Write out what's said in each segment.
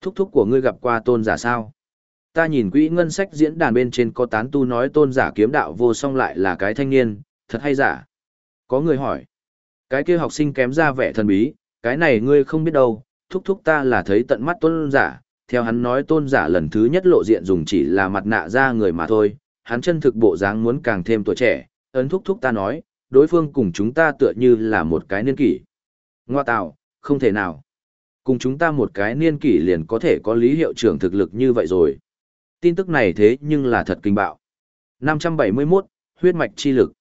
Thúc thúc của ngươi gặp qua tôn giả sao? Ta nhìn quỹ ngân sách diễn đàn bên trên có tán tu nói tôn giả kiếm đạo vô song lại là cái thanh niên, thật hay giả? Có người hỏi. Cái kia học sinh kém ra vẻ thần bí, cái này ngươi không biết đâu, thúc thúc ta là thấy tận mắt tôn giả, theo hắn nói tôn giả lần thứ nhất lộ diện dùng chỉ là mặt nạ ra người mà thôi, hắn chân thực bộ dáng muốn càng thêm tuổi trẻ, ấn thúc thúc ta nói, đối phương cùng chúng ta tựa như là một cái niên kỷ. Ngoa tạo, không thể nào. Cùng chúng ta một cái niên kỷ liền có thể có lý hiệu trưởng thực lực như vậy rồi. Tin tức này thế nhưng là thật kinh bạo. 571, huyết mạch chi lực.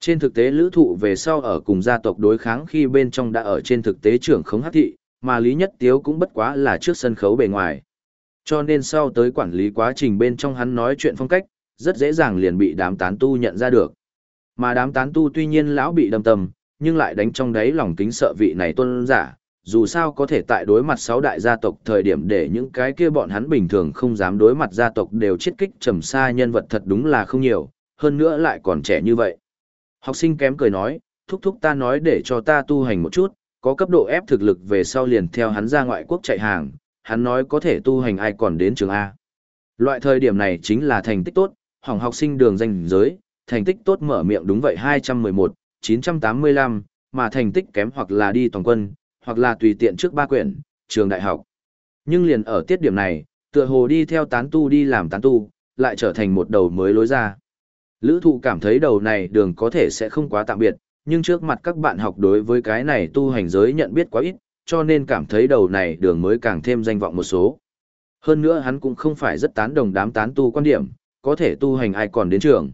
Trên thực tế lữ thụ về sau ở cùng gia tộc đối kháng khi bên trong đã ở trên thực tế trưởng khống hắc thị, mà Lý Nhất Tiếu cũng bất quá là trước sân khấu bề ngoài. Cho nên sau tới quản lý quá trình bên trong hắn nói chuyện phong cách, rất dễ dàng liền bị đám tán tu nhận ra được. Mà đám tán tu tuy nhiên lão bị đâm tâm, nhưng lại đánh trong đáy lòng kính sợ vị này tôn giả, dù sao có thể tại đối mặt sáu đại gia tộc thời điểm để những cái kia bọn hắn bình thường không dám đối mặt gia tộc đều chết kích trầm xa nhân vật thật đúng là không nhiều, hơn nữa lại còn trẻ như vậy. Học sinh kém cười nói, thúc thúc ta nói để cho ta tu hành một chút, có cấp độ ép thực lực về sau liền theo hắn ra ngoại quốc chạy hàng, hắn nói có thể tu hành ai còn đến trường A. Loại thời điểm này chính là thành tích tốt, hỏng học sinh đường danh giới, thành tích tốt mở miệng đúng vậy 211, 985, mà thành tích kém hoặc là đi toàn quân, hoặc là tùy tiện trước ba quyển, trường đại học. Nhưng liền ở tiết điểm này, tựa hồ đi theo tán tu đi làm tán tu, lại trở thành một đầu mới lối ra. Lữ thụ cảm thấy đầu này đường có thể sẽ không quá tạm biệt, nhưng trước mặt các bạn học đối với cái này tu hành giới nhận biết quá ít, cho nên cảm thấy đầu này đường mới càng thêm danh vọng một số. Hơn nữa hắn cũng không phải rất tán đồng đám tán tu quan điểm, có thể tu hành ai còn đến trường.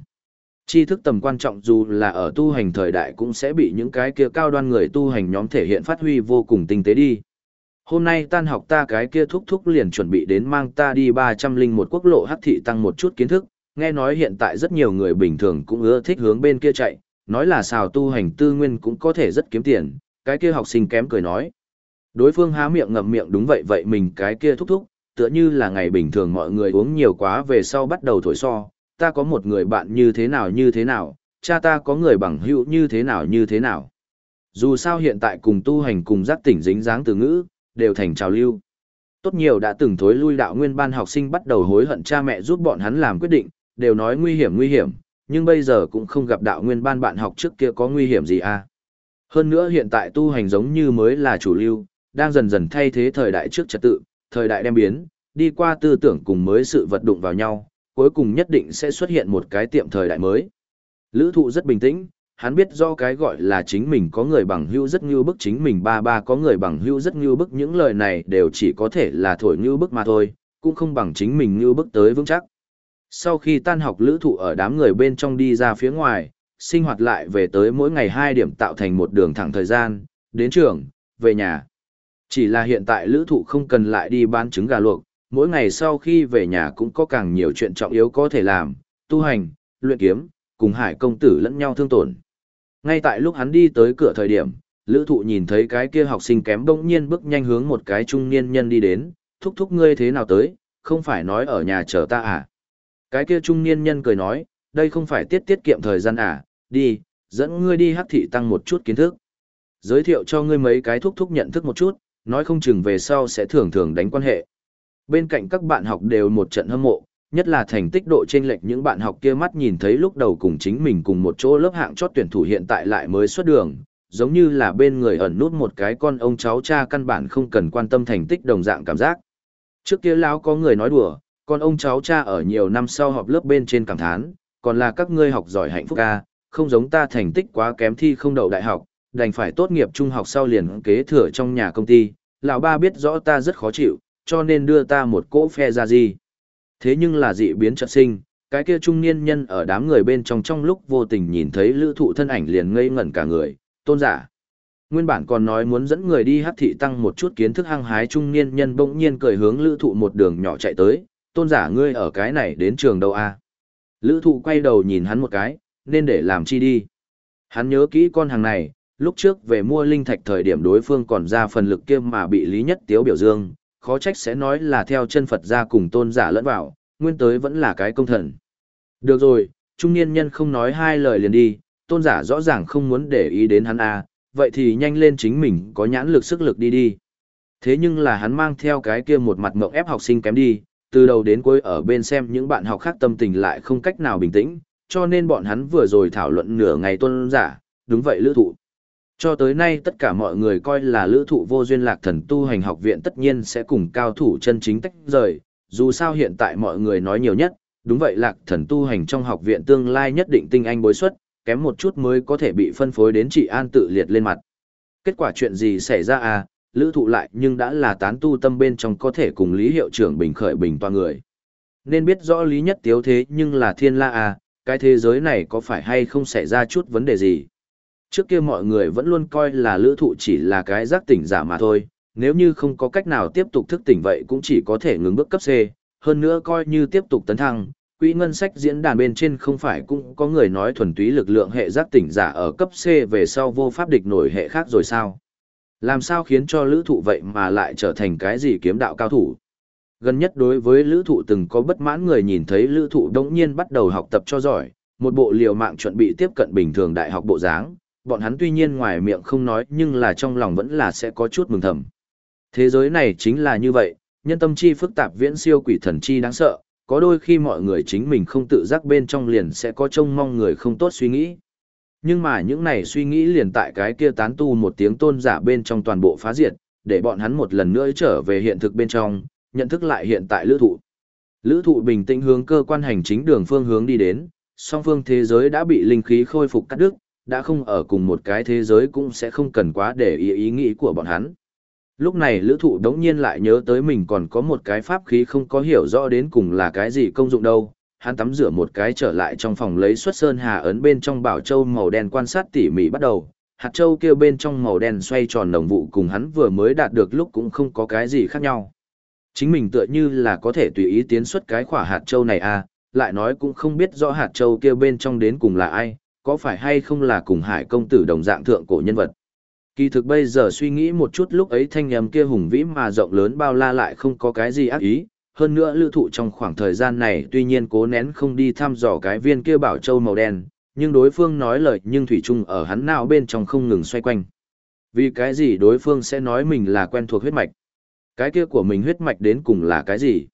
Tri thức tầm quan trọng dù là ở tu hành thời đại cũng sẽ bị những cái kia cao đoan người tu hành nhóm thể hiện phát huy vô cùng tinh tế đi. Hôm nay tan học ta cái kia thúc thúc liền chuẩn bị đến mang ta đi 301 quốc lộ hắc thị tăng một chút kiến thức, nghe nói hiện tại rất nhiều người bình thường cũng ưa thích hướng bên kia chạy, nói là xào tu hành tư nguyên cũng có thể rất kiếm tiền, cái kia học sinh kém cười nói. Đối phương há miệng ngậm miệng đúng vậy vậy mình cái kia thúc thúc, tựa như là ngày bình thường mọi người uống nhiều quá về sau bắt đầu thổi so, ta có một người bạn như thế nào như thế nào, cha ta có người bằng hữu như thế nào như thế nào. Dù sao hiện tại cùng tu hành cùng giác tỉnh dính dáng từ ngữ, đều thành trào lưu. Tốt nhiều đã từng thối lui đạo nguyên ban học sinh bắt đầu hối hận cha mẹ giúp bọn hắn làm quyết định, đều nói nguy hiểm nguy hiểm, nhưng bây giờ cũng không gặp đạo nguyên ban bạn học trước kia có nguy hiểm gì à. Hơn nữa hiện tại tu hành giống như mới là chủ lưu, đang dần dần thay thế thời đại trước trật tự, thời đại đem biến, đi qua tư tưởng cùng mới sự vật đụng vào nhau, cuối cùng nhất định sẽ xuất hiện một cái tiệm thời đại mới. Lữ thụ rất bình tĩnh, hắn biết do cái gọi là chính mình có người bằng hữu rất như bức chính mình ba ba có người bằng hữu rất như bức những lời này đều chỉ có thể là thổi như bức mà thôi, cũng không bằng chính mình như bức tới vững chắc. Sau khi tan học lữ thụ ở đám người bên trong đi ra phía ngoài, sinh hoạt lại về tới mỗi ngày 2 điểm tạo thành một đường thẳng thời gian, đến trường, về nhà. Chỉ là hiện tại lữ thụ không cần lại đi bán trứng gà luộc, mỗi ngày sau khi về nhà cũng có càng nhiều chuyện trọng yếu có thể làm, tu hành, luyện kiếm, cùng hải công tử lẫn nhau thương tổn. Ngay tại lúc hắn đi tới cửa thời điểm, lữ thụ nhìn thấy cái kia học sinh kém bỗng nhiên bước nhanh hướng một cái trung niên nhân đi đến, thúc thúc ngươi thế nào tới, không phải nói ở nhà chờ ta à. Cái kia trung niên nhân cười nói, đây không phải tiết tiết kiệm thời gian à, đi, dẫn ngươi đi hắc thị tăng một chút kiến thức. Giới thiệu cho ngươi mấy cái thúc thúc nhận thức một chút, nói không chừng về sau sẽ thường thường đánh quan hệ. Bên cạnh các bạn học đều một trận hâm mộ, nhất là thành tích độ trên lệch những bạn học kia mắt nhìn thấy lúc đầu cùng chính mình cùng một chỗ lớp hạng chót tuyển thủ hiện tại lại mới xuất đường, giống như là bên người ẩn nút một cái con ông cháu cha căn bản không cần quan tâm thành tích đồng dạng cảm giác. Trước kia lão có người nói đùa, con ông cháu cha ở nhiều năm sau họp lớp bên trên cảm thán, còn là các ngươi học giỏi hạnh phúc ca, không giống ta thành tích quá kém thi không đậu đại học, đành phải tốt nghiệp trung học sau liền kế thừa trong nhà công ty, lão ba biết rõ ta rất khó chịu, cho nên đưa ta một cỗ phe ra gì. Thế nhưng là dị biến chợt sinh, cái kia trung niên nhân ở đám người bên trong trong lúc vô tình nhìn thấy lữ thụ thân ảnh liền ngây ngẩn cả người, tôn giả. Nguyên bản còn nói muốn dẫn người đi hát thị tăng một chút kiến thức hăng hái trung niên nhân bỗng nhiên cười hướng lữ thụ một đường nhỏ chạy tới, tôn giả ngươi ở cái này đến trường đâu a Lữ thụ quay đầu nhìn hắn một cái, nên để làm chi đi. Hắn nhớ kỹ con hàng này, lúc trước về mua linh thạch thời điểm đối phương còn ra phần lực kia mà bị Lý Nhất Tiếu biểu dương, khó trách sẽ nói là theo chân Phật ra cùng tôn giả lẫn vào, nguyên tới vẫn là cái công thần. Được rồi, trung niên nhân không nói hai lời liền đi, tôn giả rõ ràng không muốn để ý đến hắn a vậy thì nhanh lên chính mình có nhãn lực sức lực đi đi. Thế nhưng là hắn mang theo cái kia một mặt mộng ép học sinh kém đi, từ đầu đến cuối ở bên xem những bạn học khác tâm tình lại không cách nào bình tĩnh, cho nên bọn hắn vừa rồi thảo luận nửa ngày tôn giả, đúng vậy lữ thụ. Cho tới nay tất cả mọi người coi là lữ thụ vô duyên lạc thần tu hành học viện tất nhiên sẽ cùng cao thủ chân chính tách rời, dù sao hiện tại mọi người nói nhiều nhất, đúng vậy lạc thần tu hành trong học viện tương lai nhất định tinh anh bối xuất, kém một chút mới có thể bị phân phối đến trị an tự liệt lên mặt. Kết quả chuyện gì xảy ra à, lữ thụ lại nhưng đã là tán tu tâm bên trong có thể cùng lý hiệu trưởng bình khởi bình toa người. Nên biết rõ lý nhất tiếu thế nhưng là thiên la à, cái thế giới này có phải hay không xảy ra chút vấn đề gì. Trước kia mọi người vẫn luôn coi là lữ thụ chỉ là cái giác tỉnh giả mà thôi, nếu như không có cách nào tiếp tục thức tỉnh vậy cũng chỉ có thể ngừng bước cấp C, hơn nữa coi như tiếp tục tấn thăng. Quỹ ngân sách diễn đàn bên trên không phải cũng có người nói thuần túy lực lượng hệ giác tỉnh giả ở cấp C về sau vô pháp địch nổi hệ khác rồi sao? Làm sao khiến cho lữ thụ vậy mà lại trở thành cái gì kiếm đạo cao thủ? Gần nhất đối với lữ thụ từng có bất mãn người nhìn thấy lữ thụ đống nhiên bắt đầu học tập cho giỏi, một bộ liều mạng chuẩn bị tiếp cận bình thường đại học bộ dáng, bọn hắn tuy nhiên ngoài miệng không nói nhưng là trong lòng vẫn là sẽ có chút mừng thầm. Thế giới này chính là như vậy, nhân tâm chi phức tạp viễn siêu quỷ thần chi đáng sợ, có đôi khi mọi người chính mình không tự giác bên trong liền sẽ có trông mong người không tốt suy nghĩ. Nhưng mà những này suy nghĩ liền tại cái kia tán tu một tiếng tôn giả bên trong toàn bộ phá diệt, để bọn hắn một lần nữa trở về hiện thực bên trong, nhận thức lại hiện tại lữ thụ. Lữ thụ bình tĩnh hướng cơ quan hành chính đường phương hướng đi đến, song phương thế giới đã bị linh khí khôi phục cắt đứt, đã không ở cùng một cái thế giới cũng sẽ không cần quá để ý ý nghĩ của bọn hắn. Lúc này lữ thụ đống nhiên lại nhớ tới mình còn có một cái pháp khí không có hiểu rõ đến cùng là cái gì công dụng đâu. Hắn tắm rửa một cái trở lại trong phòng lấy xuất sơn hà ấn bên trong bảo châu màu đen quan sát tỉ mỉ bắt đầu. Hạt châu kia bên trong màu đen xoay tròn đồng vụ cùng hắn vừa mới đạt được lúc cũng không có cái gì khác nhau. Chính mình tựa như là có thể tùy ý tiến xuất cái khỏa hạt châu này à, lại nói cũng không biết rõ hạt châu kia bên trong đến cùng là ai, có phải hay không là cùng hải công tử đồng dạng thượng cổ nhân vật. Kỳ thực bây giờ suy nghĩ một chút lúc ấy thanh nhầm kia hùng vĩ mà rộng lớn bao la lại không có cái gì ác ý, hơn nữa lưu thụ trong khoảng thời gian này tuy nhiên cố nén không đi thăm dò cái viên kia bảo châu màu đen, nhưng đối phương nói lời nhưng thủy chung ở hắn nào bên trong không ngừng xoay quanh. Vì cái gì đối phương sẽ nói mình là quen thuộc huyết mạch? Cái kia của mình huyết mạch đến cùng là cái gì?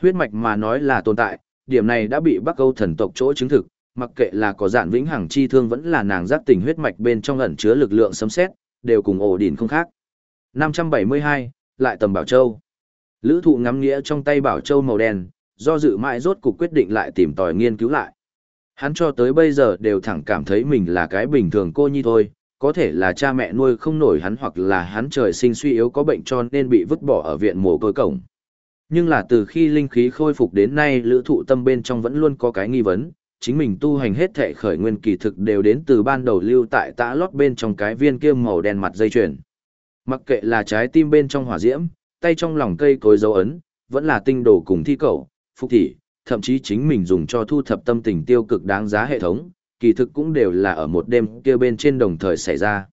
Huyết mạch mà nói là tồn tại, điểm này đã bị Bắc Âu thần tộc chỗ chứng thực, mặc kệ là có dạn vĩnh hằng chi thương vẫn là nàng giác tình huyết mạch bên trong ẩn chứa lực lượng sấm xét, đều cùng ổ đỉnh không khác. 572, lại tầm Bảo Châu. Lữ thụ ngắm nghĩa trong tay Bảo Châu màu đen, do dự mãi rốt cục quyết định lại tìm tòi nghiên cứu lại. Hắn cho tới bây giờ đều thẳng cảm thấy mình là cái bình thường cô nhi thôi, có thể là cha mẹ nuôi không nổi hắn hoặc là hắn trời sinh suy yếu có bệnh cho nên bị vứt bỏ ở viện mồ côi cổng. Nhưng là từ khi linh khí khôi phục đến nay lữ thụ tâm bên trong vẫn luôn có cái nghi vấn, chính mình tu hành hết thể khởi nguyên kỳ thực đều đến từ ban đầu lưu tại tã lót bên trong cái viên kia màu đen mặt dây chuyền. Mặc kệ là trái tim bên trong hỏa diễm, tay trong lòng cây cối dấu ấn, vẫn là tinh đồ cùng thi cầu, phúc thị, thậm chí chính mình dùng cho thu thập tâm tình tiêu cực đáng giá hệ thống, kỳ thực cũng đều là ở một đêm kia bên trên đồng thời xảy ra.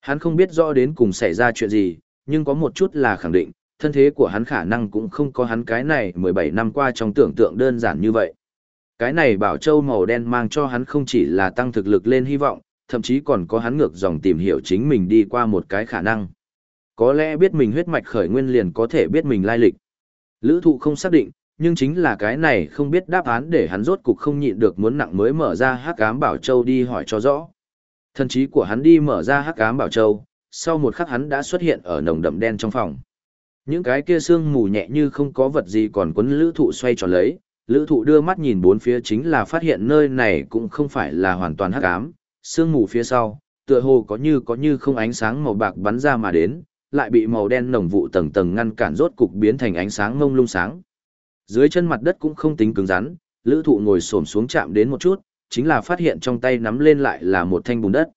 Hắn không biết rõ đến cùng xảy ra chuyện gì, nhưng có một chút là khẳng định, thân thế của hắn khả năng cũng không có hắn cái này 17 năm qua trong tưởng tượng đơn giản như vậy. Cái này bảo châu màu đen mang cho hắn không chỉ là tăng thực lực lên hy vọng, thậm chí còn có hắn ngược dòng tìm hiểu chính mình đi qua một cái khả năng. Có lẽ biết mình huyết mạch khởi nguyên liền có thể biết mình lai lịch. Lữ thụ không xác định, nhưng chính là cái này không biết đáp án để hắn rốt cục không nhịn được muốn nặng mới mở ra hắc ám bảo châu đi hỏi cho rõ. Thần trí của hắn đi mở ra hắc ám bảo châu, sau một khắc hắn đã xuất hiện ở nồng đậm đen trong phòng. Những cái kia xương mù nhẹ như không có vật gì còn quấn lữ thụ xoay tròn lấy, lữ thụ đưa mắt nhìn bốn phía chính là phát hiện nơi này cũng không phải là hoàn toàn hắc ám, sương mù phía sau, tựa hồ có như có như không ánh sáng màu bạc bắn ra mà đến, lại bị màu đen nồng vụ tầng tầng ngăn cản rốt cục biến thành ánh sáng ngông lung sáng. Dưới chân mặt đất cũng không tính cứng rắn, lữ thụ ngồi xổm xuống chạm đến một chút, chính là phát hiện trong tay nắm lên lại là một thanh bùn đất.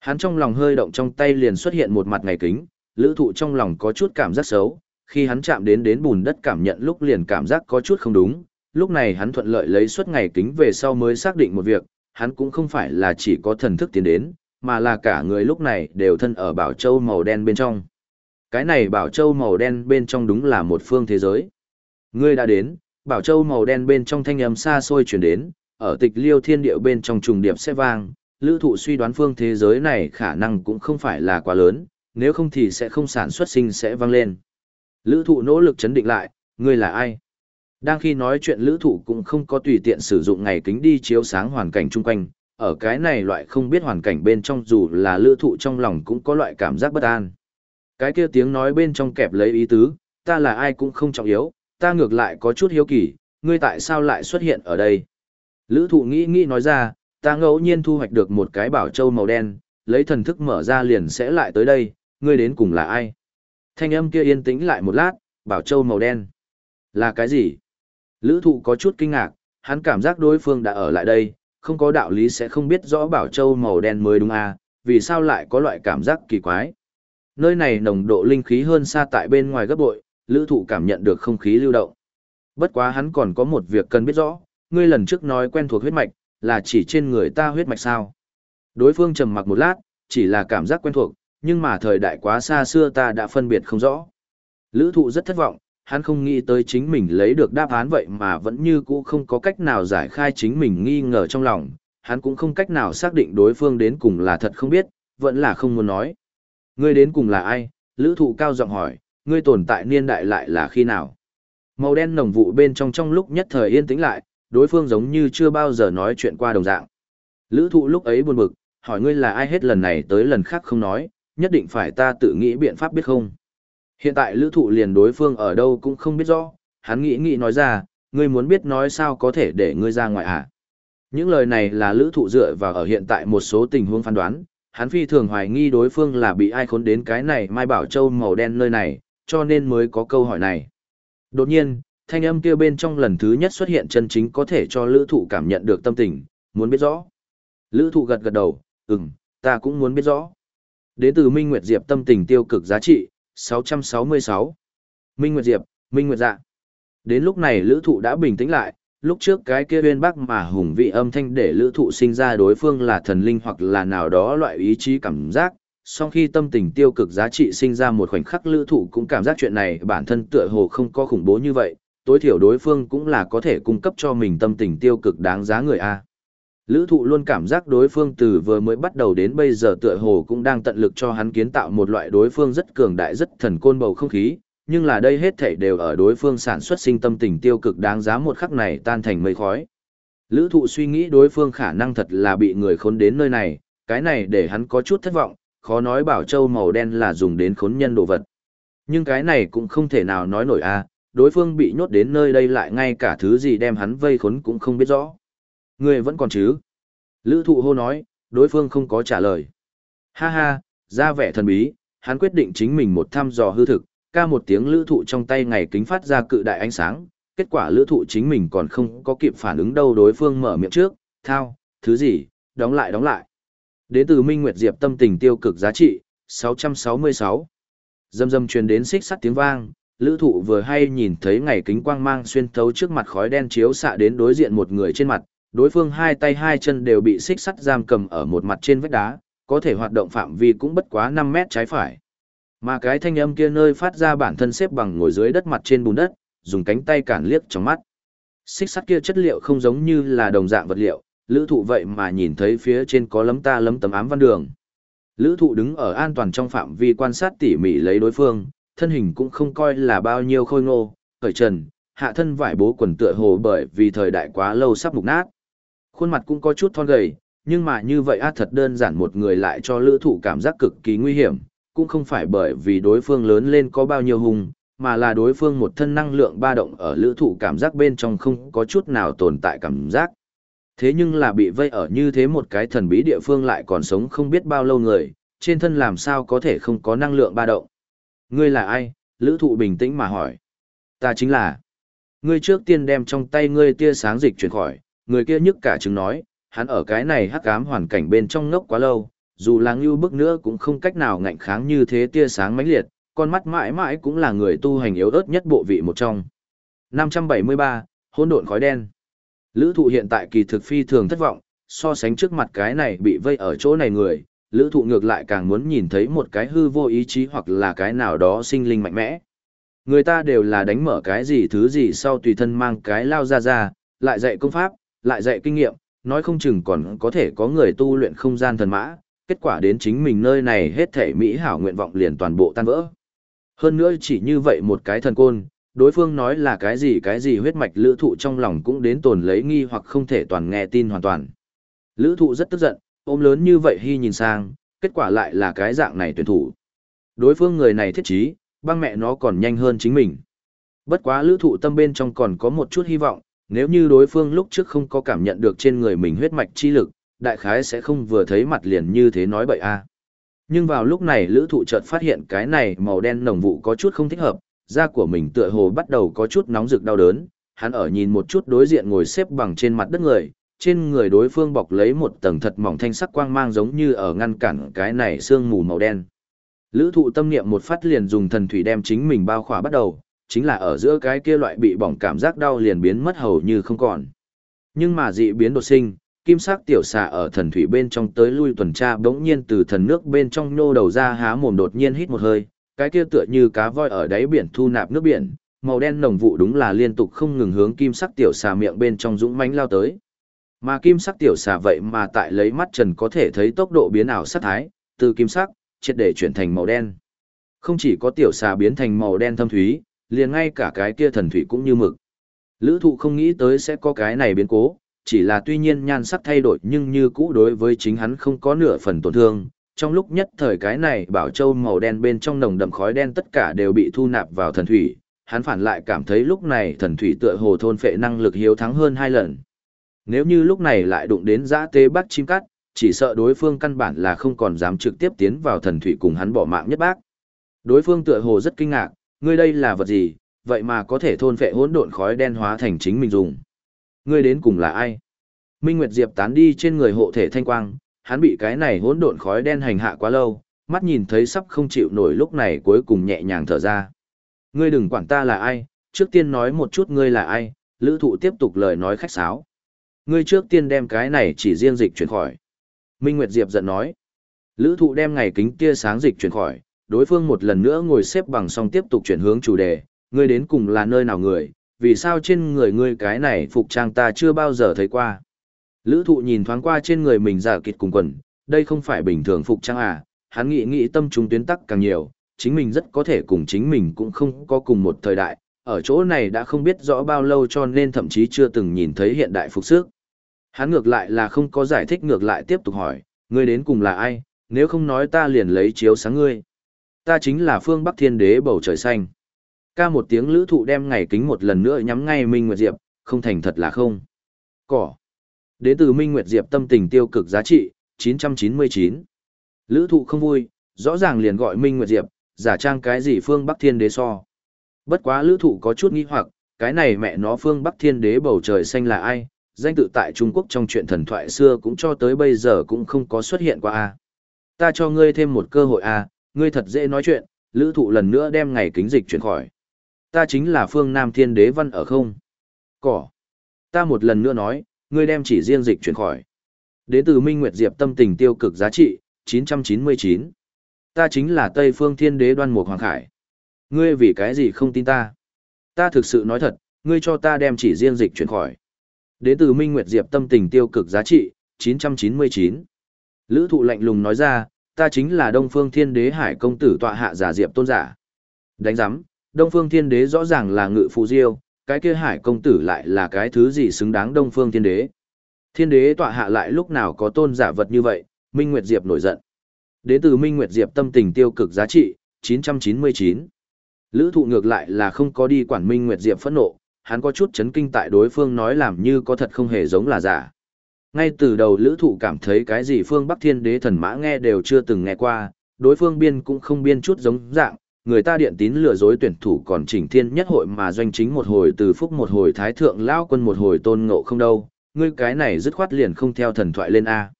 Hắn trong lòng hơi động trong tay liền xuất hiện một mặt ngày kính, lữ thụ trong lòng có chút cảm giác xấu, khi hắn chạm đến đến bùn đất cảm nhận lúc liền cảm giác có chút không đúng, lúc này hắn thuận lợi lấy suốt ngày kính về sau mới xác định một việc, hắn cũng không phải là chỉ có thần thức tiến đến, mà là cả người lúc này đều thân ở bảo châu màu đen bên trong. Cái này bảo châu màu đen bên trong đúng là một phương thế giới. Ngươi đã đến, bảo châu màu đen bên trong thanh âm xa xôi chuyển đến, ở tịch liêu thiên điệu bên trong trùng điệp sẽ vang, lữ thụ suy đoán phương thế giới này khả năng cũng không phải là quá lớn, nếu không thì sẽ không sản xuất sinh sẽ vang lên. Lữ thụ nỗ lực chấn định lại, ngươi là ai? Đang khi nói chuyện lữ thụ cũng không có tùy tiện sử dụng ngày kính đi chiếu sáng hoàn cảnh chung quanh, ở cái này loại không biết hoàn cảnh bên trong dù là lữ thụ trong lòng cũng có loại cảm giác bất an. Cái kia tiếng nói bên trong kẹp lấy ý tứ, ta là ai cũng không trọng yếu, ta ngược lại có chút hiếu kỳ, ngươi tại sao lại xuất hiện ở đây? Lữ thụ nghĩ nghĩ nói ra, ta ngẫu nhiên thu hoạch được một cái bảo châu màu đen, lấy thần thức mở ra liền sẽ lại tới đây, ngươi đến cùng là ai? Thanh âm kia yên tĩnh lại một lát, bảo châu màu đen. Là cái gì? Lữ thụ có chút kinh ngạc, hắn cảm giác đối phương đã ở lại đây, không có đạo lý sẽ không biết rõ bảo châu màu đen mới đúng à, vì sao lại có loại cảm giác kỳ quái. Nơi này nồng độ linh khí hơn xa tại bên ngoài gấp bội, lữ thụ cảm nhận được không khí lưu động. Bất quá hắn còn có một việc cần biết rõ, ngươi lần trước nói quen thuộc huyết mạch, là chỉ trên người ta huyết mạch sao. Đối phương trầm mặc một lát, chỉ là cảm giác quen thuộc, nhưng mà thời đại quá xa xưa ta đã phân biệt không rõ. Lữ thụ rất thất vọng, hắn không nghĩ tới chính mình lấy được đáp án vậy mà vẫn như cũ không có cách nào giải khai chính mình nghi ngờ trong lòng, hắn cũng không cách nào xác định đối phương đến cùng là thật không biết, vẫn là không muốn nói. Ngươi đến cùng là ai? Lữ thụ cao giọng hỏi, ngươi tồn tại niên đại lại là khi nào? Màu đen nồng vụ bên trong trong lúc nhất thời yên tĩnh lại, đối phương giống như chưa bao giờ nói chuyện qua đồng dạng. Lữ thụ lúc ấy buồn bực, hỏi ngươi là ai hết lần này tới lần khác không nói, nhất định phải ta tự nghĩ biện pháp biết không? Hiện tại lữ thụ liền đối phương ở đâu cũng không biết rõ, hắn nghĩ nghĩ nói ra, ngươi muốn biết nói sao có thể để ngươi ra ngoài à? Những lời này là lữ thụ dựa vào ở hiện tại một số tình huống phán đoán, hắn phi thường hoài nghi đối phương là bị ai khốn đến cái này Mai Bảo Châu màu đen nơi này, cho nên mới có câu hỏi này. Đột nhiên, thanh âm kia bên trong lần thứ nhất xuất hiện chân chính có thể cho lữ thụ cảm nhận được tâm tình, muốn biết rõ. Lữ thụ gật gật đầu, ừm, ta cũng muốn biết rõ. Đến từ Minh Nguyệt Diệp tâm tình tiêu cực giá trị, 666. Minh Nguyệt Diệp, Minh Nguyệt Dạ. Đến lúc này lữ thụ đã bình tĩnh lại, lúc trước cái kia uyên bác mà hùng vị âm thanh để lữ thụ sinh ra đối phương là thần linh hoặc là nào đó loại ý chí cảm giác, sau khi tâm tình tiêu cực giá trị sinh ra một khoảnh khắc lữ thụ cũng cảm giác chuyện này bản thân tựa hồ không có khủng bố như vậy, tối thiểu đối phương cũng là có thể cung cấp cho mình tâm tình tiêu cực đáng giá người A. Lữ thụ luôn cảm giác đối phương từ vừa mới bắt đầu đến bây giờ tựa hồ cũng đang tận lực cho hắn kiến tạo một loại đối phương rất cường đại rất thần côn bầu không khí, nhưng là đây hết thảy đều ở đối phương sản xuất sinh tâm tình tiêu cực đáng giá một khắc này tan thành mây khói. Lữ thụ suy nghĩ đối phương khả năng thật là bị người khốn đến nơi này, cái này để hắn có chút thất vọng, khó nói bảo châu màu đen là dùng đến khốn nhân đồ vật. Nhưng cái này cũng không thể nào nói nổi a đối phương bị nhốt đến nơi đây lại ngay cả thứ gì đem hắn vây khốn cũng không biết rõ. Người vẫn còn chứ? Lữ thụ hô nói, đối phương không có trả lời. Ha ha, ra vẻ thần bí, hắn quyết định chính mình một thăm dò hư thực, ca một tiếng lữ thụ trong tay ngày kính phát ra cự đại ánh sáng, kết quả lữ thụ chính mình còn không có kịp phản ứng đâu đối phương mở miệng trước, thao, thứ gì, đóng lại đóng lại. Đến từ Minh Nguyệt Diệp tâm tình tiêu cực giá trị, 666. Dâm dâm truyền đến xích sắt tiếng vang, lữ thụ vừa hay nhìn thấy ngày kính quang mang xuyên thấu trước mặt khói đen chiếu xạ đến đối diện một người trên mặt, đối phương hai tay hai chân đều bị xích sắt giam cầm ở một mặt trên vách đá, có thể hoạt động phạm vi cũng bất quá 5 mét trái phải. Mà cái thanh âm kia nơi phát ra bản thân xếp bằng ngồi dưới đất mặt trên bùn đất, dùng cánh tay cản liếc trong mắt. Xích sắt kia chất liệu không giống như là đồng dạng vật liệu, lữ thụ vậy mà nhìn thấy phía trên có lấm ta lấm tấm ám văn đường. Lữ thụ đứng ở an toàn trong phạm vi quan sát tỉ mỉ lấy đối phương, thân hình cũng không coi là bao nhiêu khôi ngô, khởi trần, hạ thân vải bố quần tựa hồ bởi vì thời đại quá lâu sắp mục nát. Khuôn mặt cũng có chút thon gầy, nhưng mà như vậy á thật đơn giản một người lại cho lữ thụ cảm giác cực kỳ nguy hiểm, cũng không phải bởi vì đối phương lớn lên có bao nhiêu hùng, mà là đối phương một thân năng lượng ba động ở lữ thụ cảm giác bên trong không có chút nào tồn tại cảm giác. Thế nhưng là bị vây ở như thế một cái thần bí địa phương lại còn sống không biết bao lâu người, trên thân làm sao có thể không có năng lượng ba động. Ngươi là ai? Lữ thụ bình tĩnh mà hỏi. Ta chính là. Ngươi trước tiên đem trong tay ngươi tia sáng dịch chuyển khỏi, người kia nhức cả chứng nói, hắn ở cái này hắc ám hoàn cảnh bên trong ngốc quá lâu, dù là ngưu bức nữa cũng không cách nào ngạnh kháng như thế tia sáng mãnh liệt, con mắt mãi mãi cũng là người tu hành yếu ớt nhất bộ vị một trong. 573, hỗn độn khói đen. Lữ thụ hiện tại kỳ thực phi thường thất vọng, so sánh trước mặt cái này bị vây ở chỗ này người, lữ thụ ngược lại càng muốn nhìn thấy một cái hư vô ý chí hoặc là cái nào đó sinh linh mạnh mẽ. Người ta đều là đánh mở cái gì thứ gì sau tùy thân mang cái lao ra ra, lại dạy công pháp, lại dạy kinh nghiệm, nói không chừng còn có thể có người tu luyện không gian thần mã, kết quả đến chính mình nơi này hết thể Mỹ hảo nguyện vọng liền toàn bộ tan vỡ. Hơn nữa chỉ như vậy một cái thần côn, đối phương nói là cái gì cái gì huyết mạch lữ thụ trong lòng cũng đến tồn lấy nghi hoặc không thể toàn nghe tin hoàn toàn. Lữ thụ rất tức giận, ôm lớn như vậy hy nhìn sang, kết quả lại là cái dạng này tuyển thủ. Đối phương người này thiết trí, băng mẹ nó còn nhanh hơn chính mình. Bất quá lữ thụ tâm bên trong còn có một chút hy vọng, nếu như đối phương lúc trước không có cảm nhận được trên người mình huyết mạch chi lực, đại khái sẽ không vừa thấy mặt liền như thế nói bậy a. Nhưng vào lúc này lữ thụ chợt phát hiện cái này màu đen nồng vụ có chút không thích hợp, da của mình tựa hồ bắt đầu có chút nóng rực đau đớn, hắn ở nhìn một chút đối diện ngồi xếp bằng trên mặt đất người, trên người đối phương bọc lấy một tầng thật mỏng thanh sắc quang mang giống như ở ngăn cản cái này sương mù màu đen. Lữ thụ tâm niệm một phát liền dùng thần thủy đem chính mình bao khỏa bắt đầu, chính là ở giữa cái kia loại bị bỏng cảm giác đau liền biến mất hầu như không còn. Nhưng mà dị biến đột sinh, kim sắc tiểu xà ở thần thủy bên trong tới lui tuần tra bỗng nhiên từ thần nước bên trong nhô đầu ra há mồm đột nhiên hít một hơi, cái kia tựa như cá voi ở đáy biển thu nạp nước biển, màu đen nồng vụ đúng là liên tục không ngừng hướng kim sắc tiểu xà miệng bên trong dũng mãnh lao tới. Mà kim sắc tiểu xà vậy mà tại lấy mắt trần có thể thấy tốc độ biến ảo sát thái, từ kim sắc, triệt để chuyển thành màu đen. Không chỉ có tiểu xà biến thành màu đen thâm thúy, liền ngay cả cái kia thần thủy cũng như mực. Lữ thụ không nghĩ tới sẽ có cái này biến cố, chỉ là tuy nhiên nhan sắc thay đổi nhưng như cũ đối với chính hắn không có nửa phần tổn thương. Trong lúc nhất thời cái này bảo châu màu đen bên trong nồng đậm khói đen tất cả đều bị thu nạp vào thần thủy, hắn phản lại cảm thấy lúc này thần thủy tựa hồ thôn phệ năng lực hiếu thắng hơn hai lần. Nếu như lúc này lại đụng đến giã tế bác chim cắt, chỉ sợ đối phương căn bản là không còn dám trực tiếp tiến vào thần thủy cùng hắn bỏ mạng nhất bác. Đối phương tựa hồ rất kinh ngạc, ngươi đây là vật gì, vậy mà có thể thôn phệ hỗn độn khói đen hóa thành chính mình dùng. Ngươi đến cùng là ai? Minh Nguyệt Diệp tán đi trên người hộ thể thanh quang, hắn bị cái này hỗn độn khói đen hành hạ quá lâu, mắt nhìn thấy sắp không chịu nổi lúc này cuối cùng nhẹ nhàng thở ra. Ngươi đừng quản ta là ai, trước tiên nói một chút ngươi là ai, lữ thụ tiếp tục lời nói khách sáo. Ngươi trước tiên đem cái này chỉ riêng dịch chuyển khỏi. Minh Nguyệt Diệp giận nói. Lữ thụ đem ngày kính tia sáng dịch chuyển khỏi, đối phương một lần nữa ngồi xếp bằng xong tiếp tục chuyển hướng chủ đề, ngươi đến cùng là nơi nào người, vì sao trên người ngươi cái này phục trang ta chưa bao giờ thấy qua. Lữ thụ nhìn thoáng qua trên người mình giả kịt cùng quần, đây không phải bình thường phục trang à, hắn nghĩ nghĩ tâm trung tuyến tắc càng nhiều, chính mình rất có thể cùng chính mình cũng không có cùng một thời đại, ở chỗ này đã không biết rõ bao lâu cho nên thậm chí chưa từng nhìn thấy hiện đại phục sức. Hắn ngược lại là không có giải thích ngược lại tiếp tục hỏi, ngươi đến cùng là ai, nếu không nói ta liền lấy chiếu sáng ngươi. Ta chính là phương Bắc Thiên Đế bầu trời xanh. Ca một tiếng lữ thụ đem ngày kính một lần nữa nhắm ngay Minh Nguyệt Diệp, không thành thật là không. Cỏ. Đến từ Minh Nguyệt Diệp tâm tình tiêu cực giá trị, 999. Lữ thụ không vui, rõ ràng liền gọi Minh Nguyệt Diệp, giả trang cái gì phương Bắc Thiên Đế so. Bất quá lữ thụ có chút nghi hoặc, cái này mẹ nó phương Bắc Thiên Đế bầu trời xanh là ai, danh tự tại Trung Quốc trong chuyện thần thoại xưa cũng cho tới bây giờ cũng không có xuất hiện qua a Ta cho ngươi thêm một cơ hội a ngươi thật dễ nói chuyện, lữ thụ lần nữa đem ngày kính dịch chuyển khỏi. Ta chính là phương Nam Thiên Đế Văn ở không? Cỏ. Ta một lần nữa nói, ngươi đem chỉ riêng dịch chuyển khỏi. Đến từ Minh Nguyệt Diệp tâm tình tiêu cực giá trị, 999. Ta chính là Tây Phương Thiên Đế Đoan Mục Hoàng Khải. Ngươi vì cái gì không tin ta? Ta thực sự nói thật, ngươi cho ta đem chỉ riêng dịch chuyển khỏi. Đến từ Minh Nguyệt Diệp tâm tình tiêu cực giá trị, 999. Lữ thụ lạnh lùng nói ra, ta chính là Đông Phương Thiên Đế Hải công tử tọa hạ giả Diệp tôn giả. Đánh giám, Đông Phương Thiên Đế rõ ràng là ngự phụ diêu, cái kia Hải công tử lại là cái thứ gì xứng đáng Đông Phương Thiên Đế. Thiên Đế tọa hạ lại lúc nào có tôn giả vật như vậy, Minh Nguyệt Diệp nổi giận. Đế từ Minh Nguyệt Diệp tâm tình tiêu cực giá trị, 999. Lữ thụ ngược lại là không có đi quản Minh Nguyệt Diệp phẫn nộ, hắn có chút chấn kinh tại đối phương nói làm như có thật không hề giống là giả. Ngay từ đầu lữ thụ cảm thấy cái gì phương Bắc Thiên Đế thần mã nghe đều chưa từng nghe qua, đối phương biên cũng không biên chút giống dạng, người ta điện tín lừa dối tuyển thủ còn chỉnh thiên nhất hội mà doanh chính một hồi từ phúc một hồi thái thượng lao quân một hồi tôn ngộ không đâu, ngươi cái này dứt khoát liền không theo thần thoại lên A.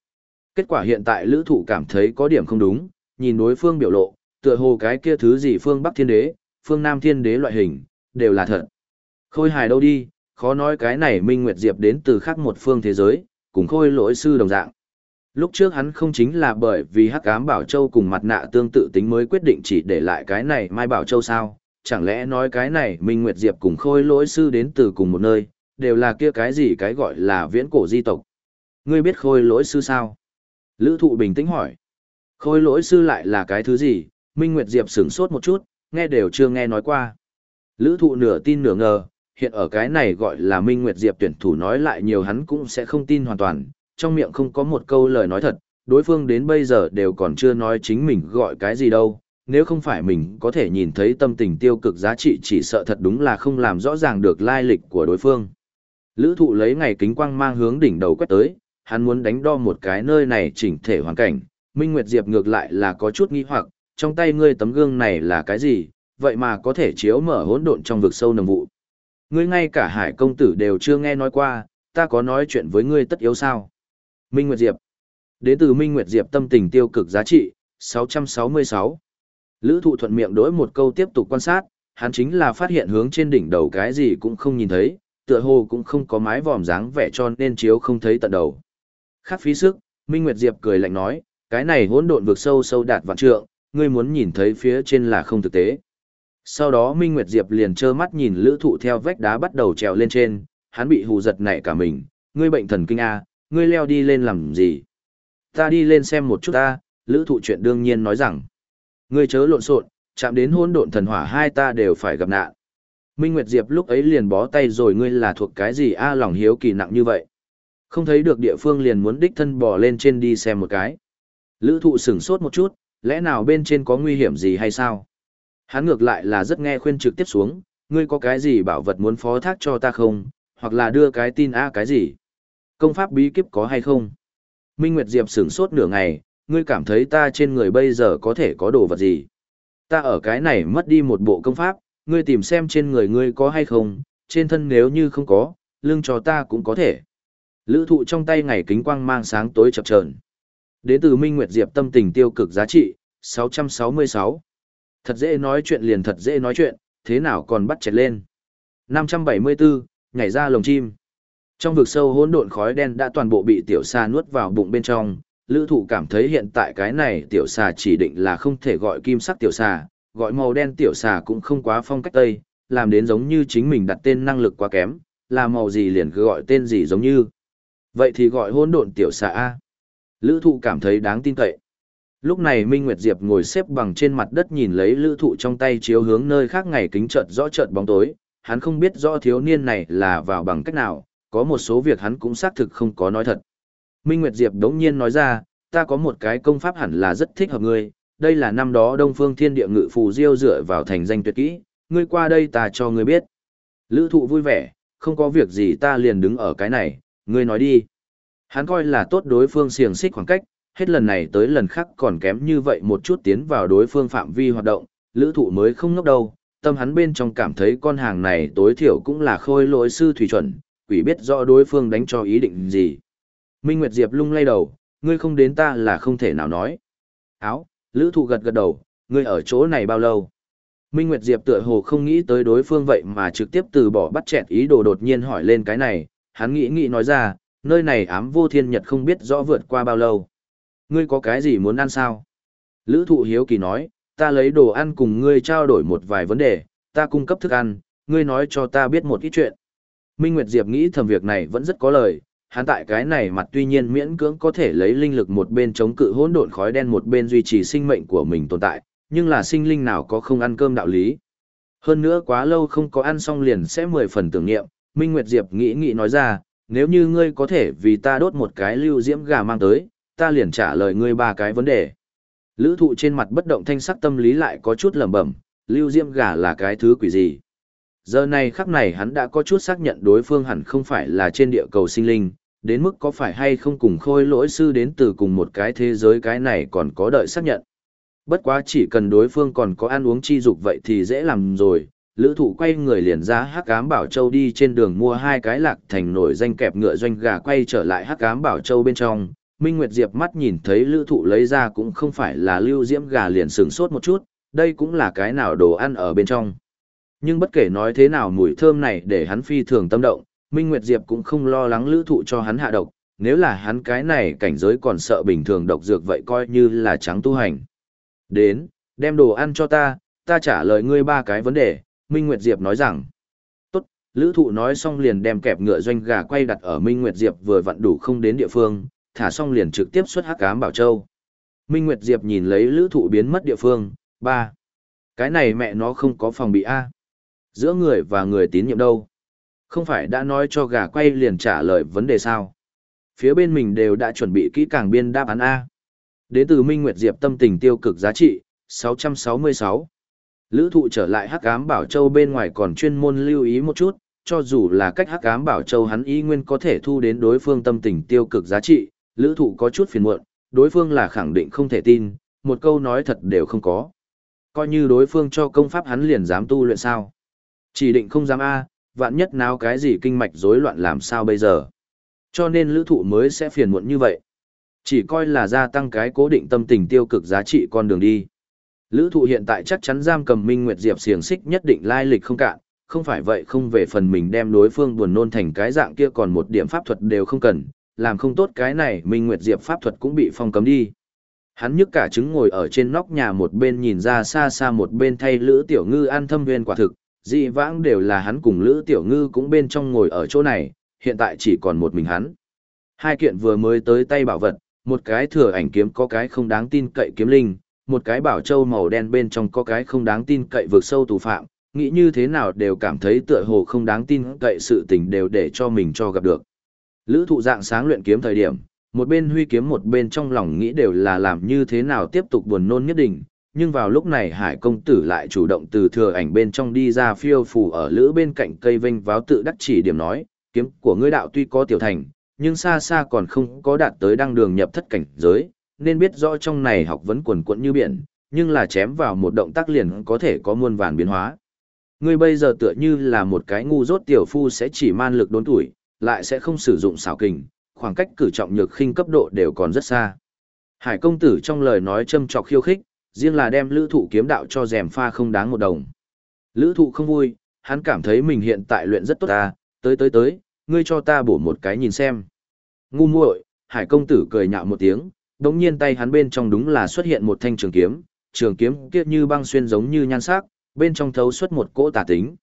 Kết quả hiện tại lữ thụ cảm thấy có điểm không đúng, nhìn đối phương biểu lộ, tựa hồ cái kia thứ gì phương Bắc Thiên Đế, phương Nam Thiên Đế loại hình, đều là thật. Khôi hài đâu đi, khó nói cái này Minh Nguyệt Diệp đến từ khác một phương thế giới, cùng khôi lỗi sư đồng dạng. Lúc trước hắn không chính là bởi vì hắc ám bảo châu cùng mặt nạ tương tự tính mới quyết định chỉ để lại cái này mai bảo châu sao, chẳng lẽ nói cái này Minh Nguyệt Diệp cùng khôi lỗi sư đến từ cùng một nơi, đều là kia cái gì cái gọi là viễn cổ di tộc. Ngươi biết khôi lỗi sư sao? Lữ thụ bình tĩnh hỏi. Khôi lỗi sư lại là cái thứ gì? Minh Nguyệt Diệp sửng sốt một chút, nghe đều chưa nghe nói qua. Lữ thụ nửa tin nửa ngờ, hiện ở cái này gọi là Minh Nguyệt Diệp tuyển thủ nói lại nhiều hắn cũng sẽ không tin hoàn toàn, trong miệng không có một câu lời nói thật, đối phương đến bây giờ đều còn chưa nói chính mình gọi cái gì đâu, nếu không phải mình có thể nhìn thấy tâm tình tiêu cực giá trị chỉ sợ thật đúng là không làm rõ ràng được lai lịch của đối phương. Lữ thụ lấy ngày kính quang mang hướng đỉnh đầu quét tới, hắn muốn đánh đo một cái nơi này chỉnh thể hoàn cảnh, Minh Nguyệt Diệp ngược lại là có chút nghi hoặc, trong tay ngươi tấm gương này là cái gì, vậy mà có thể chiếu mở hỗn độn trong vực sâu nồng vụ. Ngươi ngay cả hải công tử đều chưa nghe nói qua, ta có nói chuyện với ngươi tất yếu sao. Minh Nguyệt Diệp Đến từ Minh Nguyệt Diệp tâm tình tiêu cực giá trị, 666. Lữ thụ thuận miệng đối một câu tiếp tục quan sát, hắn chính là phát hiện hướng trên đỉnh đầu cái gì cũng không nhìn thấy, tựa hồ cũng không có mái vòm dáng vẻ cho nên chiếu không thấy tận đầu. Khắc phí sức, Minh Nguyệt Diệp cười lạnh nói, cái này hỗn độn vực sâu sâu đạt vạn trượng, ngươi muốn nhìn thấy phía trên là không thực tế. Sau đó Minh Nguyệt Diệp liền trơ mắt nhìn lữ thụ theo vách đá bắt đầu trèo lên trên, hắn bị hù giật nảy cả mình, ngươi bệnh thần kinh A, ngươi leo đi lên làm gì? Ta đi lên xem một chút ta, lữ thụ chuyện đương nhiên nói rằng, ngươi chớ lộn xộn, chạm đến hỗn độn thần hỏa hai ta đều phải gặp nạn. Minh Nguyệt Diệp lúc ấy liền bó tay rồi ngươi là thuộc cái gì a lòng hiếu kỳ nặng như vậy. Không thấy được địa phương liền muốn đích thân bò lên trên đi xem một cái. Lữ thụ sửng sốt một chút, lẽ nào bên trên có nguy hiểm gì hay sao? Hắn ngược lại là rất nghe khuyên trực tiếp xuống, ngươi có cái gì bảo vật muốn phó thác cho ta không, hoặc là đưa cái tin a cái gì? Công pháp bí kíp có hay không? Minh Nguyệt Diệp sửng sốt nửa ngày, ngươi cảm thấy ta trên người bây giờ có thể có đồ vật gì? Ta ở cái này mất đi một bộ công pháp, ngươi tìm xem trên người ngươi có hay không, trên thân nếu như không có, lưng cho ta cũng có thể. Lữ thụ trong tay ngày kính quang mang sáng tối chập trờn. Đến từ Minh Nguyệt Diệp tâm tình tiêu cực giá trị, 666. Thật dễ nói chuyện liền thật dễ nói chuyện, thế nào còn bắt chẹt lên. 574, nhảy ra lồng chim. Trong vực sâu hỗn độn khói đen đã toàn bộ bị tiểu xa nuốt vào bụng bên trong, lữ thụ cảm thấy hiện tại cái này tiểu xà chỉ định là không thể gọi kim sắc tiểu xà, gọi màu đen tiểu xà cũng không quá phong cách tây, làm đến giống như chính mình đặt tên năng lực quá kém, là màu gì liền cứ gọi tên gì giống như. Vậy thì gọi hỗn độn tiểu xà A. Lữ thụ cảm thấy đáng tin cậy. Lúc này Minh Nguyệt Diệp ngồi xếp bằng trên mặt đất nhìn lấy lữ thụ trong tay chiếu hướng nơi khác ngày kính chợt rõ chợt bóng tối, hắn không biết rõ thiếu niên này là vào bằng cách nào, có một số việc hắn cũng xác thực không có nói thật. Minh Nguyệt Diệp đống nhiên nói ra, ta có một cái công pháp hẳn là rất thích hợp ngươi, đây là năm đó Đông Phương Thiên Địa Ngự Phù Diêu dựa vào thành danh tuyệt kỹ, ngươi qua đây ta cho ngươi biết. Lữ thụ vui vẻ, không có việc gì ta liền đứng ở cái này, ngươi nói đi. Hắn coi là tốt đối phương xiềng xích khoảng cách, hết lần này tới lần khác còn kém như vậy một chút tiến vào đối phương phạm vi hoạt động, lữ thụ mới không ngốc đâu, tâm hắn bên trong cảm thấy con hàng này tối thiểu cũng là khôi lỗi sư thủy chuẩn, quỷ biết rõ đối phương đánh cho ý định gì. Minh Nguyệt Diệp lung lay đầu, ngươi không đến ta là không thể nào nói. Áo, lữ thụ gật gật đầu, ngươi ở chỗ này bao lâu? Minh Nguyệt Diệp tựa hồ không nghĩ tới đối phương vậy mà trực tiếp từ bỏ bắt chẹt ý đồ đột nhiên hỏi lên cái này, hắn nghĩ nghĩ nói ra, nơi này ám vô thiên nhật không biết rõ vượt qua bao lâu. Ngươi có cái gì muốn ăn sao? Lữ thụ hiếu kỳ nói, ta lấy đồ ăn cùng ngươi trao đổi một vài vấn đề, ta cung cấp thức ăn, ngươi nói cho ta biết một ít chuyện. Minh Nguyệt Diệp nghĩ thầm việc này vẫn rất có lời, hắn tại cái này mặt tuy nhiên miễn cưỡng có thể lấy linh lực một bên chống cự hỗn độn khói đen một bên duy trì sinh mệnh của mình tồn tại, nhưng là sinh linh nào có không ăn cơm đạo lý. Hơn nữa quá lâu không có ăn xong liền sẽ mười phần tưởng niệm, Minh Nguyệt Diệp nghĩ nghĩ nói ra, nếu như ngươi có thể vì ta đốt một cái lưu diễm gà mang tới, ta liền trả lời ngươi ba cái vấn đề. Lữ thụ trên mặt bất động thanh sắc tâm lý lại có chút lầm bẩm lưu diễm gà là cái thứ quỷ gì. Giờ này khắc này hắn đã có chút xác nhận đối phương hẳn không phải là trên địa cầu sinh linh, đến mức có phải hay không cùng khôi lỗi sư đến từ cùng một cái thế giới cái này còn có đợi xác nhận. Bất quá chỉ cần đối phương còn có ăn uống chi dục vậy thì dễ làm rồi, lữ thụ quay người liền ra hắc ám bảo châu đi trên đường mua hai cái lạc thành nổi danh kẹp ngựa doanh gà quay trở lại hắc ám bảo châu bên trong. Minh Nguyệt Diệp mắt nhìn thấy lữ thụ lấy ra cũng không phải là lưu diễm gà liền sừng sốt một chút, đây cũng là cái nào đồ ăn ở bên trong. Nhưng bất kể nói thế nào mùi thơm này để hắn phi thường tâm động, Minh Nguyệt Diệp cũng không lo lắng lữ thụ cho hắn hạ độc, nếu là hắn cái này cảnh giới còn sợ bình thường độc dược vậy coi như là trắng tu hành. Đến, đem đồ ăn cho ta, ta trả lời ngươi ba cái vấn đề, Minh Nguyệt Diệp nói rằng. Tốt, lữ thụ nói xong liền đem kẹp ngựa doanh gà quay đặt ở Minh Nguyệt Diệp vừa vặn đủ không đến địa phương, thả xong liền trực tiếp xuất hắc ám bảo châu. Minh Nguyệt Diệp nhìn lấy lữ thụ biến mất địa phương, ba. Cái này mẹ nó không có phòng bị A. Giữa người và người tín nhiệm đâu. Không phải đã nói cho gà quay liền trả lời vấn đề sao. Phía bên mình đều đã chuẩn bị kỹ càng biên đáp án A. Đến từ Minh Nguyệt Diệp tâm tình tiêu cực giá trị, 666. Lữ thụ trở lại Hắc Ám Bảo Châu bên ngoài còn chuyên môn lưu ý một chút, cho dù là cách Hắc Ám Bảo Châu hắn ý nguyên có thể thu đến đối phương tâm tình tiêu cực giá trị, lữ thụ có chút phiền muộn, đối phương là khẳng định không thể tin, một câu nói thật đều không có. Coi như đối phương cho công pháp hắn liền dám tu luyện sao. Chỉ định không dám A, vạn nhất nào cái gì kinh mạch rối loạn làm sao bây giờ. Cho nên lữ thụ mới sẽ phiền muộn như vậy. Chỉ coi là gia tăng cái cố định tâm tình tiêu cực giá trị con đường đi. Lữ thụ hiện tại chắc chắn giam cầm Minh Nguyệt Diệp xiềng xích nhất định lai lịch không cạn, không phải vậy không về phần mình đem đối phương buồn nôn thành cái dạng kia còn một điểm pháp thuật đều không cần, làm không tốt cái này Minh Nguyệt Diệp pháp thuật cũng bị phong cấm đi. Hắn nhức cả trứng ngồi ở trên nóc nhà một bên nhìn ra xa xa một bên thay Lữ Tiểu Ngư ăn thâm viên quả thực, dị vãng đều là hắn cùng Lữ Tiểu Ngư cũng bên trong ngồi ở chỗ này, hiện tại chỉ còn một mình hắn. Hai kiện vừa mới tới tay bảo vật, một cái thừa ảnh kiếm có cái không đáng tin cậy kiếm linh, một cái bảo châu màu đen bên trong có cái không đáng tin cậy vượt sâu tù phạm, nghĩ như thế nào đều cảm thấy tựa hồ không đáng tin cậy sự tình đều để cho mình cho gặp được. Lữ thụ dạng sáng luyện kiếm thời điểm, một bên huy kiếm một bên trong lòng nghĩ đều là làm như thế nào tiếp tục buồn nôn nhất định, nhưng vào lúc này hải công tử lại chủ động từ thừa ảnh bên trong đi ra phiêu phù ở lữ bên cạnh cây vinh váo tự đắc chỉ điểm nói, kiếm của ngươi đạo tuy có tiểu thành, nhưng xa xa còn không có đạt tới đăng đường nhập thất cảnh giới, nên biết rõ trong này học vấn quần quận như biển, nhưng là chém vào một động tác liền có thể có muôn vàn biến hóa. Ngươi bây giờ tựa như là một cái ngu rốt tiểu phu sẽ chỉ man lực đốn tuổi, lại sẽ không sử dụng xảo kình, khoảng cách cử trọng nhược khinh cấp độ đều còn rất xa. Hải công tử trong lời nói châm trọc khiêu khích, riêng là đem lữ thụ kiếm đạo cho rèm pha không đáng một đồng. Lữ thụ không vui, hắn cảm thấy mình hiện tại luyện rất tốt ta, tới tới tới, ngươi cho ta bổ một cái nhìn xem. Ngu muội, hải công tử cười nhạo một tiếng, đống nhiên tay hắn bên trong đúng là xuất hiện một thanh trường kiếm, trường kiếm kia như băng xuyên giống như nhan sắc, bên trong thấu xuất một cỗ tà tính.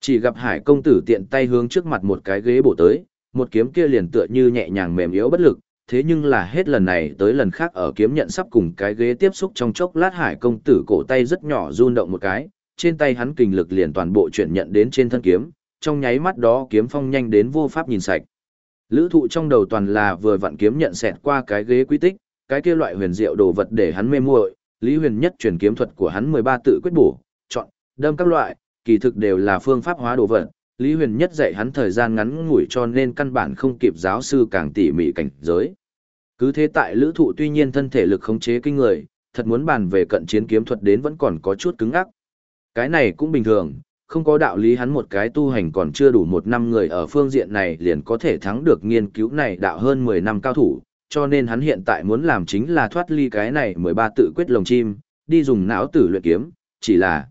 Chỉ gặp hải công tử tiện tay hướng trước mặt một cái ghế bổ tới, một kiếm kia liền tựa như nhẹ nhàng mềm yếu bất lực, thế nhưng là hết lần này tới lần khác ở kiếm nhận sắp cùng cái ghế tiếp xúc trong chốc lát hải công tử cổ tay rất nhỏ run động một cái, trên tay hắn kình lực liền toàn bộ chuyển nhận đến trên thân kiếm, trong nháy mắt đó kiếm phong nhanh đến vô pháp nhìn sạch. Lữ thụ trong đầu toàn là vừa vặn kiếm nhận xẹt qua cái ghế quy tích, cái kia loại huyền diệu đồ vật để hắn mê muội, Lý Huyền nhất truyền kiếm thuật của hắn 13 tự quyết bổ, chọn, đâm các loại, kỳ thực đều là phương pháp hóa đồ vật. Lý Huyền nhất dạy hắn thời gian ngắn ngủi cho nên căn bản không kịp giáo sư càng tỉ mỉ cảnh giới. Cứ thế tại lữ thụ tuy nhiên thân thể lực khống chế kinh người, thật muốn bàn về cận chiến kiếm thuật đến vẫn còn có chút cứng ắc. Cái này cũng bình thường, không có đạo lý hắn một cái tu hành còn chưa đủ một năm người ở phương diện này liền có thể thắng được nghiên cứu này đạo hơn 10 năm cao thủ, cho nên hắn hiện tại muốn làm chính là thoát ly cái này 13 tự quyết lồng chim, đi dùng não tử luyện kiếm, chỉ là...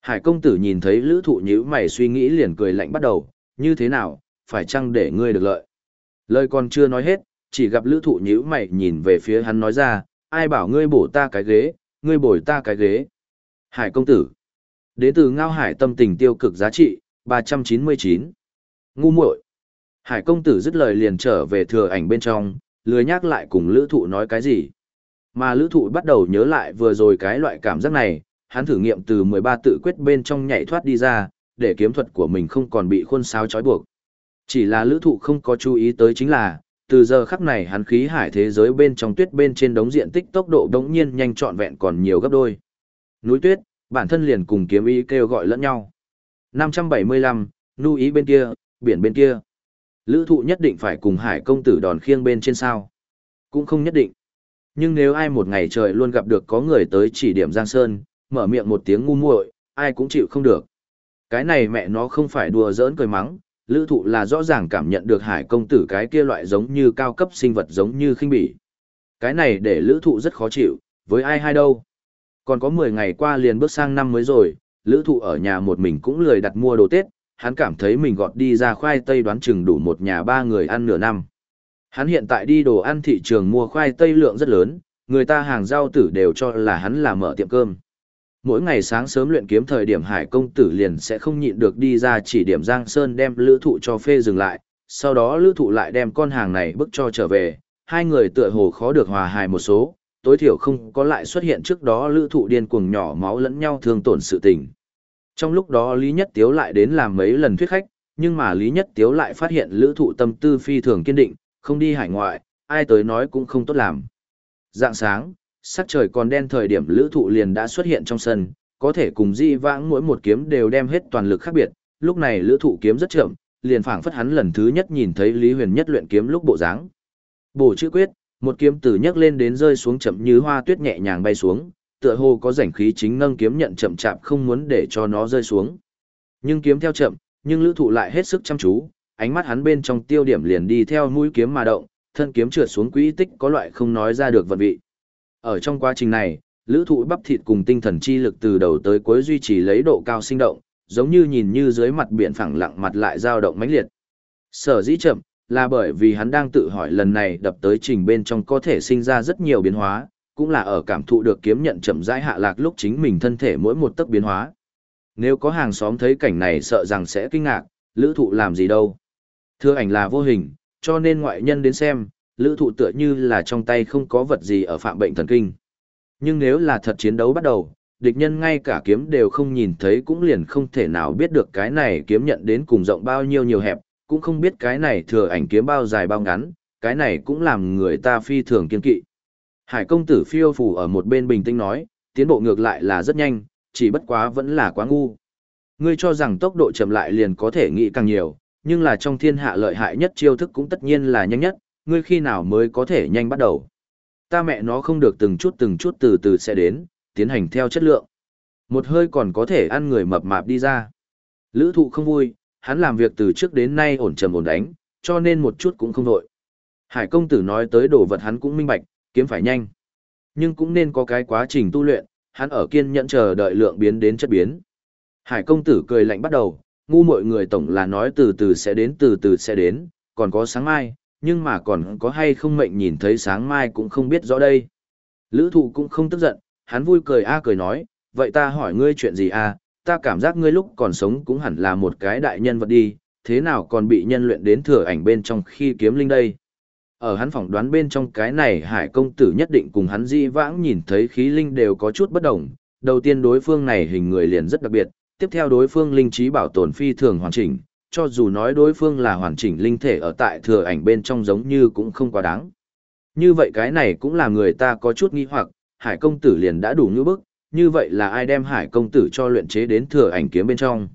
Hải công tử nhìn thấy lữ thụ nhữ mày suy nghĩ liền cười lạnh bắt đầu, như thế nào, phải chăng để ngươi được lợi. Lời còn chưa nói hết, chỉ gặp lữ thụ nhữ mày nhìn về phía hắn nói ra, ai bảo ngươi bổ ta cái ghế, ngươi bồi ta cái ghế. Hải công tử. Đến từ ngao hải tâm tình tiêu cực giá trị, 399. Ngu muội Hải công tử dứt lời liền trở về thừa ảnh bên trong, lười nhắc lại cùng lữ thụ nói cái gì. Mà lữ thụ bắt đầu nhớ lại vừa rồi cái loại cảm giác này, hắn thử nghiệm từ 13 tự quyết bên trong nhảy thoát đi ra, để kiếm thuật của mình không còn bị khuôn sao trói buộc. Chỉ là lữ thụ không có chú ý tới chính là, từ giờ khắc này hắn khí hải thế giới bên trong tuyết bên trên đống diện tích tốc độ đống nhiên nhanh trọn vẹn còn nhiều gấp đôi. Núi tuyết, bản thân liền cùng kiếm ý kêu gọi lẫn nhau. 575, nu ý bên kia, biển bên kia. Lữ thụ nhất định phải cùng hải công tử đòn khiêng bên trên sao. Cũng không nhất định. Nhưng nếu ai một ngày trời luôn gặp được có người tới chỉ điểm Giang Sơn, mở miệng một tiếng ngu muội ai cũng chịu không được. Cái này mẹ nó không phải đùa giỡn cười mắng, lữ thụ là rõ ràng cảm nhận được hải công tử cái kia loại giống như cao cấp sinh vật giống như khinh bỉ. Cái này để lữ thụ rất khó chịu, với ai hay đâu. Còn có 10 ngày qua liền bước sang năm mới rồi, lữ thụ ở nhà một mình cũng lười đặt mua đồ Tết, hắn cảm thấy mình gọt đi ra khoai tây đoán chừng đủ một nhà ba người ăn nửa năm. Hắn hiện tại đi đồ ăn thị trường mua khoai tây lượng rất lớn, người ta hàng rau tử đều cho là hắn là mở tiệm cơm. Mỗi ngày sáng sớm luyện kiếm thời điểm hải công tử liền sẽ không nhịn được đi ra chỉ điểm Giang Sơn đem lữ thụ cho phê dừng lại, sau đó lữ thụ lại đem con hàng này bức cho trở về, hai người tựa hồ khó được hòa hài một số, tối thiểu không có lại xuất hiện trước đó lữ thụ điên cuồng nhỏ máu lẫn nhau thương tổn sự tình. Trong lúc đó Lý Nhất Tiếu lại đến làm mấy lần thuyết khách, nhưng mà Lý Nhất Tiếu lại phát hiện lữ thụ tâm tư phi thường kiên định, không đi hải ngoại, ai tới nói cũng không tốt làm. Dạng sáng, sắc trời còn đen thời điểm lữ thụ liền đã xuất hiện trong sân, có thể cùng di vãng mỗi một kiếm đều đem hết toàn lực khác biệt, lúc này lữ thụ kiếm rất chậm, liền phảng phất hắn lần thứ nhất nhìn thấy Lý Huyền nhất luyện kiếm lúc bộ dáng. Bổ chữ quyết, một kiếm từ nhấc lên đến rơi xuống chậm như hoa tuyết nhẹ nhàng bay xuống, tựa hồ có rảnh khí chính nâng kiếm nhận chậm chạp không muốn để cho nó rơi xuống. Nhưng kiếm theo chậm, nhưng lữ thụ lại hết sức chăm chú, ánh mắt hắn bên trong tiêu điểm liền đi theo mũi kiếm mà động, thân kiếm trượt xuống quỹ tích có loại không nói ra được vận vị. Ở trong quá trình này, lữ thụ bắp thịt cùng tinh thần chi lực từ đầu tới cuối duy trì lấy độ cao sinh động, giống như nhìn như dưới mặt biển phẳng lặng mặt lại dao động mãnh liệt. Sở dĩ chậm, là bởi vì hắn đang tự hỏi lần này đập tới trình bên trong có thể sinh ra rất nhiều biến hóa, cũng là ở cảm thụ được kiếm nhận chậm rãi hạ lạc lúc chính mình thân thể mỗi một tấc biến hóa. Nếu có hàng xóm thấy cảnh này sợ rằng sẽ kinh ngạc, lữ thụ làm gì đâu. Thưa ảnh là vô hình, cho nên ngoại nhân đến xem, lữ thụ tựa như là trong tay không có vật gì ở phạm bệnh thần kinh. Nhưng nếu là thật chiến đấu bắt đầu, địch nhân ngay cả kiếm đều không nhìn thấy cũng liền không thể nào biết được cái này kiếm nhận đến cùng rộng bao nhiêu nhiều hẹp, cũng không biết cái này thừa ảnh kiếm bao dài bao ngắn, cái này cũng làm người ta phi thường kiên kỵ. Hải công tử phiêu phù ở một bên bình tĩnh nói, tiến bộ ngược lại là rất nhanh, chỉ bất quá vẫn là quá ngu. Ngươi cho rằng tốc độ chậm lại liền có thể nghĩ càng nhiều, nhưng là trong thiên hạ lợi hại nhất chiêu thức cũng tất nhiên là nhanh nhất, ngươi khi nào mới có thể nhanh bắt đầu. Ta mẹ nó không được từng chút từng chút từ từ sẽ đến, tiến hành theo chất lượng. Một hơi còn có thể ăn người mập mạp đi ra. Lữ thụ không vui, hắn làm việc từ trước đến nay ổn trầm ổn đánh, cho nên một chút cũng không đội. Hải công tử nói tới đồ vật hắn cũng minh bạch, kiếm phải nhanh. Nhưng cũng nên có cái quá trình tu luyện, hắn ở kiên nhẫn chờ đợi lượng biến đến chất biến. Hải công tử cười lạnh bắt đầu, ngu mọi người tổng là nói từ từ sẽ đến từ từ sẽ đến, còn có sáng mai, nhưng mà còn có hay không mệnh nhìn thấy sáng mai cũng không biết rõ đây. Lữ thụ cũng không tức giận, hắn vui cười a cười nói, vậy ta hỏi ngươi chuyện gì a ta cảm giác ngươi lúc còn sống cũng hẳn là một cái đại nhân vật đi, thế nào còn bị nhân luyện đến thừa ảnh bên trong khi kiếm linh đây. Ở hắn phỏng đoán bên trong cái này hải công tử nhất định cùng hắn di vãng nhìn thấy khí linh đều có chút bất đồng. Đầu tiên đối phương này hình người liền rất đặc biệt, tiếp theo đối phương linh trí bảo tồn phi thường hoàn chỉnh, cho dù nói đối phương là hoàn chỉnh linh thể ở tại thừa ảnh bên trong giống như cũng không quá đáng. Như vậy cái này cũng là người ta có chút nghi hoặc, hải công tử liền đã đủ như bức, như vậy là ai đem hải công tử cho luyện chế đến thừa ảnh kiếm bên trong.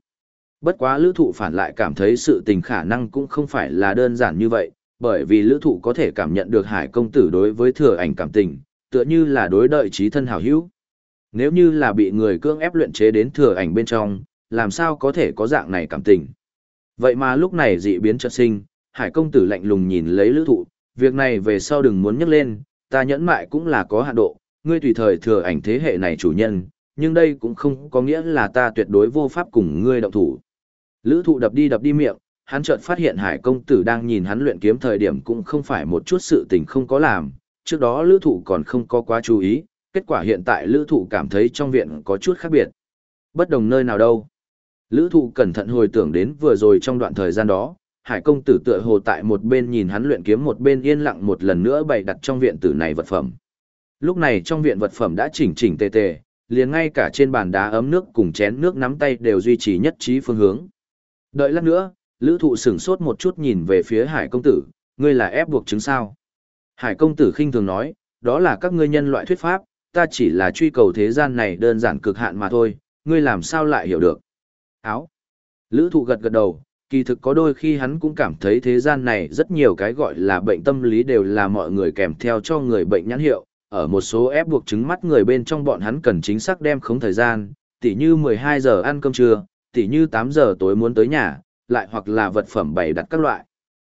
Bất quá lữ thụ phản lại cảm thấy sự tình khả năng cũng không phải là đơn giản như vậy, bởi vì lữ thụ có thể cảm nhận được hải công tử đối với thừa ảnh cảm tình, tựa như là đối đợi trí thân hảo hữu. Nếu như là bị người cưỡng ép luyện chế đến thừa ảnh bên trong, làm sao có thể có dạng này cảm tình. Vậy mà lúc này dị biến chợt sinh, hải công tử lạnh lùng nhìn lấy lữ thụ, việc này về sau đừng muốn nhắc lên, ta nhẫn mại cũng là có hạn độ, ngươi tùy thời thừa ảnh thế hệ này chủ nhân, nhưng đây cũng không có nghĩa là ta tuyệt đối vô pháp cùng ngươi động thủ. Lữ thụ đập đi đập đi miệng, hắn chợt phát hiện hải công tử đang nhìn hắn luyện kiếm thời điểm cũng không phải một chút sự tình không có làm, trước đó lữ thụ còn không có quá chú ý, kết quả hiện tại lữ thụ cảm thấy trong viện có chút khác biệt. Bất đồng nơi nào đâu. Lữ thụ cẩn thận hồi tưởng đến vừa rồi trong đoạn thời gian đó, hải công tử tựa hồ tại một bên nhìn hắn luyện kiếm một bên yên lặng một lần nữa bày đặt trong viện tử này vật phẩm. Lúc này trong viện vật phẩm đã chỉnh chỉnh tề tề, liền ngay cả trên bàn đá ấm nước cùng chén nước nắm tay đều duy trì nhất trí phương hướng. Đợi lát nữa, lữ thụ sửng sốt một chút nhìn về phía hải công tử, ngươi là ép buộc chứng sao. Hải công tử khinh thường nói, đó là các ngươi nhân loại thuyết pháp, ta chỉ là truy cầu thế gian này đơn giản cực hạn mà thôi, ngươi làm sao lại hiểu được. Áo. Lữ thụ gật gật đầu, kỳ thực có đôi khi hắn cũng cảm thấy thế gian này rất nhiều cái gọi là bệnh tâm lý đều là mọi người kèm theo cho người bệnh nhãn hiệu, ở một số ép buộc chứng mắt người bên trong bọn hắn cần chính xác đem khống thời gian, tỉ như 12 giờ ăn cơm trưa, tỉ như 8 giờ tối muốn tới nhà, lại hoặc là vật phẩm bày đặt các loại.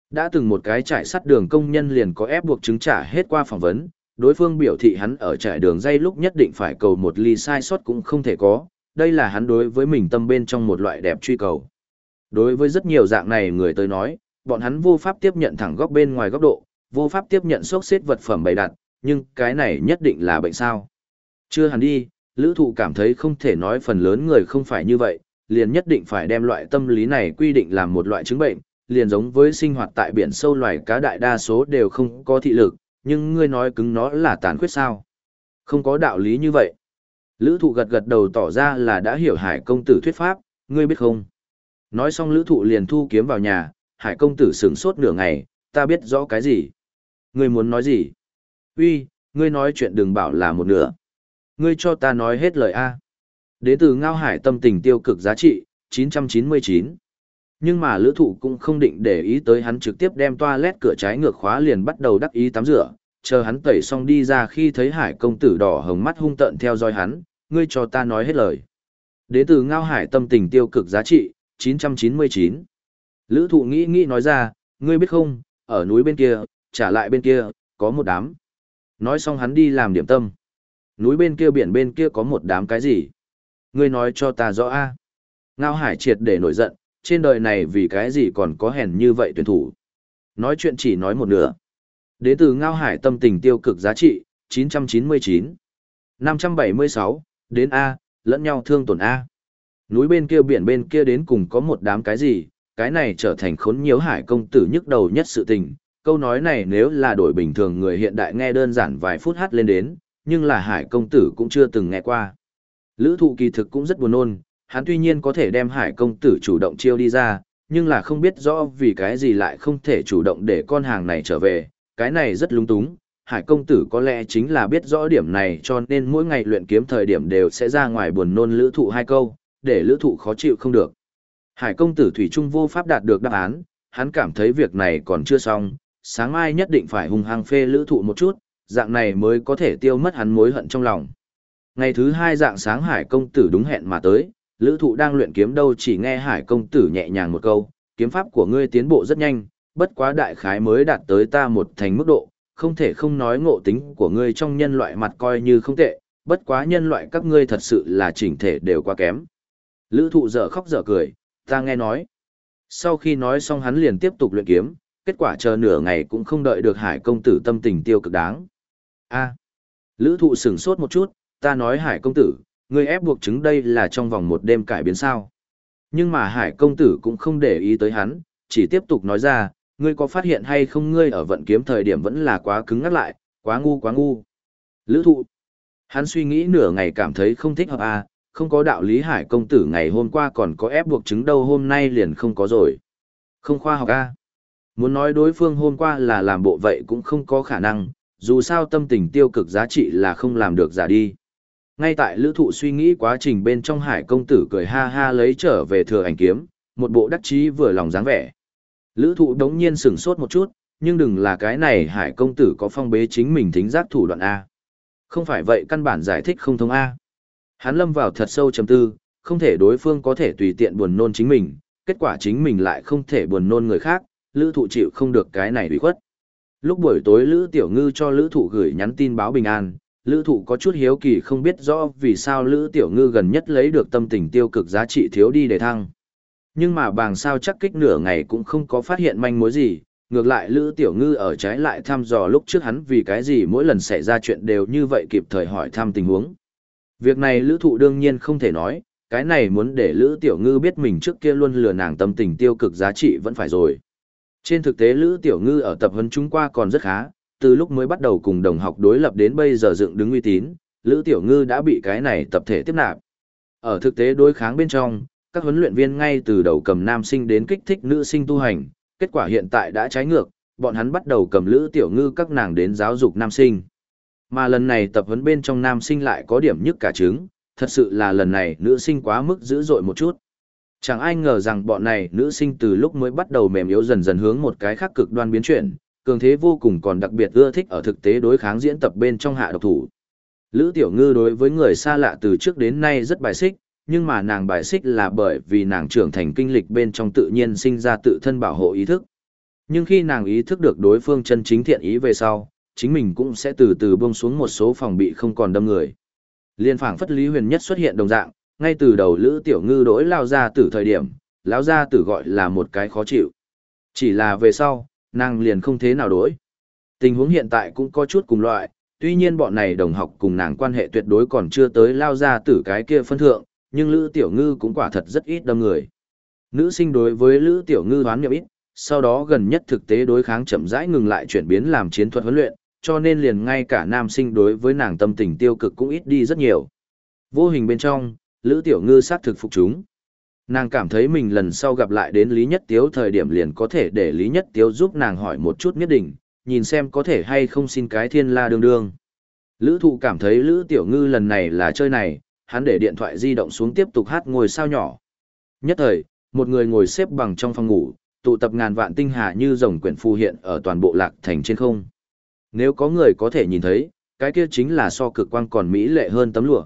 Đã từng một cái trải sắt đường công nhân liền có ép buộc chứng trả hết qua phỏng vấn, đối phương biểu thị hắn ở trải đường dây lúc nhất định phải cầu một ly sai sót cũng không thể có, đây là hắn đối với mình tâm bên trong một loại đẹp truy cầu. Đối với rất nhiều dạng này người tới nói, bọn hắn vô pháp tiếp nhận thẳng góc bên ngoài góc độ, vô pháp tiếp nhận sốc xếp vật phẩm bày đặt, nhưng cái này nhất định là bệnh sao. Chưa hẳn đi, lữ thụ cảm thấy không thể nói phần lớn người không phải như vậy, liền nhất định phải đem loại tâm lý này quy định làm một loại chứng bệnh, liền giống với sinh hoạt tại biển sâu loài cá đại đa số đều không có thị lực, nhưng ngươi nói cứng nó là tàn khuyết sao. Không có đạo lý như vậy. Lữ thụ gật gật đầu tỏ ra là đã hiểu hải công tử thuyết pháp, ngươi biết không? Nói xong lữ thụ liền thu kiếm vào nhà, hải công tử sướng sốt nửa ngày, ta biết rõ cái gì. Ngươi muốn nói gì? Uy, ngươi nói chuyện đừng bảo là một nửa. Ngươi cho ta nói hết lời A. Đế từ ngao hải tâm tình tiêu cực giá trị, 999. Nhưng mà lữ thụ cũng không định để ý tới hắn trực tiếp đem toilet cửa trái ngược khóa liền bắt đầu đắc ý tắm rửa, chờ hắn tẩy xong đi ra khi thấy hải công tử đỏ hồng mắt hung tợn theo dõi hắn, ngươi cho ta nói hết lời. Đế tử ngao hải tâm tình tiêu cực giá trị, 999. Lữ thụ nghĩ nghĩ nói ra, ngươi biết không, ở núi bên kia, trả lại bên kia, có một đám. Nói xong hắn đi làm điểm tâm. Núi bên kia biển bên kia có một đám cái gì? Ngươi nói cho ta rõ a Ngao hải triệt để nổi giận, trên đời này vì cái gì còn có hèn như vậy tuyển thủ. Nói chuyện chỉ nói một nửa. Đế từ Ngao Hải tâm tình tiêu cực giá trị, 999. 576, đến A, lẫn nhau thương tổn A. Núi bên kia biển bên kia đến cùng có một đám cái gì, cái này trở thành khốn nhiễu hải công tử nhức đầu nhất sự tình. Câu nói này nếu là đổi bình thường người hiện đại nghe đơn giản vài phút hát lên đến, nhưng là hải công tử cũng chưa từng nghe qua. Lữ thụ kỳ thực cũng rất buồn nôn, hắn tuy nhiên có thể đem hải công tử chủ động chiêu đi ra, nhưng là không biết rõ vì cái gì lại không thể chủ động để con hàng này trở về, cái này rất lung túng. Hải công tử có lẽ chính là biết rõ điểm này cho nên mỗi ngày luyện kiếm thời điểm đều sẽ ra ngoài buồn nôn lữ thụ hai câu, để lữ thụ khó chịu không được. Hải công tử Thủy Trung vô pháp đạt được đáp án, hắn cảm thấy việc này còn chưa xong, sáng mai nhất định phải hung hăng phê lữ thụ một chút, dạng này mới có thể tiêu mất hắn mối hận trong lòng. Ngày thứ hai dạng sáng Hải công tử đúng hẹn mà tới, lữ thụ đang luyện kiếm đâu chỉ nghe Hải công tử nhẹ nhàng một câu, kiếm pháp của ngươi tiến bộ rất nhanh, bất quá đại khái mới đạt tới ta một thành mức độ, không thể không nói ngộ tính của ngươi trong nhân loại mặt coi như không tệ, bất quá nhân loại các ngươi thật sự là chỉnh thể đều quá kém. Lữ thụ dở khóc dở cười, ta nghe nói. Sau khi nói xong hắn liền tiếp tục luyện kiếm, kết quả chờ nửa ngày cũng không đợi được hải công tử tâm tình tiêu cực đáng. a lữ thụ sửng sốt một chút, ta nói hải công tử, ngươi ép buộc chứng đây là trong vòng một đêm cải biến sao. Nhưng mà hải công tử cũng không để ý tới hắn, chỉ tiếp tục nói ra, ngươi có phát hiện hay không ngươi ở vận kiếm thời điểm vẫn là quá cứng ngắt lại, quá ngu quá ngu. Lữ thụ. Hắn suy nghĩ nửa ngày cảm thấy không thích hợp à, không có đạo lý hải công tử ngày hôm qua còn có ép buộc chứng đâu hôm nay liền không có rồi. Không khoa học à. Muốn nói đối phương hôm qua là làm bộ vậy cũng không có khả năng, dù sao tâm tình tiêu cực giá trị là không làm được giả đi. Ngay tại lữ thụ suy nghĩ quá trình bên trong hải công tử cười ha ha lấy trở về thừa ảnh kiếm, một bộ đắc chí vừa lòng dáng vẻ. Lữ thụ đống nhiên sửng sốt một chút, nhưng đừng là cái này hải công tử có phong bế chính mình thính giác thủ đoạn A. Không phải vậy căn bản giải thích không thông A. Hắn lâm vào thật sâu chầm tư, không thể đối phương có thể tùy tiện buồn nôn chính mình, kết quả chính mình lại không thể buồn nôn người khác, lữ thụ chịu không được cái này bị khuất. Lúc buổi tối lữ tiểu ngư cho lữ thụ gửi nhắn tin báo bình an, lữ thụ có chút hiếu kỳ không biết rõ vì sao lữ tiểu ngư gần nhất lấy được tâm tình tiêu cực giá trị thiếu đi để thăng. Nhưng mà bàng sao chắc kích nửa ngày cũng không có phát hiện manh mối gì, ngược lại Lữ Tiểu Ngư ở trái lại thăm dò lúc trước hắn vì cái gì mỗi lần xảy ra chuyện đều như vậy kịp thời hỏi thăm tình huống. Việc này Lữ Thụ đương nhiên không thể nói, cái này muốn để Lữ Tiểu Ngư biết mình trước kia luôn lừa nàng tâm tình tiêu cực giá trị vẫn phải rồi. Trên thực tế Lữ Tiểu Ngư ở tập huấn chúng qua còn rất khá, từ lúc mới bắt đầu cùng đồng học đối lập đến bây giờ dựng đứng uy tín, Lữ Tiểu Ngư đã bị cái này tập thể tiếp nạp. Ở thực tế đối kháng bên trong, các huấn luyện viên ngay từ đầu cầm nam sinh đến kích thích nữ sinh tu hành, kết quả hiện tại đã trái ngược, bọn hắn bắt đầu cầm lữ tiểu ngư các nàng đến giáo dục nam sinh. Mà lần này tập huấn bên trong nam sinh lại có điểm nhất cả trứng, thật sự là lần này nữ sinh quá mức dữ dội một chút. Chẳng ai ngờ rằng bọn này nữ sinh từ lúc mới bắt đầu mềm yếu dần dần hướng một cái khác cực đoan biến chuyển, cường thế vô cùng còn đặc biệt ưa thích ở thực tế đối kháng diễn tập bên trong hạ độc thủ. Lữ Tiểu Ngư đối với người xa lạ từ trước đến nay rất bài xích, nhưng mà nàng bài xích là bởi vì nàng trưởng thành kinh lịch bên trong tự nhiên sinh ra tự thân bảo hộ ý thức. Nhưng khi nàng ý thức được đối phương chân chính thiện ý về sau, chính mình cũng sẽ từ từ buông xuống một số phòng bị không còn đâm người. Liên phảng phất Lý Huyền Nhất xuất hiện đồng dạng, ngay từ đầu Lữ Tiểu Ngư đối lao ra từ thời điểm, lão ra tử gọi là một cái khó chịu. Chỉ là về sau, nàng liền không thế nào đối. Tình huống hiện tại cũng có chút cùng loại, tuy nhiên bọn này đồng học cùng nàng quan hệ tuyệt đối còn chưa tới lao ra tử cái kia phân thượng, nhưng Lữ Tiểu Ngư cũng quả thật rất ít đâm người. Nữ sinh đối với Lữ Tiểu Ngư đoán nhập ít, sau đó gần nhất thực tế đối kháng chậm rãi ngừng lại chuyển biến làm chiến thuật huấn luyện, cho nên liền ngay cả nam sinh đối với nàng tâm tình tiêu cực cũng ít đi rất nhiều. Vô hình bên trong, Lữ Tiểu Ngư sát thực phục chúng. Nàng cảm thấy mình lần sau gặp lại đến Lý Nhất Tiếu thời điểm liền có thể để Lý Nhất Tiếu giúp nàng hỏi một chút nhất định, nhìn xem có thể hay không xin cái thiên la đương đương. Lữ thụ cảm thấy Lữ Tiểu Ngư lần này là chơi này, hắn để điện thoại di động xuống tiếp tục hát ngồi sao nhỏ. Nhất thời, một người ngồi xếp bằng trong phòng ngủ, tụ tập ngàn vạn tinh hà như rồng quyển phù hiện ở toàn bộ lạc thành trên không. Nếu có người có thể nhìn thấy, cái kia chính là so cực quang còn mỹ lệ hơn tấm lụa.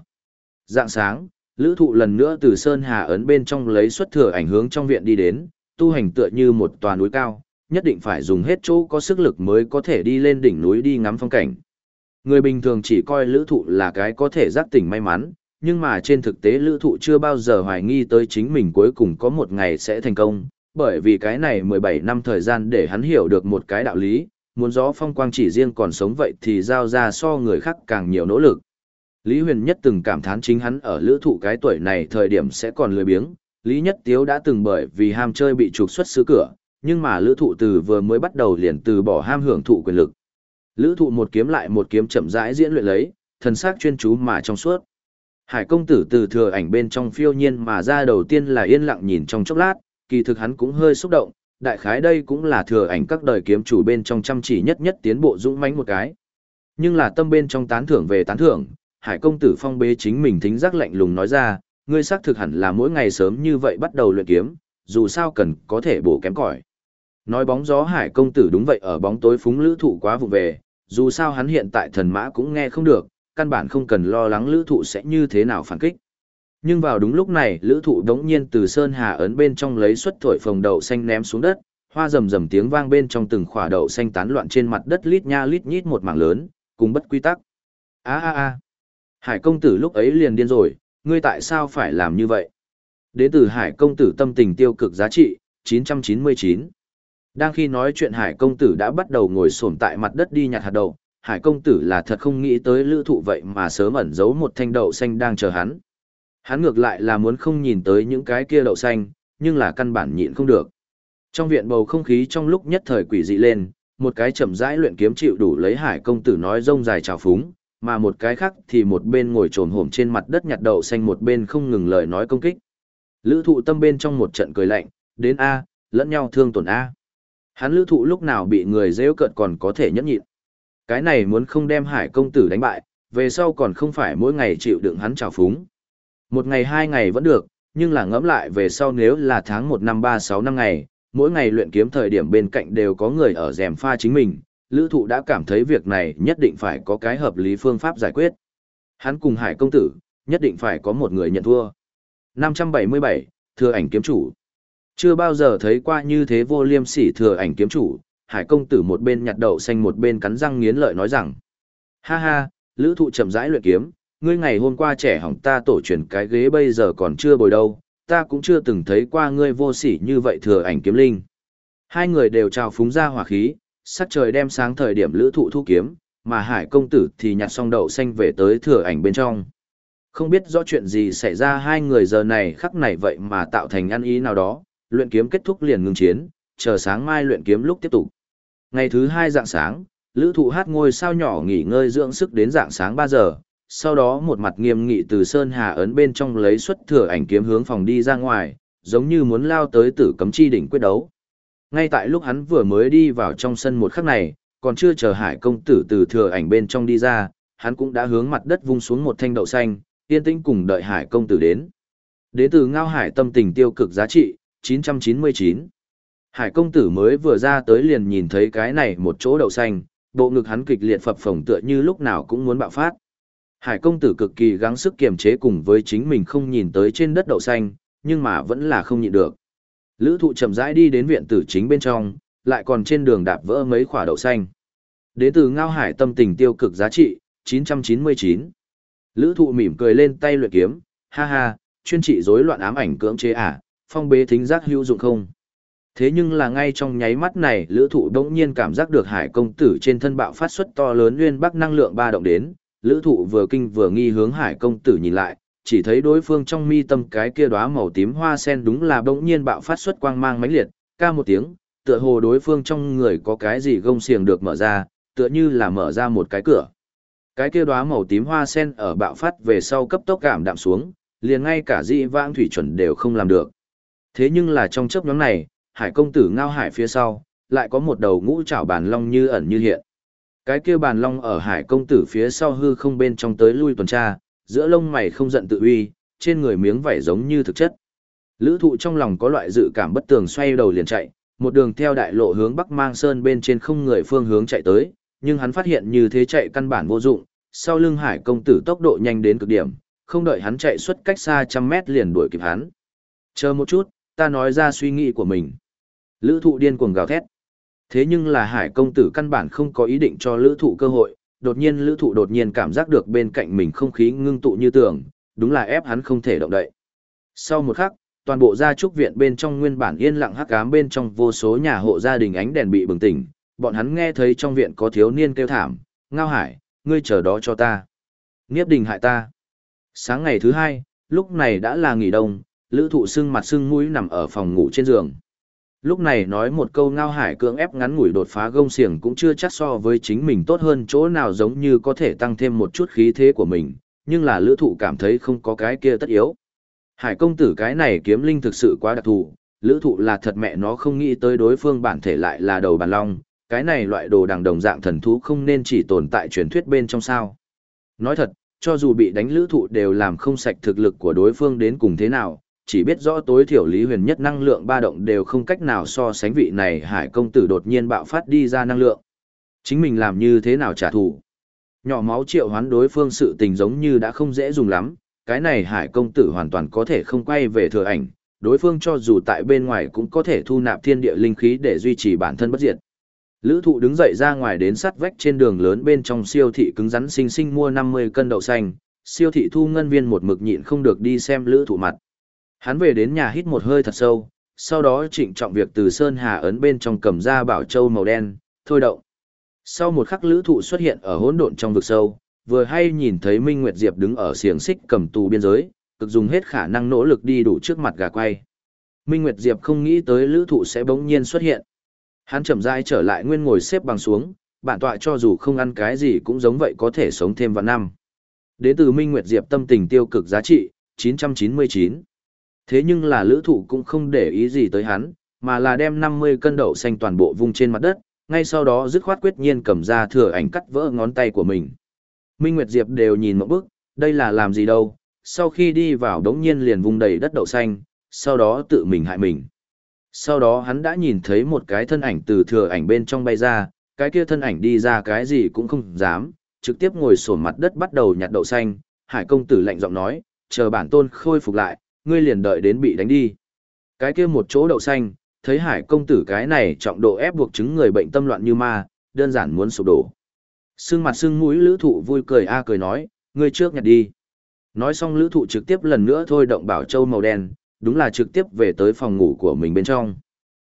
Dạng sáng, lữ thụ lần nữa từ Sơn Hà ấn bên trong lấy xuất thừa ảnh hướng trong viện đi đến, tu hành tựa như một tòa núi cao, nhất định phải dùng hết chỗ có sức lực mới có thể đi lên đỉnh núi đi ngắm phong cảnh. Người bình thường chỉ coi lữ thụ là cái có thể giác tỉnh may mắn, nhưng mà trên thực tế lữ thụ chưa bao giờ hoài nghi tới chính mình cuối cùng có một ngày sẽ thành công, bởi vì cái này 17 năm thời gian để hắn hiểu được một cái đạo lý, muốn gió phong quang chỉ riêng còn sống vậy thì giao ra so người khác càng nhiều nỗ lực. Lý Huyền Nhất từng cảm thán chính hắn ở lữ thụ cái tuổi này thời điểm sẽ còn lười biếng, Lý Nhất Tiếu đã từng bởi vì ham chơi bị trục xuất xứ cửa, nhưng mà lữ thụ từ vừa mới bắt đầu liền từ bỏ ham hưởng thụ quyền lực. Lữ thụ một kiếm lại một kiếm chậm rãi diễn luyện lấy, thần sắc chuyên chú mà trong suốt. Hải công tử từ thừa ảnh bên trong phiêu nhiên mà ra đầu tiên là yên lặng nhìn trong chốc lát, kỳ thực hắn cũng hơi xúc động, đại khái đây cũng là thừa ảnh các đời kiếm chủ bên trong chăm chỉ nhất nhất tiến bộ dũng mãnh một cái. Nhưng là tâm bên trong tán thưởng về tán thưởng, Hải công tử phong bế chính mình thính giác lạnh lùng nói ra, ngươi xác thực hẳn là mỗi ngày sớm như vậy bắt đầu luyện kiếm, dù sao cần có thể bổ kém cỏi. Nói bóng gió Hải công tử đúng vậy ở bóng tối phúng lữ thụ quá vụ về, dù sao hắn hiện tại thần mã cũng nghe không được, căn bản không cần lo lắng lữ thụ sẽ như thế nào phản kích. Nhưng vào đúng lúc này, lữ thụ đống nhiên từ sơn hà ấn bên trong lấy xuất thổi phồng đậu xanh ném xuống đất, hoa rầm rầm tiếng vang bên trong từng khỏa đậu xanh tán loạn trên mặt đất lít nha lít nhít một mảng lớn, cùng bất quy tắc. A a a. Hải công tử lúc ấy liền điên rồi, ngươi tại sao phải làm như vậy? Đến từ Hải công tử tâm tình tiêu cực giá trị, 999. Đang khi nói chuyện Hải công tử đã bắt đầu ngồi xổm tại mặt đất đi nhặt hạt đậu, Hải công tử là thật không nghĩ tới lữ thụ vậy mà sớm ẩn giấu một thanh đậu xanh đang chờ hắn. Hắn ngược lại là muốn không nhìn tới những cái kia đậu xanh, nhưng là căn bản nhịn không được. Trong viện bầu không khí trong lúc nhất thời quỷ dị lên, một cái chậm rãi luyện kiếm chịu đủ lấy Hải công tử nói rông dài trào phúng, mà một cái khác thì một bên ngồi trồn hổm trên mặt đất nhặt đậu xanh một bên không ngừng lời nói công kích. Lữ thụ tâm bên trong một trận cười lạnh, đến A, lẫn nhau thương tổn A. Hắn lữ thụ lúc nào bị người dễ cận còn có thể nhẫn nhịn. Cái này muốn không đem hải công tử đánh bại, về sau còn không phải mỗi ngày chịu đựng hắn trào phúng. Một ngày hai ngày vẫn được, nhưng là ngẫm lại về sau nếu là tháng 1 năm 3 6 năm ngày, mỗi ngày luyện kiếm thời điểm bên cạnh đều có người ở rèm pha chính mình, lữ thụ đã cảm thấy việc này nhất định phải có cái hợp lý phương pháp giải quyết. Hắn cùng hải công tử, nhất định phải có một người nhận thua. 577, thừa ảnh kiếm chủ. Chưa bao giờ thấy qua như thế vô liêm sỉ thừa ảnh kiếm chủ, hải công tử một bên nhặt đậu xanh một bên cắn răng nghiến lợi nói rằng. Ha ha, lữ thụ chậm rãi luyện kiếm, ngươi ngày hôm qua trẻ hỏng ta tổ truyền cái ghế bây giờ còn chưa bồi đâu, ta cũng chưa từng thấy qua ngươi vô sỉ như vậy thừa ảnh kiếm linh. Hai người đều trào phúng ra hỏa khí, sắc trời đem sáng thời điểm lữ thụ thu kiếm, mà hải công tử thì nhặt xong đậu xanh về tới thừa ảnh bên trong. Không biết rõ chuyện gì xảy ra hai người giờ này khắc này vậy mà tạo thành ăn ý nào đó, luyện kiếm kết thúc liền ngừng chiến, chờ sáng mai luyện kiếm lúc tiếp tục. Ngày thứ hai dạng sáng, lữ thụ hát ngôi sao nhỏ nghỉ ngơi dưỡng sức đến dạng sáng 3 giờ, sau đó một mặt nghiêm nghị từ Sơn Hà ấn bên trong lấy xuất thừa ảnh kiếm hướng phòng đi ra ngoài, giống như muốn lao tới tử cấm chi đỉnh quyết đấu. Ngay tại lúc hắn vừa mới đi vào trong sân một khắc này, còn chưa chờ hải công tử từ thừa ảnh bên trong đi ra, hắn cũng đã hướng mặt đất vung xuống một thanh đậu xanh, yên tĩnh cùng đợi hải công tử đến. Đế từ ngao hải tâm tình tiêu cực giá trị, 999. Hải công tử mới vừa ra tới liền nhìn thấy cái này một chỗ đậu xanh, bộ ngực hắn kịch liệt phập phồng tựa như lúc nào cũng muốn bạo phát. Hải công tử cực kỳ gắng sức kiềm chế cùng với chính mình không nhìn tới trên đất đậu xanh, nhưng mà vẫn là không nhịn được. Lữ thụ chậm rãi đi đến viện tử chính bên trong, lại còn trên đường đạp vỡ mấy quả đậu xanh. Đến từ ngao hải tâm tình tiêu cực giá trị, 999. Lữ thụ mỉm cười lên tay luyện kiếm, ha ha, chuyên trị rối loạn ám ảnh cưỡng chế à, phong bế thính giác hữu dụng không. Thế nhưng là ngay trong nháy mắt này, lữ thụ đống nhiên cảm giác được hải công tử trên thân bạo phát xuất to lớn nguyên bắc năng lượng ba động đến, lữ thụ vừa kinh vừa nghi hướng hải công tử nhìn lại, chỉ thấy đối phương trong mi tâm cái kia đóa màu tím hoa sen đúng là đống nhiên bạo phát xuất quang mang mãnh liệt, ca một tiếng, tựa hồ đối phương trong người có cái gì gông xiềng được mở ra, tựa như là mở ra một cái cửa. Cái kia đóa màu tím hoa sen ở bạo phát về sau cấp tốc cảm đạm xuống, liền ngay cả dị vãng thủy chuẩn đều không làm được. Thế nhưng là trong chớp nhóm này, hải công tử ngao hải phía sau, lại có một đầu ngũ trảo bàn long như ẩn như hiện. Cái kia bàn long ở hải công tử phía sau hư không bên trong tới lui tuần tra, giữa lông mày không giận tự uy, trên người miếng vảy giống như thực chất. Lữ thụ trong lòng có loại dự cảm bất tường xoay đầu liền chạy, một đường theo đại lộ hướng Bắc Mang Sơn bên trên không người phương hướng chạy tới, nhưng hắn phát hiện như thế chạy căn bản vô dụng, sau lưng hải công tử tốc độ nhanh đến cực điểm, không đợi hắn chạy xuất cách xa trăm mét liền đuổi kịp hắn. Chờ một chút, ta nói ra suy nghĩ của mình. Lữ thụ điên cuồng gào thét. Thế nhưng là hải công tử căn bản không có ý định cho lữ thụ cơ hội, đột nhiên lữ thụ đột nhiên cảm giác được bên cạnh mình không khí ngưng tụ như tường, đúng là ép hắn không thể động đậy. Sau một khắc, toàn bộ gia trúc viện bên trong nguyên bản yên lặng hắc ám bên trong vô số nhà hộ gia đình ánh đèn bị bừng tỉnh, bọn hắn nghe thấy trong viện có thiếu niên kêu thảm, ngao hải, ngươi chờ đó cho ta. Nghiếp đình hại ta. Sáng ngày thứ hai, lúc này đã là nghỉ đông, lữ thụ sưng mặt sưng mũi nằm ở phòng ngủ trên giường. Lúc này nói một câu ngao hải cưỡng ép ngắn ngủi đột phá gông xiềng cũng chưa chắc so với chính mình tốt hơn chỗ nào giống như có thể tăng thêm một chút khí thế của mình, nhưng là lữ thụ cảm thấy không có cái kia tất yếu. Hải công tử cái này kiếm linh thực sự quá đặc thù, lữ thụ là thật mẹ nó không nghĩ tới đối phương bản thể lại là đầu bàn long, cái này loại đồ đằng đồng dạng thần thú không nên chỉ tồn tại truyền thuyết bên trong sao. Nói thật, cho dù bị đánh lữ thụ đều làm không sạch thực lực của đối phương đến cùng thế nào, chỉ biết rõ tối thiểu lý huyền nhất năng lượng ba động đều không cách nào so sánh vị này hải công tử đột nhiên bạo phát đi ra năng lượng. Chính mình làm như thế nào trả thù. Nhỏ máu triệu hoán đối phương sự tình giống như đã không dễ dùng lắm, cái này hải công tử hoàn toàn có thể không quay về thừa ảnh, đối phương cho dù tại bên ngoài cũng có thể thu nạp thiên địa linh khí để duy trì bản thân bất diệt. Lữ thụ đứng dậy ra ngoài đến sắt vách trên đường lớn bên trong siêu thị cứng rắn xinh xinh mua 50 cân đậu xanh, siêu thị thu ngân viên một mực nhịn không được đi xem lữ thụ mặt. Hắn về đến nhà hít một hơi thật sâu, sau đó trịnh trọng việc từ Sơn Hà ấn bên trong cầm ra bảo châu màu đen, thôi động. Sau một khắc lữ thụ xuất hiện ở hỗn độn trong vực sâu, vừa hay nhìn thấy Minh Nguyệt Diệp đứng ở xiềng xích cầm tù biên giới, cực dùng hết khả năng nỗ lực đi đủ trước mặt gà quay. Minh Nguyệt Diệp không nghĩ tới lữ thụ sẽ bỗng nhiên xuất hiện. Hắn chậm rãi trở lại nguyên ngồi xếp bằng xuống, bản tọa cho dù không ăn cái gì cũng giống vậy có thể sống thêm vạn năm. Đến từ Minh Nguyệt Diệp tâm tình tiêu cực giá trị, 999. Thế nhưng là lữ thụ cũng không để ý gì tới hắn, mà là đem 50 cân đậu xanh toàn bộ vung trên mặt đất, ngay sau đó dứt khoát quyết nhiên cầm ra thừa ảnh cắt vỡ ngón tay của mình. Minh Nguyệt Diệp đều nhìn một bước, đây là làm gì đâu, sau khi đi vào đống nhiên liền vung đầy đất đậu xanh, sau đó tự mình hại mình. Sau đó hắn đã nhìn thấy một cái thân ảnh từ thừa ảnh bên trong bay ra, cái kia thân ảnh đi ra cái gì cũng không dám, trực tiếp ngồi sổn mặt đất bắt đầu nhặt đậu xanh, hải công tử lạnh giọng nói, chờ bản tôn khôi phục lại, ngươi liền đợi đến bị đánh đi. Cái kia một chỗ đậu xanh, thấy hải công tử cái này trọng độ ép buộc chứng người bệnh tâm loạn như ma, đơn giản muốn sụp đổ. Sương mặt sương mũi lữ thụ vui cười a cười nói, ngươi trước nhặt đi. Nói xong lữ thụ trực tiếp lần nữa thôi động bảo châu màu đen, đúng là trực tiếp về tới phòng ngủ của mình bên trong.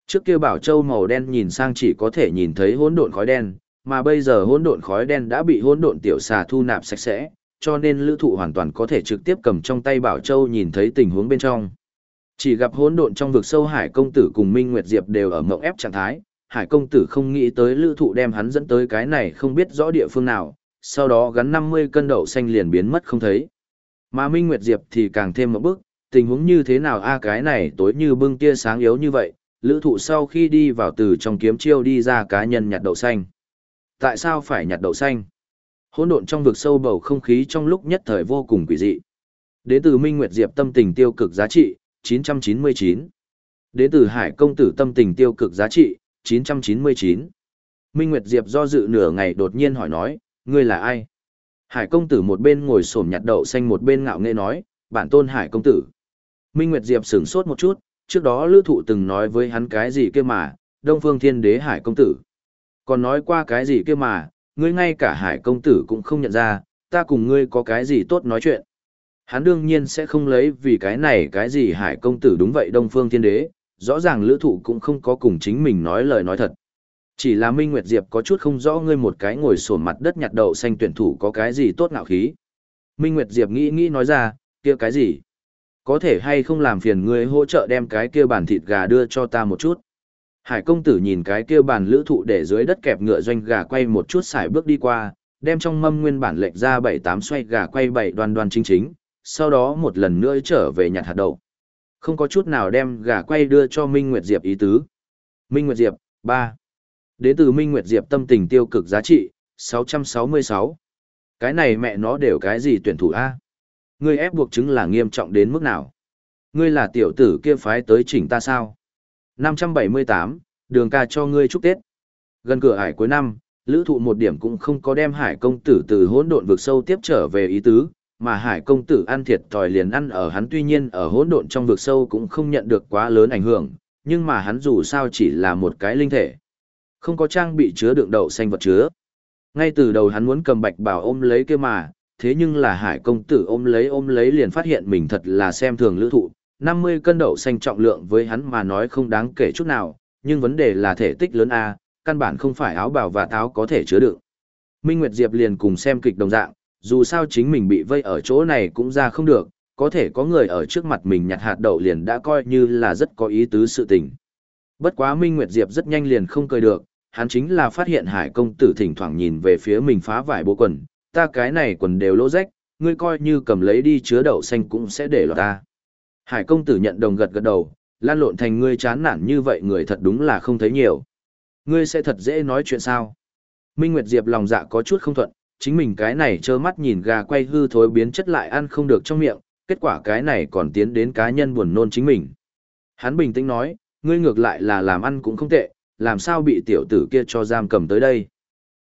Trước kia bảo châu màu đen nhìn sang chỉ có thể nhìn thấy hỗn độn khói đen, mà bây giờ hỗn độn khói đen đã bị hỗn độn tiểu xà thu nạp sạch sẽ, cho nên lữ thụ hoàn toàn có thể trực tiếp cầm trong tay bảo châu nhìn thấy tình huống bên trong. Chỉ gặp hỗn độn trong vực sâu Hải công tử cùng Minh Nguyệt Diệp đều ở mộng ép trạng thái, Hải công tử không nghĩ tới lữ thụ đem hắn dẫn tới cái này không biết rõ địa phương nào, sau đó gắn 50 cân đậu xanh liền biến mất không thấy. Mà Minh Nguyệt Diệp thì càng thêm một bước, tình huống như thế nào a cái này tối như bưng tia sáng yếu như vậy, lữ thụ sau khi đi vào từ trong kiếm chiêu đi ra cá nhân nhặt đậu xanh. Tại sao phải nhặt đậu xanh? Hỗn độn trong vực sâu bầu không khí trong lúc nhất thời vô cùng quỷ dị. Đến từ Minh Nguyệt Diệp tâm tình tiêu cực giá trị, 999. Đến từ Hải công tử tâm tình tiêu cực giá trị, 999. Minh Nguyệt Diệp do dự nửa ngày đột nhiên hỏi nói, ngươi là ai? Hải công tử một bên ngồi xổm nhặt đậu xanh một bên ngạo nghễ nói, bản tôn Hải công tử. Minh Nguyệt Diệp sửng sốt một chút, trước đó lữ thụ từng nói với hắn cái gì kia mà, Đông Phương Thiên Đế Hải công tử. Còn nói qua cái gì kia mà, ngươi ngay cả Hải công tử cũng không nhận ra, ta cùng ngươi có cái gì tốt nói chuyện. Hắn đương nhiên sẽ không lấy vì cái này cái gì Hải công tử đúng vậy Đông Phương Thiên Đế, rõ ràng lữ thụ cũng không có cùng chính mình nói lời nói thật. Chỉ là Minh Nguyệt Diệp có chút không rõ ngươi một cái ngồi sổ mặt đất nhặt đậu xanh tuyển thủ có cái gì tốt ngạo khí. Minh Nguyệt Diệp nghĩ nghĩ nói ra, kia cái gì? Có thể hay không làm phiền ngươi hỗ trợ đem cái kia bản thịt gà đưa cho ta một chút. Hải công tử nhìn cái kia bàn lữ thụ để dưới đất kẹp ngựa doanh gà quay một chút xài bước đi qua, đem trong mâm nguyên bản lệch ra bảy tám xoay gà quay bảy đoan đoan chính chính, sau đó một lần nữa trở về nhặt hạt đậu. Không có chút nào đem gà quay đưa cho Minh Nguyệt Diệp ý tứ. Minh Nguyệt Diệp, ba Đến từ Minh Nguyệt Diệp tâm tình tiêu cực giá trị, 666. Cái này mẹ nó đều cái gì tuyển thủ A? Ngươi ép buộc chứng là nghiêm trọng đến mức nào? Ngươi là tiểu tử kia phái tới chỉnh ta sao? 578, đường ca cho ngươi chúc Tết. Gần cửa hải cuối năm, lữ thụ một điểm cũng không có đem hải công tử từ hỗn độn vực sâu tiếp trở về ý tứ, mà hải công tử ăn thiệt tòi liền ăn ở hắn tuy nhiên ở hỗn độn trong vực sâu cũng không nhận được quá lớn ảnh hưởng, nhưng mà hắn dù sao chỉ là một cái linh thể. Không có trang bị chứa đựng đậu xanh vật chứa. Ngay từ đầu hắn muốn cầm bạch bảo ôm lấy kia mà, thế nhưng là hải công tử ôm lấy ôm lấy liền phát hiện mình thật là xem thường lữ thụ, 50 cân đậu xanh trọng lượng với hắn mà nói không đáng kể chút nào, nhưng vấn đề là thể tích lớn A, căn bản không phải áo bào và táo có thể chứa đựng. Minh Nguyệt Diệp liền cùng xem kịch đồng dạng, dù sao chính mình bị vây ở chỗ này cũng ra không được, có thể có người ở trước mặt mình nhặt hạt đậu liền đã coi như là rất có ý tứ sự tình. Bất quá Minh Nguyệt Diệp rất nhanh liền không cười được, hắn chính là phát hiện hải công tử thỉnh thoảng nhìn về phía mình phá vải bộ quần, ta cái này quần đều lỗ rách, ngươi coi như cầm lấy đi chứa đậu xanh cũng sẽ để lọt ta. Hải công tử nhận đồng gật gật đầu, lan lộn thành ngươi chán nản như vậy người thật đúng là không thấy nhiều. Ngươi sẽ thật dễ nói chuyện sao? Minh Nguyệt Diệp lòng dạ có chút không thuận, chính mình cái này trơ mắt nhìn gà quay hư thối biến chất lại ăn không được trong miệng, kết quả cái này còn tiến đến cá nhân buồn nôn chính mình. Hắn bình tĩnh nói, ngươi ngược lại là làm ăn cũng không tệ, làm sao bị tiểu tử kia cho giam cầm tới đây.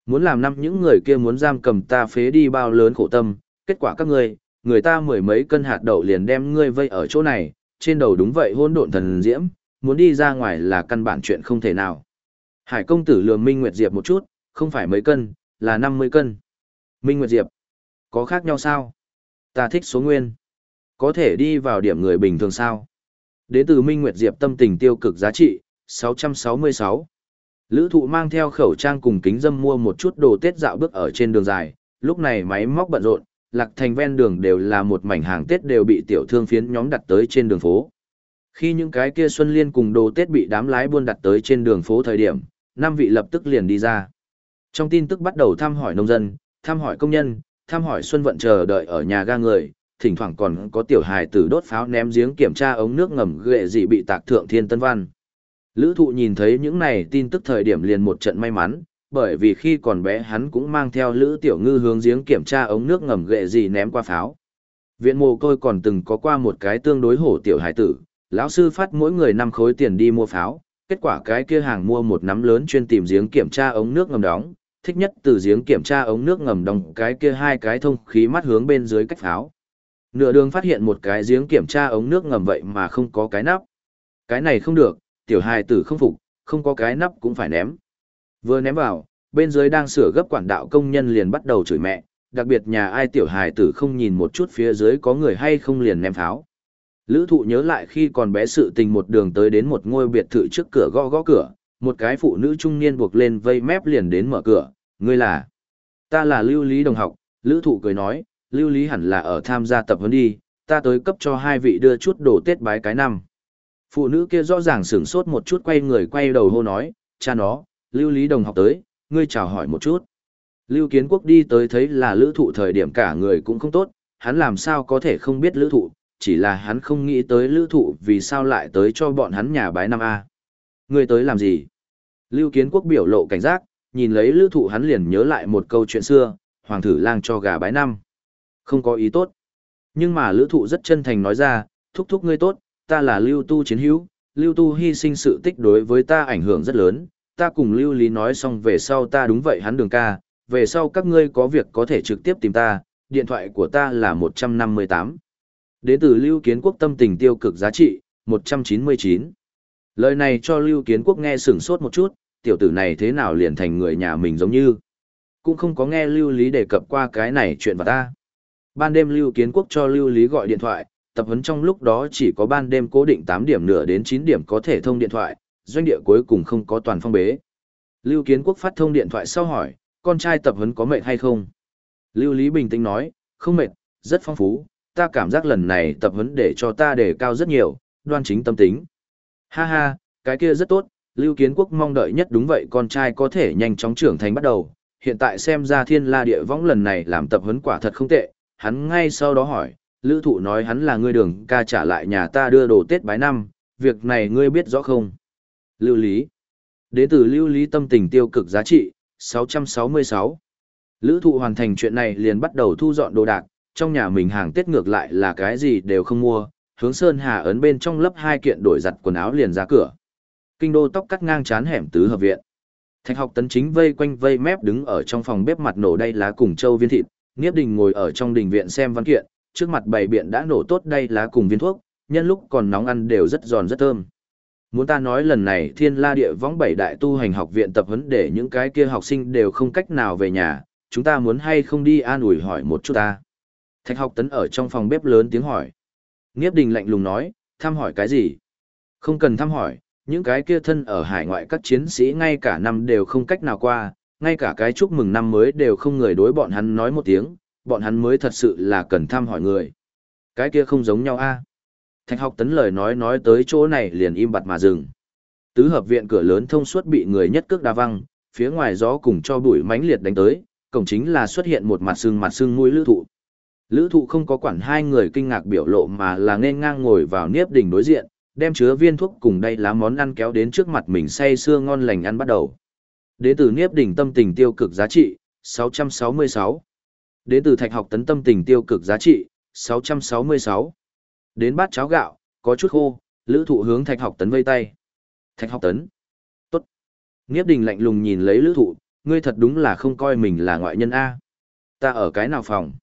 Muốn làm năm những người kia muốn giam cầm ta phế đi bao lớn khổ tâm, kết quả các ngươi, người ta mười mấy cân hạt đậu liền đem ngươi vây ở chỗ này, trên đầu đúng vậy hôn độn thần diễm, muốn đi ra ngoài là căn bản chuyện không thể nào. Hải công tử lường Minh Nguyệt Diệp một chút, không phải mấy cân, là 50 cân. Minh Nguyệt Diệp, có khác nhau sao? Ta thích số nguyên. Có thể đi vào điểm người bình thường sao? Đến từ Minh Nguyệt Diệp tâm tình tiêu cực giá trị, 666. Lữ thụ mang theo khẩu trang cùng kính dâm mua một chút đồ Tết dạo bước ở trên đường dài, lúc này máy móc bận rộn, lạc thành ven đường đều là một mảnh hàng Tết đều bị tiểu thương phiến nhóm đặt tới trên đường phố. Khi những cái kia Xuân Liên cùng đồ Tết bị đám lái buôn đặt tới trên đường phố thời điểm, năm vị lập tức liền đi ra. Trong tin tức bắt đầu thăm hỏi nông dân, thăm hỏi công nhân, thăm hỏi Xuân Vận chờ đợi ở nhà ga người, thỉnh thoảng còn có tiểu hài tử đốt pháo ném giếng kiểm tra ống nước ngầm ghệ gì bị tạc thượng thiên tân văn. Lữ thụ nhìn thấy những này tin tức thời điểm liền một trận may mắn, bởi vì khi còn bé hắn cũng mang theo Lữ Tiểu Ngư hướng giếng kiểm tra ống nước ngầm ghệ gì ném qua pháo. Viện mồ côi còn từng có qua một cái tương đối hổ tiểu hải tử, lão sư phát mỗi người năm khối tiền đi mua pháo, kết quả cái kia hàng mua một nắm lớn chuyên tìm giếng kiểm tra ống nước ngầm đóng, thích nhất từ giếng kiểm tra ống nước ngầm đóng cái kia hai cái thông khí mắt hướng bên dưới cách pháo. Nửa đường phát hiện một cái giếng kiểm tra ống nước ngầm vậy mà không có cái nắp. Cái này không được, tiểu hài tử không phục, không có cái nắp cũng phải ném. Vừa ném vào, bên dưới đang sửa gấp quản đạo công nhân liền bắt đầu chửi mẹ, đặc biệt nhà ai tiểu hài tử không nhìn một chút phía dưới có người hay không liền ném pháo. Lữ thụ nhớ lại khi còn bé sự tình một đường tới đến một ngôi biệt thự trước cửa gõ gõ cửa, một cái phụ nữ trung niên buộc lên vây mép liền đến mở cửa, ngươi là. Ta là Lưu Lý đồng học, Lữ thụ cười nói, Lưu Lý hẳn là ở tham gia tập huấn đi, ta tới cấp cho hai vị đưa chút đồ tết bái cái năm. Phụ nữ kia rõ ràng sửng sốt một chút quay người quay đầu hô nói, cha nó, Lưu Lý đồng học tới, ngươi chào hỏi một chút. Lưu Kiến Quốc đi tới thấy là lữ thụ thời điểm cả người cũng không tốt, hắn làm sao có thể không biết lữ thụ, chỉ là hắn không nghĩ tới lữ thụ vì sao lại tới cho bọn hắn nhà bái năm A. Ngươi tới làm gì? Lưu Kiến Quốc biểu lộ cảnh giác, nhìn lấy lữ thụ hắn liền nhớ lại một câu chuyện xưa, hoàng thử lang cho gà bái năm. Không có ý tốt. Nhưng mà lữ thụ rất chân thành nói ra, thúc thúc ngươi tốt, ta là lưu tu chiến hữu, lưu tu hy sinh sự tích đối với ta ảnh hưởng rất lớn, ta cùng lưu lý nói xong về sau ta đúng vậy hắn đường ca, về sau các ngươi có việc có thể trực tiếp tìm ta, điện thoại của ta là 158. Đến từ lưu kiến quốc tâm tình tiêu cực giá trị, 199. Lời này cho lưu kiến quốc nghe sửng sốt một chút, tiểu tử này thế nào liền thành người nhà mình giống như. Cũng không có nghe lưu lý đề cập qua cái này chuyện vào ta. Ban đêm lưu kiến quốc cho lưu lý gọi điện thoại, tập huấn trong lúc đó chỉ có ban đêm cố định 8 điểm nửa đến 9 điểm có thể thông điện thoại, doanh địa cuối cùng không có toàn phong bế. Lưu Kiến Quốc phát thông điện thoại sau hỏi, con trai tập huấn có mệt hay không? Lưu Lý bình tĩnh nói, không mệt, rất phong phú, ta cảm giác lần này tập huấn để cho ta đề cao rất nhiều, đoan chính tâm tính. Ha ha, cái kia rất tốt, Lưu Kiến Quốc mong đợi nhất đúng vậy con trai có thể nhanh chóng trưởng thành bắt đầu, hiện tại xem ra thiên la địa võng lần này làm tập huấn quả thật không tệ, hắn ngay sau đó hỏi, Lữ Thụ nói hắn là ngươi đường ca trả lại nhà ta đưa đồ Tết bái năm, việc này ngươi biết rõ không? Lưu Lý Đến tử Lưu Lý tâm tình tiêu cực giá trị, 666 Lữ thụ hoàn thành chuyện này liền bắt đầu thu dọn đồ đạc, trong nhà mình hàng Tết ngược lại là cái gì đều không mua, hướng Sơn Hà ấn bên trong lớp hai kiện đổi giặt quần áo liền ra cửa. Kinh đô tóc cắt ngang chán hẻm tứ hợp viện. Thạch học tấn chính vây quanh vây mép đứng ở trong phòng bếp mặt nổ đay lá cùng châu viên thịt, Niếp Đình ngồi ở trong đình viện xem văn kiện, trước mặt bày biện đã nổ tốt đay lá cùng viên thuốc, nhân lúc còn nóng ăn đều rất giòn rất thơm. Muốn ta nói lần này Thiên La Địa Võng bảy đại tu hành học viện tập huấn để những cái kia học sinh đều không cách nào về nhà, chúng ta muốn hay không đi an ủi hỏi một chút ta. Thạch học tấn ở trong phòng bếp lớn tiếng hỏi. Nghiếp đình lạnh lùng nói, thăm hỏi cái gì? Không cần thăm hỏi, những cái kia thân ở hải ngoại các chiến sĩ ngay cả năm đều không cách nào qua, ngay cả cái chúc mừng năm mới đều không người đối bọn hắn nói một tiếng, bọn hắn mới thật sự là cần thăm hỏi người. Cái kia không giống nhau a. Thạch học tấn lời nói nói tới chỗ này liền im bặt mà dừng. Tứ hợp viện cửa lớn thông suốt bị người nhất cước đa văng, phía ngoài gió cùng cho bụi mãnh liệt đánh tới, cổng chính là xuất hiện một mặt xương mặt xương mũi lữ thụ. Lữ thụ không có quản hai người kinh ngạc biểu lộ mà là nên ngang ngồi vào niếp đỉnh đối diện, đem chứa viên thuốc cùng đây lá món ăn kéo đến trước mặt mình say sưa ngon lành ăn bắt đầu. Đến từ niếp đỉnh tâm tình tiêu cực giá trị, 666. Đến từ thạch học tấn tâm tình tiêu cực giá trị, 666. Đến bát cháo gạo, có chút khô, lữ thụ hướng thạch học tấn vây tay. Thạch học tấn. Tốt. Nghiếp đình lạnh lùng nhìn lấy lữ thụ, ngươi thật đúng là không coi mình là ngoại nhân A. Ta ở cái nào phòng?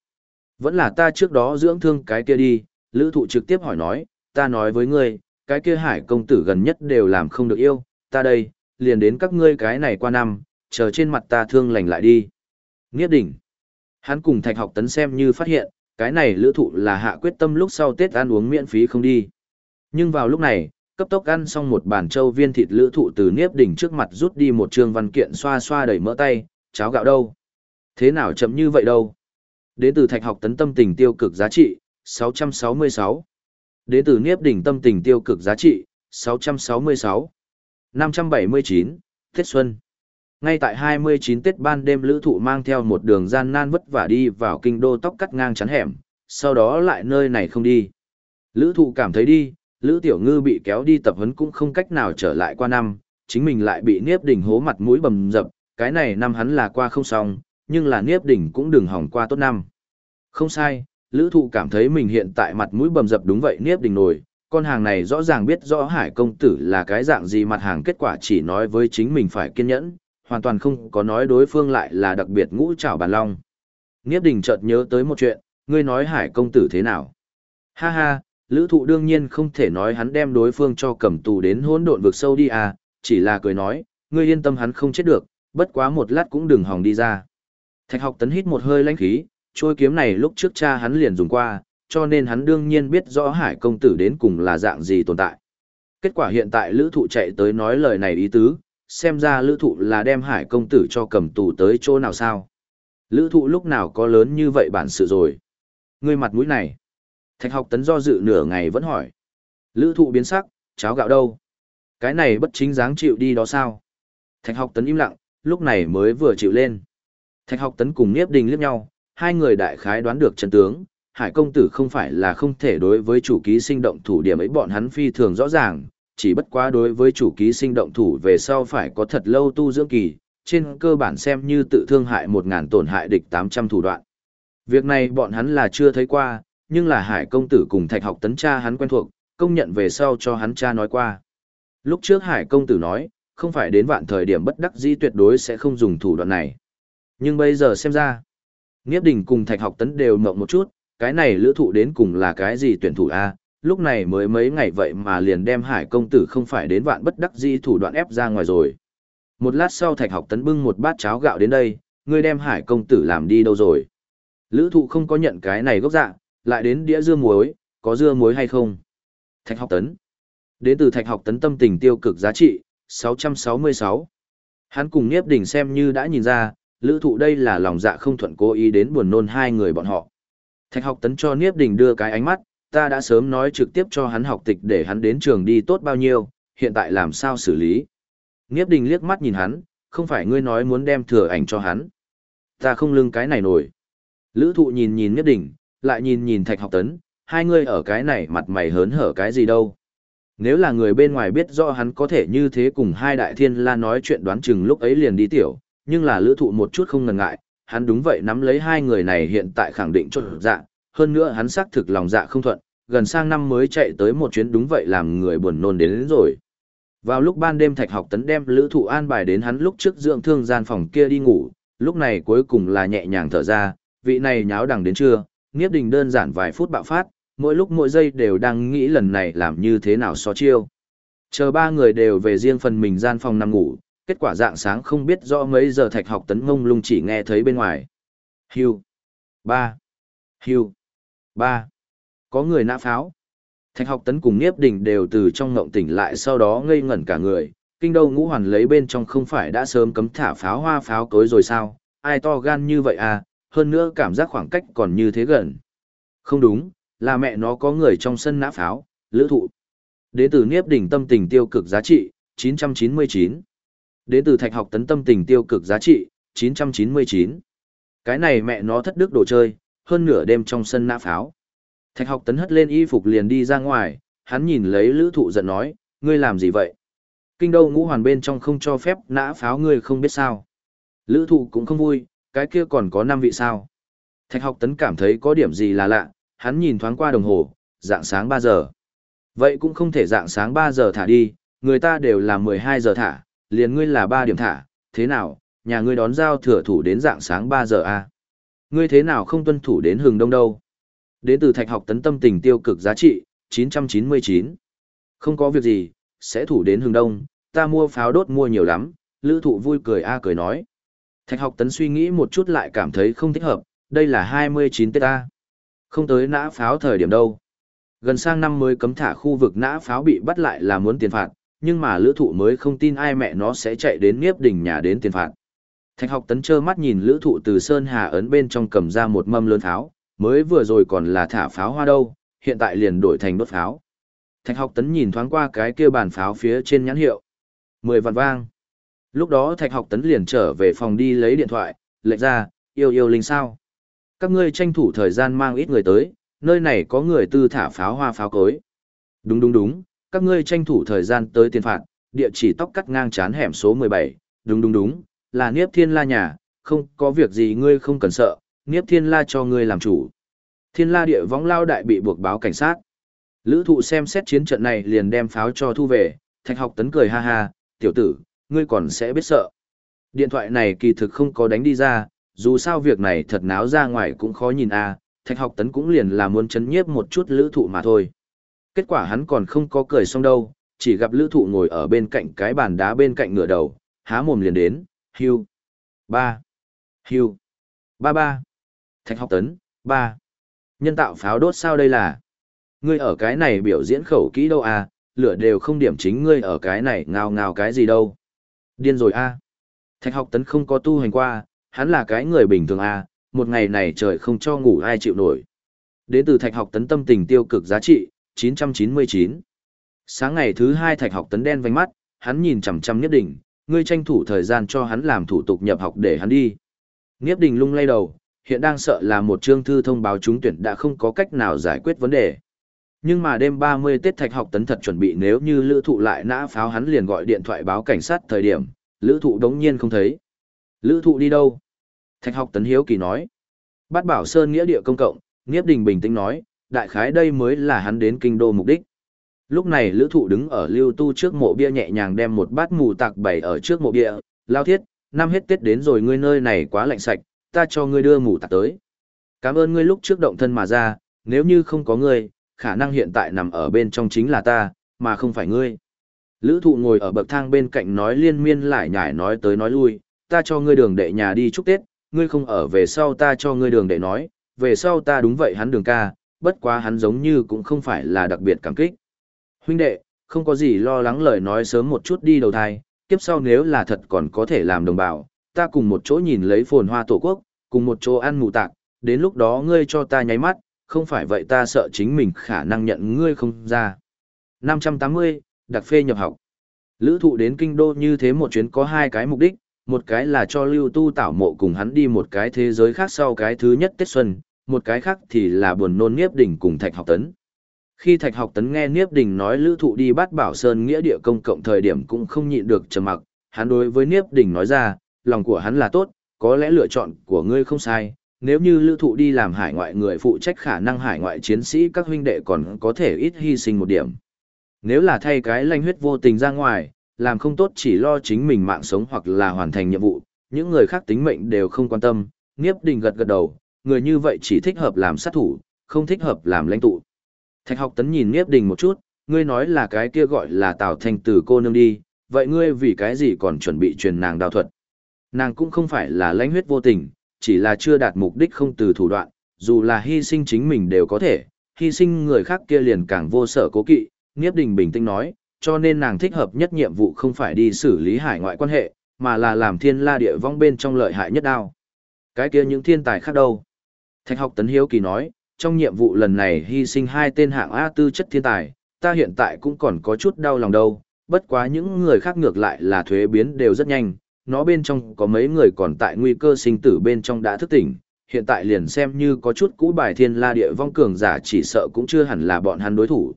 Vẫn là ta trước đó dưỡng thương cái kia đi, lữ thụ trực tiếp hỏi nói, ta nói với ngươi, cái kia hải công tử gần nhất đều làm không được yêu, ta đây, liền đến các ngươi cái này qua năm, chờ trên mặt ta thương lành lại đi. Nghiếp đỉnh. Hắn cùng thạch học tấn xem như phát hiện, cái này lữ thụ là hạ quyết tâm lúc sau Tết ăn uống miễn phí không đi. Nhưng vào lúc này, cấp tốc ăn xong một bàn châu viên thịt lữ thụ từ niếp đỉnh trước mặt rút đi một trường văn kiện xoa xoa đầy mỡ tay, cháo gạo đâu? Thế nào chậm như vậy đâu? Đến từ thạch học tấn tâm tình tiêu cực giá trị, 666. Đến từ niếp đỉnh tâm tình tiêu cực giá trị, 666. 579, Tết Xuân. Ngay tại 29 Tết ban đêm lữ thụ mang theo một đường gian nan vất vả đi vào kinh đô tóc cắt ngang chắn hẻm, sau đó lại nơi này không đi. Lữ thụ cảm thấy đi, Lữ Tiểu Ngư bị kéo đi tập huấn cũng không cách nào trở lại qua năm, chính mình lại bị Niếp Đỉnh hố mặt mũi bầm dập, cái này năm hắn là qua không xong, nhưng là Niếp Đỉnh cũng đừng hỏng qua tốt năm. Không sai, Lữ Thụ cảm thấy mình hiện tại mặt mũi bầm dập đúng vậy Niếp Đỉnh nổi, con hàng này rõ ràng biết rõ Hải công tử là cái dạng gì mặt hàng kết quả chỉ nói với chính mình phải kiên nhẫn, hoàn toàn không có nói đối phương lại là đặc biệt ngũ trảo bàn long. Nghiếp đình chợt nhớ tới một chuyện, ngươi nói Hải công tử thế nào? Ha ha, lữ thụ đương nhiên không thể nói hắn đem đối phương cho cầm tù đến hỗn độn vực sâu đi à, chỉ là cười nói, ngươi yên tâm hắn không chết được, bất quá một lát cũng đừng hòng đi ra. Thạch học tấn hít một hơi lãnh khí, trôi kiếm này lúc trước cha hắn liền dùng qua, cho nên hắn đương nhiên biết rõ hải công tử đến cùng là dạng gì tồn tại. Kết quả hiện tại lữ thụ chạy tới nói lời này ý tứ, xem ra lữ thụ là đem hải công tử cho cầm tù tới chỗ nào sao. Lữ thụ lúc nào có lớn như vậy bản sự rồi. Ngươi mặt mũi này. Thạch học tấn do dự nửa ngày vẫn hỏi. Lữ thụ biến sắc, cháo gạo đâu? Cái này bất chính dáng chịu đi đó sao? Thạch học tấn im lặng, lúc này mới vừa chịu lên. Thạch học tấn cùng Niếp Đình liếc nhau, hai người đại khái đoán được chân tướng. Hải công tử không phải là không thể đối với chủ ký sinh động thủ điểm ấy bọn hắn phi thường rõ ràng, chỉ bất quá đối với chủ ký sinh động thủ về sau phải có thật lâu tu dưỡng kỳ, trên cơ bản xem như tự thương hại một ngàn tổn hại địch 800 thủ đoạn. Việc này bọn hắn là chưa thấy qua, nhưng là hải công tử cùng thạch học tấn cha hắn quen thuộc, công nhận về sau cho hắn cha nói qua. Lúc trước hải công tử nói, không phải đến vạn thời điểm bất đắc dĩ tuyệt đối sẽ không dùng thủ đoạn này. Nhưng bây giờ xem ra, Nghiếp Đình cùng Thạch Học Tấn đều mộng một chút, cái này lữ thụ đến cùng là cái gì tuyển thủ A, lúc này mới mấy ngày vậy mà liền đem hải công tử không phải đến vạn bất đắc dĩ thủ đoạn ép ra ngoài rồi. Một lát sau Thạch Học Tấn bưng một bát cháo gạo đến đây, người đem hải công tử làm đi đâu rồi. Lữ thụ không có nhận cái này gốc dạng, lại đến đĩa dưa muối, có dưa muối hay không? Thạch học tấn. Đến từ thạch học tấn tâm tình tiêu cực giá trị, 666. Hắn cùng Niếp Đỉnh xem như đã nhìn ra, lữ thụ đây là lòng dạ không thuận cố ý đến buồn nôn hai người bọn họ. Thạch học tấn cho Niếp Đỉnh đưa cái ánh mắt, ta đã sớm nói trực tiếp cho hắn học tịch để hắn đến trường đi tốt bao nhiêu, hiện tại làm sao xử lý. Nghiếp đình liếc mắt nhìn hắn, không phải ngươi nói muốn đem thừa ảnh cho hắn. Ta không lưng cái này nổi. Lữ thụ nhìn nhìn Nghiếp đình, lại nhìn nhìn thạch học tấn, hai ngươi ở cái này mặt mày hớn hở cái gì đâu. Nếu là người bên ngoài biết rõ hắn có thể như thế cùng hai đại thiên la nói chuyện đoán chừng lúc ấy liền đi tiểu, nhưng là lữ thụ một chút không ngần ngại, hắn đúng vậy nắm lấy hai người này hiện tại khẳng định cho dạng, hơn nữa hắn xác thực lòng dạ không thuận, gần sang năm mới chạy tới một chuyến đúng vậy làm người buồn nôn đến, đến rồi. Vào lúc ban đêm thạch học tấn đem lữ thụ an bài đến hắn lúc trước dưỡng thương gian phòng kia đi ngủ, lúc này cuối cùng là nhẹ nhàng thở ra, vị này nháo đằng đến trưa, nghiếp đình đơn giản vài phút bạo phát, mỗi lúc mỗi giây đều đang nghĩ lần này làm như thế nào so chiêu. Chờ ba người đều về riêng phần mình gian phòng nằm ngủ, kết quả dạng sáng không biết rõ mấy giờ thạch học tấn ngông lung chỉ nghe thấy bên ngoài. Hưu. Ba. Hưu. Ba. Có người nã pháo. Thạch học tấn cùng Niếp Đình đều từ trong ngộng tỉnh lại sau đó ngây ngẩn cả người, kinh đô ngũ hoàn lấy bên trong không phải đã sớm cấm thả pháo hoa pháo cối rồi sao, ai to gan như vậy à, hơn nữa cảm giác khoảng cách còn như thế gần. Không đúng, là mẹ nó có người trong sân nã pháo, lữ thụ. Đến từ Niếp Đình tâm tình tiêu cực giá trị, 999. Đến từ Thạch học tấn tâm tình tiêu cực giá trị, 999. Cái này mẹ nó thất đức đồ chơi, hơn nửa đêm trong sân nã pháo. Thạch học tấn hất lên y phục liền đi ra ngoài, hắn nhìn lấy lữ thụ giận nói, ngươi làm gì vậy? Kinh đô ngũ hoàn bên trong không cho phép nã pháo ngươi không biết sao. Lữ thụ cũng không vui, cái kia còn có 5 vị sao. Thạch học tấn cảm thấy có điểm gì là lạ, hắn nhìn thoáng qua đồng hồ, dạng sáng 3 giờ. Vậy cũng không thể dạng sáng 3 giờ thả đi, người ta đều là 12 giờ thả, liền ngươi là 3 điểm thả, thế nào, nhà ngươi đón giao thừa thủ đến dạng sáng 3 giờ à? Ngươi thế nào không tuân thủ đến hừng đông đâu? Đến từ thạch học tấn tâm tình tiêu cực giá trị, 999. Không có việc gì, sẽ thủ đến hừng đông, ta mua pháo đốt mua nhiều lắm, lữ thụ vui cười a cười nói. Thạch học tấn suy nghĩ một chút lại cảm thấy không thích hợp, đây là 29 Tết A. Không tới nã pháo thời điểm đâu. Gần sang năm mới cấm thả khu vực nã pháo bị bắt lại là muốn tiền phạt, nhưng mà lữ thụ mới không tin ai mẹ nó sẽ chạy đến nghiếp đỉnh nhà đến tiền phạt. Thạch học tấn trơ mắt nhìn lữ thụ từ Sơn Hà ấn bên trong cầm ra một mâm lớn pháo, mới vừa rồi còn là thả pháo hoa đâu, hiện tại liền đổi thành đốt pháo. Thạch học tấn nhìn thoáng qua cái kia bàn pháo phía trên nhãn hiệu. Mười vạn vang. Lúc đó thạch học tấn liền trở về phòng đi lấy điện thoại, lệnh ra, yêu yêu linh sao. Các ngươi tranh thủ thời gian mang ít người tới, nơi này có người tư thả pháo hoa pháo cối. Đúng đúng đúng, các ngươi tranh thủ thời gian tới tiền phạt, địa chỉ tóc cắt ngang chán hẻm số 17, đúng đúng đúng, là Niếp Thiên La nhà, không có việc gì ngươi không cần sợ, Niếp Thiên La cho ngươi làm chủ. Thiên La địa võng lao đại bị buộc báo cảnh sát. Lữ thụ xem xét chiến trận này liền đem pháo cho thu về, thạch học tấn cười ha ha, tiểu tử, ngươi còn sẽ biết sợ. Điện thoại này kỳ thực không có đánh đi ra, dù sao việc này thật náo ra ngoài cũng khó nhìn a à, thạch học tấn cũng liền là muốn chấn nhiếp một chút lữ thụ mà thôi. Kết quả hắn còn không có cười xong đâu, chỉ gặp lữ thụ ngồi ở bên cạnh cái bàn đá bên cạnh ngựa đầu, há mồm liền đến, hưu, ba, hưu, ba ba, thạch học tấn, ba. Nhân tạo pháo đốt sao đây là? Ngươi ở cái này biểu diễn khẩu kỹ đâu à, lửa đều không điểm chính ngươi ở cái này ngào ngào cái gì đâu. Điên rồi à. Thạch học tấn không có tu hành qua, hắn là cái người bình thường à, một ngày này trời không cho ngủ ai chịu nổi. Đến từ thạch học tấn tâm tình tiêu cực giá trị, 999. Sáng ngày thứ hai thạch học tấn đen vành mắt, hắn nhìn chằm chằm nhất đỉnh ngươi tranh thủ thời gian cho hắn làm thủ tục nhập học để hắn đi. Nghiếp Đình lung lay đầu, hiện đang sợ là một chương thư thông báo trúng tuyển đã không có cách nào giải quyết vấn đề. Nhưng mà đêm 30 Tết Thạch học tấn thật chuẩn bị nếu như lữ thụ lại nã pháo hắn liền gọi điện thoại báo cảnh sát thời điểm, lữ thụ đống nhiên không thấy. Lữ thụ đi đâu? Thạch học tấn hiếu kỳ nói. Bát bảo sơn nghĩa địa công cộng, Nghiếp Đình bình tĩnh nói, đại khái đây mới là hắn đến kinh đô mục đích. Lúc này lữ thụ đứng ở lưu tu trước mộ bia nhẹ nhàng đem một bát mù tạc bày ở trước mộ bia, lao thiết, năm hết Tết đến rồi ngươi nơi này quá lạnh sạch, ta cho ngươi đưa mù tạc tới. Cảm ơn ngươi lúc trước động thân mà ra, nếu như không có ngươi, khả năng hiện tại nằm ở bên trong chính là ta, mà không phải ngươi. Lữ thụ ngồi ở bậc thang bên cạnh nói liên miên lại nhải nói tới nói lui, ta cho ngươi đường đệ nhà đi chúc Tết, ngươi không ở về sau ta cho ngươi đường đệ nói, về sau ta đúng vậy hắn đường ca, bất quá hắn giống như cũng không phải là đặc biệt cảm kích. Huynh đệ, không có gì lo lắng lời nói sớm một chút đi đầu thai, kiếp sau nếu là thật còn có thể làm đồng bào, ta cùng một chỗ nhìn lấy phồn hoa tổ quốc, cùng một chỗ ăn mù tạc, đến lúc đó ngươi cho ta nháy mắt, không phải vậy ta sợ chính mình khả năng nhận ngươi không ra. 580, đặc phê nhập học. Lữ thụ đến kinh đô như thế một chuyến có hai cái mục đích, một cái là cho lưu tu tảo mộ cùng hắn đi một cái thế giới khác sau cái thứ nhất Tết Xuân, một cái khác thì là buồn nôn nghiếp đỉnh cùng Thạch Học Tấn. Khi Thạch Học Tấn nghe Niếp Đình nói Lữ Thụ đi bắt Bảo Sơn nghĩa địa công cộng thời điểm cũng không nhịn được trầm mặc, hắn đối với Niếp Đình nói ra, lòng của hắn là tốt, có lẽ lựa chọn của ngươi không sai, nếu như Lữ Thụ đi làm hải ngoại người phụ trách khả năng hải ngoại chiến sĩ các huynh đệ còn có thể ít hy sinh một điểm. Nếu là thay cái lanh huyết vô tình ra ngoài, làm không tốt chỉ lo chính mình mạng sống hoặc là hoàn thành nhiệm vụ, những người khác tính mệnh đều không quan tâm, Niếp Đình gật gật đầu, người như vậy chỉ thích hợp làm sát thủ, không thích hợp làm lãnh tụ. Thạch học tấn nhìn Niếp Đình một chút, ngươi nói là cái kia gọi là Tào Thanh Tử cô nương đi, vậy ngươi vì cái gì còn chuẩn bị truyền nàng đào thuật? Nàng cũng không phải là lãnh huyết vô tình, chỉ là chưa đạt mục đích không từ thủ đoạn, dù là hy sinh chính mình đều có thể, hy sinh người khác kia liền càng vô sở cố kỵ, Niếp Đình bình tĩnh nói, cho nên nàng thích hợp nhất nhiệm vụ không phải đi xử lý hải ngoại quan hệ, mà là làm thiên la địa vong bên trong lợi hại nhất đao. Cái kia những thiên tài khác đâu? Thạch học Tấn Hiếu Kỳ nói, trong nhiệm vụ lần này hy sinh hai tên hạng A tư chất thiên tài, ta hiện tại cũng còn có chút đau lòng đâu, bất quá những người khác ngược lại là thuế biến đều rất nhanh, nó bên trong có mấy người còn tại nguy cơ sinh tử bên trong đã thức tỉnh, hiện tại liền xem như có chút cũ bài thiên la địa vong cường giả chỉ sợ cũng chưa hẳn là bọn hắn đối thủ.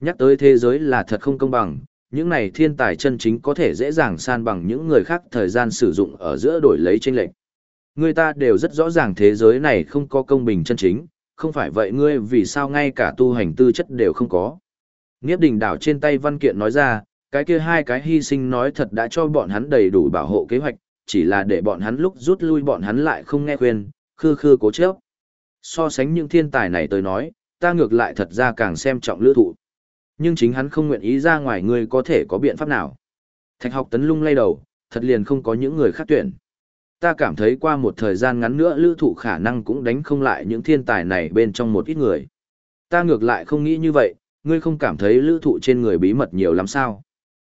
Nhắc tới thế giới là thật không công bằng, những này thiên tài chân chính có thể dễ dàng san bằng những người khác thời gian sử dụng ở giữa đổi lấy chênh lệch. Người ta đều rất rõ ràng thế giới này không có công bình chân chính, không phải vậy ngươi vì sao ngay cả tu hành tư chất đều không có. Nghiếp đình đảo trên tay văn kiện nói ra, cái kia hai cái hy sinh nói thật đã cho bọn hắn đầy đủ bảo hộ kế hoạch, chỉ là để bọn hắn lúc rút lui bọn hắn lại không nghe khuyên, khư khư cố chấp. So sánh những thiên tài này tới nói, ta ngược lại thật ra càng xem trọng lữ thụ. Nhưng chính hắn không nguyện ý ra ngoài ngươi có thể có biện pháp nào. Thạch học tấn lung lay đầu, thật liền không có những người khác tuyển. Ta cảm thấy qua một thời gian ngắn nữa lữ thụ khả năng cũng đánh không lại những thiên tài này bên trong một ít người. Ta ngược lại không nghĩ như vậy, ngươi không cảm thấy lữ thụ trên người bí mật nhiều lắm sao.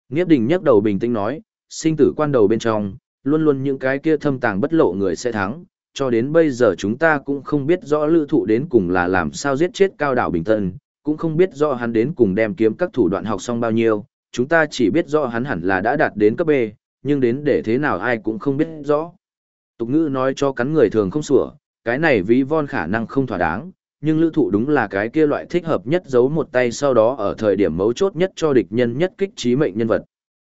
Nghiếp đình nhắc đầu bình tĩnh nói, sinh tử quan đầu bên trong, luôn luôn những cái kia thâm tàng bất lộ người sẽ thắng, cho đến bây giờ chúng ta cũng không biết rõ lữ thụ đến cùng là làm sao giết chết cao đảo Bình Tân, cũng không biết rõ hắn đến cùng đem kiếm các thủ đoạn học xong bao nhiêu, chúng ta chỉ biết rõ hắn hẳn là đã đạt đến cấp B, nhưng đến để thế nào ai cũng không biết rõ. Tục ngữ nói cho cắn người thường không sủa, cái này ví von khả năng không thỏa đáng, nhưng lữ thụ đúng là cái kia loại thích hợp nhất giấu một tay sau đó ở thời điểm mấu chốt nhất cho địch nhân nhất kích trí mệnh nhân vật.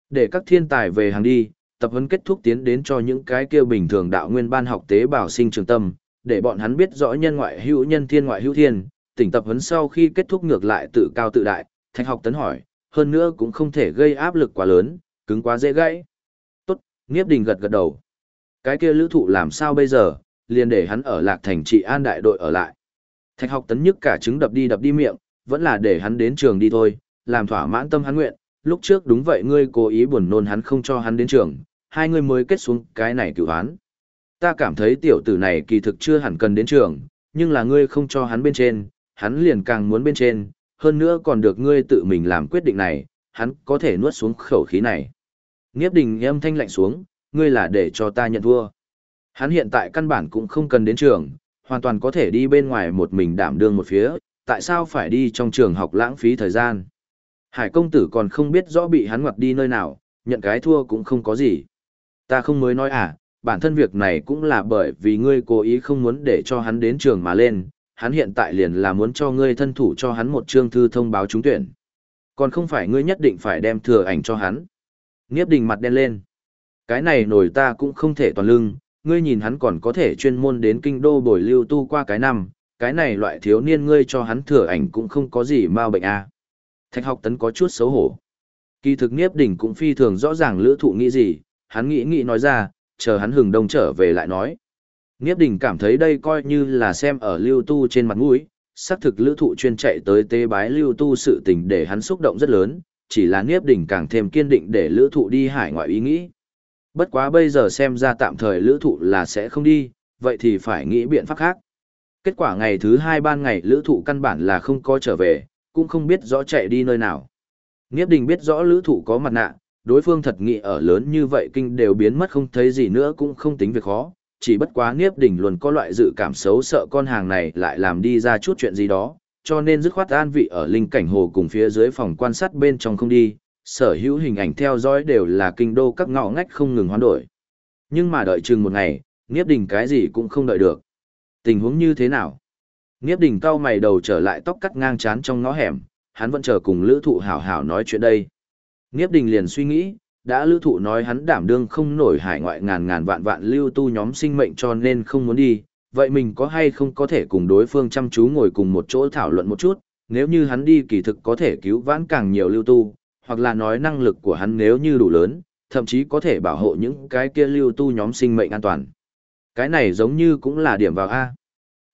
Để các thiên tài về hàng đi, tập huấn kết thúc tiến đến cho những cái kia bình thường đạo nguyên ban học tế bào sinh trường tâm, để bọn hắn biết rõ nhân ngoại hữu nhân thiên ngoại hữu thiên, tỉnh tập huấn sau khi kết thúc ngược lại tự cao tự đại, Thạch học tấn hỏi, hơn nữa cũng không thể gây áp lực quá lớn, cứng quá dễ gãy. Tốt, Nghiếp Đình gật gật đầu. Cái kia lữ thụ làm sao bây giờ, liền để hắn ở lạc thành trị an đại đội ở lại. Thạch học tấn nhức cả trứng đập đi đập đi miệng, vẫn là để hắn đến trường đi thôi, làm thỏa mãn tâm hắn nguyện. Lúc trước đúng vậy ngươi cố ý buồn nôn hắn không cho hắn đến trường, hai người mới kết xuống cái này cựu hắn. Ta cảm thấy tiểu tử này kỳ thực chưa hẳn cần đến trường, nhưng là ngươi không cho hắn bên trên, hắn liền càng muốn bên trên, hơn nữa còn được ngươi tự mình làm quyết định này, hắn có thể nuốt xuống khẩu khí này. Nghiếp đình âm thanh lạnh xuống, ngươi là để cho ta nhận thua. Hắn hiện tại căn bản cũng không cần đến trường, hoàn toàn có thể đi bên ngoài một mình đảm đương một phía, tại sao phải đi trong trường học lãng phí thời gian. Hải công tử còn không biết rõ bị hắn ngoặt đi nơi nào, nhận cái thua cũng không có gì. Ta không mới nói à, bản thân việc này cũng là bởi vì ngươi cố ý không muốn để cho hắn đến trường mà lên, hắn hiện tại liền là muốn cho ngươi thân thủ cho hắn một chương thư thông báo trúng tuyển. Còn không phải ngươi nhất định phải đem thừa ảnh cho hắn. Nghiếp đình mặt đen lên. Cái này nổi ta cũng không thể toàn lưng, ngươi nhìn hắn còn có thể chuyên môn đến kinh đô bồi lưu tu qua cái năm, cái này loại thiếu niên ngươi cho hắn thừa ảnh cũng không có gì mau bệnh à. Thạch học tấn có chút xấu hổ. Kỳ thực Niếp đỉnh cũng phi thường rõ ràng lữ thụ nghĩ gì, hắn nghĩ nghĩ nói ra, chờ hắn hừng đông trở về lại nói. Niếp đỉnh cảm thấy đây coi như là xem ở lưu tu trên mặt mũi, xác thực lữ thụ chuyên chạy tới tế bái lưu tu sự tình để hắn xúc động rất lớn, chỉ là Niếp đỉnh càng thêm kiên định để lữ thụ đi hải ngoại ý nghĩ. Bất quá bây giờ xem ra tạm thời lữ thụ là sẽ không đi, vậy thì phải nghĩ biện pháp khác. Kết quả ngày thứ hai ban ngày lữ thụ căn bản là không có trở về, cũng không biết rõ chạy đi nơi nào. Nghiếp đình biết rõ lữ thụ có mặt nạ, đối phương thật nghị ở lớn như vậy kinh đều biến mất không thấy gì nữa cũng không tính việc khó, chỉ bất quá Niếp Đình luôn có loại dự cảm xấu sợ con hàng này lại làm đi ra chút chuyện gì đó, cho nên dứt khoát an vị ở linh cảnh hồ cùng phía dưới phòng quan sát bên trong không đi, Sở hữu hình ảnh theo dõi đều là kinh đô các ngõ ngách không ngừng hoán đổi. Nhưng mà đợi chừng một ngày, Niếp Đình cái gì cũng không đợi được. Tình huống như thế nào? Niếp Đình cau mày đầu trở lại tóc cắt ngang chán trong ngõ hẻm, hắn vẫn chờ cùng Lữ Thụ hảo hảo nói chuyện đây. Niếp Đình liền suy nghĩ, đã Lữ Thụ nói hắn đảm đương không nổi hải ngoại ngàn ngàn vạn vạn lưu tu nhóm sinh mệnh cho nên không muốn đi, vậy mình có hay không có thể cùng đối phương chăm chú ngồi cùng một chỗ thảo luận một chút, nếu như hắn đi kỳ thực có thể cứu vãn càng nhiều lưu tu, hoặc là nói năng lực của hắn nếu như đủ lớn, thậm chí có thể bảo hộ những cái kia lưu tu nhóm sinh mệnh an toàn. Cái này giống như cũng là điểm vào A.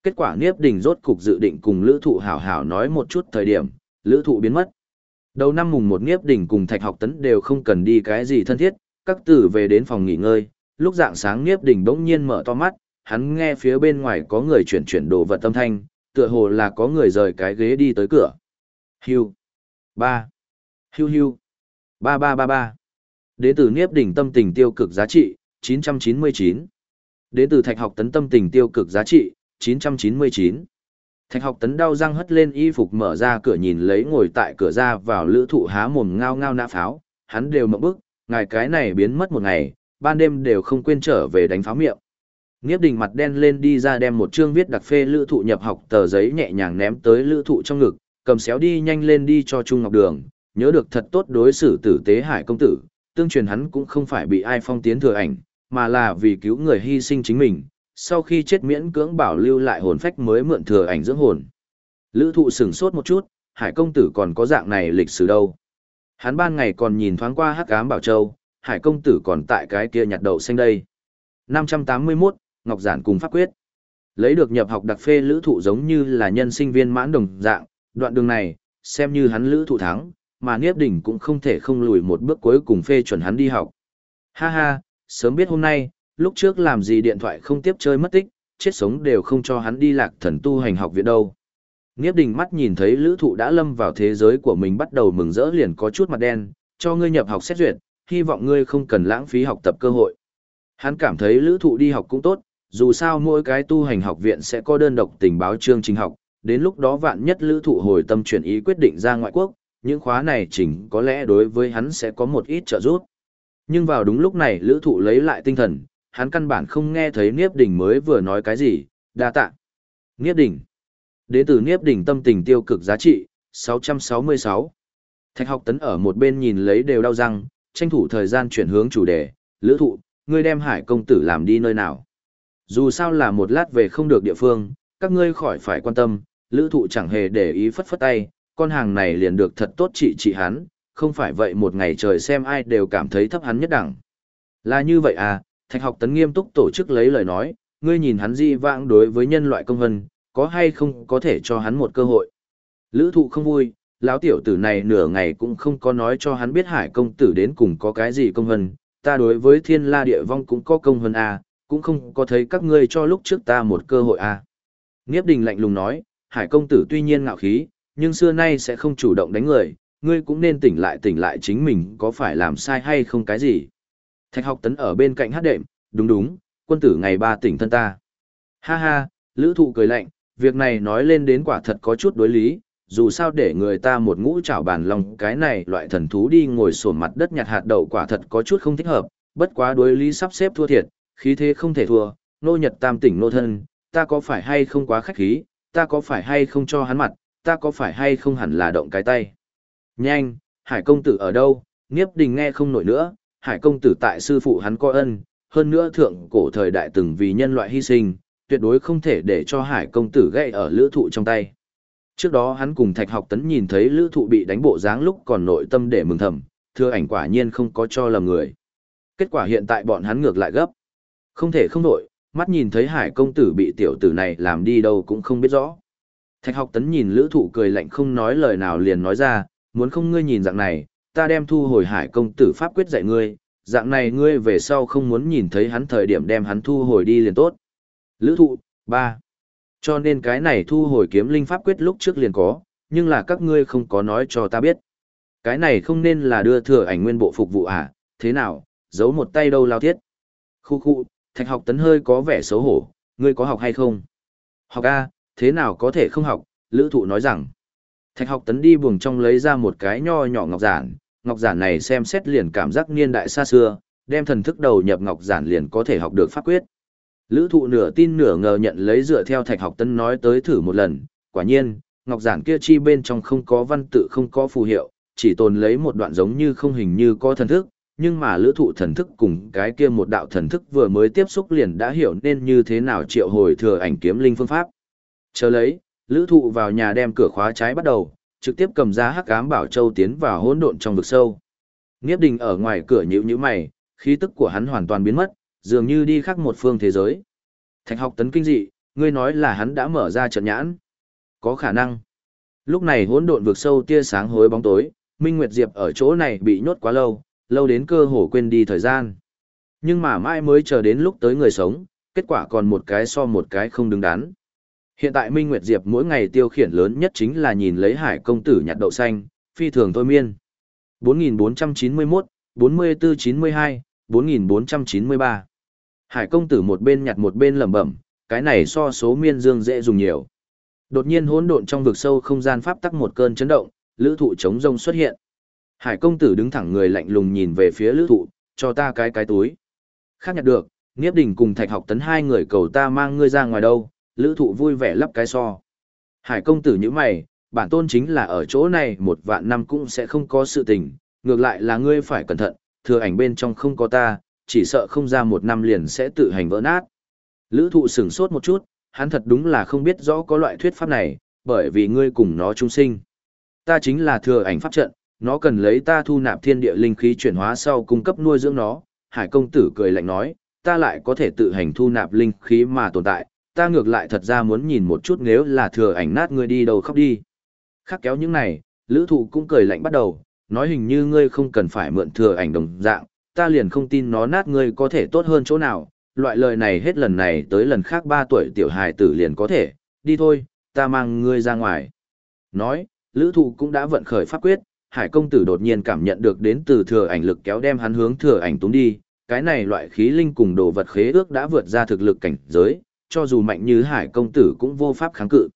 Kết quả Niếp Đình rốt cục dự định cùng Lữ Thụ hảo hảo nói một chút thời điểm, Lữ Thụ biến mất. Đầu năm mùng một Niếp Đình cùng Thạch Học Tấn đều không cần đi cái gì thân thiết, các tử về đến phòng nghỉ ngơi, lúc dạng sáng Niếp Đình bỗng nhiên mở to mắt, hắn nghe phía bên ngoài có người chuyển chuyển đồ vật âm thanh, tựa hồ là có người rời cái ghế đi tới cửa. Hưu. 3. Hiu hiu. ba ba ba ba Đến từ Niếp đỉnh tâm tình tiêu cực giá trị, 999. Đến từ Thạch học tấn tâm tình tiêu cực giá trị, 999. Thạch học tấn đau răng hất lên y phục mở ra cửa nhìn lấy ngồi tại cửa ra vào lữ thụ há mồm ngao ngao nã pháo, hắn đều mộng bức, ngài cái này biến mất một ngày, ban đêm đều không quên trở về đánh pháo miệng. Niếp đỉnh mặt đen lên đi ra đem một chương viết đặc phê lữ thụ nhập học tờ giấy nhẹ nhàng ném tới lữ thụ trong ngực, cầm xéo đi nhanh lên đi cho Trung Ngọc Đường, nhớ được thật tốt đối xử tử tế hải công tử, tương truyền hắn cũng không phải bị ai phong tiến thừa ảnh, mà là vì cứu người hy sinh chính mình, sau khi chết miễn cưỡng bảo lưu lại hồn phách mới mượn thừa ảnh dưỡng hồn. Lữ thụ sửng sốt một chút, hải công tử còn có dạng này lịch sử đâu. Hắn ban ngày còn nhìn thoáng qua hắc ám bảo châu, hải công tử còn tại cái kia nhặt đậu xanh đây. 581, Ngọc Giản cùng pháp quyết. Lấy được nhập học đặc phê lữ thụ giống như là nhân sinh viên mãn đồng dạng, đoạn đường này, xem như hắn lữ thụ thắng, mà Niếp Đỉnh cũng không thể không lùi một bước cuối cùng phê chuẩn hắn đi học. Ha ha, sớm biết hôm nay, lúc trước làm gì điện thoại không tiếp chơi mất tích, chết sống đều không cho hắn đi lạc thần tu hành học viện đâu. Niếp Đình mắt nhìn thấy lữ thụ đã lâm vào thế giới của mình bắt đầu mừng rỡ liền có chút mặt đen, cho ngươi nhập học xét duyệt, hy vọng ngươi không cần lãng phí học tập cơ hội. Hắn cảm thấy lữ thụ đi học cũng tốt, dù sao mỗi cái tu hành học viện sẽ có đơn độc tình báo chương trình học, đến lúc đó vạn nhất lữ thụ hồi tâm chuyển ý quyết định ra ngoại quốc, những khóa này chỉnh có lẽ đối với hắn sẽ có một ít trợ giúp. Nhưng vào đúng lúc này lữ thụ lấy lại tinh thần, hắn căn bản không nghe thấy Niếp Đình mới vừa nói cái gì, đa tạ. Niếp Đình. Đến từ Niếp Đình tâm tình tiêu cực giá trị, 666. Thạch học tấn ở một bên nhìn lấy đều đau răng, tranh thủ thời gian chuyển hướng chủ đề, lữ thụ, ngươi đem hải công tử làm đi nơi nào. Dù sao là một lát về không được địa phương, các ngươi khỏi phải quan tâm, lữ thụ chẳng hề để ý phất phất tay, con hàng này liền được thật tốt trị trị hắn, không phải vậy một ngày trời xem ai đều cảm thấy thấp hắn nhất đẳng. Là như vậy à, thạch học tấn nghiêm túc tổ chức lấy lời nói, ngươi nhìn hắn di vãng đối với nhân loại công hân, có hay không có thể cho hắn một cơ hội. Lữ thụ không vui, lão tiểu tử này nửa ngày cũng không có nói cho hắn biết hải công tử đến cùng có cái gì công hân, ta đối với thiên la địa vong cũng có công hân à, cũng không có thấy các ngươi cho lúc trước ta một cơ hội à. Nghiếp đình lạnh lùng nói, hải công tử tuy nhiên ngạo khí, nhưng xưa nay sẽ không chủ động đánh người, ngươi cũng nên tỉnh lại tỉnh lại chính mình có phải làm sai hay không cái gì. Thạch học tấn ở bên cạnh hát đệm, đúng đúng, quân tử ngày ba tỉnh thân ta. Ha ha, lữ thụ cười lạnh, việc này nói lên đến quả thật có chút đối lý, dù sao để người ta một ngũ trảo bàn lòng cái này loại thần thú đi ngồi sổ mặt đất nhặt hạt đậu quả thật có chút không thích hợp, bất quá đối lý sắp xếp thua thiệt, khí thế không thể thua, nô nhật tam tỉnh nô thân, ta có phải hay không quá khách khí, ta có phải hay không cho hắn mặt, ta có phải hay không hẳn là động cái tay. Nhanh, hải công tử ở đâu, nghiếp đình nghe không nổi nữa, hải công tử tại sư phụ hắn coi ân, hơn nữa thượng cổ thời đại từng vì nhân loại hy sinh, tuyệt đối không thể để cho hải công tử gậy ở lữ thụ trong tay. Trước đó hắn cùng thạch học tấn nhìn thấy lữ thụ bị đánh bộ dáng lúc còn nội tâm để mừng thầm, thưa ảnh quả nhiên không có cho lầm người. Kết quả hiện tại bọn hắn ngược lại gấp. Không thể không nổi, mắt nhìn thấy hải công tử bị tiểu tử này làm đi đâu cũng không biết rõ. Thạch học tấn nhìn lữ thụ cười lạnh không nói lời nào liền nói ra, muốn không ngươi nhìn dạng này, ta đem thu hồi hải công tử pháp quyết dạy ngươi, dạng này ngươi về sau không muốn nhìn thấy hắn thời điểm đem hắn thu hồi đi liền tốt. Lữ thụ, 3. Cho nên cái này thu hồi kiếm linh pháp quyết lúc trước liền có, nhưng là các ngươi không có nói cho ta biết. Cái này không nên là đưa thừa ảnh nguyên bộ phục vụ à, thế nào, giấu một tay đâu lao thiết. Khu khu, thạch học tấn hơi có vẻ xấu hổ, ngươi có học hay không? Học A, thế nào có thể không học, lữ thụ nói rằng. Thạch học tấn đi buồng trong lấy ra một cái nho nhỏ ngọc giản, ngọc giản này xem xét liền cảm giác niên đại xa xưa, đem thần thức đầu nhập ngọc giản liền có thể học được pháp quyết. Lữ thụ nửa tin nửa ngờ nhận lấy dựa theo thạch học Tấn nói tới thử một lần, quả nhiên, ngọc giản kia chi bên trong không có văn tự không có phù hiệu, chỉ tồn lấy một đoạn giống như không hình như có thần thức, nhưng mà lữ thụ thần thức cùng cái kia một đạo thần thức vừa mới tiếp xúc liền đã hiểu nên như thế nào triệu hồi thừa ảnh kiếm linh phương pháp. Chờ lấy, lữ thụ vào nhà đem cửa khóa trái bắt đầu, trực tiếp cầm ra hắc ám bảo châu tiến vào hỗn độn trong vực sâu. Nghiếp đình ở ngoài cửa nhữ nhíu mày, khí tức của hắn hoàn toàn biến mất, dường như đi khác một phương thế giới. Thạch học tấn kinh dị, ngươi nói là hắn đã mở ra trận nhãn. Có khả năng. Lúc này hỗn độn vực sâu tia sáng hối bóng tối, Minh Nguyệt Diệp ở chỗ này bị nhốt quá lâu, lâu đến cơ hồ quên đi thời gian. Nhưng mà mãi mới chờ đến lúc tới người sống, kết quả còn một cái so một cái không đứng đắn. Hiện tại Minh Nguyệt Diệp mỗi ngày tiêu khiển lớn nhất chính là nhìn lấy hải công tử nhặt đậu xanh, phi thường thôi miên. 4491, 4492, 4493. Hải công tử một bên nhặt một bên lẩm bẩm, cái này so số miên dương dễ dùng nhiều. Đột nhiên hỗn độn trong vực sâu không gian pháp tắc một cơn chấn động, lữ thụ chống rông xuất hiện. Hải công tử đứng thẳng người lạnh lùng nhìn về phía lữ thụ, cho ta cái cái túi. Khác nhặt được, Niếp Đình cùng Thạch Học Tấn hai người cầu ta mang ngươi ra ngoài đâu, lữ thụ vui vẻ lắp cái so. Hải công tử như mày, bản tôn chính là ở chỗ này một vạn năm cũng sẽ không có sự tình, ngược lại là ngươi phải cẩn thận, thừa ảnh bên trong không có ta, chỉ sợ không ra một năm liền sẽ tự hành vỡ nát. Lữ thụ sửng sốt một chút, hắn thật đúng là không biết rõ có loại thuyết pháp này, bởi vì ngươi cùng nó chung sinh. Ta chính là thừa ảnh pháp trận, nó cần lấy ta thu nạp thiên địa linh khí chuyển hóa sau cung cấp nuôi dưỡng nó. Hải công tử cười lạnh nói, ta lại có thể tự hành thu nạp linh khí mà tồn tại, ta ngược lại thật ra muốn nhìn một chút nếu là thừa ảnh nát ngươi đi đâu khóc đi. Khắc kéo những này, lữ thụ cũng cười lạnh bắt đầu, nói hình như ngươi không cần phải mượn thừa ảnh đồng dạng, ta liền không tin nó nát ngươi có thể tốt hơn chỗ nào, loại lời này hết lần này tới lần khác 3 tuổi tiểu hài tử liền có thể, đi thôi, ta mang ngươi ra ngoài. Nói, lữ thụ cũng đã vận khởi pháp quyết, hải công tử đột nhiên cảm nhận được đến từ thừa ảnh lực kéo đem hắn hướng thừa ảnh túng đi, cái này loại khí linh cùng đồ vật khế ước đã vượt ra thực lực cảnh giới, cho dù mạnh như hải công tử cũng vô pháp kháng cự.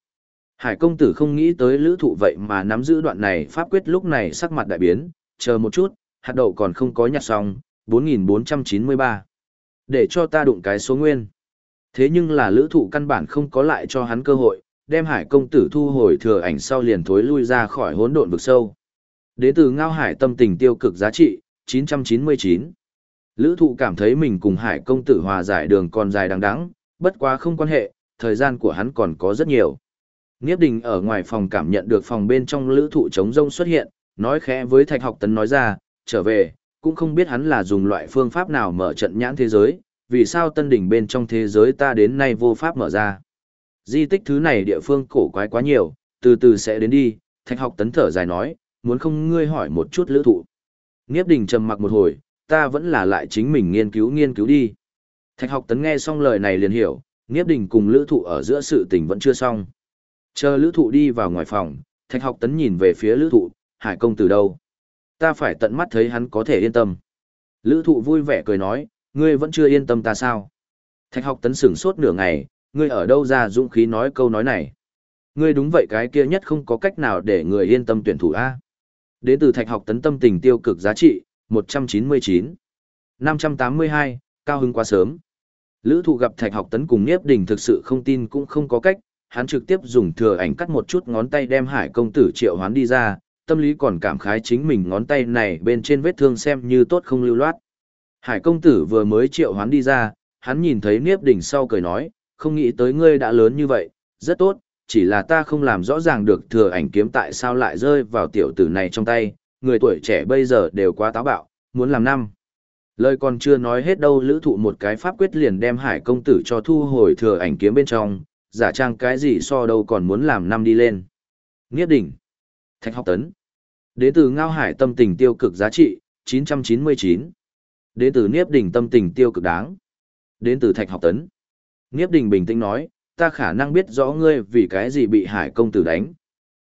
Hải công tử không nghĩ tới lữ thụ vậy mà nắm giữ đoạn này pháp quyết lúc này sắc mặt đại biến, chờ một chút, hạt đậu còn không có nhặt xong, 4493. Để cho ta đụng cái số nguyên. Thế nhưng là lữ thụ căn bản không có lại cho hắn cơ hội, đem hải công tử thu hồi thừa ảnh sau liền thối lui ra khỏi hỗn độn vực sâu. Đế từ ngao hải tâm tình tiêu cực giá trị, 999. Lữ thụ cảm thấy mình cùng hải công tử hòa giải đường còn dài đằng đẵng bất quá không quan hệ, thời gian của hắn còn có rất nhiều. Nghiếp đình ở ngoài phòng cảm nhận được phòng bên trong lữ thụ chống rông xuất hiện, nói khẽ với thạch học tấn nói ra, trở về, cũng không biết hắn là dùng loại phương pháp nào mở trận nhãn thế giới, vì sao tân đỉnh bên trong thế giới ta đến nay vô pháp mở ra. Di tích thứ này địa phương cổ quái quá nhiều, từ từ sẽ đến đi, thạch học tấn thở dài nói, muốn không ngươi hỏi một chút lữ thụ. Nghiếp đình trầm mặc một hồi, ta vẫn là lại chính mình nghiên cứu nghiên cứu đi. Thạch học tấn nghe xong lời này liền hiểu, Nghiếp đình cùng lữ thụ ở giữa sự tình vẫn chưa xong. Chờ lữ thụ đi vào ngoài phòng, thạch học tấn nhìn về phía lữ thụ, hải công từ đâu? Ta phải tận mắt thấy hắn có thể yên tâm. Lữ thụ vui vẻ cười nói, ngươi vẫn chưa yên tâm ta sao? Thạch học tấn sửng sốt nửa ngày, ngươi ở đâu ra dũng khí nói câu nói này? Ngươi đúng vậy cái kia nhất không có cách nào để người yên tâm tuyển thủ A. Đến từ thạch học tấn tâm tình tiêu cực giá trị, 199. 582, cao hứng quá sớm. Lữ thụ gặp thạch học tấn cùng nghiếp Đình thực sự không tin cũng không có cách, hắn trực tiếp dùng thừa ảnh cắt một chút ngón tay đem hải công tử triệu hoán đi ra, tâm lý còn cảm khái chính mình ngón tay này bên trên vết thương xem như tốt không lưu loát. Hải công tử vừa mới triệu hoán đi ra, hắn nhìn thấy Niếp Đình sau cười nói, không nghĩ tới ngươi đã lớn như vậy, rất tốt, chỉ là ta không làm rõ ràng được thừa ảnh kiếm tại sao lại rơi vào tiểu tử này trong tay, người tuổi trẻ bây giờ đều quá táo bạo, muốn làm năm. Lời còn chưa nói hết đâu lữ thụ một cái pháp quyết liền đem hải công tử cho thu hồi thừa ảnh kiếm bên trong, giả trang cái gì so đâu còn muốn làm năm đi lên. Nghiết đỉnh. Thạch học tấn. Đế tử ngao hải tâm tình tiêu cực giá trị, 999. Đế tử Niếp đỉnh tâm tình tiêu cực đáng. Đến từ thạch học tấn. Niếp đỉnh bình tĩnh nói, ta khả năng biết rõ ngươi vì cái gì bị hải công tử đánh.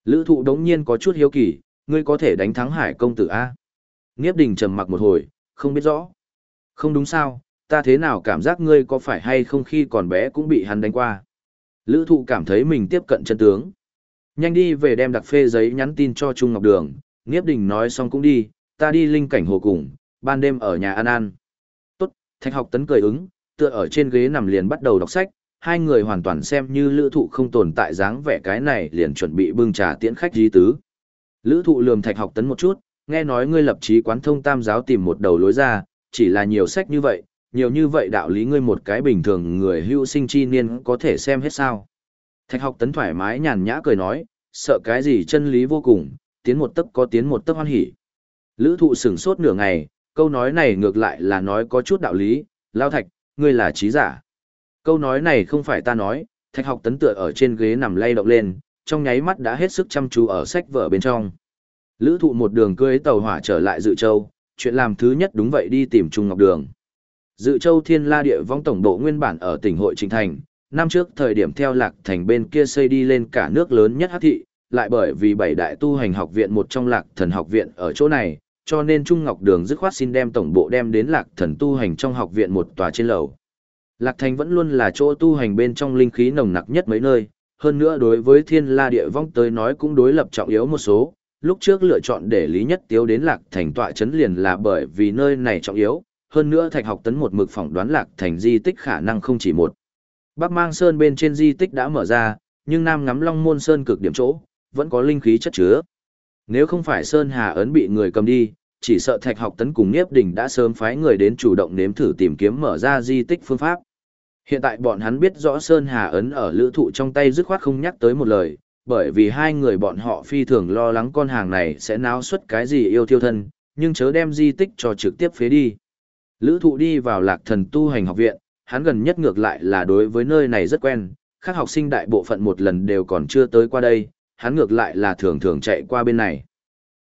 Lữ thụ đống nhiên có chút hiếu kỳ, ngươi có thể đánh thắng hải công tử A. Niếp đỉnh trầm mặc một hồi, không biết rõ. Không đúng sao, ta thế nào cảm giác ngươi có phải hay không khi còn bé cũng bị hắn đánh qua. Lữ thụ cảm thấy mình tiếp cận chân tướng. Nhanh đi về đem đặc phê giấy nhắn tin cho Trung Ngọc Đường, Niếp Đình nói xong cũng đi, ta đi linh cảnh hồ cùng, ban đêm ở nhà ăn ăn. Tốt, thạch học tấn cười ứng, tựa ở trên ghế nằm liền bắt đầu đọc sách, hai người hoàn toàn xem như lữ thụ không tồn tại dáng vẻ cái này liền chuẩn bị bưng trà tiễn khách di tứ. Lữ thụ lườm thạch học tấn một chút, nghe nói ngươi lập chí quán thông tam giáo tìm một đầu lối ra, chỉ là nhiều sách như vậy, nhiều như vậy đạo lý ngươi một cái bình thường người hưu sinh chi niên có thể xem hết sao. Thạch học tấn thoải mái nhàn nhã cười nói, sợ cái gì chân lý vô cùng, tiến một tấc có tiến một tấc hoan hỉ. Lữ thụ sửng sốt nửa ngày, câu nói này ngược lại là nói có chút đạo lý, lao thạch, ngươi là trí giả. Câu nói này không phải ta nói, thạch học tấn tựa ở trên ghế nằm lay động lên, trong nháy mắt đã hết sức chăm chú ở sách vở bên trong. Lữ thụ một đường cưới tàu hỏa trở lại Dự Châu, chuyện làm thứ nhất đúng vậy đi tìm Trung Ngọc Đường. Dự Châu Thiên La Địa vong tổng bộ nguyên bản ở tỉnh hội Trịnh Thành, năm trước thời điểm theo Lạc Thành bên kia xây đi lên cả nước lớn nhất hắc thị, lại bởi vì bảy đại tu hành học viện một trong Lạc Thần học viện ở chỗ này, cho nên Trung Ngọc Đường dứt khoát xin đem tổng bộ đem đến Lạc Thần tu hành trong học viện một tòa trên lầu. Lạc Thành vẫn luôn là chỗ tu hành bên trong linh khí nồng nặc nhất mấy nơi, hơn nữa đối với Thiên La Địa vong tới nói cũng đối lập trọng yếu một số, lúc trước lựa chọn để Lý Nhất Tiếu đến Lạc Thành tọa chấn liền là bởi vì nơi này trọng yếu, hơn nữa Thạch Học Tấn một mực phỏng đoán Lạc Thành di tích khả năng không chỉ một. Bắc Mang Sơn bên trên di tích đã mở ra, nhưng Nam ngắm Long Môn Sơn cực điểm chỗ, vẫn có linh khí chất chứa. Nếu không phải Sơn Hà ấn bị người cầm đi, chỉ sợ Thạch Học Tấn cùng Niếp Đình đã sớm phái người đến chủ động nếm thử tìm kiếm mở ra di tích phương pháp. Hiện tại bọn hắn biết rõ Sơn Hà ấn ở lữ thụ trong tay dứt khoát không nhắc tới một lời, bởi vì hai người bọn họ phi thường lo lắng con hàng này sẽ náo xuất cái gì yêu thiêu thân, nhưng chớ đem di tích cho trực tiếp phế đi. Lữ thụ đi vào lạc thần tu hành học viện, hắn gần nhất ngược lại là đối với nơi này rất quen, các học sinh đại bộ phận một lần đều còn chưa tới qua đây, hắn ngược lại là thường thường chạy qua bên này.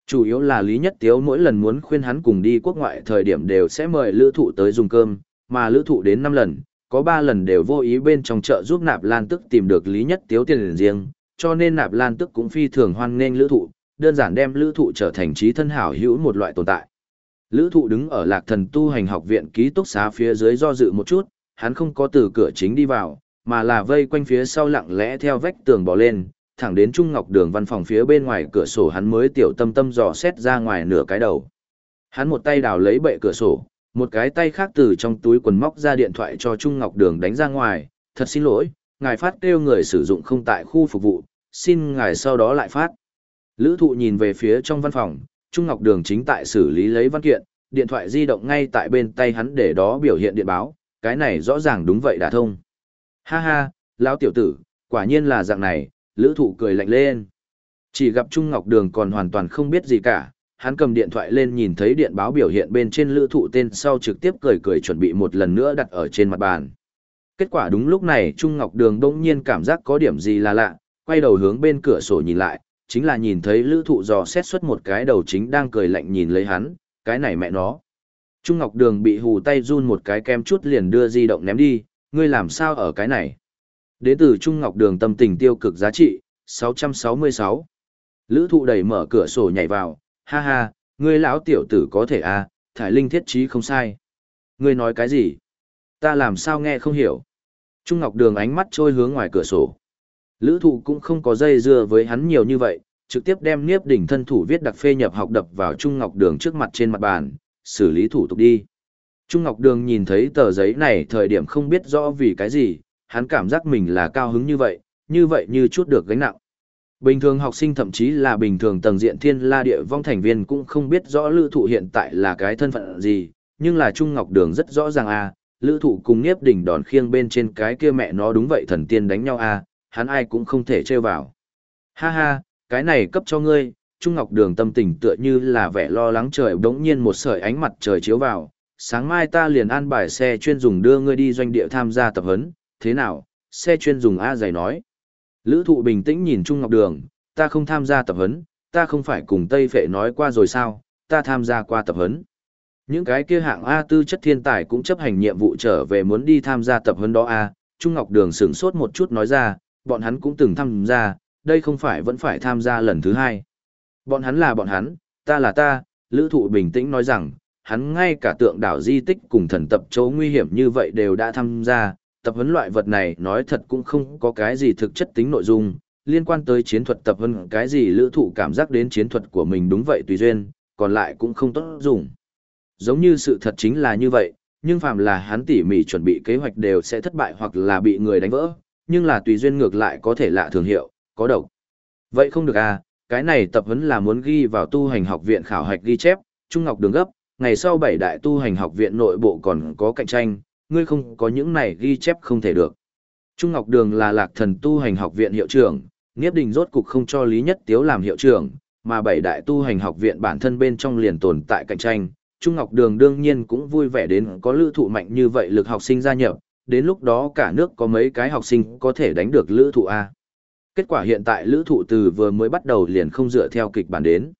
Chủ yếu là Lý Nhất Tiếu mỗi lần muốn khuyên hắn cùng đi quốc ngoại thời điểm đều sẽ mời lữ thụ tới dùng cơm, mà lữ thụ đến 5 lần, có 3 lần đều vô ý bên trong chợ giúp nạp lan tức tìm được Lý Nhất Tiếu tiền riêng, cho nên nạp lan tức cũng phi thường hoan nghênh lữ thụ, đơn giản đem lữ thụ trở thành trí thân hảo hữu một loại tồn tại. Lữ thụ đứng ở lạc thần tu hành học viện ký túc xá phía dưới do dự một chút, hắn không có từ cửa chính đi vào, mà là vây quanh phía sau lặng lẽ theo vách tường bỏ lên, thẳng đến Trung Ngọc Đường văn phòng phía bên ngoài cửa sổ hắn mới tiểu tâm tâm dò xét ra ngoài nửa cái đầu. Hắn một tay đào lấy bệ cửa sổ, một cái tay khác từ trong túi quần móc ra điện thoại cho Trung Ngọc Đường đánh ra ngoài, thật xin lỗi, ngài phát kêu người sử dụng không tại khu phục vụ, xin ngài sau đó lại phát. Lữ thụ nhìn về phía trong văn phòng, Trung Ngọc Đường chính tại xử lý lấy văn kiện, điện thoại di động ngay tại bên tay hắn để đó biểu hiện điện báo, cái này rõ ràng đúng vậy đã thông. Ha ha, lão tiểu tử, quả nhiên là dạng này, lữ thụ cười lạnh lên. Chỉ gặp Trung Ngọc Đường còn hoàn toàn không biết gì cả, hắn cầm điện thoại lên nhìn thấy điện báo biểu hiện bên trên lữ thụ tên sau trực tiếp cười cười chuẩn bị một lần nữa đặt ở trên mặt bàn. Kết quả đúng lúc này Trung Ngọc Đường đông nhiên cảm giác có điểm gì là lạ, quay đầu hướng bên cửa sổ nhìn lại, chính là nhìn thấy lữ thụ dò xét xuất một cái đầu chính đang cười lạnh nhìn lấy hắn, cái này mẹ nó. Trung Ngọc Đường bị hù tay run một cái kem chút liền đưa di động ném đi, ngươi làm sao ở cái này. Đế tử Trung Ngọc Đường tâm tình tiêu cực giá trị, 666. Lữ thụ đẩy mở cửa sổ nhảy vào, ha ha, ngươi lão tiểu tử có thể à, thải linh thiết trí không sai. Ngươi nói cái gì? Ta làm sao nghe không hiểu. Trung Ngọc Đường ánh mắt trôi hướng ngoài cửa sổ. Lữ thụ cũng không có dây dưa với hắn nhiều như vậy, trực tiếp đem Niếp Đỉnh thân thủ viết đặc phê nhập học đập vào Trung Ngọc Đường trước mặt trên mặt bàn, xử lý thủ tục đi. Trung Ngọc Đường nhìn thấy tờ giấy này thời điểm không biết rõ vì cái gì, hắn cảm giác mình là cao hứng như vậy, như vậy như chút được gánh nặng. Bình thường học sinh thậm chí là bình thường tầng diện thiên la địa vong thành viên cũng không biết rõ lữ thụ hiện tại là cái thân phận gì, nhưng là Trung Ngọc Đường rất rõ ràng à, lữ thụ cùng Niếp Đỉnh đòn khiêng bên trên cái kia mẹ nó đúng vậy thần tiên đánh nhau à, hắn ai cũng không thể trêu vào. Ha ha, cái này cấp cho ngươi, Trung Ngọc Đường tâm tình tựa như là vẻ lo lắng trời đống nhiên một sợi ánh mặt trời chiếu vào, sáng mai ta liền an bài xe chuyên dùng đưa ngươi đi doanh địa tham gia tập huấn, thế nào, xe chuyên dùng A giày nói. Lữ thụ bình tĩnh nhìn Trung Ngọc Đường, ta không tham gia tập huấn, ta không phải cùng Tây Phệ nói qua rồi sao, ta tham gia qua tập huấn. Những cái kia hạng A tư chất thiên tài cũng chấp hành nhiệm vụ trở về muốn đi tham gia tập huấn đó A, Trung Ngọc Đường sửng sốt một chút nói ra, bọn hắn cũng từng tham gia, đây không phải vẫn phải tham gia lần thứ hai. Bọn hắn là bọn hắn, ta là ta, lữ thụ bình tĩnh nói rằng, hắn ngay cả tượng đảo di tích cùng thần tập chỗ nguy hiểm như vậy đều đã tham gia, tập huấn loại vật này nói thật cũng không có cái gì thực chất tính nội dung, liên quan tới chiến thuật tập huấn cái gì lữ thụ cảm giác đến chiến thuật của mình đúng vậy tùy duyên, còn lại cũng không tốt dùng. Giống như sự thật chính là như vậy, nhưng phàm là hắn tỉ mỉ chuẩn bị kế hoạch đều sẽ thất bại hoặc là bị người đánh vỡ, nhưng là tùy duyên ngược lại có thể lạ thường hiệu, có độc. Vậy không được à, cái này tập huấn là muốn ghi vào tu hành học viện khảo hạch ghi chép, Trung Ngọc Đường gấp, ngày sau bảy đại tu hành học viện nội bộ còn có cạnh tranh, ngươi không có những này ghi chép không thể được. Trung Ngọc Đường là lạc thần tu hành học viện hiệu trưởng, Niếp Đình rốt cục không cho Lý Nhất Tiếu làm hiệu trưởng, mà bảy đại tu hành học viện bản thân bên trong liền tồn tại cạnh tranh. Trung Ngọc Đường đương nhiên cũng vui vẻ đến có lữ thụ mạnh như vậy lực học sinh gia nhập, đến lúc đó cả nước có mấy cái học sinh có thể đánh được lữ thụ A. Kết quả hiện tại lữ thụ từ vừa mới bắt đầu liền không dựa theo kịch bản đến.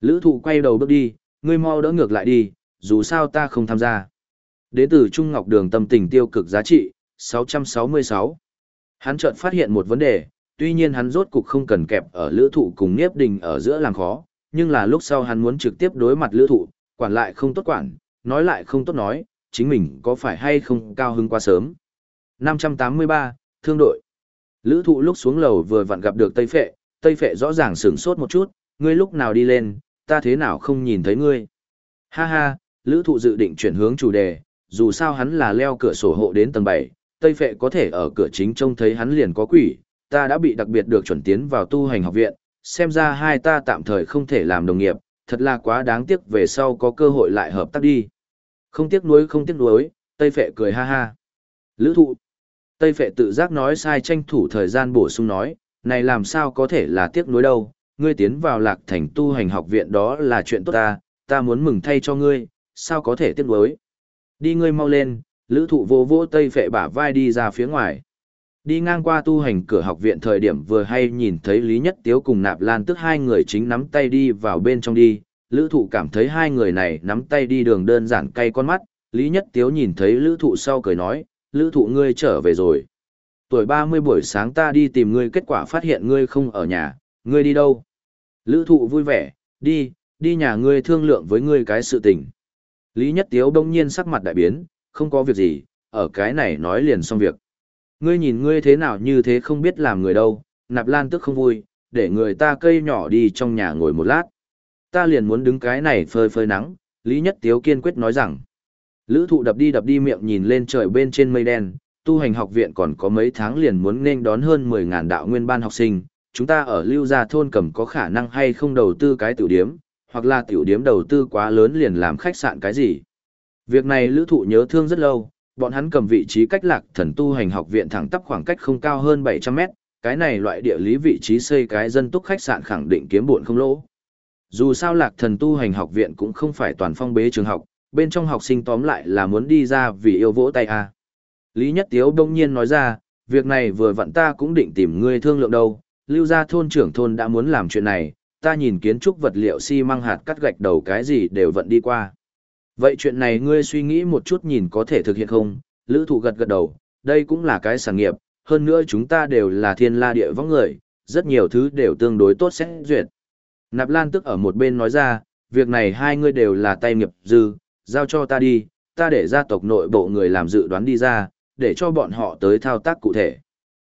Lữ thụ quay đầu bước đi, ngươi mau đỡ ngược lại đi, dù sao ta không tham gia. Đến từ Trung Ngọc Đường tâm tình tiêu cực giá trị, 666. Hắn chợt phát hiện một vấn đề, tuy nhiên hắn rốt cục không cần kẹp ở lữ thụ cùng nghiếp Đình ở giữa làng khó, nhưng là lúc sau hắn muốn trực tiếp đối mặt lữ thụ, quản lại không tốt quản, nói lại không tốt nói, chính mình có phải hay không cao hứng quá sớm. 583, Thương đội. Lữ thụ lúc xuống lầu vừa vặn gặp được Tây Phệ, Tây Phệ rõ ràng sửng sốt một chút, ngươi lúc nào đi lên, ta thế nào không nhìn thấy ngươi. Ha ha, Lữ thụ dự định chuyển hướng chủ đề, dù sao hắn là leo cửa sổ hộ đến tầng 7, Tây Phệ có thể ở cửa chính trông thấy hắn liền có quỷ, ta đã bị đặc biệt được chuẩn tiến vào tu hành học viện, xem ra hai ta tạm thời không thể làm đồng nghiệp, thật là quá đáng tiếc về sau có cơ hội lại hợp tác đi. Không tiếc nuối không tiếc nuối, Tây Phệ cười ha ha. Lữ thụ. Tây Phệ tự giác nói sai tranh thủ thời gian bổ sung nói, này làm sao có thể là tiếc nuối đâu, ngươi tiến vào lạc thành tu hành học viện đó là chuyện tốt ta, ta muốn mừng thay cho ngươi, sao có thể tiếc nuối. Đi ngươi mau lên, lữ thụ vô vô Tây Phệ bả vai đi ra phía ngoài. Đi ngang qua tu hành cửa học viện thời điểm vừa hay nhìn thấy Lý Nhất Tiếu cùng Nạp Lan tức hai người chính nắm tay đi vào bên trong đi, lữ thụ cảm thấy hai người này nắm tay đi đường đơn giản cay con mắt, Lý Nhất Tiếu nhìn thấy lữ thụ sau cười nói, lữ thụ ngươi trở về rồi. Tuổi 30 buổi sáng ta đi tìm ngươi kết quả phát hiện ngươi không ở nhà, ngươi đi đâu? Lữ thụ vui vẻ, đi, đi nhà ngươi thương lượng với ngươi cái sự tình. Lý Nhất Tiếu đông nhiên sắc mặt đại biến, không có việc gì, ở cái này nói liền xong việc. Ngươi nhìn ngươi thế nào như thế không biết làm người đâu, nạp lan tức không vui, để người ta cây nhỏ đi trong nhà ngồi một lát. Ta liền muốn đứng cái này phơi phơi nắng, Lý Nhất Tiếu kiên quyết nói rằng. Lữ thụ đập đi đập đi miệng nhìn lên trời bên trên mây đen, tu hành học viện còn có mấy tháng liền muốn nên đón hơn 10.000 đạo nguyên ban học sinh. Chúng ta ở lưu gia thôn cầm có khả năng hay không đầu tư cái tiểu điếm, hoặc là tiểu điếm đầu tư quá lớn liền làm khách sạn cái gì. Việc này lữ thụ nhớ thương rất lâu, bọn hắn cầm vị trí cách lạc thần tu hành học viện thẳng tắp khoảng cách không cao hơn 700 mét, cái này loại địa lý vị trí xây cái dân túc khách sạn khẳng định kiếm buồn không lỗ. Dù sao lạc thần tu hành học viện cũng không phải toàn phong bế trường học, bên trong học sinh tóm lại là muốn đi ra vì yêu vỗ tay à. Lý Nhất Tiếu đông nhiên nói ra, việc này vừa vặn ta cũng định tìm ngươi thương lượng đâu, lưu gia thôn trưởng thôn đã muốn làm chuyện này, ta nhìn kiến trúc vật liệu xi măng hạt cắt gạch đầu cái gì đều vận đi qua. Vậy chuyện này ngươi suy nghĩ một chút nhìn có thể thực hiện không? Lữ thụ gật gật đầu, đây cũng là cái sản nghiệp, hơn nữa chúng ta đều là thiên la địa võng người, rất nhiều thứ đều tương đối tốt sẽ duyệt. Nạp Lan tức ở một bên nói ra, việc này hai ngươi đều là tay nghiệp dư, giao cho ta đi, ta để gia tộc nội bộ người làm dự đoán đi ra, để cho bọn họ tới thao tác cụ thể.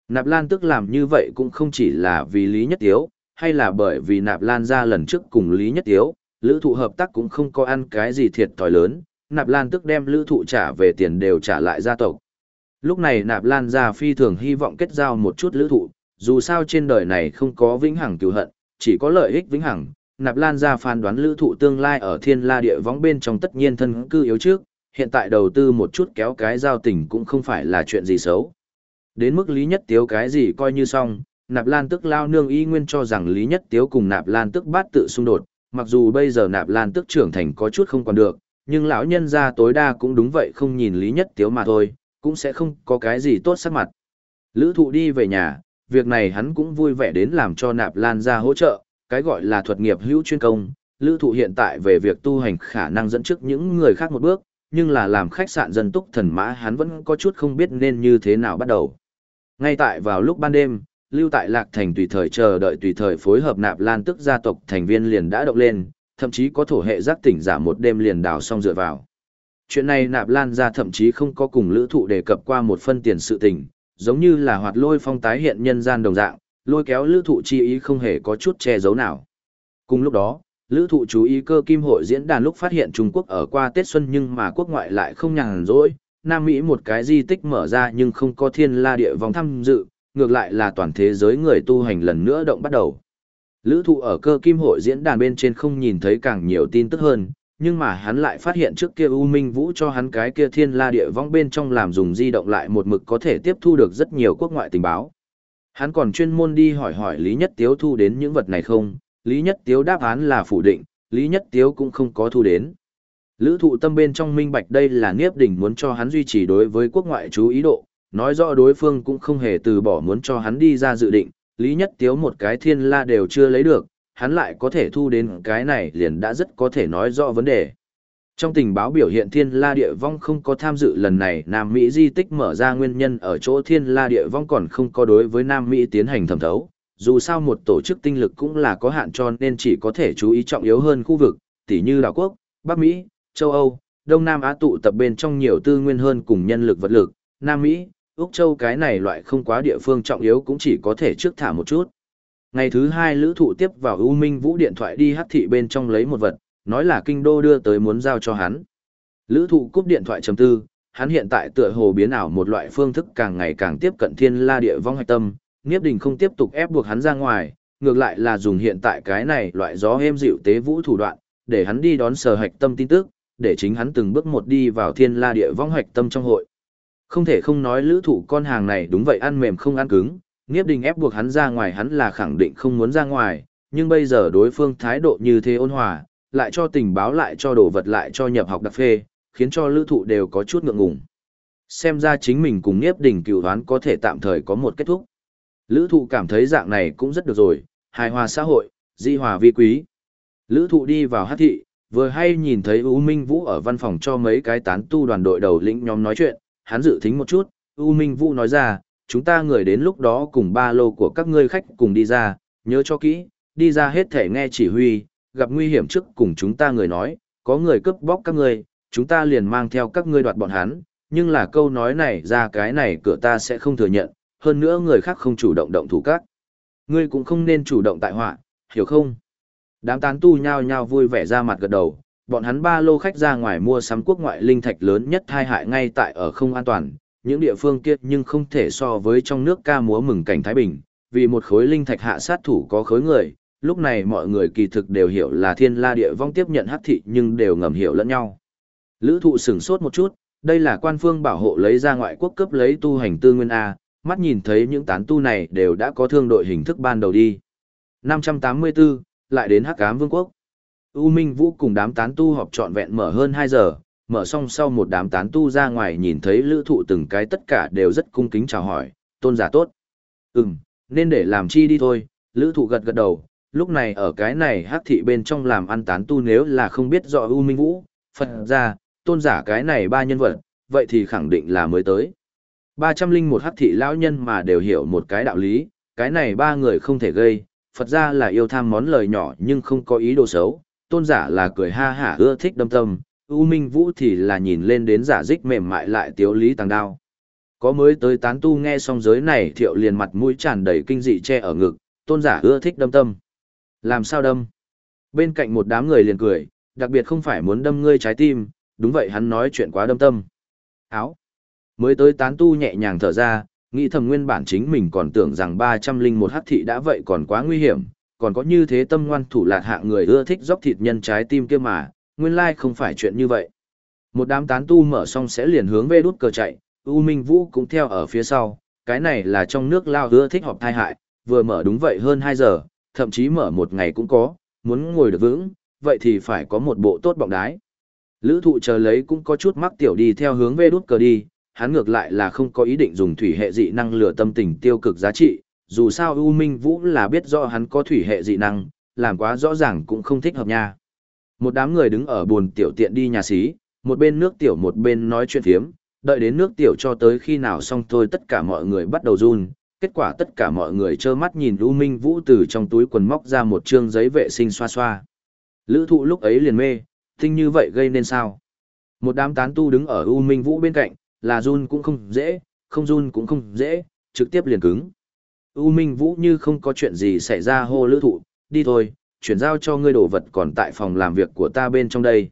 Nạp Lan tức làm như vậy cũng không chỉ là vì Lý Nhất Tiếu, hay là bởi vì Nạp Lan ra lần trước cùng Lý Nhất Tiếu, lữ thụ hợp tác cũng không có ăn cái gì thiệt thòi lớn, nạp lan tức đem lữ thụ trả về tiền đều trả lại gia tộc. Lúc này nạp lan ra phi thường hy vọng kết giao một chút lữ thụ, dù sao trên đời này không có vĩnh hằng cứu hận, chỉ có lợi ích vĩnh hằng. Nạp lan ra phán đoán lữ thụ tương lai ở thiên la địa võng bên trong tất nhiên thân cư yếu trước, hiện tại đầu tư một chút kéo cái giao tình cũng không phải là chuyện gì xấu. Đến mức lý nhất tiếu cái gì coi như xong, nạp lan tức lao nương y nguyên cho rằng lý nhất tiếu cùng nạp lan tức bát tự xung đột, Mặc dù bây giờ nạp lan tức trưởng thành có chút không còn được, nhưng lão nhân ra tối đa cũng đúng vậy không nhìn lý nhất tiếu mà thôi, cũng sẽ không có cái gì tốt sắc mặt. Lữ thụ đi về nhà, việc này hắn cũng vui vẻ đến làm cho nạp lan ra hỗ trợ, cái gọi là thuật nghiệp hữu chuyên công. Lữ thụ hiện tại về việc tu hành khả năng dẫn trước những người khác một bước, nhưng là làm khách sạn dân túc thần mã hắn vẫn có chút không biết nên như thế nào bắt đầu. Ngay tại vào lúc ban đêm, lưu tại lạc thành tùy thời chờ đợi tùy thời phối hợp nạp lan tức gia tộc thành viên liền đã động lên thậm chí có thổ hệ giác tỉnh giả một đêm liền đào xong dựa vào chuyện này nạp lan ra thậm chí không có cùng lữ thụ đề cập qua một phân tiền sự tình giống như là hoạt lôi phong tái hiện nhân gian đồng dạng lôi kéo lữ thụ chi ý không hề có chút che giấu nào cùng lúc đó Lữ thụ chú ý cơ kim hội diễn đàn lúc phát hiện Trung Quốc ở qua Tết Xuân nhưng mà quốc ngoại lại không nhàn rỗi. Nam Mỹ một cái di tích mở ra nhưng không có thiên la địa vòng tham dự, ngược lại là toàn thế giới người tu hành lần nữa động bắt đầu. Lữ thụ ở cơ kim hội diễn đàn bên trên không nhìn thấy càng nhiều tin tức hơn, nhưng mà hắn lại phát hiện trước kia U Minh Vũ cho hắn cái kia thiên la địa vong bên trong làm dùng di động lại một mực có thể tiếp thu được rất nhiều quốc ngoại tình báo. Hắn còn chuyên môn đi hỏi hỏi Lý Nhất Tiếu thu đến những vật này không, Lý Nhất Tiếu đáp án là phủ định, Lý Nhất Tiếu cũng không có thu đến. Lữ thụ tâm bên trong minh bạch đây là Niếp Đỉnh muốn cho hắn duy trì đối với quốc ngoại chú ý độ, nói rõ đối phương cũng không hề từ bỏ muốn cho hắn đi ra dự định, Lý Nhất Tiếu một cái thiên la đều chưa lấy được, hắn lại có thể thu đến cái này liền đã rất có thể nói rõ vấn đề. Trong tình báo biểu hiện Thiên La Địa Vong không có tham dự lần này Nam Mỹ di tích mở ra nguyên nhân ở chỗ Thiên La Địa Vong còn không có đối với Nam Mỹ tiến hành thẩm thấu. Dù sao một tổ chức tinh lực cũng là có hạn cho nên chỉ có thể chú ý trọng yếu hơn khu vực, tỉ như đảo quốc, Bắc Mỹ, châu Âu, Đông Nam Á tụ tập bên trong nhiều tư nguyên hơn cùng nhân lực vật lực, Nam Mỹ, Úc Châu cái này loại không quá địa phương trọng yếu cũng chỉ có thể trước thả một chút. Ngày thứ hai lữ thụ tiếp vào U Minh Vũ điện thoại đi hát thị bên trong lấy một vật, nói là kinh đô đưa tới muốn giao cho hắn. Lữ thụ cúp điện thoại chấm tư, hắn hiện tại tựa hồ biến ảo một loại phương thức càng ngày càng tiếp cận thiên la địa vong hạch tâm, Niếp Đình không tiếp tục ép buộc hắn ra ngoài, ngược lại là dùng hiện tại cái này loại gió êm dịu tế vũ thủ đoạn, để hắn đi đón sở hạch tâm tin tức, để chính hắn từng bước một đi vào thiên la địa vong hạch tâm trong hội. Không thể không nói lữ thụ con hàng này đúng vậy ăn mềm không ăn cứng, Niếp Đình ép buộc hắn ra ngoài hắn là khẳng định không muốn ra ngoài, nhưng bây giờ đối phương thái độ như thế ôn hòa, lại cho tình báo lại cho đồ vật lại cho nhập học đặc phê, khiến cho lữ thụ đều có chút ngượng ngùng. Xem ra chính mình cùng Niếp Đình cựu đoán có thể tạm thời có một kết thúc. Lữ thụ cảm thấy dạng này cũng rất được rồi, hài hòa xã hội, di hòa vi quý. Lữ thụ đi vào hát thị, vừa hay nhìn thấy U Minh Vũ ở văn phòng cho mấy cái tán tu đoàn đội đầu lĩnh nhóm nói chuyện, hắn dự thính một chút, U Minh Vũ nói ra, chúng ta người đến lúc đó cùng ba lô của các ngươi khách cùng đi ra, nhớ cho kỹ, đi ra hết thể nghe chỉ huy, gặp nguy hiểm trước cùng chúng ta người nói, có người cướp bóc các ngươi, chúng ta liền mang theo các ngươi đoạt bọn hắn, nhưng là câu nói này ra cái này cửa ta sẽ không thừa nhận, hơn nữa người khác không chủ động động thủ các. Ngươi cũng không nên chủ động tại họa, hiểu không? Đám tán tu nhao nhao vui vẻ ra mặt gật đầu, bọn hắn ba lô khách ra ngoài mua sắm quốc ngoại linh thạch lớn nhất thai hại ngay tại ở không an toàn, những địa phương kia nhưng không thể so với trong nước ca múa mừng cảnh Thái Bình, vì một khối linh thạch hạ sát thủ có khối người, lúc này mọi người kỳ thực đều hiểu là thiên la địa vong tiếp nhận hắc thị nhưng đều ngầm hiểu lẫn nhau. Lữ thụ sửng sốt một chút, đây là quan phương bảo hộ lấy ra ngoại quốc cấp lấy tu hành tư nguyên A, mắt nhìn thấy những tán tu này đều đã có thương đội hình thức ban đầu đi. 584, lại đến hắc ám vương quốc. U Minh Vũ cùng đám tán tu họp trọn vẹn mở hơn 2 giờ, mở xong sau một đám tán tu ra ngoài nhìn thấy lữ thụ từng cái tất cả đều rất cung kính chào hỏi, tôn giả tốt. Ừm, nên để làm chi đi thôi, lữ thụ gật gật đầu, lúc này ở cái này hát thị bên trong làm ăn tán tu nếu là không biết rõ U Minh Vũ, Phật ra, tôn giả cái này ba nhân vật, vậy thì khẳng định là mới tới. 301 hát thị lão nhân mà đều hiểu một cái đạo lý, cái này ba người không thể gây, Phật ra là yêu tham món lời nhỏ nhưng không có ý đồ xấu, tôn giả là cười ha hả ưa thích đâm tâm, U Minh Vũ thì là nhìn lên đến giả dích mềm mại lại tiếu lý tàng đao. Có mới tới tán tu nghe xong giới này thiệu liền mặt mũi tràn đầy kinh dị che ở ngực, tôn giả ưa thích đâm tâm. Làm sao đâm? Bên cạnh một đám người liền cười, đặc biệt không phải muốn đâm ngươi trái tim, đúng vậy hắn nói chuyện quá đâm tâm. Áo. Mới tới tán tu nhẹ nhàng thở ra, nghĩ thầm nguyên bản chính mình còn tưởng rằng 301 hắc thị đã vậy còn quá nguy hiểm, còn có như thế tâm ngoan thủ lạt hạ người ưa thích dốc thịt nhân trái tim kia mà, nguyên lai không phải chuyện như vậy. Một đám tán tu mở xong sẽ liền hướng về đút cờ chạy, U Minh Vũ cũng theo ở phía sau, cái này là trong nước lao hứa thích họp thai hại, vừa mở đúng vậy hơn 2 giờ, thậm chí mở một ngày cũng có, muốn ngồi được vững, vậy thì phải có một bộ tốt bọng đái. Lữ thụ chờ lấy cũng có chút mắc tiểu đi theo hướng về đút cờ đi, hắn ngược lại là không có ý định dùng thủy hệ dị năng lửa tâm tình tiêu cực giá trị, dù sao U Minh Vũ là biết rõ hắn có thủy hệ dị năng, làm quá rõ ràng cũng không thích hợp nha. Một đám người đứng ở buồn tiểu tiện đi nhà xí, một bên nước tiểu một bên nói chuyện phiếm, đợi đến nước tiểu cho tới khi nào xong thôi tất cả mọi người bắt đầu run. Kết quả tất cả mọi người trơ mắt nhìn U Minh Vũ từ trong túi quần móc ra một trương giấy vệ sinh xoa xoa. Lữ thụ lúc ấy liền mê, tinh như vậy gây nên sao? Một đám tán tu đứng ở U Minh Vũ bên cạnh, là run cũng không dễ, không run cũng không dễ, trực tiếp liền cứng. U Minh Vũ như không có chuyện gì xảy ra hô lữ thụ, đi thôi, chuyển giao cho ngươi đồ vật còn tại phòng làm việc của ta bên trong đây.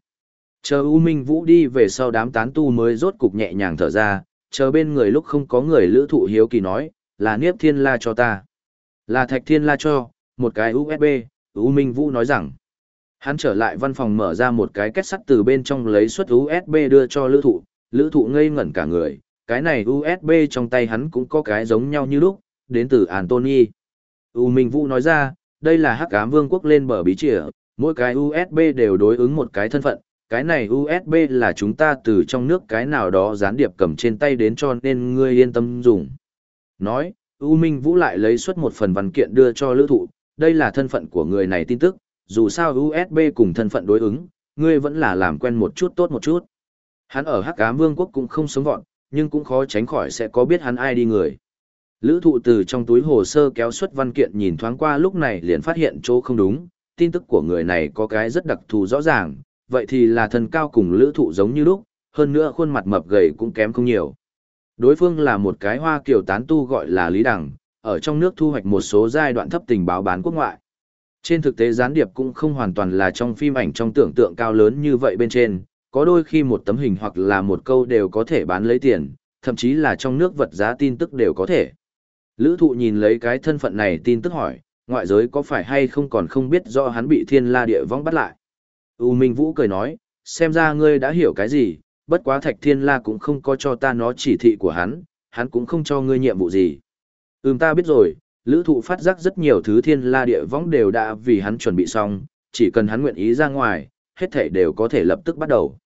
Chờ U Minh Vũ đi về sau đám tán tu mới rốt cục nhẹ nhàng thở ra, chờ bên người lúc không có người lữ thụ hiếu kỳ nói, là Niếp Thiên La cho ta. Là Thạch Thiên La cho, một cái USB, U Minh Vũ nói rằng. Hắn trở lại văn phòng mở ra một cái kết sắt từ bên trong lấy suất USB đưa cho lữ thụ, lữ thụ ngây ngẩn cả người, cái này USB trong tay hắn cũng có cái giống nhau như lúc, đến từ Anthony. U Minh Vũ nói ra, đây là hắc ám vương quốc lên bờ bí trịa, mỗi cái USB đều đối ứng một cái thân phận, cái này USB là chúng ta từ trong nước cái nào đó gián điệp cầm trên tay đến cho nên ngươi yên tâm dùng. Nói, U Minh Vũ lại lấy xuất một phần văn kiện đưa cho lữ thụ, đây là thân phận của người này tin tức, dù sao USB cùng thân phận đối ứng, ngươi vẫn là làm quen một chút tốt một chút. Hắn ở Hắc Ám Vương quốc cũng không sống vọn, nhưng cũng khó tránh khỏi sẽ có biết hắn ai đi người. Lữ thụ từ trong túi hồ sơ kéo xuất văn kiện nhìn thoáng qua lúc này liền phát hiện chỗ không đúng, tin tức của người này có cái rất đặc thù rõ ràng, vậy thì là thần cao cùng lữ thụ giống như lúc, hơn nữa khuôn mặt mập gầy cũng kém không nhiều. Đối phương là một cái hoa kiểu tán tu gọi là Lý Đằng, ở trong nước thu hoạch một số giai đoạn thấp tình báo bán quốc ngoại. Trên thực tế gián điệp cũng không hoàn toàn là trong phim ảnh trong tưởng tượng cao lớn như vậy bên trên, có đôi khi một tấm hình hoặc là một câu đều có thể bán lấy tiền, thậm chí là trong nước vật giá tin tức đều có thể. Lữ thụ nhìn lấy cái thân phận này tin tức hỏi, ngoại giới có phải hay không còn không biết do hắn bị thiên la địa vong bắt lại. U Minh Vũ cười nói, xem ra ngươi đã hiểu cái gì, bất quá thạch thiên la cũng không có cho ta nó chỉ thị của hắn, hắn cũng không cho ngươi nhiệm vụ gì. Ừm ta biết rồi, lữ thụ phát giác rất nhiều thứ thiên la địa vong đều đã vì hắn chuẩn bị xong, chỉ cần hắn nguyện ý ra ngoài, hết thể đều có thể lập tức bắt đầu.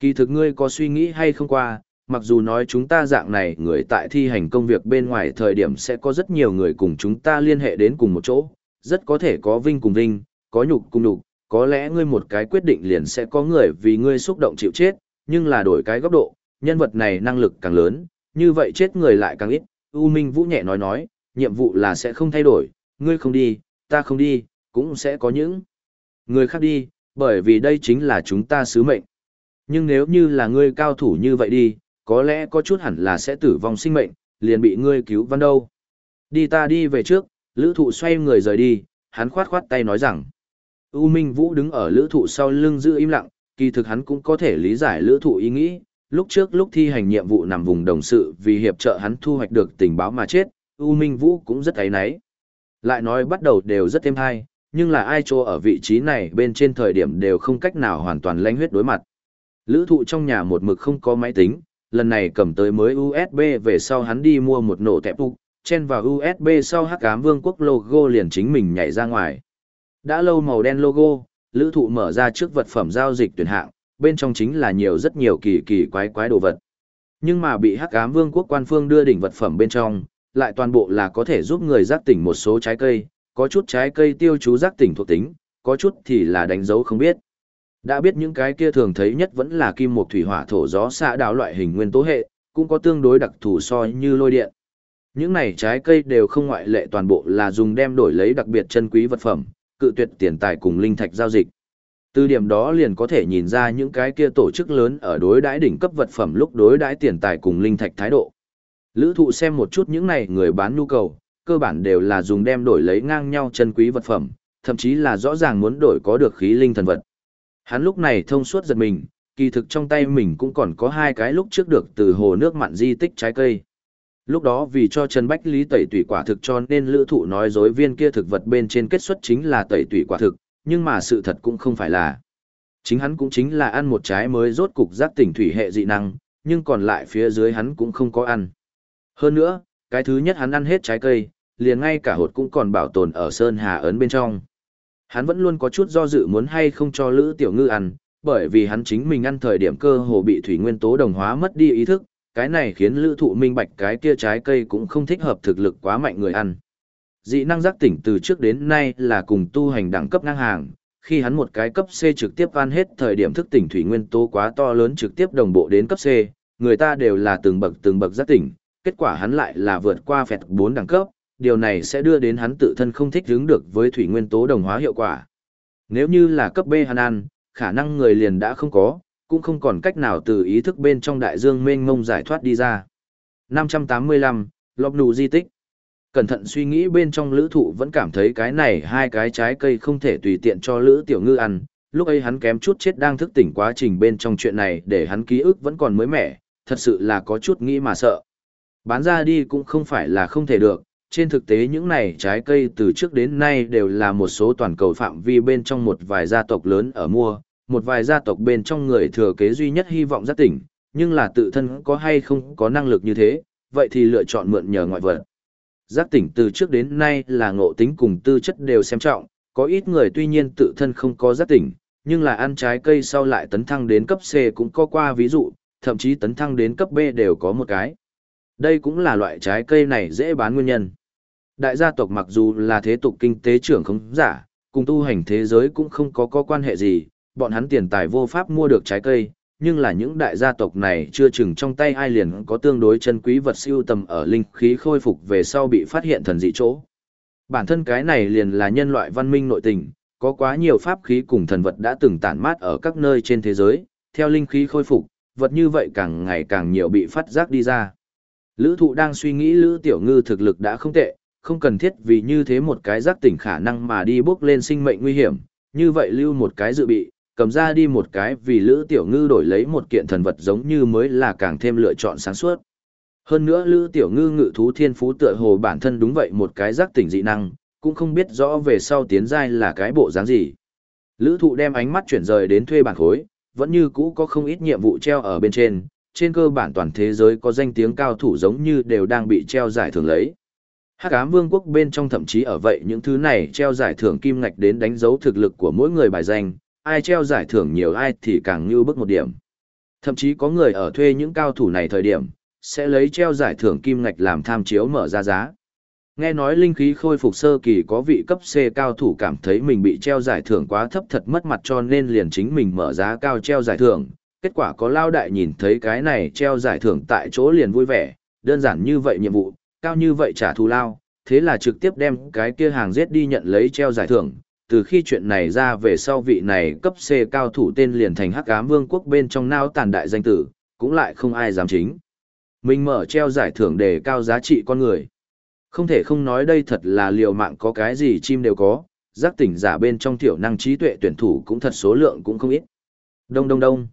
Kỳ thực ngươi có suy nghĩ hay không qua, mặc dù nói chúng ta dạng này người tại thi hành công việc bên ngoài thời điểm sẽ có rất nhiều người cùng chúng ta liên hệ đến cùng một chỗ, rất có thể có vinh cùng vinh, có nhục cùng nhục, có lẽ ngươi một cái quyết định liền sẽ có người vì ngươi xúc động chịu chết, nhưng là đổi cái góc độ, nhân vật này năng lực càng lớn, như vậy chết người lại càng ít. U Minh Vũ nhẹ nói nói, nhiệm vụ là sẽ không thay đổi, ngươi không đi, ta không đi, cũng sẽ có những người khác đi, bởi vì đây chính là chúng ta sứ mệnh. Nhưng nếu như là ngươi cao thủ như vậy đi, có lẽ có chút hẳn là sẽ tử vong sinh mệnh, liền bị ngươi cứu văn đâu. Đi ta đi về trước, lữ thụ xoay người rời đi, hắn khoát khoát tay nói rằng. U Minh Vũ đứng ở lữ thụ sau lưng giữ im lặng, kỳ thực hắn cũng có thể lý giải lữ thụ ý nghĩ, lúc trước lúc thi hành nhiệm vụ nằm vùng đồng sự vì hiệp trợ hắn thu hoạch được tình báo mà chết, U Minh Vũ cũng rất thấy náy. Lại nói bắt đầu đều rất êm hay, nhưng là ai cho ở vị trí này bên trên thời điểm đều không cách nào hoàn toàn lãnh huyết đối mặt. Lữ thụ trong nhà một mực không có máy tính, lần này cầm tới mới USB về sau hắn đi mua một nổ tẹp phục, chen vào USB sau hắc ám vương quốc logo liền chính mình nhảy ra ngoài. Đã lâu màu đen logo, lữ thụ mở ra trước vật phẩm giao dịch tuyển hạng, bên trong chính là nhiều rất nhiều kỳ kỳ quái quái đồ vật. Nhưng mà bị hắc ám vương quốc quan phương đưa đỉnh vật phẩm bên trong, lại toàn bộ là có thể giúp người giác tỉnh một số trái cây, có chút trái cây tiêu chú giác tỉnh thuộc tính, có chút thì là đánh dấu không biết. Đã biết những cái kia thường thấy nhất vẫn là kim một thủy hỏa thổ gió xạ đào loại hình nguyên tố hệ, cũng có tương đối đặc thù so như lôi điện. Những này trái cây đều không ngoại lệ toàn bộ là dùng đem đổi lấy đặc biệt chân quý vật phẩm, cự tuyệt tiền tài cùng linh thạch giao dịch. Từ điểm đó liền có thể nhìn ra những cái kia tổ chức lớn ở đối đãi đỉnh cấp vật phẩm lúc đối đãi tiền tài cùng linh thạch thái độ. Lữ thụ xem một chút những này người bán nhu cầu, cơ bản đều là dùng đem đổi lấy ngang nhau chân quý vật phẩm, thậm chí là rõ ràng muốn đổi có được khí linh thần vật. Hắn lúc này thông suốt giật mình, kỳ thực trong tay mình cũng còn có hai cái lúc trước được từ hồ nước mặn di tích trái cây. Lúc đó vì cho Trần Bách Lý tẩy tủy quả thực cho nên lữ thụ nói dối viên kia thực vật bên trên kết xuất chính là tẩy tủy quả thực, nhưng mà sự thật cũng không phải là. Chính hắn cũng chính là ăn một trái mới rốt cục giác tỉnh thủy hệ dị năng, nhưng còn lại phía dưới hắn cũng không có ăn. Hơn nữa, cái thứ nhất hắn ăn hết trái cây, liền ngay cả hột cũng còn bảo tồn ở Sơn Hà ấn bên trong. Hắn vẫn luôn có chút do dự muốn hay không cho Lữ Tiểu Ngư ăn, bởi vì hắn chính mình ăn thời điểm cơ hồ bị thủy nguyên tố đồng hóa mất đi ý thức, cái này khiến Lữ Thụ minh bạch cái kia trái cây cũng không thích hợp thực lực quá mạnh người ăn. Dị năng giác tỉnh từ trước đến nay là cùng tu hành đẳng cấp ngang hàng, khi hắn một cái cấp C trực tiếp ăn hết thời điểm thức tỉnh thủy nguyên tố quá to lớn trực tiếp đồng bộ đến cấp C, người ta đều là từng bậc từng bậc giác tỉnh, kết quả hắn lại là vượt qua phẹt 4 đẳng cấp, điều này sẽ đưa đến hắn tự thân không thích ứng được với thủy nguyên tố đồng hóa hiệu quả. Nếu như là cấp B hắn ăn, khả năng người liền đã không có, cũng không còn cách nào từ ý thức bên trong đại dương mênh mông giải thoát đi ra. 585, Lọc nụ di tích. cẩn thận suy nghĩ bên trong lữ thụ vẫn cảm thấy cái này hai cái trái cây không thể tùy tiện cho lữ tiểu ngư ăn, lúc ấy hắn kém chút chết đang thức tỉnh quá trình bên trong chuyện này để hắn ký ức vẫn còn mới mẻ, thật sự là có chút nghĩ mà sợ. Bán ra đi cũng không phải là không thể được, trên thực tế những này trái cây từ trước đến nay đều là một số toàn cầu phạm vi bên trong một vài gia tộc lớn ở mua, một vài gia tộc bên trong người thừa kế duy nhất hy vọng giác tỉnh, nhưng là tự thân có hay không có năng lực như thế, vậy thì lựa chọn mượn nhờ ngoại vật. Giác tỉnh từ trước đến nay là ngộ tính cùng tư chất đều xem trọng, có ít người tuy nhiên tự thân không có giác tỉnh, nhưng là ăn trái cây sau lại tấn thăng đến cấp C cũng có qua ví dụ, thậm chí tấn thăng đến cấp B đều có một cái. Đây cũng là loại trái cây này dễ bán nguyên nhân. Đại gia tộc mặc dù là thế tục kinh tế trưởng không giả, cùng tu hành thế giới cũng không có có quan hệ gì, bọn hắn tiền tài vô pháp mua được trái cây, nhưng là những đại gia tộc này chưa chừng trong tay ai liền có tương đối chân quý vật siêu tầm ở linh khí khôi phục về sau bị phát hiện thần dị chỗ. Bản thân cái này liền là nhân loại văn minh nội tình, có quá nhiều pháp khí cùng thần vật đã từng tản mát ở các nơi trên thế giới, theo linh khí khôi phục, vật như vậy càng ngày càng nhiều bị phát giác đi ra. Lữ thụ đang suy nghĩ Lữ Tiểu Ngư thực lực đã không tệ, không cần thiết vì như thế một cái giác tỉnh khả năng mà đi bước lên sinh mệnh nguy hiểm, như vậy lưu một cái dự bị, cầm ra đi một cái vì Lữ Tiểu Ngư đổi lấy một kiện thần vật giống như mới là càng thêm lựa chọn sáng suốt. Hơn nữa Lữ Tiểu Ngư ngự thú thiên phú tựa hồ bản thân đúng vậy một cái giác tỉnh dị năng, cũng không biết rõ về sau tiến giai là cái bộ dáng gì. Lữ thụ đem ánh mắt chuyển rời đến thuê bản khối, vẫn như cũ có không ít nhiệm vụ treo ở bên trên, trên cơ bản toàn thế giới có danh tiếng cao thủ giống như đều đang bị treo giải thưởng lấy. Hắc ám vương quốc bên trong thậm chí ở vậy những thứ này treo giải thưởng kim ngạch đến đánh dấu thực lực của mỗi người bài danh, ai treo giải thưởng nhiều ai thì càng như bước một điểm. Thậm chí có người ở thuê những cao thủ này thời điểm, sẽ lấy treo giải thưởng kim ngạch làm tham chiếu mở ra giá. Nghe nói linh khí khôi phục sơ kỳ có vị cấp C cao thủ cảm thấy mình bị treo giải thưởng quá thấp thật mất mặt cho nên liền chính mình mở giá cao treo giải thưởng. Kết quả có lao đại nhìn thấy cái này treo giải thưởng tại chỗ liền vui vẻ, đơn giản như vậy nhiệm vụ, cao như vậy trả thù lao, thế là trực tiếp đem cái kia hàng giết đi nhận lấy treo giải thưởng. Từ khi chuyện này ra về sau vị này cấp C cao thủ tên liền thành hắc ám vương quốc bên trong nao tàn đại danh tử, cũng lại không ai dám chính. Mình mở treo giải thưởng để cao giá trị con người. Không thể không nói đây thật là liều mạng có cái gì chim đều có, giác tỉnh giả bên trong tiểu năng trí tuệ tuyển thủ cũng thật số lượng cũng không ít. Đông đông đông.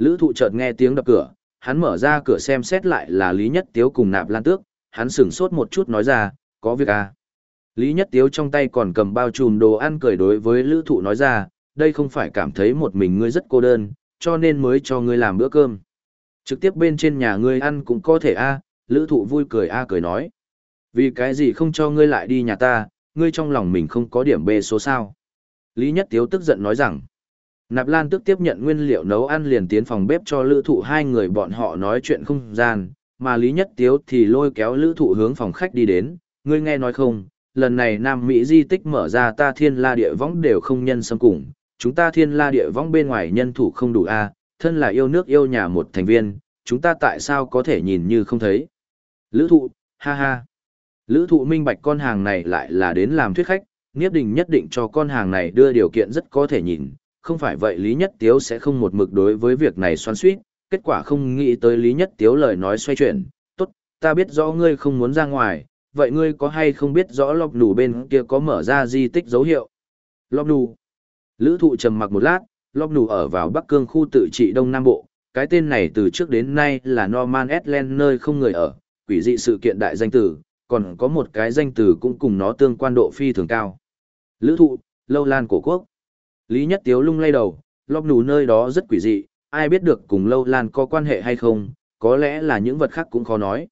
Lữ thụ chợt nghe tiếng đập cửa, hắn mở ra cửa xem xét lại là Lý Nhất Tiếu cùng nạp lan tước, hắn sửng sốt một chút nói ra, có việc à. Lý Nhất Tiếu trong tay còn cầm bao trùm đồ ăn cười đối với lữ thụ nói ra, đây không phải cảm thấy một mình ngươi rất cô đơn, cho nên mới cho ngươi làm bữa cơm. Trực tiếp bên trên nhà ngươi ăn cũng có thể a lữ thụ vui cười a cười nói. Vì cái gì không cho ngươi lại đi nhà ta, ngươi trong lòng mình không có điểm bê số sao. Lý Nhất Tiếu tức giận nói rằng, Nạp Lan tức tiếp nhận nguyên liệu nấu ăn liền tiến phòng bếp cho lữ thụ hai người bọn họ nói chuyện không gian, mà Lý Nhất Tiếu thì lôi kéo lữ thụ hướng phòng khách đi đến, ngươi nghe nói không, lần này Nam Mỹ di tích mở ra ta thiên la địa võng đều không nhân xâm cùng, chúng ta thiên la địa võng bên ngoài nhân thủ không đủ a thân là yêu nước yêu nhà một thành viên, chúng ta tại sao có thể nhìn như không thấy. Lữ thụ, ha ha. Lữ thụ minh bạch con hàng này lại là đến làm thuyết khách, Niếp Đình nhất định cho con hàng này đưa điều kiện rất có thể nhìn, không phải vậy Lý Nhất Tiếu sẽ không một mực đối với việc này xoan suýt, kết quả không nghĩ tới Lý Nhất Tiếu lời nói xoay chuyển, tốt, ta biết rõ ngươi không muốn ra ngoài, vậy ngươi có hay không biết rõ lọc Đủ bên kia có mở ra di tích dấu hiệu? Lọc Đủ. Lữ thụ trầm mặc một lát, lọc Đủ ở vào Bắc Cương khu tự trị Đông Nam Bộ, cái tên này từ trước đến nay là Norman Edland nơi không người ở, quỷ dị sự kiện đại danh tử, còn có một cái danh từ cũng cùng nó tương quan độ phi thường cao. Lữ thụ, lâu lan cổ quốc. Lý Nhất Tiếu lung lay đầu, lọc nù nơi đó rất quỷ dị, ai biết được cùng lâu lan có quan hệ hay không, có lẽ là những vật khác cũng khó nói.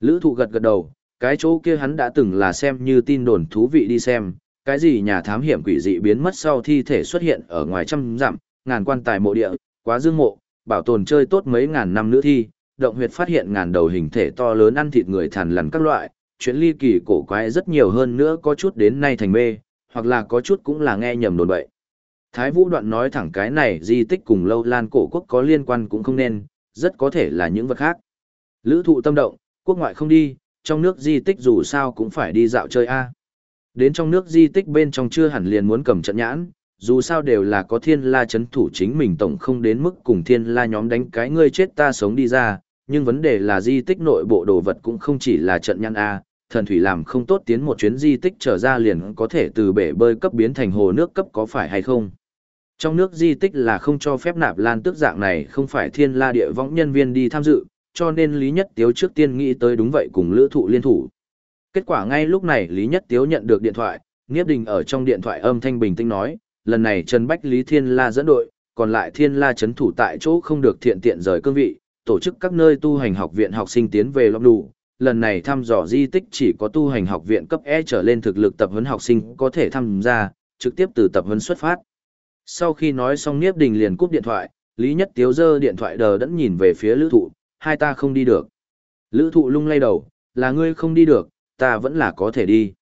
Lữ thụ gật gật đầu, cái chỗ kia hắn đã từng là xem như tin đồn thú vị đi xem, cái gì nhà thám hiểm quỷ dị biến mất sau thi thể xuất hiện ở ngoài trăm dặm, ngàn quan tài mộ địa, quá dương mộ, bảo tồn chơi tốt mấy ngàn năm nữa thi, động huyệt phát hiện ngàn đầu hình thể to lớn ăn thịt người thằn lằn các loại, chuyện ly kỳ cổ quái rất nhiều hơn nữa có chút đến nay thành mê, hoặc là có chút cũng là nghe nhầm đồn bậy. Thái Vũ đoạn nói thẳng cái này di tích cùng lâu lan cổ quốc có liên quan cũng không nên, rất có thể là những vật khác. Lữ thụ tâm động, quốc ngoại không đi, trong nước di tích dù sao cũng phải đi dạo chơi a Đến trong nước di tích bên trong chưa hẳn liền muốn cầm trận nhãn, dù sao đều là có thiên la chấn thủ chính mình tổng không đến mức cùng thiên la nhóm đánh cái ngươi chết ta sống đi ra, nhưng vấn đề là di tích nội bộ đồ vật cũng không chỉ là trận nhãn A, Thần thủy làm không tốt tiến một chuyến di tích trở ra liền có thể từ bể bơi cấp biến thành hồ nước cấp có phải hay không? Trong nước di tích là không cho phép nạp lan tước dạng này không phải thiên la địa võng nhân viên đi tham dự, cho nên Lý Nhất Tiếu trước tiên nghĩ tới đúng vậy cùng lữ thụ liên thủ. Kết quả ngay lúc này Lý Nhất Tiếu nhận được điện thoại, Niếp Đình ở trong điện thoại âm thanh bình tĩnh nói, lần này Trần Bách Lý Thiên La dẫn đội, còn lại Thiên La chấn thủ tại chỗ không được thiện tiện rời cương vị, tổ chức các nơi tu hành học viện học sinh tiến về lọc đủ. Lần này thăm dò di tích chỉ có tu hành học viện cấp E trở lên thực lực tập huấn học sinh có thể tham gia, trực tiếp từ tập huấn xuất phát. Sau khi nói xong Niếp Đình liền cúp điện thoại, Lý Nhất Tiếu giơ điện thoại đờ đẫn nhìn về phía Lữ Thụ, hai ta không đi được. Lữ Thụ lung lay đầu, là ngươi không đi được, ta vẫn là có thể đi.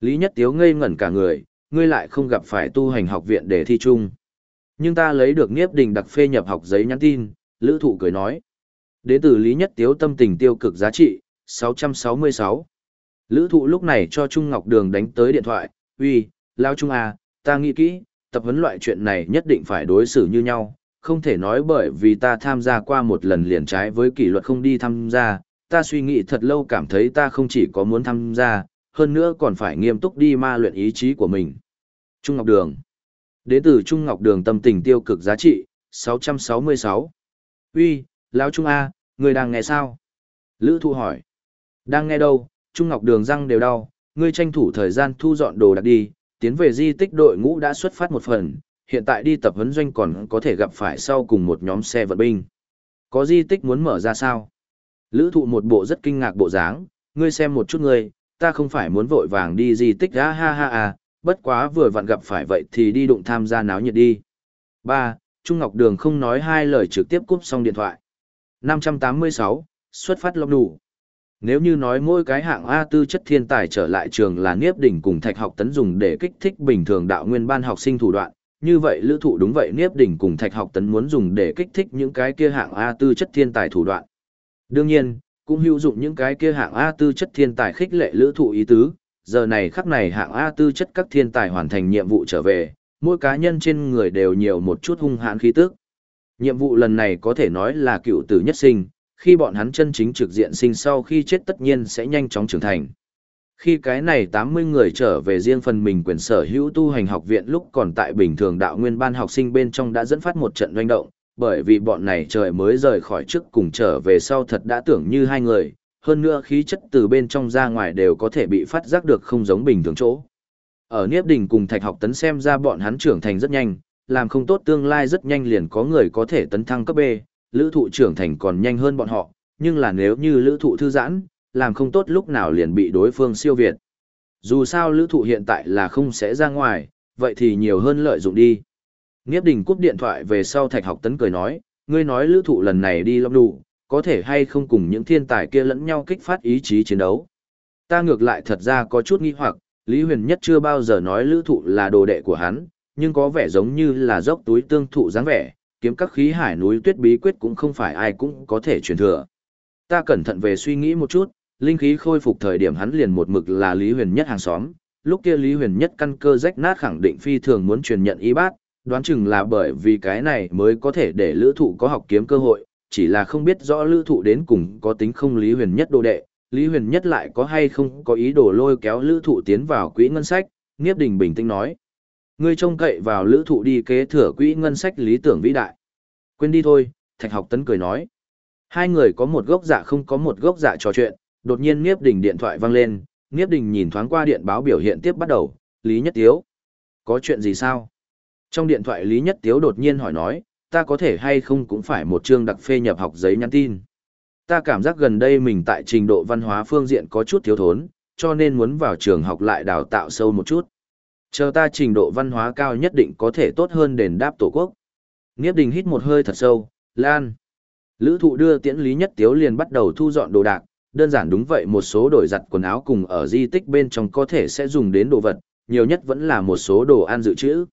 Lý Nhất Tiếu ngây ngẩn cả người, ngươi lại không gặp phải tu hành học viện để thi chung. Nhưng ta lấy được Niếp Đình đặc phê nhập học giấy nhắn tin, Lữ Thụ cười nói. Đến từ Lý Nhất Tiếu tâm tình tiêu cực giá trị, 666. Lữ Thụ lúc này cho Trung Ngọc Đường đánh tới điện thoại, uy, Lao Trung à, ta nghĩ kỹ, tập huấn loại chuyện này nhất định phải đối xử như nhau, không thể nói bởi vì ta tham gia qua một lần liền trái với kỷ luật không đi tham gia, ta suy nghĩ thật lâu cảm thấy ta không chỉ có muốn tham gia, hơn nữa còn phải nghiêm túc đi ma luyện ý chí của mình. Trung Ngọc Đường Đến từ Trung Ngọc Đường tâm tình tiêu cực giá trị, 666. Uy, Lão Trung A, người đang nghe sao? Lữ Thu hỏi. Đang nghe đâu, Trung Ngọc Đường răng đều đau, ngươi tranh thủ thời gian thu dọn đồ đạc đi, tiến về di tích đội ngũ đã xuất phát một phần, hiện tại đi tập huấn doanh còn có thể gặp phải sau cùng một nhóm xe vận binh. Có di tích muốn mở ra sao? Lữ thụ một bộ rất kinh ngạc bộ dáng, ngươi xem một chút ngươi, ta không phải muốn vội vàng đi di tích ha ha ha ha, bất quá vừa vặn gặp phải vậy thì đi đụng tham gia náo nhiệt đi. 3. Trung Ngọc Đường không nói hai lời trực tiếp cúp xong điện thoại. 586, xuất phát lọc đủ. Nếu như nói mỗi cái hạng A tư chất thiên tài trở lại trường là Niếp đỉnh cùng Thạch học tấn dùng để kích thích bình thường đạo nguyên ban học sinh thủ đoạn, như vậy lữ thụ đúng vậy Niếp đỉnh cùng Thạch học tấn muốn dùng để kích thích những cái kia hạng A tư chất thiên tài thủ đoạn. Đương nhiên, cũng hữu dụng những cái kia hạng A tư chất thiên tài khích lệ lữ thụ ý tứ, giờ này khắc này hạng A tư chất các thiên tài hoàn thành nhiệm vụ trở về, mỗi cá nhân trên người đều nhiều một chút hung hãn khí tức. Nhiệm vụ lần này có thể nói là cựu tử nhất sinh, khi bọn hắn chân chính trực diện sinh sau khi chết tất nhiên sẽ nhanh chóng trưởng thành. Khi cái này 80 người trở về riêng phần mình quyền sở hữu tu hành học viện lúc còn tại bình thường đạo nguyên ban học sinh bên trong đã dẫn phát một trận doanh động, bởi vì bọn này trời mới rời khỏi trước cùng trở về sau thật đã tưởng như hai người, hơn nữa khí chất từ bên trong ra ngoài đều có thể bị phát giác được không giống bình thường chỗ. Ở Niếp Đình cùng Thạch học tấn xem ra bọn hắn trưởng thành rất nhanh, làm không tốt tương lai rất nhanh liền có người có thể tấn thăng cấp B, lữ thụ trưởng thành còn nhanh hơn bọn họ, nhưng là nếu như lữ thụ thư giãn, làm không tốt lúc nào liền bị đối phương siêu việt. Dù sao lữ thụ hiện tại là không sẽ ra ngoài, vậy thì nhiều hơn lợi dụng đi. Nghiếp đình cúp điện thoại về sau thạch học tấn cười nói, ngươi nói lữ thụ lần này đi lọc đủ, có thể hay không cùng những thiên tài kia lẫn nhau kích phát ý chí chiến đấu. Ta ngược lại thật ra có chút nghi hoặc, Lý Huyền Nhất chưa bao giờ nói lữ thụ là đồ đệ của hắn, nhưng có vẻ giống như là dốc túi tương thụ dáng vẻ, kiếm các khí hải núi tuyết bí quyết cũng không phải ai cũng có thể truyền thừa. Ta cẩn thận về suy nghĩ một chút, linh khí khôi phục thời điểm hắn liền một mực là Lý Huyền Nhất hàng xóm, lúc kia Lý Huyền Nhất căn cơ rách nát khẳng định phi thường muốn truyền nhận y bát, đoán chừng là bởi vì cái này mới có thể để lữ thụ có học kiếm cơ hội, chỉ là không biết rõ lữ thụ đến cùng có tính không Lý Huyền Nhất đồ đệ, Lý Huyền Nhất lại có hay không có ý đồ lôi kéo lữ thụ tiến vào quỹ ngân sách, Nghiếp Đình bình tĩnh nói. Ngươi trông cậy vào lữ thụ đi kế thừa quỹ ngân sách lý tưởng vĩ đại. Quên đi thôi, Thạch học tấn cười nói. Hai người có một gốc dạ không có một gốc dạ trò chuyện, đột nhiên Niếp Đình điện thoại vang lên, Niếp Đình nhìn thoáng qua điện báo biểu hiện tiếp bắt đầu, Lý Nhất Tiếu. Có chuyện gì sao? Trong điện thoại Lý Nhất Tiếu đột nhiên hỏi nói, ta có thể hay không cũng phải một chương đặc phê nhập học giấy nhắn tin. Ta cảm giác gần đây mình tại trình độ văn hóa phương diện có chút thiếu thốn, cho nên muốn vào trường học lại đào tạo sâu một chút. Chờ ta trình độ văn hóa cao nhất định có thể tốt hơn đền đáp tổ quốc. Nghiếp đình hít một hơi thật sâu, lan. Lữ thụ đưa tiễn Lý Nhất Tiếu liền bắt đầu thu dọn đồ đạc, đơn giản đúng vậy một số đổi giặt quần áo cùng ở di tích bên trong có thể sẽ dùng đến đồ vật, nhiều nhất vẫn là một số đồ ăn dự trữ.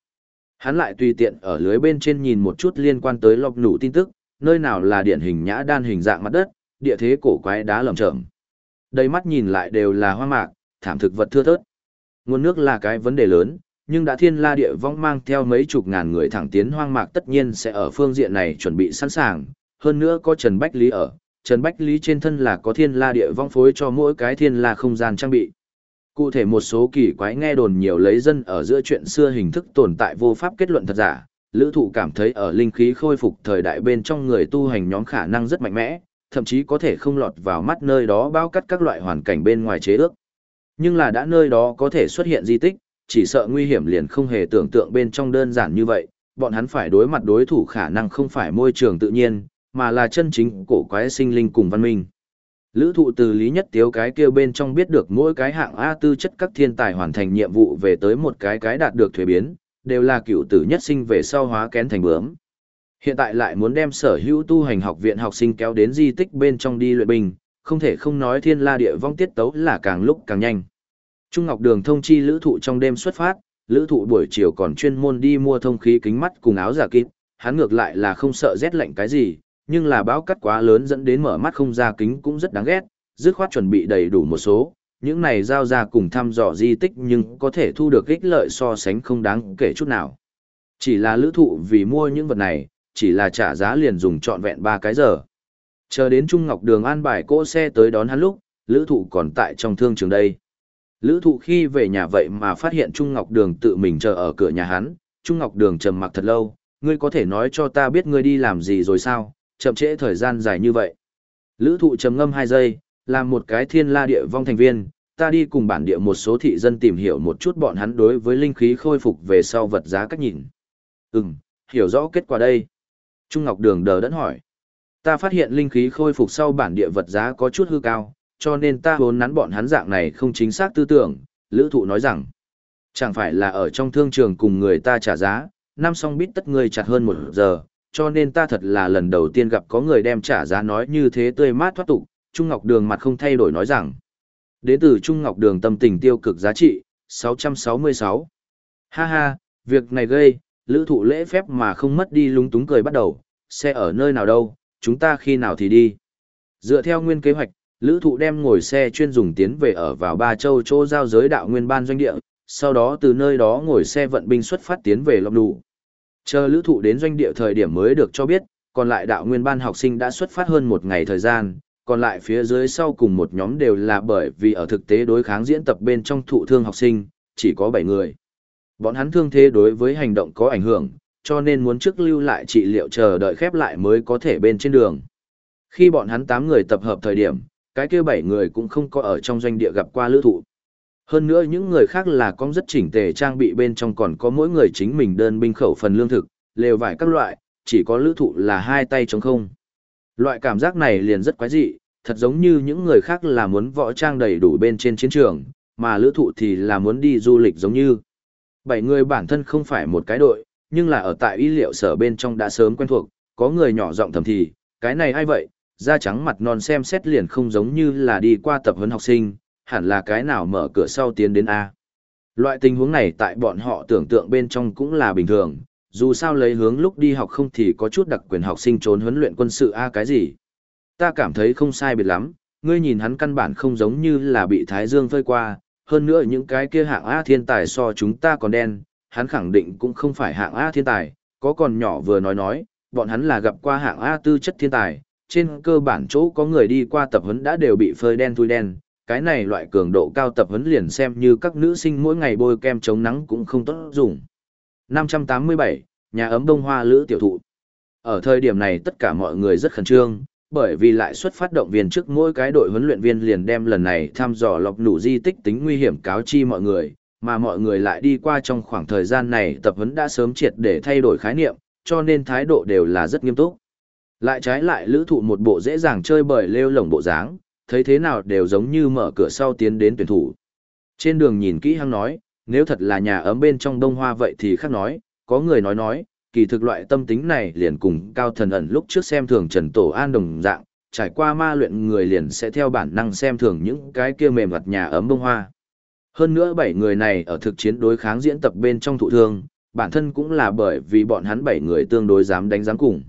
Hắn lại tùy tiện ở lưới bên trên nhìn một chút liên quan tới lọc nụ tin tức, nơi nào là điển hình nhã đan hình dạng mặt đất, địa thế cổ quái đá lởm chởm. Đầy mắt nhìn lại đều là hoa mạc, thảm thực vật thưa thớt. Nguồn nước là cái vấn đề lớn, nhưng đã thiên la địa vong mang theo mấy chục ngàn người thẳng tiến hoang mạc tất nhiên sẽ ở phương diện này chuẩn bị sẵn sàng, hơn nữa có Trần Bách Lý ở, Trần Bách Lý trên thân là có thiên la địa vong phối cho mỗi cái thiên la không gian trang bị. Cụ thể một số kỳ quái nghe đồn nhiều lấy dân ở giữa chuyện xưa hình thức tồn tại vô pháp kết luận thật giả, lữ thụ cảm thấy ở linh khí khôi phục thời đại bên trong người tu hành nhóm khả năng rất mạnh mẽ, thậm chí có thể không lọt vào mắt nơi đó bao cắt các loại hoàn cảnh bên ngoài chế ước. Nhưng là đã nơi đó có thể xuất hiện di tích, chỉ sợ nguy hiểm liền không hề tưởng tượng bên trong đơn giản như vậy, bọn hắn phải đối mặt đối thủ khả năng không phải môi trường tự nhiên, mà là chân chính cổ quái sinh linh cùng văn minh. Lữ thụ từ lý nhất tiếu cái kia bên trong biết được mỗi cái hạng A tư chất các thiên tài hoàn thành nhiệm vụ về tới một cái cái đạt được thuế biến, đều là cựu tử nhất sinh về sau hóa kén thành bướm. Hiện tại lại muốn đem sở hữu tu hành học viện học sinh kéo đến di tích bên trong đi luyện binh, không thể không nói thiên la địa vong tiết tấu là càng lúc càng nhanh. Trung Ngọc Đường thông chi lữ thụ trong đêm xuất phát, lữ thụ buổi chiều còn chuyên môn đi mua thông khí kính mắt cùng áo giả kín, hắn ngược lại là không sợ rét lạnh cái gì, nhưng là báo cắt quá lớn dẫn đến mở mắt không ra kính cũng rất đáng ghét, dứt khoát chuẩn bị đầy đủ một số, những này giao ra cùng thăm dò di tích nhưng có thể thu được ích lợi so sánh không đáng kể chút nào. Chỉ là lữ thụ vì mua những vật này, chỉ là trả giá liền dùng trọn vẹn 3 cái giờ. Chờ đến Trung Ngọc Đường an bài cỗ xe tới đón hắn lúc, lữ thụ còn tại trong thương trường đây. Lữ thụ khi về nhà vậy mà phát hiện Trung Ngọc Đường tự mình chờ ở cửa nhà hắn, Trung Ngọc Đường trầm mặc thật lâu, ngươi có thể nói cho ta biết ngươi đi làm gì rồi sao, chậm trễ thời gian dài như vậy. Lữ thụ trầm ngâm 2 giây, làm một cái thiên la địa vong thành viên, ta đi cùng bản địa một số thị dân tìm hiểu một chút bọn hắn đối với linh khí khôi phục về sau vật giá cách nhìn. Ừm, hiểu rõ kết quả đây. Trung Ngọc Đường đờ đẫn hỏi. Ta phát hiện linh khí khôi phục sau bản địa vật giá có chút hư cao, cho nên ta vốn nắn bọn hắn dạng này không chính xác tư tưởng, lữ thụ nói rằng. Chẳng phải là ở trong thương trường cùng người ta trả giá, năm song bít tất người chặt hơn một giờ, cho nên ta thật là lần đầu tiên gặp có người đem trả giá nói như thế tươi mát thoát tục, Trung Ngọc Đường mặt không thay đổi nói rằng. Đến từ Trung Ngọc Đường tâm tình tiêu cực giá trị, 666. Ha ha, việc này gây, lữ thụ lễ phép mà không mất đi lúng túng cười bắt đầu, xe ở nơi nào đâu, chúng ta khi nào thì đi. Dựa theo nguyên kế hoạch, lữ thụ đem ngồi xe chuyên dùng tiến về ở vào Ba Châu chỗ giao giới đạo nguyên ban doanh địa, sau đó từ nơi đó ngồi xe vận binh xuất phát tiến về Lộc Đủ. Chờ lữ thụ đến doanh địa thời điểm mới được cho biết, còn lại đạo nguyên ban học sinh đã xuất phát hơn một ngày thời gian, còn lại phía dưới sau cùng một nhóm đều là bởi vì ở thực tế đối kháng diễn tập bên trong thụ thương học sinh, chỉ có 7 người. Bọn hắn thương thế đối với hành động có ảnh hưởng, cho nên muốn trước lưu lại trị liệu chờ đợi khép lại mới có thể bên trên đường. Khi bọn hắn 8 người tập hợp thời điểm, cái kia bảy người cũng không có ở trong doanh địa gặp qua lữ thụ. Hơn nữa những người khác là con rất chỉnh tề trang bị bên trong còn có mỗi người chính mình đơn binh khẩu phần lương thực, lều vải các loại, chỉ có lữ thụ là hai tay trống không. Loại cảm giác này liền rất quái dị, thật giống như những người khác là muốn võ trang đầy đủ bên trên chiến trường, mà lữ thụ thì là muốn đi du lịch giống như. Bảy người bản thân không phải một cái đội, nhưng là ở tại y liệu sở bên trong đã sớm quen thuộc, có người nhỏ giọng thầm thì, cái này ai vậy, da trắng mặt non xem xét liền không giống như là đi qua tập huấn học sinh, hẳn là cái nào mở cửa sau tiến đến A. Loại tình huống này tại bọn họ tưởng tượng bên trong cũng là bình thường, dù sao lấy hướng lúc đi học không thì có chút đặc quyền học sinh trốn huấn luyện quân sự A cái gì. Ta cảm thấy không sai biệt lắm, ngươi nhìn hắn căn bản không giống như là bị Thái Dương phơi qua, hơn nữa những cái kia hạng A thiên tài so chúng ta còn đen, hắn khẳng định cũng không phải hạng A thiên tài, có còn nhỏ vừa nói nói, bọn hắn là gặp qua hạng A tư chất thiên tài, trên cơ bản chỗ có người đi qua tập huấn đã đều bị phơi đen thui đen, cái này loại cường độ cao tập huấn liền xem như các nữ sinh mỗi ngày bôi kem chống nắng cũng không tốt dùng. 587, nhà ấm đông hoa lữ tiểu thụ. Ở thời điểm này tất cả mọi người rất khẩn trương, bởi vì lại xuất phát động viên trước mỗi cái đội huấn luyện viên liền đem lần này thăm dò lọc nụ di tích tính nguy hiểm cáo chi mọi người, mà mọi người lại đi qua trong khoảng thời gian này tập huấn đã sớm triệt để thay đổi khái niệm, cho nên thái độ đều là rất nghiêm túc. Lại trái lại lữ thụ một bộ dễ dàng chơi bời lêu lồng bộ dáng, thấy thế nào đều giống như mở cửa sau tiến đến tuyển thủ. Trên đường nhìn kỹ hăng nói, nếu thật là nhà ấm bên trong đông hoa vậy thì khác nói, có người nói nói, kỳ thực loại tâm tính này liền cùng cao thần ẩn lúc trước xem thường Trần Tổ An đồng dạng, trải qua ma luyện người liền sẽ theo bản năng xem thường những cái kia mềm mặt nhà ấm bông hoa. Hơn nữa bảy người này ở thực chiến đối kháng diễn tập bên trong thụ thương, bản thân cũng là bởi vì bọn hắn bảy người tương đối dám đánh dám cùng.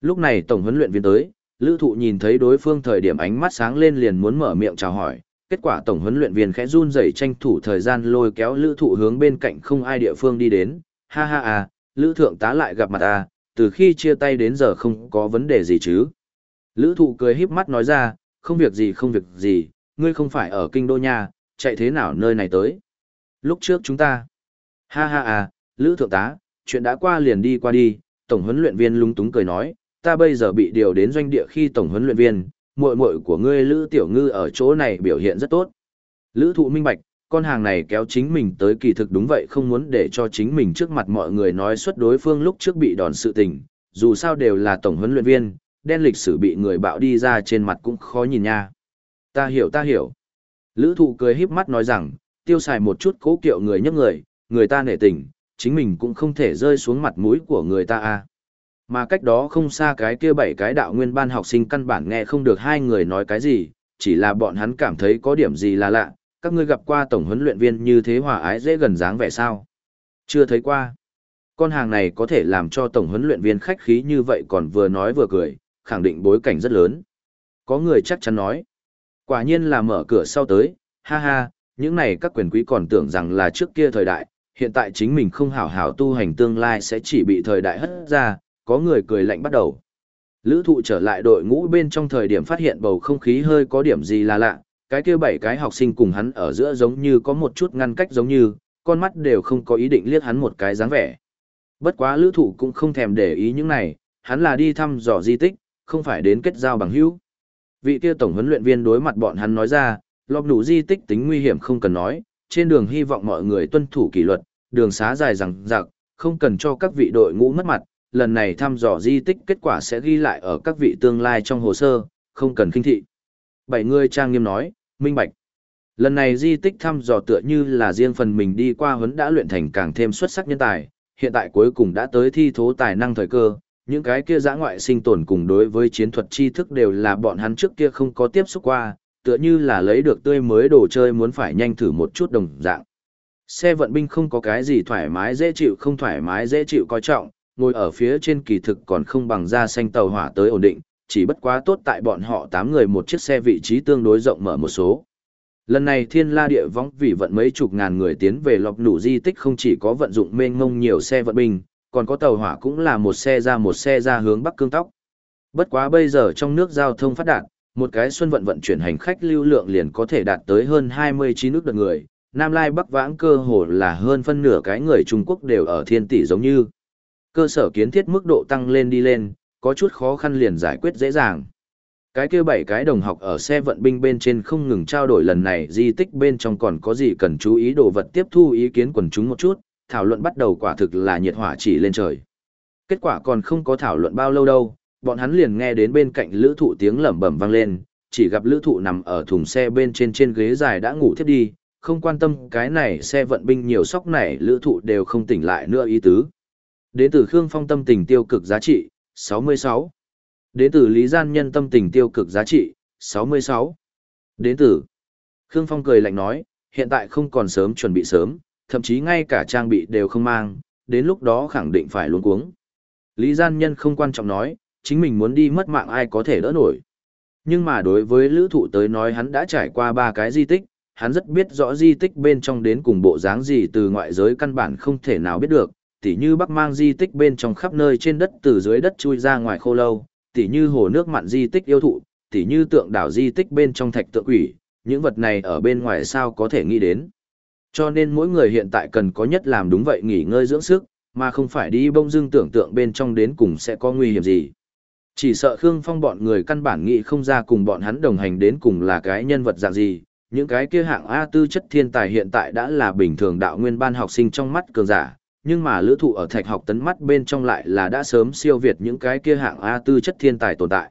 Lúc này tổng huấn luyện viên tới, Lữ Thụ nhìn thấy đối phương thời điểm ánh mắt sáng lên liền muốn mở miệng chào hỏi, kết quả tổng huấn luyện viên khẽ run rẩy tranh thủ thời gian lôi kéo Lữ Thụ hướng bên cạnh không ai địa phương đi đến, ha ha à, Lữ Thượng tá lại gặp mặt à, từ khi chia tay đến giờ không có vấn đề gì chứ. Lữ thụ cười híp mắt nói ra, không việc gì không việc gì, ngươi không phải ở kinh đô nha, chạy thế nào nơi này tới. Lúc trước chúng ta, ha ha à, Lữ thượng tá, chuyện đã qua liền đi qua đi, tổng huấn luyện viên lúng túng cười nói, ta bây giờ bị điều đến doanh địa khi tổng huấn luyện viên, muội muội của ngươi Lữ Tiểu Ngư ở chỗ này biểu hiện rất tốt. Lữ thụ minh bạch, con hàng này kéo chính mình tới kỳ thực đúng vậy không muốn để cho chính mình trước mặt mọi người nói xuất đối phương lúc trước bị đòn sự tình, dù sao đều là tổng huấn luyện viên, đen lịch sử bị người bạo đi ra trên mặt cũng khó nhìn nha. Ta hiểu ta hiểu. Lữ thụ cười híp mắt nói rằng, tiêu xài một chút cố kiệu người nhấp người, người ta nể tình, chính mình cũng không thể rơi xuống mặt mũi của người ta a mà cách đó không xa cái kia bảy cái đạo nguyên ban học sinh căn bản nghe không được hai người nói cái gì, chỉ là bọn hắn cảm thấy có điểm gì là lạ, các ngươi gặp qua tổng huấn luyện viên như thế hòa ái dễ gần dáng vẻ sao? Chưa thấy qua. Con hàng này có thể làm cho tổng huấn luyện viên khách khí như vậy còn vừa nói vừa cười, khẳng định bối cảnh rất lớn. Có người chắc chắn nói. Quả nhiên là mở cửa sau tới, ha ha, những này các quyền quý còn tưởng rằng là trước kia thời đại, hiện tại chính mình không hảo hảo tu hành tương lai sẽ chỉ bị thời đại hất ra, có người cười lạnh bắt đầu. Lữ thụ trở lại đội ngũ bên trong thời điểm phát hiện bầu không khí hơi có điểm gì là lạ, cái kia bảy cái học sinh cùng hắn ở giữa giống như có một chút ngăn cách giống như, con mắt đều không có ý định liếc hắn một cái dáng vẻ. Bất quá lữ thụ cũng không thèm để ý những này, hắn là đi thăm dò di tích, không phải đến kết giao bằng hữu. Vị kia tổng huấn luyện viên đối mặt bọn hắn nói ra, lọc đủ di tích tính nguy hiểm không cần nói, trên đường hy vọng mọi người tuân thủ kỷ luật, đường xá dài rằng rạc, không cần cho các vị đội ngũ mất mặt, lần này thăm dò di tích kết quả sẽ ghi lại ở các vị tương lai trong hồ sơ, không cần kinh thị. Bảy người trang nghiêm nói, minh bạch. Lần này di tích thăm dò tựa như là riêng phần mình đi qua huấn đã luyện thành càng thêm xuất sắc nhân tài, hiện tại cuối cùng đã tới thi thố tài năng thời cơ, những cái kia giã ngoại sinh tồn cùng đối với chiến thuật tri thức đều là bọn hắn trước kia không có tiếp xúc qua, tựa như là lấy được tươi mới đồ chơi muốn phải nhanh thử một chút đồng dạng. Xe vận binh không có cái gì thoải mái dễ chịu không thoải mái dễ chịu coi trọng, ngồi ở phía trên kỳ thực còn không bằng ra xanh tàu hỏa tới ổn định, chỉ bất quá tốt tại bọn họ 8 người một chiếc xe vị trí tương đối rộng mở một số. Lần này thiên la địa võng vì vận mấy chục ngàn người tiến về lọc nủ di tích không chỉ có vận dụng mênh ngông nhiều xe vận binh, còn có tàu hỏa cũng là một xe ra một xe ra hướng bắc cương tóc. Bất quá bây giờ trong nước giao thông phát đạt, một cái xuân vận vận chuyển hành khách lưu lượng liền có thể đạt tới hơn 29 nước đợt người, Nam Lai Bắc vãng cơ hồ là hơn phân nửa cái người Trung Quốc đều ở thiên tỷ giống như. Cơ sở kiến thiết mức độ tăng lên đi lên, có chút khó khăn liền giải quyết dễ dàng. Cái kia bảy cái đồng học ở xe vận binh bên trên không ngừng trao đổi lần này di tích bên trong còn có gì cần chú ý đồ vật tiếp thu ý kiến quần chúng một chút, thảo luận bắt đầu quả thực là nhiệt hỏa chỉ lên trời. Kết quả còn không có thảo luận bao lâu đâu, bọn hắn liền nghe đến bên cạnh lữ thụ tiếng lẩm bẩm vang lên, chỉ gặp lữ thụ nằm ở thùng xe bên trên trên ghế dài đã ngủ thiếp đi, không quan tâm cái này xe vận binh nhiều sóc này lữ thụ đều không tỉnh lại nữa ý tứ. Đến từ Khương Phong tâm tình tiêu cực giá trị, 66. Đến từ Lý Gian Nhân tâm tình tiêu cực giá trị, 66. Đến từ Khương Phong cười lạnh nói, hiện tại không còn sớm chuẩn bị sớm, thậm chí ngay cả trang bị đều không mang, đến lúc đó khẳng định phải luống cuống. Lý Gian Nhân không quan trọng nói, chính mình muốn đi mất mạng ai có thể đỡ nổi. Nhưng mà đối với lữ thụ tới nói hắn đã trải qua ba cái di tích, hắn rất biết rõ di tích bên trong đến cùng bộ dáng gì từ ngoại giới căn bản không thể nào biết được, tỉ như bắc mang di tích bên trong khắp nơi trên đất từ dưới đất chui ra ngoài khô lâu, tỉ như hồ nước mặn di tích yêu thụ, tỉ như tượng đảo di tích bên trong thạch tượng quỷ, những vật này ở bên ngoài sao có thể nghĩ đến. Cho nên mỗi người hiện tại cần có nhất làm đúng vậy nghỉ ngơi dưỡng sức, mà không phải đi bông dưng tưởng tượng bên trong đến cùng sẽ có nguy hiểm gì. Chỉ sợ Khương Phong bọn người căn bản nghĩ không ra cùng bọn hắn đồng hành đến cùng là cái nhân vật dạng gì, những cái kia hạng A tư chất thiên tài hiện tại đã là bình thường đạo nguyên ban học sinh trong mắt cường giả, nhưng mà lữ thụ ở thạch học tấn mắt bên trong lại là đã sớm siêu việt những cái kia hạng A tư chất thiên tài tồn tại.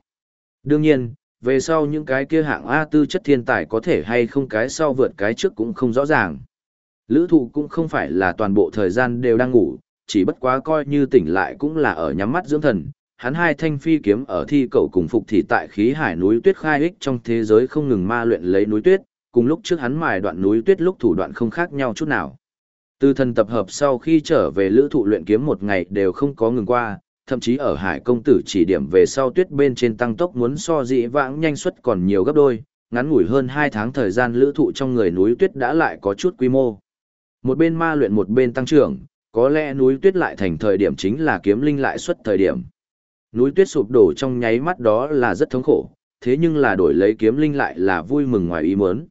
Đương nhiên, về sau những cái kia hạng A tư chất thiên tài có thể hay không cái sau vượt cái trước cũng không rõ ràng. Lữ thụ cũng không phải là toàn bộ thời gian đều đang ngủ, chỉ bất quá coi như tỉnh lại cũng là ở nhắm mắt dưỡng thần. Hắn hai thanh phi kiếm ở thi cầu cùng phục thì tại khí hải núi tuyết khai ích trong thế giới không ngừng ma luyện lấy núi tuyết, cùng lúc trước hắn mài đoạn núi tuyết lúc thủ đoạn không khác nhau chút nào. Từ thần tập hợp sau khi trở về lữ thụ luyện kiếm một ngày đều không có ngừng qua, thậm chí ở hải công tử chỉ điểm về sau tuyết bên trên tăng tốc muốn so dị vãng nhanh suất còn nhiều gấp đôi, ngắn ngủi hơn 2 tháng thời gian lữ thụ trong người núi tuyết đã lại có chút quy mô. Một bên ma luyện một bên tăng trưởng, có lẽ núi tuyết lại thành thời điểm chính là kiếm linh lại xuất thời điểm. Núi tuyết sụp đổ trong nháy mắt đó là rất thống khổ, thế nhưng là đổi lấy kiếm linh lại là vui mừng ngoài ý muốn.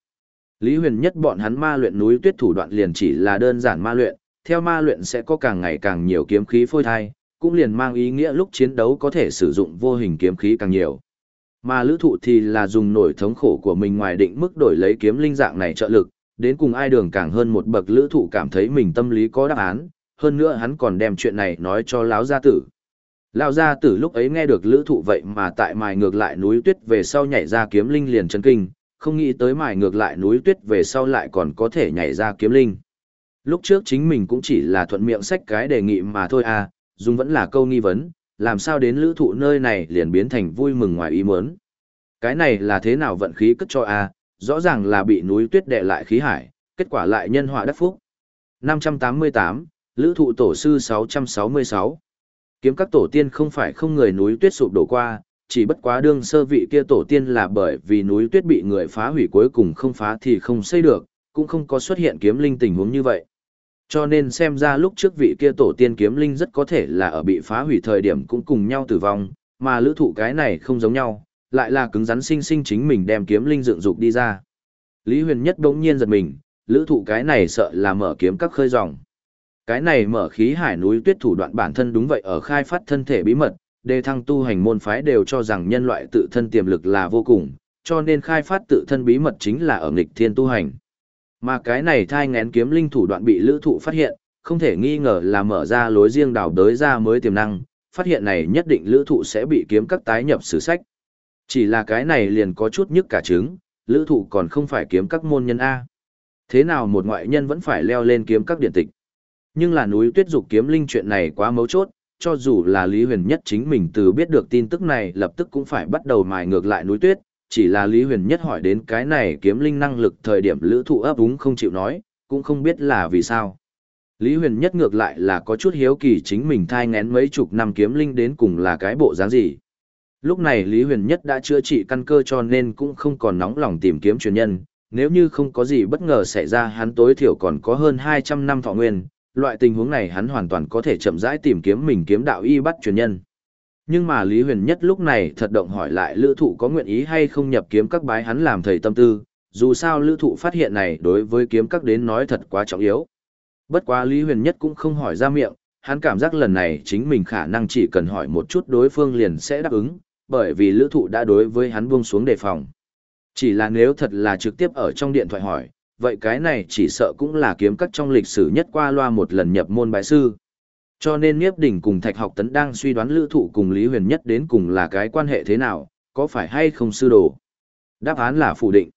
Lý huyền nhất bọn hắn ma luyện núi tuyết thủ đoạn liền chỉ là đơn giản ma luyện, theo ma luyện sẽ có càng ngày càng nhiều kiếm khí phôi thai, cũng liền mang ý nghĩa lúc chiến đấu có thể sử dụng vô hình kiếm khí càng nhiều. Mà lữ thụ thì là dùng nổi thống khổ của mình ngoài định mức đổi lấy kiếm linh dạng này trợ lực, đến cùng ai đường càng hơn một bậc lữ thụ cảm thấy mình tâm lý có đáp án, hơn nữa hắn còn đem chuyện này nói cho lão gia tử. Lão gia tử lúc ấy nghe được lữ thụ vậy mà tại mài ngược lại núi tuyết về sau nhảy ra kiếm linh liền chấn kinh, không nghĩ tới mài ngược lại núi tuyết về sau lại còn có thể nhảy ra kiếm linh. Lúc trước chính mình cũng chỉ là thuận miệng sách cái đề nghị mà thôi à, dùng vẫn là câu nghi vấn, làm sao đến lữ thụ nơi này liền biến thành vui mừng ngoài ý muốn. Cái này là thế nào vận khí cất cho a rõ ràng là bị núi tuyết đè lại khí hải, kết quả lại nhân họa đắc phúc. 588, Lữ thụ tổ sư 666. Kiếm các tổ tiên không phải không người núi tuyết sụp đổ qua, chỉ bất quá đương sơ vị kia tổ tiên là bởi vì núi tuyết bị người phá hủy cuối cùng không phá thì không xây được, cũng không có xuất hiện kiếm linh tình huống như vậy. Cho nên xem ra lúc trước vị kia tổ tiên kiếm linh rất có thể là ở bị phá hủy thời điểm cũng cùng nhau tử vong, mà lữ thụ cái này không giống nhau, lại là cứng rắn sinh sinh chính mình đem kiếm linh dựng dục đi ra. Lý huyền nhất đống nhiên giật mình, lữ thụ cái này sợ là mở kiếm các khơi dòng. Cái này mở khí hải núi tuyết thủ đoạn bản thân đúng vậy ở khai phát thân thể bí mật, đề thăng tu hành môn phái đều cho rằng nhân loại tự thân tiềm lực là vô cùng, cho nên khai phát tự thân bí mật chính là ở nghịch thiên tu hành. Mà cái này thai ngén kiếm linh thủ đoạn bị lữ thụ phát hiện, không thể nghi ngờ là mở ra lối riêng đào đới ra mới tiềm năng, phát hiện này nhất định lữ thụ sẽ bị kiếm các tái nhập sử sách. Chỉ là cái này liền có chút nhức cả trứng, lữ thụ còn không phải kiếm các môn nhân A. Thế nào một ngoại nhân vẫn phải leo lên kiếm các điện tịch. Nhưng là núi tuyết dục kiếm linh chuyện này quá mấu chốt, cho dù là Lý Huyền Nhất chính mình từ biết được tin tức này lập tức cũng phải bắt đầu mài ngược lại núi tuyết, chỉ là Lý Huyền Nhất hỏi đến cái này kiếm linh năng lực thời điểm lữ thụ ấp úng không chịu nói, cũng không biết là vì sao. Lý Huyền Nhất ngược lại là có chút hiếu kỳ chính mình thai ngén mấy chục năm kiếm linh đến cùng là cái bộ dáng gì. Lúc này Lý Huyền Nhất đã chữa trị căn cơ cho nên cũng không còn nóng lòng tìm kiếm truyền nhân, nếu như không có gì bất ngờ xảy ra hắn tối thiểu còn có hơn 200 năm thọ nguyên, loại tình huống này hắn hoàn toàn có thể chậm rãi tìm kiếm mình kiếm đạo y bắt truyền nhân. Nhưng mà Lý Huyền Nhất lúc này thật động hỏi lại lữ thụ có nguyện ý hay không nhập kiếm các bái hắn làm thầy tâm tư, dù sao lữ thụ phát hiện này đối với kiếm các đến nói thật quá trọng yếu. Bất quá Lý Huyền Nhất cũng không hỏi ra miệng, hắn cảm giác lần này chính mình khả năng chỉ cần hỏi một chút đối phương liền sẽ đáp ứng, bởi vì lữ thụ đã đối với hắn buông xuống đề phòng. Chỉ là nếu thật là trực tiếp ở trong điện thoại hỏi, vậy cái này chỉ sợ cũng là kiếm cắt trong lịch sử nhất qua loa một lần nhập môn bái sư. Cho nên Niếp Đỉnh cùng Thạch Học Tấn đang suy đoán lữ thụ cùng Lý Huyền Nhất đến cùng là cái quan hệ thế nào, có phải hay không sư đồ. Đáp án là phủ định.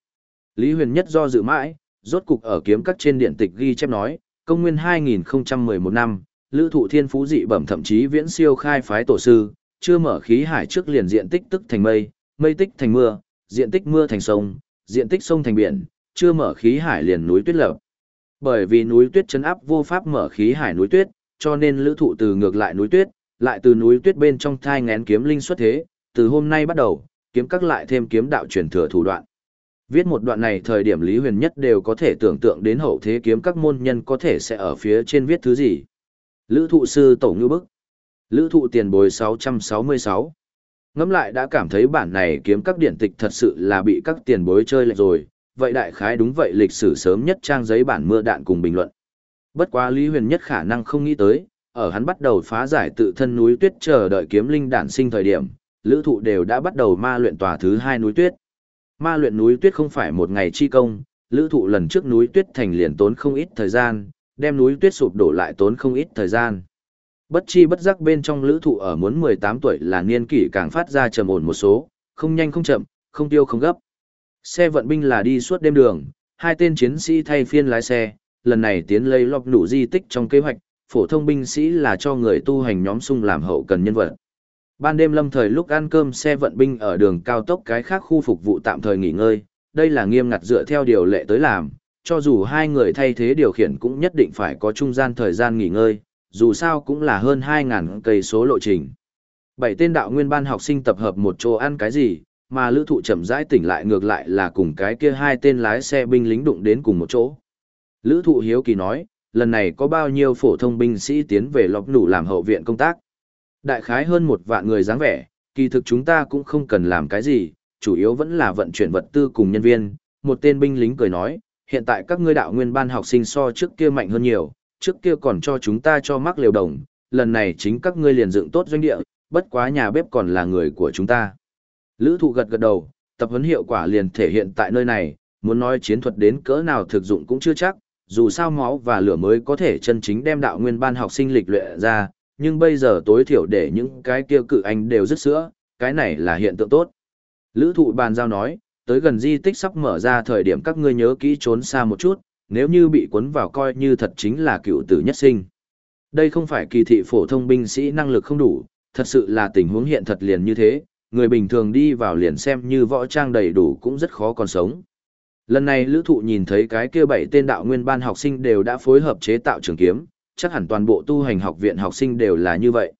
Lý Huyền Nhất do dự mãi, rốt cục ở kiếm cắt trên điện tịch ghi chép nói, công nguyên 2011 năm, lữ thụ thiên phú dị bẩm thậm chí viễn siêu khai phái tổ sư, chưa mở khí hải trước liền diện tích tức thành mây, mây tích thành mưa, diện tích mưa thành sông, diện tích sông thành biển, chưa mở khí hải liền núi tuyết lập. Bởi vì núi tuyết chấn áp vô pháp mở khí hải núi tuyết, cho nên lữ thụ từ ngược lại núi tuyết, lại từ núi tuyết bên trong thai ngén kiếm linh xuất thế, từ hôm nay bắt đầu, kiếm các lại thêm kiếm đạo truyền thừa thủ đoạn. Viết một đoạn này thời điểm Lý Huyền Nhất đều có thể tưởng tượng đến hậu thế kiếm các môn nhân có thể sẽ ở phía trên viết thứ gì. Lữ thụ sư tổ ngư bức. Lữ thụ tiền bồi 666. Ngắm lại đã cảm thấy bản này kiếm các điển tịch thật sự là bị các tiền bối chơi lệch rồi, vậy đại khái đúng vậy lịch sử sớm nhất trang giấy bản mưa đạn cùng bình luận. Bất quá Lý Huyền nhất khả năng không nghĩ tới, ở hắn bắt đầu phá giải tự thân núi tuyết chờ đợi kiếm linh đản sinh thời điểm, lữ thụ đều đã bắt đầu ma luyện tòa thứ hai núi tuyết. Ma luyện núi tuyết không phải một ngày chi công, lữ thụ lần trước núi tuyết thành liền tốn không ít thời gian, đem núi tuyết sụp đổ lại tốn không ít thời gian. Bất chi bất giác bên trong lữ thụ ở muốn 18 tuổi là niên kỷ càng phát ra trầm ổn một số, không nhanh không chậm, không tiêu không gấp. Xe vận binh là đi suốt đêm đường, hai tên chiến sĩ thay phiên lái xe, lần này tiến lấy lọc đủ di tích trong kế hoạch, phổ thông binh sĩ là cho người tu hành nhóm sung làm hậu cần nhân vật. Ban đêm lâm thời lúc ăn cơm xe vận binh ở đường cao tốc cái khác khu phục vụ tạm thời nghỉ ngơi, đây là nghiêm ngặt dựa theo điều lệ tới làm, cho dù hai người thay thế điều khiển cũng nhất định phải có trung gian thời gian nghỉ ngơi, dù sao cũng là hơn 2.000 cây số lộ trình. Bảy tên đạo nguyên ban học sinh tập hợp một chỗ ăn cái gì, mà lữ thụ chậm rãi tỉnh lại ngược lại là cùng cái kia hai tên lái xe binh lính đụng đến cùng một chỗ. Lữ thụ hiếu kỳ nói, lần này có bao nhiêu phổ thông binh sĩ tiến về lọc nủ làm hậu viện công tác. Đại khái hơn một vạn người dáng vẻ, kỳ thực chúng ta cũng không cần làm cái gì, chủ yếu vẫn là vận chuyển vật tư cùng nhân viên. Một tên binh lính cười nói, hiện tại các ngươi đạo nguyên ban học sinh so trước kia mạnh hơn nhiều, trước kia còn cho chúng ta cho mắc liều đồng, lần này chính các ngươi liền dựng tốt doanh địa, bất quá nhà bếp còn là người của chúng ta. Lữ thụ gật gật đầu, tập huấn hiệu quả liền thể hiện tại nơi này, muốn nói chiến thuật đến cỡ nào thực dụng cũng chưa chắc, dù sao máu và lửa mới có thể chân chính đem đạo nguyên ban học sinh lịch luyện ra, nhưng bây giờ tối thiểu để những cái kia cự anh đều rứt sữa, cái này là hiện tượng tốt. Lữ thụ bàn giao nói, tới gần di tích sắp mở ra thời điểm các ngươi nhớ kỹ trốn xa một chút, nếu như bị cuốn vào coi như thật chính là cựu tử nhất sinh. Đây không phải kỳ thị phổ thông binh sĩ năng lực không đủ, thật sự là tình huống hiện thật liền như thế, người bình thường đi vào liền xem như võ trang đầy đủ cũng rất khó còn sống. Lần này lữ thụ nhìn thấy cái kia bảy tên đạo nguyên ban học sinh đều đã phối hợp chế tạo trường kiếm, chắc hẳn toàn bộ tu hành học viện học sinh đều là như vậy.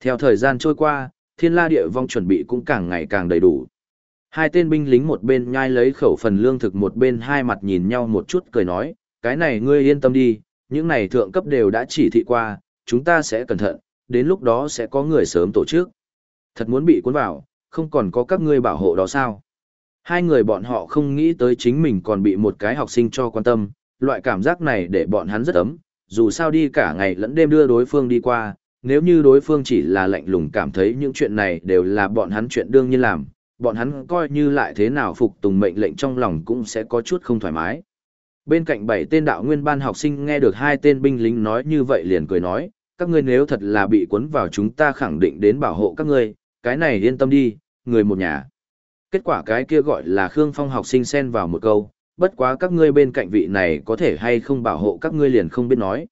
Theo thời gian trôi qua, thiên la địa vong chuẩn bị cũng càng ngày càng đầy đủ. Hai tên binh lính một bên nhai lấy khẩu phần lương thực một bên hai mặt nhìn nhau một chút cười nói, cái này ngươi yên tâm đi, những này thượng cấp đều đã chỉ thị qua, chúng ta sẽ cẩn thận, đến lúc đó sẽ có người sớm tổ chức. Thật muốn bị cuốn vào, không còn có các ngươi bảo hộ đó sao? Hai người bọn họ không nghĩ tới chính mình còn bị một cái học sinh cho quan tâm, loại cảm giác này để bọn hắn rất ấm, dù sao đi cả ngày lẫn đêm đưa đối phương đi qua, nếu như đối phương chỉ là lạnh lùng cảm thấy những chuyện này đều là bọn hắn chuyện đương nhiên làm, bọn hắn coi như lại thế nào phục tùng mệnh lệnh trong lòng cũng sẽ có chút không thoải mái. Bên cạnh bảy tên đạo nguyên ban học sinh nghe được hai tên binh lính nói như vậy liền cười nói, các ngươi nếu thật là bị cuốn vào chúng ta khẳng định đến bảo hộ các ngươi, cái này yên tâm đi, người một nhà. Kết quả cái kia gọi là Khương Phong học sinh xen vào một câu, bất quá các ngươi bên cạnh vị này có thể hay không bảo hộ các ngươi liền không biết nói.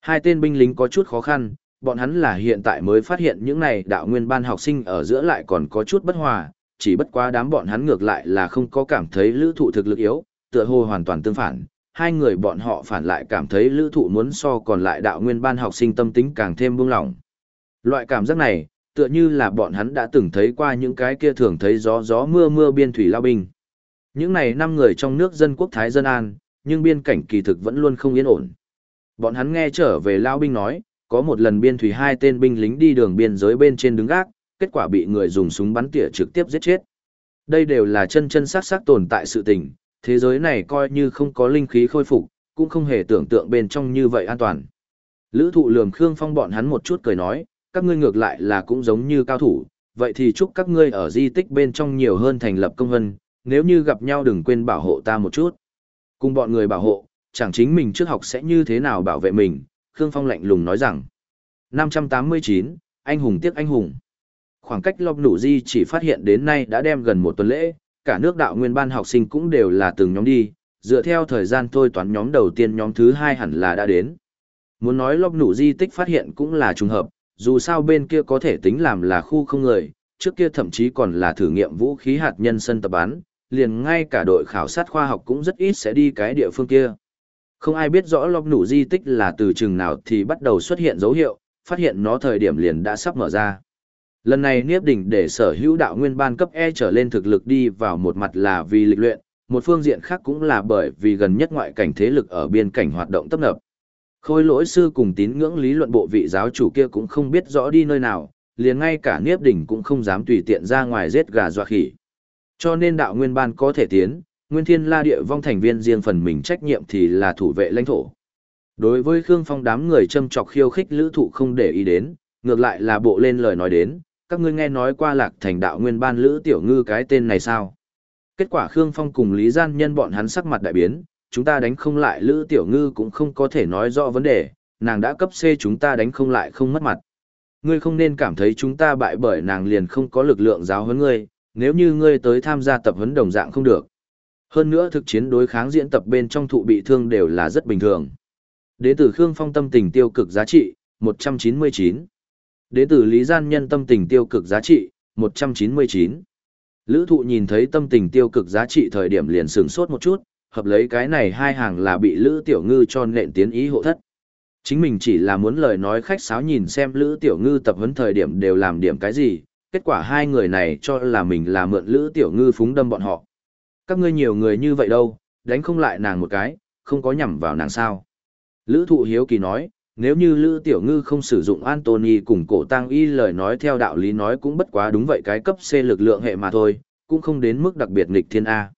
Hai tên binh lính có chút khó khăn, bọn hắn là hiện tại mới phát hiện những này đạo nguyên ban học sinh ở giữa lại còn có chút bất hòa, chỉ bất quá đám bọn hắn ngược lại là không có cảm thấy lữ thụ thực lực yếu, tựa hồ hoàn toàn tương phản. Hai người bọn họ phản lại cảm thấy lữ thụ muốn so còn lại đạo nguyên ban học sinh tâm tính càng thêm buông lỏng. Loại cảm giác này, tựa như là bọn hắn đã từng thấy qua những cái kia thường thấy gió gió mưa mưa biên thủy lao binh. Những này năm người trong nước dân quốc Thái dân an, nhưng biên cảnh kỳ thực vẫn luôn không yên ổn. Bọn hắn nghe trở về lao binh nói, có một lần biên thủy hai tên binh lính đi đường biên giới bên trên đứng gác, kết quả bị người dùng súng bắn tỉa trực tiếp giết chết. Đây đều là chân chân sát sát tồn tại sự tình, thế giới này coi như không có linh khí khôi phục, cũng không hề tưởng tượng bên trong như vậy an toàn. Lữ thụ lườm Khương Phong bọn hắn một chút cười nói, các ngươi ngược lại là cũng giống như cao thủ, vậy thì chúc các ngươi ở di tích bên trong nhiều hơn thành lập công vân, nếu như gặp nhau đừng quên bảo hộ ta một chút. Cùng bọn người bảo hộ, chẳng chính mình trước học sẽ như thế nào bảo vệ mình, Khương Phong lạnh lùng nói rằng. 589, anh hùng tiếc anh hùng. Khoảng cách lọc nụ di chỉ phát hiện đến nay đã đem gần một tuần lễ, cả nước đạo nguyên ban học sinh cũng đều là từng nhóm đi, dựa theo thời gian thôi toán nhóm đầu tiên nhóm thứ hai hẳn là đã đến. Muốn nói lọc nụ di tích phát hiện cũng là trùng hợp, dù sao bên kia có thể tính làm là khu không người, trước kia thậm chí còn là thử nghiệm vũ khí hạt nhân sân tập bán, liền ngay cả đội khảo sát khoa học cũng rất ít sẽ đi cái địa phương kia. Không ai biết rõ lọc nụ di tích là từ chừng nào thì bắt đầu xuất hiện dấu hiệu, phát hiện nó thời điểm liền đã sắp mở ra. Lần này Niếp Đỉnh để sở hữu đạo nguyên ban cấp E trở lên thực lực đi vào một mặt là vì lịch luyện, một phương diện khác cũng là bởi vì gần nhất ngoại cảnh thế lực ở biên cảnh hoạt động tấp nập. Khôi lỗi sư cùng tín ngưỡng lý luận bộ vị giáo chủ kia cũng không biết rõ đi nơi nào, liền ngay cả Niếp Đỉnh cũng không dám tùy tiện ra ngoài giết gà dọa khỉ. Cho nên đạo nguyên ban có thể tiến, nguyên thiên la địa vong thành viên riêng phần mình trách nhiệm thì là thủ vệ lãnh thổ. Đối với Khương Phong đám người châm chọc khiêu khích lữ thụ không để ý đến, ngược lại là bộ lên lời nói đến, các ngươi nghe nói qua lạc thành đạo nguyên ban lữ tiểu ngư cái tên này sao? Kết quả Khương Phong cùng Lý Gian Nhân bọn hắn sắc mặt đại biến, chúng ta đánh không lại lữ tiểu ngư cũng không có thể nói rõ vấn đề, nàng đã cấp C chúng ta đánh không lại không mất mặt. Ngươi không nên cảm thấy chúng ta bại bởi nàng liền không có lực lượng giáo huấn ngươi, nếu như ngươi tới tham gia tập huấn đồng dạng không được. Hơn nữa thực chiến đối kháng diễn tập bên trong thụ bị thương đều là rất bình thường. Đế tử Khương Phong tâm tình tiêu cực giá trị, 199. Đế tử Lý Gian Nhân tâm tình tiêu cực giá trị, 199. Lữ thụ nhìn thấy tâm tình tiêu cực giá trị thời điểm liền sửng sốt một chút, hợp lấy cái này hai hàng là bị Lữ Tiểu Ngư cho nện tiến ý hộ thất. Chính mình chỉ là muốn lời nói khách sáo nhìn xem Lữ Tiểu Ngư tập huấn thời điểm đều làm điểm cái gì, kết quả hai người này cho là mình là mượn Lữ Tiểu Ngư phúng đâm bọn họ. Các ngươi nhiều người như vậy đâu, đánh không lại nàng một cái, không có nhằm vào nàng sao. Lữ thụ hiếu kỳ nói, Nếu như Lữ Tiểu Ngư không sử dụng Anthony cùng cổ tăng y lời nói theo đạo lý nói cũng bất quá đúng vậy cái cấp C lực lượng hệ mà thôi, cũng không đến mức đặc biệt nghịch thiên A.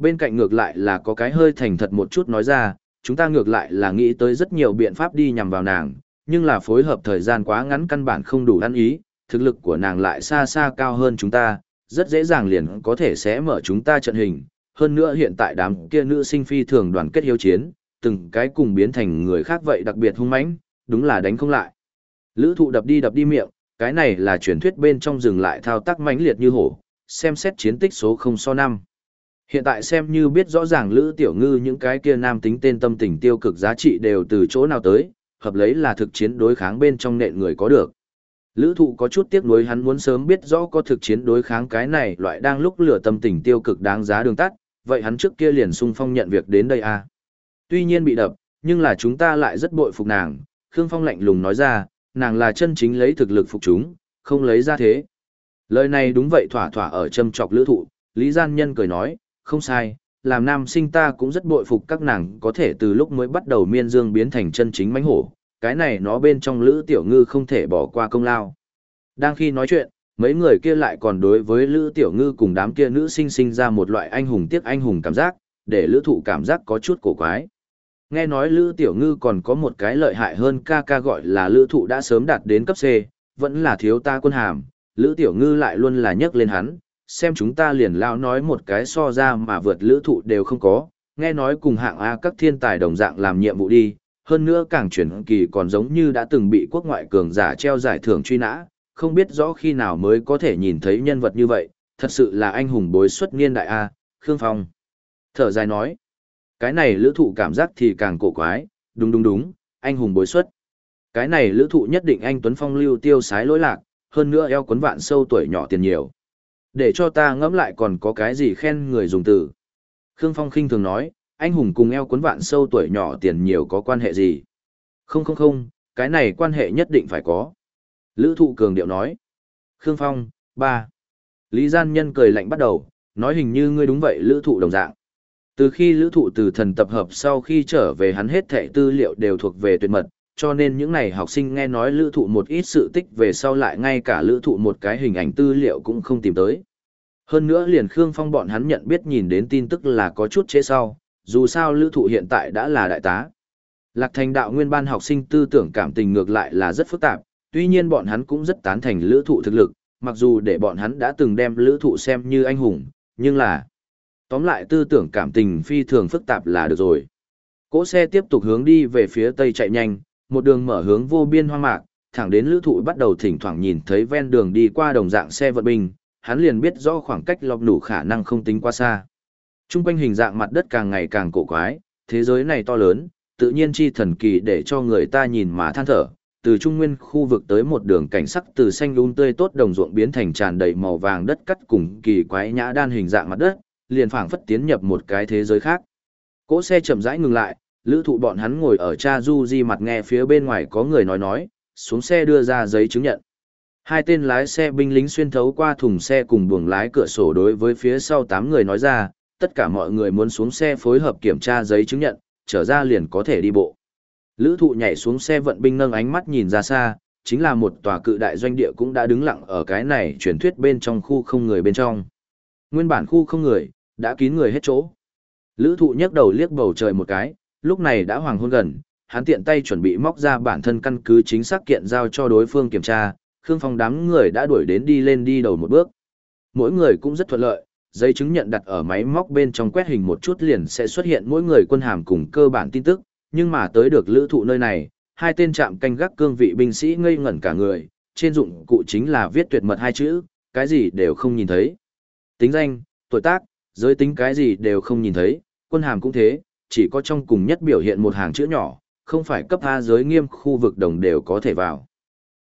Bên cạnh ngược lại là có cái hơi thành thật một chút nói ra, chúng ta ngược lại là nghĩ tới rất nhiều biện pháp đi nhằm vào nàng, nhưng là phối hợp thời gian quá ngắn căn bản không đủ ăn ý, thực lực của nàng lại xa xa cao hơn chúng ta, rất dễ dàng liền có thể sẽ mở chúng ta trận hình. Hơn nữa hiện tại đám kia nữ sinh phi thường đoàn kết hiếu chiến, từng cái cùng biến thành người khác vậy đặc biệt hung mãnh, đúng là đánh không lại. Lữ thụ đập đi đập đi miệng, cái này là truyền thuyết bên trong rừng lại thao tác mãnh liệt như hổ, xem xét chiến tích số 0 so 5. Hiện tại xem như biết rõ ràng Lữ Tiểu Ngư những cái kia nam tính tên tâm tình tiêu cực giá trị đều từ chỗ nào tới, hợp lấy là thực chiến đối kháng bên trong nện người có được. Lữ thụ có chút tiếc nuối hắn muốn sớm biết rõ có thực chiến đối kháng cái này loại đang lúc lửa tâm tình tiêu cực đáng giá đường tắt, vậy hắn trước kia liền sung phong nhận việc đến đây à. Tuy nhiên bị đập, nhưng là chúng ta lại rất bội phục nàng, Khương Phong lạnh lùng nói ra, nàng là chân chính lấy thực lực phục chúng, không lấy ra thế. Lời này đúng vậy thỏa thỏa ở châm trọc lữ thụ, Lý Gian Nhân cười nói, không sai, làm nam sinh ta cũng rất bội phục các nàng có thể từ lúc mới bắt đầu miên dương biến thành chân chính mánh hổ, cái này nó bên trong lữ tiểu ngư không thể bỏ qua công lao. Đang khi nói chuyện, mấy người kia lại còn đối với lữ tiểu ngư cùng đám kia nữ sinh sinh ra một loại anh hùng tiếc anh hùng cảm giác, để lữ thụ cảm giác có chút cổ quái. Nghe nói lữ tiểu ngư còn có một cái lợi hại hơn ca ca gọi là lữ thụ đã sớm đạt đến cấp C, vẫn là thiếu ta quân hàm, lữ tiểu ngư lại luôn là nhắc lên hắn, xem chúng ta liền lao nói một cái so ra mà vượt lữ thụ đều không có, nghe nói cùng hạng A các thiên tài đồng dạng làm nhiệm vụ đi, hơn nữa càng chuyển kỳ còn giống như đã từng bị quốc ngoại cường giả treo giải thưởng truy nã, không biết rõ khi nào mới có thể nhìn thấy nhân vật như vậy, thật sự là anh hùng bối xuất niên đại A, Khương Phong. Thở dài nói, cái này lữ thụ cảm giác thì càng cổ quái, đúng đúng đúng, anh hùng bối xuất. Cái này lữ thụ nhất định anh Tuấn Phong lưu tiêu sái lỗi lạc, hơn nữa eo quấn vạn sâu tuổi nhỏ tiền nhiều. Để cho ta ngẫm lại còn có cái gì khen người dùng từ. Khương Phong khinh thường nói, anh hùng cùng eo cuốn vạn sâu tuổi nhỏ tiền nhiều có quan hệ gì? Không không không, cái này quan hệ nhất định phải có. Lữ thụ cường điệu nói. Khương Phong, ba. Lý Gian Nhân cười lạnh bắt đầu, nói hình như ngươi đúng vậy lữ thụ đồng dạng. Từ khi lữ thụ từ thần tập hợp sau khi trở về hắn hết thẻ tư liệu đều thuộc về tuyệt mật, cho nên những này học sinh nghe nói lữ thụ một ít sự tích về sau lại ngay cả lữ thụ một cái hình ảnh tư liệu cũng không tìm tới. Hơn nữa liền Khương Phong bọn hắn nhận biết nhìn đến tin tức là có chút chế sau, dù sao lữ thụ hiện tại đã là đại tá. Lạc thành đạo nguyên ban học sinh tư tưởng cảm tình ngược lại là rất phức tạp, tuy nhiên bọn hắn cũng rất tán thành lữ thụ thực lực, mặc dù để bọn hắn đã từng đem lữ thụ xem như anh hùng, nhưng là... Tóm lại tư tưởng cảm tình phi thường phức tạp là được rồi. Cỗ xe tiếp tục hướng đi về phía tây chạy nhanh, một đường mở hướng vô biên hoang mạc, thẳng đến lữ thụ bắt đầu thỉnh thoảng nhìn thấy ven đường đi qua đồng dạng xe vận binh, hắn liền biết rõ khoảng cách lọc đủ khả năng không tính quá xa. Trung quanh hình dạng mặt đất càng ngày càng cổ quái, thế giới này to lớn, tự nhiên chi thần kỳ để cho người ta nhìn mà than thở. Từ trung nguyên khu vực tới một đường cảnh sắc từ xanh lún tươi tốt đồng ruộng biến thành tràn đầy màu vàng đất cắt cùng kỳ quái nhã đan hình dạng mặt đất, liền phảng phất tiến nhập một cái thế giới khác. Cỗ xe chậm rãi ngừng lại, lữ thụ bọn hắn ngồi ở cha du di mặt nghe phía bên ngoài có người nói nói, xuống xe đưa ra giấy chứng nhận. Hai tên lái xe binh lính xuyên thấu qua thùng xe cùng buồng lái cửa sổ đối với phía sau 8 người nói ra, tất cả mọi người muốn xuống xe phối hợp kiểm tra giấy chứng nhận, trở ra liền có thể đi bộ. Lữ thụ nhảy xuống xe vận binh nâng ánh mắt nhìn ra xa, chính là một tòa cự đại doanh địa cũng đã đứng lặng ở cái này truyền thuyết bên trong khu không người bên trong. Nguyên bản khu không người, đã kín người hết chỗ. Lữ thụ nhấc đầu liếc bầu trời một cái, lúc này đã hoàng hôn gần, hắn tiện tay chuẩn bị móc ra bản thân căn cứ chính xác kiện giao cho đối phương kiểm tra, Khương Phong đám người đã đuổi đến đi lên đi đầu một bước. Mỗi người cũng rất thuận lợi, giấy chứng nhận đặt ở máy móc bên trong quét hình một chút liền sẽ xuất hiện mỗi người quân hàm cùng cơ bản tin tức, nhưng mà tới được lữ thụ nơi này, hai tên trạm canh gác cương vị binh sĩ ngây ngẩn cả người, trên dụng cụ chính là viết tuyệt mật hai chữ, cái gì đều không nhìn thấy. Tính danh, tuổi tác, giới tính cái gì đều không nhìn thấy, quân hàm cũng thế, chỉ có trong cùng nhất biểu hiện một hàng chữ nhỏ, không phải cấp A giới nghiêm khu vực đồng đều có thể vào.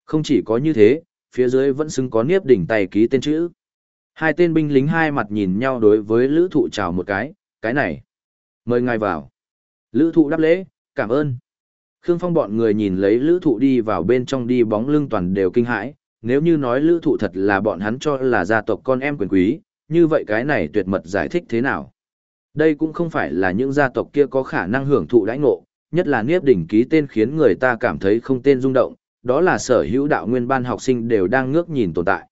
Không chỉ có như thế, phía dưới vẫn xứng có niếp đỉnh tay ký tên chữ. Hai tên binh lính hai mặt nhìn nhau đối với lữ thụ chào một cái, cái này. Mời ngài vào. Lữ thụ đáp lễ, cảm ơn. Khương Phong bọn người nhìn lấy lữ thụ đi vào bên trong đi bóng lưng toàn đều kinh hãi, nếu như nói lữ thụ thật là bọn hắn cho là gia tộc con em quyền quý, như vậy cái này tuyệt mật giải thích thế nào? Đây cũng không phải là những gia tộc kia có khả năng hưởng thụ đãi ngộ, nhất là Niếp Đỉnh ký tên khiến người ta cảm thấy không tên rung động, đó là sở hữu đạo nguyên ban học sinh đều đang ngước nhìn tồn tại.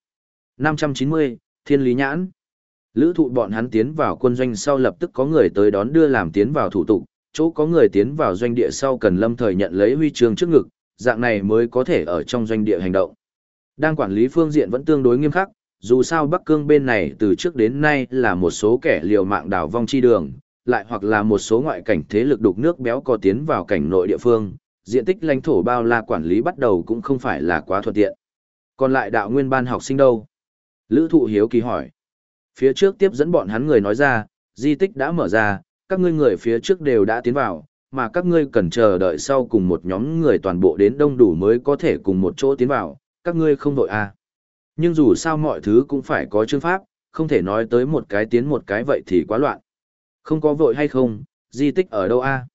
590, Thiên Lý Nhãn Lữ thụ bọn hắn tiến vào quân doanh sau lập tức có người tới đón đưa làm tiến vào thủ tục, chỗ có người tiến vào doanh địa sau cần lâm thời nhận lấy huy chương trước ngực, dạng này mới có thể ở trong doanh địa hành động. Đang quản lý phương diện vẫn tương đối nghiêm khắc, dù sao Bắc Cương bên này từ trước đến nay là một số kẻ liều mạng đảo vong chi đường, lại hoặc là một số ngoại cảnh thế lực đục nước béo có tiến vào cảnh nội địa phương, diện tích lãnh thổ bao la quản lý bắt đầu cũng không phải là quá thuận tiện. Còn lại đạo nguyên ban học sinh đâu? Lữ thụ hiếu kỳ hỏi. Phía trước tiếp dẫn bọn hắn người nói ra, di tích đã mở ra, các ngươi người phía trước đều đã tiến vào, mà các ngươi cần chờ đợi sau cùng một nhóm người toàn bộ đến đông đủ mới có thể cùng một chỗ tiến vào, các ngươi không đội à. Nhưng dù sao mọi thứ cũng phải có chương pháp, không thể nói tới một cái tiến một cái vậy thì quá loạn. Không có vội hay không, di tích ở đâu a?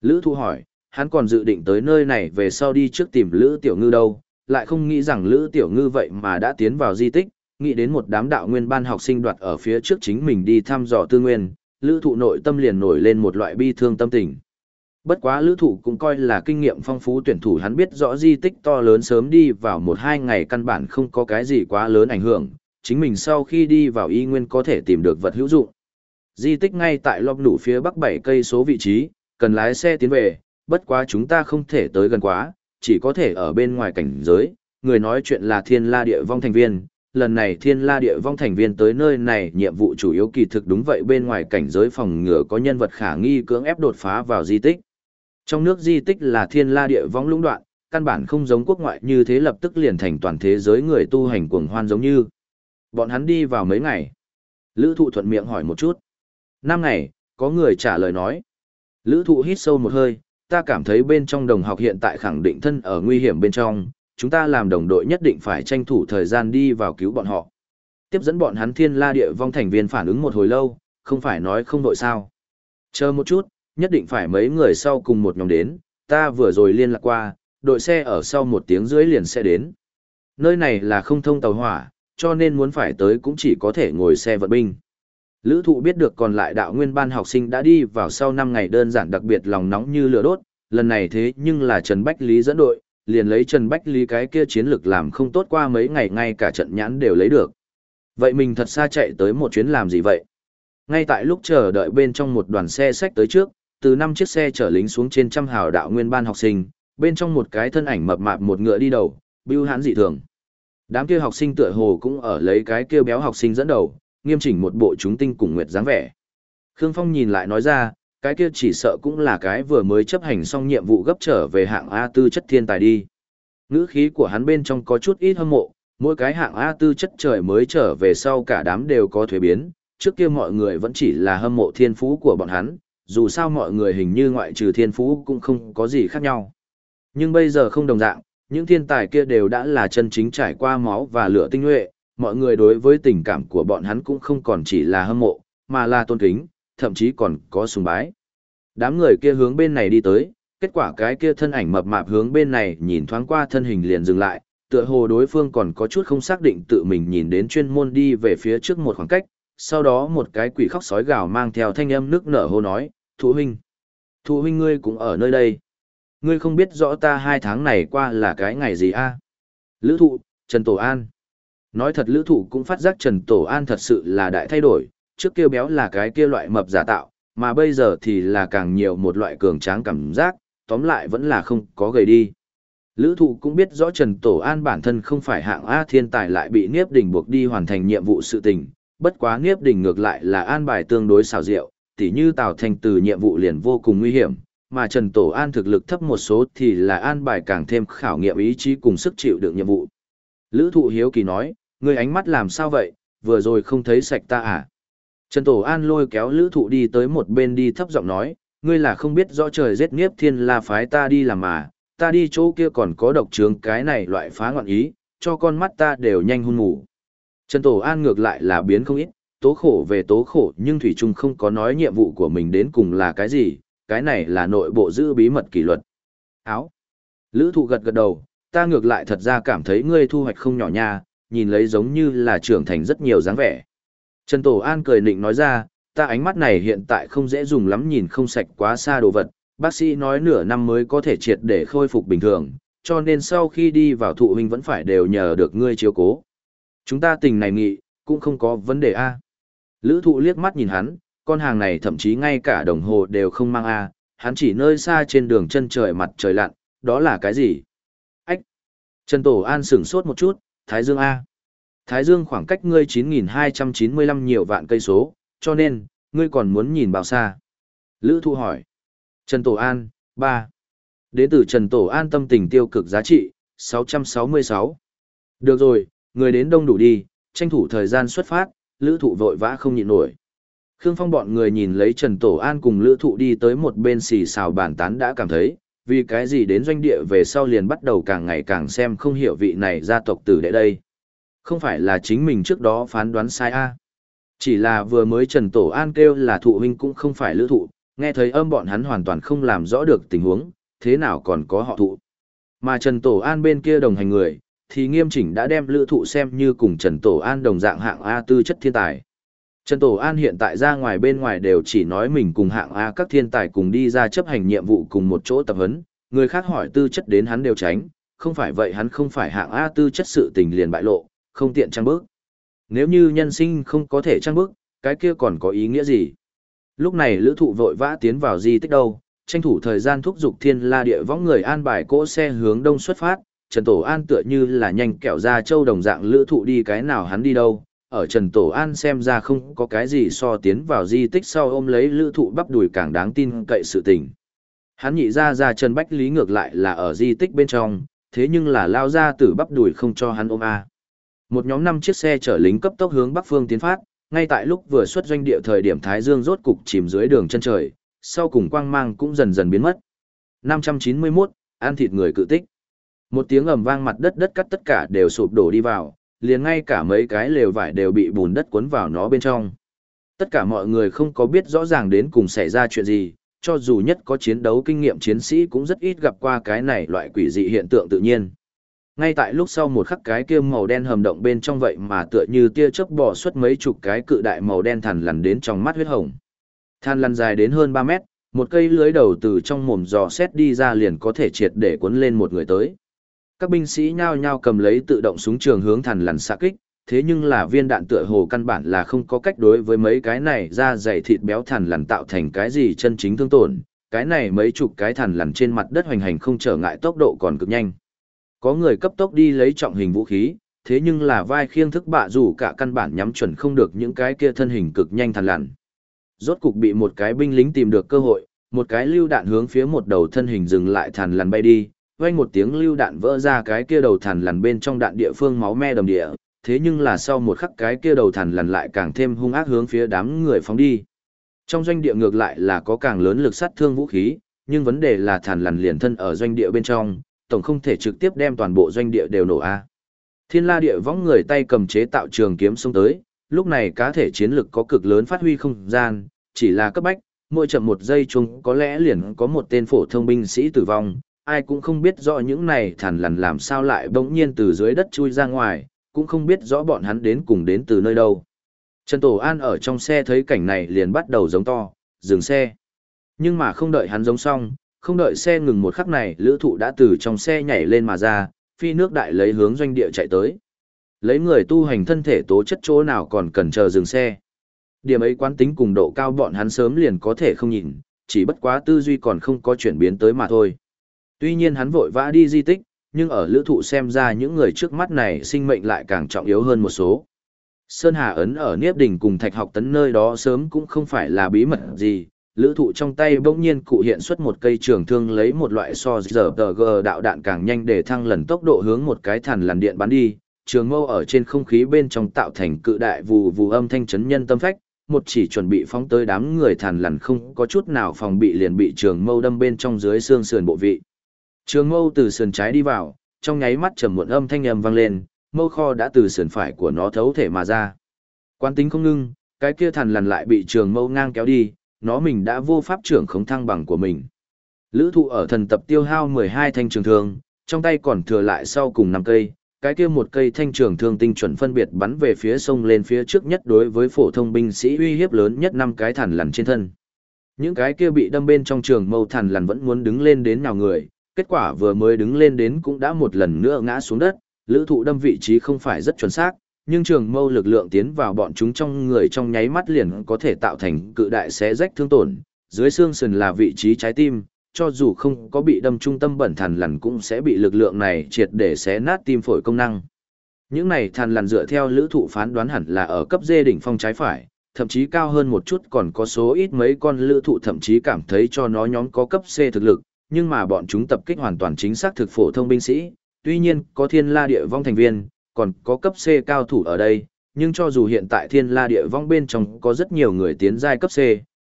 Lữ Thu hỏi, hắn còn dự định tới nơi này về sau đi trước tìm Lữ Tiểu Ngư đâu, lại không nghĩ rằng Lữ Tiểu Ngư vậy mà đã tiến vào di tích, nghĩ đến một đám đạo nguyên ban học sinh đoạt ở phía trước chính mình đi thăm dò tư nguyên, Lữ Thụ nội tâm liền nổi lên một loại bi thương tâm tình. Bất quá Lữ Thụ cũng coi là kinh nghiệm phong phú tuyển thủ hắn biết rõ di tích to lớn sớm đi vào một hai ngày căn bản không có cái gì quá lớn ảnh hưởng, chính mình sau khi đi vào y nguyên có thể tìm được vật hữu dụng. Di tích ngay tại lọc nủ phía bắc 7 cây số vị trí, cần lái xe tiến về, bất quá chúng ta không thể tới gần quá, chỉ có thể ở bên ngoài cảnh giới. Người nói chuyện là thiên la địa vong thành viên, lần này thiên la địa vong thành viên tới nơi này nhiệm vụ chủ yếu kỳ thực đúng vậy bên ngoài cảnh giới phòng ngừa có nhân vật khả nghi cưỡng ép đột phá vào di tích. Trong nước di tích là thiên la địa vong lũng đoạn, căn bản không giống quốc ngoại như thế lập tức liền thành toàn thế giới người tu hành cuồng hoan giống như. Bọn hắn đi vào mấy ngày. Lữ thụ thuận miệng hỏi một chút. Năm ngày, có người trả lời nói. Lữ thụ hít sâu một hơi, ta cảm thấy bên trong đồng học hiện tại khẳng định thân ở nguy hiểm bên trong, chúng ta làm đồng đội nhất định phải tranh thủ thời gian đi vào cứu bọn họ. Tiếp dẫn bọn hắn thiên la địa vong thành viên phản ứng một hồi lâu, không phải nói không đội sao. Chờ một chút, nhất định phải mấy người sau cùng một nhóm đến, ta vừa rồi liên lạc qua, đội xe ở sau một tiếng dưới liền sẽ đến. Nơi này là không thông tàu hỏa, cho nên muốn phải tới cũng chỉ có thể ngồi xe vận binh. Lữ thụ biết được còn lại đạo nguyên ban học sinh đã đi vào sau 5 ngày đơn giản đặc biệt lòng nóng như lửa đốt, lần này thế nhưng là Trần Bách Lý dẫn đội, liền lấy Trần Bách Lý cái kia chiến lược làm không tốt qua mấy ngày ngay cả trận nhãn đều lấy được. Vậy mình thật xa chạy tới một chuyến làm gì vậy? Ngay tại lúc chờ đợi bên trong một đoàn xe sách tới trước, từ năm chiếc xe chở lính xuống trên trăm hào đạo nguyên ban học sinh, bên trong một cái thân ảnh mập mạp một ngựa đi đầu, bưu hãn dị thường. Đám kia học sinh tựa hồ cũng ở lấy cái kia béo học sinh dẫn đầu, nghiêm chỉnh một bộ chúng tinh cùng nguyệt dáng vẻ. Khương Phong nhìn lại nói ra, cái kia chỉ sợ cũng là cái vừa mới chấp hành xong nhiệm vụ gấp trở về hạng A tư chất thiên tài đi. Ngữ khí của hắn bên trong có chút ít hâm mộ, mỗi cái hạng A tư chất trời mới trở về sau cả đám đều có thuế biến, trước kia mọi người vẫn chỉ là hâm mộ thiên phú của bọn hắn, dù sao mọi người hình như ngoại trừ thiên phú cũng không có gì khác nhau. Nhưng bây giờ không đồng dạng, những thiên tài kia đều đã là chân chính trải qua máu và lửa tinh nhuệ, mọi người đối với tình cảm của bọn hắn cũng không còn chỉ là hâm mộ, mà là tôn kính, thậm chí còn có sùng bái. Đám người kia hướng bên này đi tới, kết quả cái kia thân ảnh mập mạp hướng bên này nhìn thoáng qua thân hình liền dừng lại, tựa hồ đối phương còn có chút không xác định tự mình nhìn đến chuyên môn đi về phía trước một khoảng cách, sau đó một cái quỷ khóc sói gào mang theo thanh âm nước nở hô nói, Thụ huynh, Thụ huynh ngươi cũng ở nơi đây. Ngươi không biết rõ ta hai tháng này qua là cái ngày gì a Lữ thụ, Trần Tổ An. Nói thật lữ thụ cũng phát giác Trần Tổ An thật sự là đại thay đổi, trước kia béo là cái kia loại mập giả tạo, mà bây giờ thì là càng nhiều một loại cường tráng cảm giác, tóm lại vẫn là không có gầy đi. Lữ thụ cũng biết rõ Trần Tổ An bản thân không phải hạng A thiên tài lại bị Niếp Đình buộc đi hoàn thành nhiệm vụ sự tình, bất quá Niếp Đình ngược lại là an bài tương đối xảo diệu, tỉ như Tào Thành từ nhiệm vụ liền vô cùng nguy hiểm, mà Trần Tổ An thực lực thấp một số thì là an bài càng thêm khảo nghiệm ý chí cùng sức chịu được nhiệm vụ. Lữ thụ hiếu kỳ nói, người ánh mắt làm sao vậy, vừa rồi không thấy sạch ta à? Trần Tổ An lôi kéo lữ thụ đi tới một bên đi thấp giọng nói, ngươi là không biết rõ trời giết nghiếp thiên la phái ta đi làm mà, ta đi chỗ kia còn có độc trướng cái này loại phá ngọn ý, cho con mắt ta đều nhanh hôn ngủ. Trần Tổ An ngược lại là biến không ít, tố khổ về tố khổ nhưng Thủy Trung không có nói nhiệm vụ của mình đến cùng là cái gì, cái này là nội bộ giữ bí mật kỷ luật. Áo. Lữ thụ gật gật đầu, ta ngược lại thật ra cảm thấy ngươi thu hoạch không nhỏ nha, nhìn lấy giống như là trưởng thành rất nhiều dáng vẻ. Trần Tổ An cười nịnh nói ra, ta ánh mắt này hiện tại không dễ dùng lắm nhìn không sạch quá xa đồ vật, bác sĩ nói nửa năm mới có thể triệt để khôi phục bình thường, cho nên sau khi đi vào thụ huynh vẫn phải đều nhờ được ngươi chiếu cố. Chúng ta tình này nghị, cũng không có vấn đề a. Lữ thụ liếc mắt nhìn hắn, con hàng này thậm chí ngay cả đồng hồ đều không mang a, hắn chỉ nơi xa trên đường chân trời mặt trời lặn, đó là cái gì? Ách! Trần Tổ An sửng sốt một chút, Thái Dương A. Thái Dương khoảng cách ngươi 9.295 nhiều vạn cây số, cho nên, ngươi còn muốn nhìn bao xa? Lữ Thu hỏi. Trần Tổ An, 3. Đến từ Trần Tổ An tâm tình tiêu cực giá trị, 666. Được rồi, người đến đông đủ đi, tranh thủ thời gian xuất phát, Lữ Thụ vội vã không nhịn nổi. Khương Phong bọn người nhìn lấy Trần Tổ An cùng Lữ Thụ đi tới một bên xì xào bàn tán đã cảm thấy, vì cái gì đến doanh địa về sau liền bắt đầu càng ngày càng xem không hiểu vị này gia tộc từ đệ đây. Không phải là chính mình trước đó phán đoán sai a Chỉ là vừa mới Trần Tổ An kêu là thụ huynh cũng không phải lữ thụ, nghe thấy âm bọn hắn hoàn toàn không làm rõ được tình huống, thế nào còn có họ thụ. Mà Trần Tổ An bên kia đồng hành người, thì nghiêm chỉnh đã đem lữ thụ xem như cùng Trần Tổ An đồng dạng hạng A tư chất thiên tài. Trần Tổ An hiện tại ra ngoài bên ngoài đều chỉ nói mình cùng hạng A các thiên tài cùng đi ra chấp hành nhiệm vụ cùng một chỗ tập huấn, người khác hỏi tư chất đến hắn đều tránh, không phải vậy hắn không phải hạng A tư chất sự tình liền bại lộ, không tiện trang bước. Nếu như nhân sinh không có thể trang bước, cái kia còn có ý nghĩa gì? Lúc này lữ thụ vội vã tiến vào di tích đâu, tranh thủ thời gian thúc dục thiên la địa võng người an bài cỗ xe hướng đông xuất phát, Trần Tổ An tựa như là nhanh kẹo ra châu đồng dạng lữ thụ đi cái nào hắn đi đâu, ở Trần Tổ An xem ra không có cái gì so tiến vào di tích sau ôm lấy lữ thụ bắp đùi càng đáng tin cậy sự tình. Hắn nhị ra ra Trần Bách Lý ngược lại là ở di tích bên trong, thế nhưng là lao ra tử bắp đùi không cho hắn ôm A. Một nhóm năm chiếc xe chở lính cấp tốc hướng bắc phương tiến phát, ngay tại lúc vừa xuất doanh địa thời điểm Thái Dương rốt cục chìm dưới đường chân trời, sau cùng quang mang cũng dần dần biến mất. 591, ăn thịt người cự tích. Một tiếng ầm vang mặt đất đất cắt tất cả đều sụp đổ đi vào, liền ngay cả mấy cái lều vải đều bị bùn đất cuốn vào nó bên trong. Tất cả mọi người không có biết rõ ràng đến cùng xảy ra chuyện gì, cho dù nhất có chiến đấu kinh nghiệm chiến sĩ cũng rất ít gặp qua cái này loại quỷ dị hiện tượng tự nhiên. Ngay tại lúc sau một khắc cái kia màu đen hầm động bên trong vậy mà tựa như tia chớp bò xuất mấy chục cái cự đại màu đen thằn lằn đến trong mắt huyết hồng. Than lằn dài đến hơn 3 mét, một cây lưới đầu từ trong mồm giò xét đi ra liền có thể triệt để cuốn lên một người tới. Các binh sĩ nhao nhao cầm lấy tự động súng trường hướng thằn lằn xạ kích, thế nhưng là viên đạn tựa hồ căn bản là không có cách đối với mấy cái này ra dày thịt béo thằn lằn tạo thành cái gì chân chính thương tổn, cái này mấy chục cái thằn lằn trên mặt đất hoành hành không trở ngại tốc độ còn cực nhanh. Có người cấp tốc đi lấy trọng hình vũ khí, thế nhưng là vai khiêng thức bạ dù cả căn bản nhắm chuẩn không được những cái kia thân hình cực nhanh thằn lằn. Rốt cục bị một cái binh lính tìm được cơ hội, một cái lưu đạn hướng phía một đầu thân hình dừng lại thằn lằn bay đi, vang một tiếng lưu đạn vỡ ra cái kia đầu thằn lằn bên trong đạn địa phương máu me đầm địa, thế nhưng là sau một khắc cái kia đầu thằn lằn lại càng thêm hung ác hướng phía đám người phóng đi. Trong doanh địa ngược lại là có càng lớn lực sát thương vũ khí, nhưng vấn đề là thằn lằn liền thân ở doanh địa bên trong, tổng không thể trực tiếp đem toàn bộ doanh địa đều nổ a. Thiên La địa võng người tay cầm chế tạo trường kiếm xông tới, lúc này cá thể chiến lực có cực lớn phát huy không gian, chỉ là cấp bách, mỗi chậm một giây chung có lẽ liền có một tên phổ thông binh sĩ tử vong, ai cũng không biết rõ những này thằn lằn làm sao lại bỗng nhiên từ dưới đất chui ra ngoài, cũng không biết rõ bọn hắn đến cùng đến từ nơi đâu. Trần Tổ An ở trong xe thấy cảnh này liền bắt đầu giống to, dừng xe. Nhưng mà không đợi hắn giống xong, không đợi xe ngừng một khắc này, lữ thụ đã từ trong xe nhảy lên mà ra, phi nước đại lấy hướng doanh địa chạy tới. Lấy người tu hành thân thể tố chất chỗ nào còn cần chờ dừng xe. Điểm ấy quán tính cùng độ cao bọn hắn sớm liền có thể không nhìn, chỉ bất quá tư duy còn không có chuyển biến tới mà thôi. Tuy nhiên hắn vội vã đi di tích, nhưng ở lữ thụ xem ra những người trước mắt này sinh mệnh lại càng trọng yếu hơn một số. Sơn Hà ấn ở Niếp Đình cùng Thạch học tấn nơi đó sớm cũng không phải là bí mật gì, lữ thụ trong tay bỗng nhiên cụ hiện xuất một cây trường thương lấy một loại so giờ tờ g đạo đạn càng nhanh để thăng lần tốc độ hướng một cái thằn lằn điện bắn đi, trường mâu ở trên không khí bên trong tạo thành cự đại vù vù âm thanh chấn nhân tâm phách, một chỉ chuẩn bị phóng tới đám người thằn lằn không có chút nào phòng bị liền bị trường mâu đâm bên trong dưới xương sườn bộ vị. Trường mâu từ sườn trái đi vào, trong nháy mắt trầm muộn âm thanh ầm vang lên, mâu kho đã từ sườn phải của nó thấu thể mà ra. Quán tính không ngưng, cái kia thằn lằn lại bị trường mâu ngang kéo đi, nó mình đã vô pháp trưởng khống thăng bằng của mình. Lữ thụ ở thần tập tiêu hao 12 thanh trường thương, trong tay còn thừa lại sau cùng 5 cây, cái kia một cây thanh trường thương tinh chuẩn phân biệt bắn về phía sông lên phía trước nhất đối với phổ thông binh sĩ uy hiếp lớn nhất năm cái thằn lằn trên thân. Những cái kia bị đâm bên trong trường mâu thằn lằn vẫn muốn đứng lên đến nào người, kết quả vừa mới đứng lên đến cũng đã một lần nữa ngã xuống đất, lữ thụ đâm vị trí không phải rất chuẩn xác, nhưng trường mâu lực lượng tiến vào bọn chúng trong người trong nháy mắt liền có thể tạo thành cự đại xé rách thương tổn, dưới xương sườn là vị trí trái tim, cho dù không có bị đâm trung tâm bẩn thằn lằn cũng sẽ bị lực lượng này triệt để xé nát tim phổi công năng. Những này thằn lằn dựa theo lữ thụ phán đoán hẳn là ở cấp dê đỉnh phong trái phải, thậm chí cao hơn một chút còn có số ít mấy con lữ thụ thậm chí cảm thấy cho nó nhóm có cấp C thực lực, nhưng mà bọn chúng tập kích hoàn toàn chính xác thực phổ thông binh sĩ, tuy nhiên có thiên la địa vong thành viên, còn có cấp C cao thủ ở đây, nhưng cho dù hiện tại thiên la địa vong bên trong có rất nhiều người tiến giai cấp C,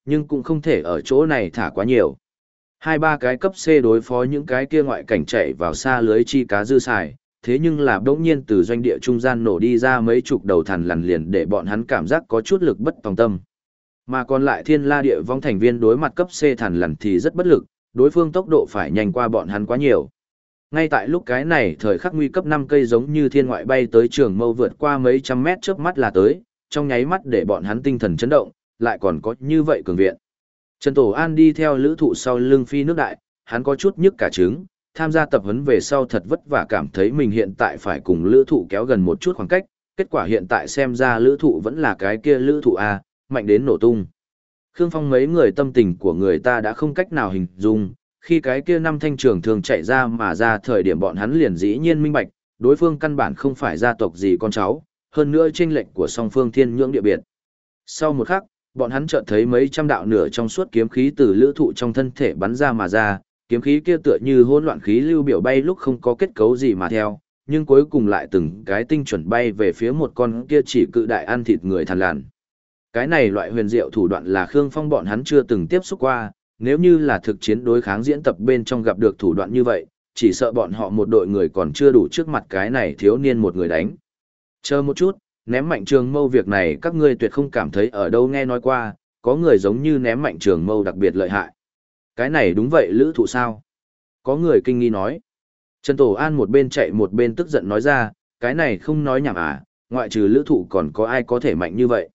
nhưng cũng không thể ở chỗ này thả quá nhiều. Hai ba cái cấp C đối phó những cái kia ngoại cảnh chạy vào xa lưới chi cá dư xài, thế nhưng là đống nhiên từ doanh địa trung gian nổ đi ra mấy chục đầu thằn lằn liền để bọn hắn cảm giác có chút lực bất tòng tâm. Mà còn lại thiên la địa vong thành viên đối mặt cấp C thằn lằn thì rất bất lực, đối phương tốc độ phải nhanh qua bọn hắn quá nhiều. Ngay tại lúc cái này thời khắc nguy cấp 5 cây giống như thiên ngoại bay tới trường mâu vượt qua mấy trăm mét trước mắt là tới, trong nháy mắt để bọn hắn tinh thần chấn động, lại còn có như vậy cường viện. Trần Tổ An đi theo lữ thụ sau lưng phi nước đại, hắn có chút nhức cả trứng, tham gia tập huấn về sau thật vất vả cảm thấy mình hiện tại phải cùng lữ thụ kéo gần một chút khoảng cách, kết quả hiện tại xem ra lữ thụ vẫn là cái kia lữ thụ A, mạnh đến nổ tung. Khương Phong mấy người tâm tình của người ta đã không cách nào hình dung, khi cái kia năm thanh trường thường chạy ra mà ra thời điểm bọn hắn liền dĩ nhiên minh bạch, đối phương căn bản không phải gia tộc gì con cháu, hơn nữa chênh lệnh của song phương thiên nhưỡng địa biệt. Sau một khắc, bọn hắn chợt thấy mấy trăm đạo nửa trong suốt kiếm khí từ lữ thụ trong thân thể bắn ra mà ra, kiếm khí kia tựa như hỗn loạn khí lưu biểu bay lúc không có kết cấu gì mà theo, nhưng cuối cùng lại từng cái tinh chuẩn bay về phía một con kia chỉ cự đại ăn thịt người thằn lằn. Cái này loại huyền diệu thủ đoạn là Khương Phong bọn hắn chưa từng tiếp xúc qua, nếu như là thực chiến đối kháng diễn tập bên trong gặp được thủ đoạn như vậy, chỉ sợ bọn họ một đội người còn chưa đủ trước mặt cái này thiếu niên một người đánh. Chờ một chút, ném mạnh trường mâu việc này các ngươi tuyệt không cảm thấy ở đâu nghe nói qua, có người giống như ném mạnh trường mâu đặc biệt lợi hại. Cái này đúng vậy lữ thụ sao? Có người kinh nghi nói. Trần Tổ An một bên chạy một bên tức giận nói ra, cái này không nói nhảm à, ngoại trừ lữ thụ còn có ai có thể mạnh như vậy.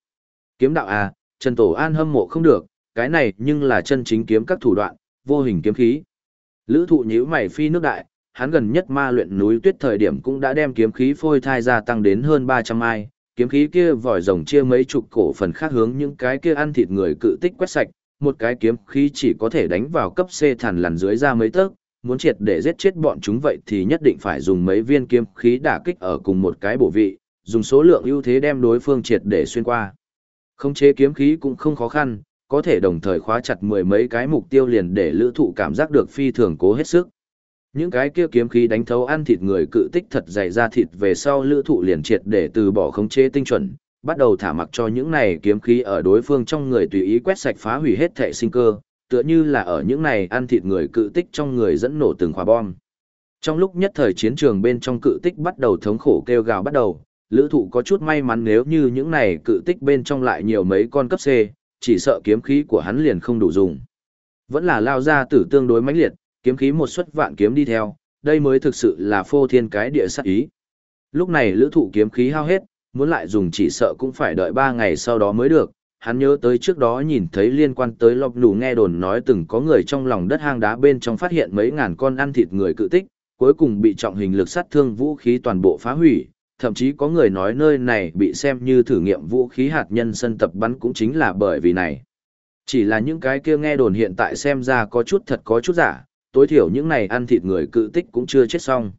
Kiếm đạo à, Trần Tổ An hâm mộ không được, cái này nhưng là chân chính kiếm các thủ đoạn, vô hình kiếm khí. Lữ thụ nhíu mày phi nước đại, hắn gần nhất ma luyện núi tuyết thời điểm cũng đã đem kiếm khí phôi thai ra tăng đến hơn 300 mai, kiếm khí kia vòi rồng chia mấy chục cổ phần khác hướng những cái kia ăn thịt người cự tích quét sạch, một cái kiếm khí chỉ có thể đánh vào cấp C thằn lằn dưới ra mấy tấc, muốn triệt để giết chết bọn chúng vậy thì nhất định phải dùng mấy viên kiếm khí đả kích ở cùng một cái bổ vị, dùng số lượng ưu thế đem đối phương triệt để xuyên qua. Không chế kiếm khí cũng không khó khăn, có thể đồng thời khóa chặt mười mấy cái mục tiêu liền để lữ thụ cảm giác được phi thường cố hết sức. Những cái kia kiếm khí đánh thấu ăn thịt người cự tích thật dày ra thịt về sau lữ thụ liền triệt để từ bỏ khống chế tinh chuẩn, bắt đầu thả mặc cho những này kiếm khí ở đối phương trong người tùy ý quét sạch phá hủy hết thể sinh cơ, tựa như là ở những này ăn thịt người cự tích trong người dẫn nổ từng khóa bom. Trong lúc nhất thời chiến trường bên trong cự tích bắt đầu thống khổ kêu gào bắt đầu, lữ thụ có chút may mắn nếu như những này cự tích bên trong lại nhiều mấy con cấp C, chỉ sợ kiếm khí của hắn liền không đủ dùng. Vẫn là lao ra tử tương đối mãnh liệt, kiếm khí một suất vạn kiếm đi theo, đây mới thực sự là phô thiên cái địa sát ý. Lúc này lữ thụ kiếm khí hao hết, muốn lại dùng chỉ sợ cũng phải đợi 3 ngày sau đó mới được. Hắn nhớ tới trước đó nhìn thấy liên quan tới lọc nủ nghe đồn nói từng có người trong lòng đất hang đá bên trong phát hiện mấy ngàn con ăn thịt người cự tích, cuối cùng bị trọng hình lực sát thương vũ khí toàn bộ phá hủy, thậm chí có người nói nơi này bị xem như thử nghiệm vũ khí hạt nhân sân tập bắn cũng chính là bởi vì này. Chỉ là những cái kia nghe đồn hiện tại xem ra có chút thật có chút giả, tối thiểu những này ăn thịt người cự tích cũng chưa chết xong.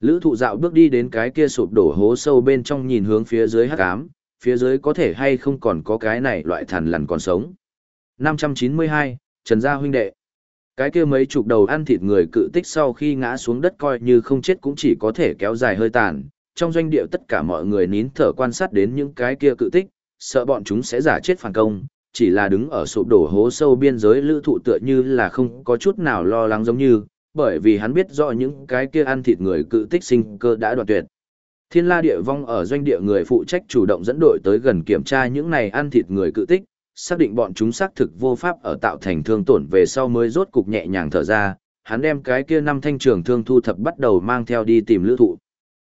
Lữ thụ dạo bước đi đến cái kia sụp đổ hố sâu bên trong nhìn hướng phía dưới hắc ám, phía dưới có thể hay không còn có cái này loại thằn lằn còn sống. 592, Trần Gia huynh đệ. Cái kia mấy chục đầu ăn thịt người cự tích sau khi ngã xuống đất coi như không chết cũng chỉ có thể kéo dài hơi tàn. Trong doanh địa tất cả mọi người nín thở quan sát đến những cái kia cự tích, sợ bọn chúng sẽ giả chết phản công, chỉ là đứng ở sụp đổ hố sâu biên giới lữ thụ tựa như là không có chút nào lo lắng giống như, bởi vì hắn biết rõ những cái kia ăn thịt người cự tích sinh cơ đã đoạn tuyệt. Thiên la địa vong ở doanh địa người phụ trách chủ động dẫn đội tới gần kiểm tra những này ăn thịt người cự tích, xác định bọn chúng xác thực vô pháp ở tạo thành thương tổn về sau mới rốt cục nhẹ nhàng thở ra, hắn đem cái kia năm thanh trường thương thu thập bắt đầu mang theo đi tìm lữ thụ.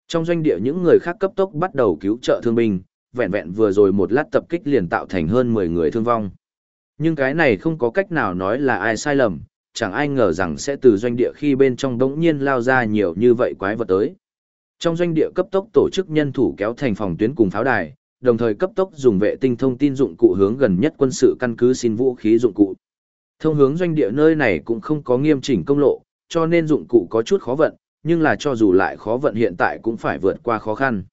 Trong doanh địa những người khác cấp tốc bắt đầu cứu trợ thương binh, vẹn vẹn vừa rồi một lát tập kích liền tạo thành hơn 10 người thương vong. Nhưng cái này không có cách nào nói là ai sai lầm, chẳng ai ngờ rằng sẽ từ doanh địa khi bên trong đống nhiên lao ra nhiều như vậy quái vật tới. Trong doanh địa cấp tốc tổ chức nhân thủ kéo thành phòng tuyến cùng pháo đài, đồng thời cấp tốc dùng vệ tinh thông tin dụng cụ hướng gần nhất quân sự căn cứ xin vũ khí dụng cụ. Thông hướng doanh địa nơi này cũng không có nghiêm chỉnh công lộ, cho nên dụng cụ có chút khó vận, nhưng là cho dù lại khó vận hiện tại cũng phải vượt qua khó khăn.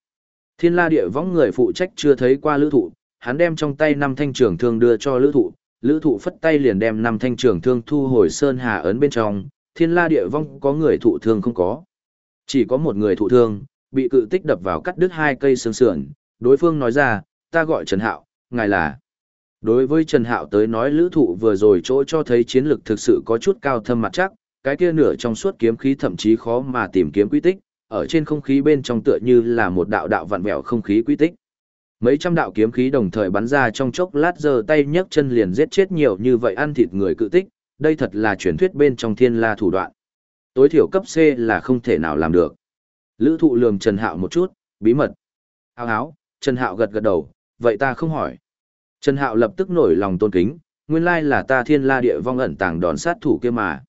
Thiên la địa võng người phụ trách chưa thấy qua lữ thụ, hắn đem trong tay năm thanh trường thương đưa cho lữ thụ, lữ thụ phất tay liền đem năm thanh trường thương thu hồi sơn hà ấn bên trong, thiên la địa vong có người thụ thương không có. Chỉ có một người thụ thương, bị cự tích đập vào cắt đứt hai cây xương sườn, đối phương nói ra, ta gọi Trần Hạo, ngài là. Đối với Trần Hạo tới nói lữ thụ vừa rồi chỗ cho thấy chiến lực thực sự có chút cao thâm mặt chắc, cái kia nửa trong suốt kiếm khí thậm chí khó mà tìm kiếm quy tích, ở trên không khí bên trong tựa như là một đạo đạo vặn vẹo không khí quy tích. Mấy trăm đạo kiếm khí đồng thời bắn ra trong chốc lát giờ tay nhấc chân liền giết chết nhiều như vậy ăn thịt người cự tích, đây thật là truyền thuyết bên trong thiên la thủ đoạn. Tối thiểu cấp C là không thể nào làm được. Lữ thụ lườm Trần Hạo một chút, bí mật. Hào háo, Trần Hạo gật gật đầu, vậy ta không hỏi. Trần Hạo lập tức nổi lòng tôn kính, nguyên lai là ta thiên la địa vong ẩn tàng đòn sát thủ kia mà.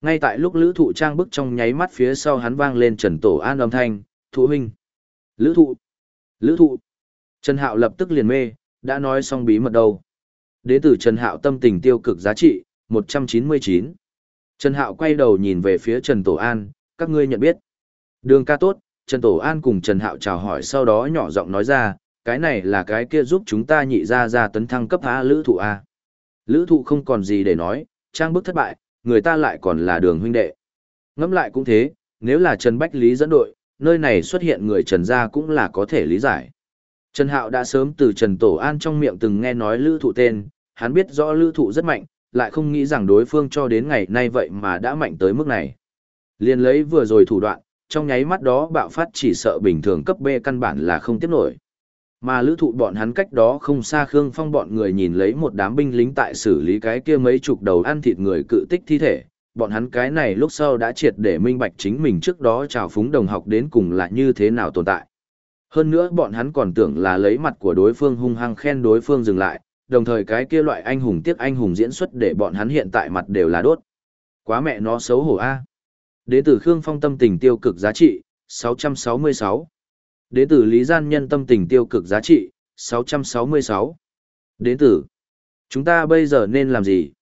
Ngay tại lúc lữ thụ trang bức trong nháy mắt phía sau hắn vang lên Trần Tổ An âm thanh, thụ huynh. Lữ thụ. Lữ thụ. Trần Hạo lập tức liền mê, đã nói xong bí mật đâu. Đế tử Trần Hạo tâm tình tiêu cực giá trị, 199. Trần Hạo quay đầu nhìn về phía Trần Tổ An, các ngươi nhận biết. Đường ca tốt, Trần Tổ An cùng Trần Hạo chào hỏi sau đó nhỏ giọng nói ra, cái này là cái kia giúp chúng ta nhị ra ra tấn thăng cấp A lữ thụ A. Lữ thụ không còn gì để nói, trang bức thất bại, người ta lại còn là đường huynh đệ. Ngẫm lại cũng thế, nếu là Trần Bách Lý dẫn đội, nơi này xuất hiện người Trần gia cũng là có thể lý giải. Trần Hạo đã sớm từ Trần Tổ An trong miệng từng nghe nói lữ thụ tên, hắn biết rõ lữ thụ rất mạnh, lại không nghĩ rằng đối phương cho đến ngày nay vậy mà đã mạnh tới mức này. Liên lấy vừa rồi thủ đoạn, trong nháy mắt đó bạo phát chỉ sợ bình thường cấp B căn bản là không tiếp nổi. Mà lữ thụ bọn hắn cách đó không xa Khương Phong bọn người nhìn lấy một đám binh lính tại xử lý cái kia mấy chục đầu ăn thịt người cự tích thi thể. Bọn hắn cái này lúc sau đã triệt để minh bạch chính mình trước đó trào phúng đồng học đến cùng là như thế nào tồn tại. Hơn nữa bọn hắn còn tưởng là lấy mặt của đối phương hung hăng khen đối phương dừng lại, đồng thời cái kia loại anh hùng tiếc anh hùng diễn xuất để bọn hắn hiện tại mặt đều là đốt. Quá mẹ nó xấu hổ a. Đến từ Khương Phong tâm tình tiêu cực giá trị, 666. Đến từ Lý Gian Nhân tâm tình tiêu cực giá trị, 666. Đến từ. Chúng ta bây giờ nên làm gì?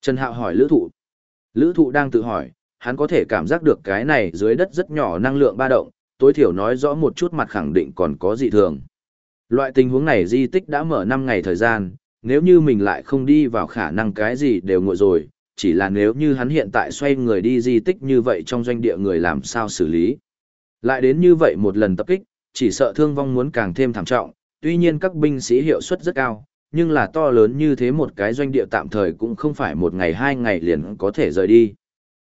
Trần Hạo hỏi Lữ Thụ. Lữ Thụ đang tự hỏi, hắn có thể cảm giác được cái này dưới đất rất nhỏ năng lượng ba động, tối thiểu nói rõ một chút mặt khẳng định còn có dị thường. Loại tình huống này di tích đã mở 5 ngày thời gian, nếu như mình lại không đi vào khả năng cái gì đều ngồi rồi, chỉ là nếu như hắn hiện tại xoay người đi di tích như vậy trong doanh địa người làm sao xử lý. Lại đến như vậy một lần tập kích, chỉ sợ thương vong muốn càng thêm thảm trọng, tuy nhiên các binh sĩ hiệu suất rất cao, nhưng là to lớn như thế một cái doanh địa tạm thời cũng không phải một ngày hai ngày liền có thể rời đi.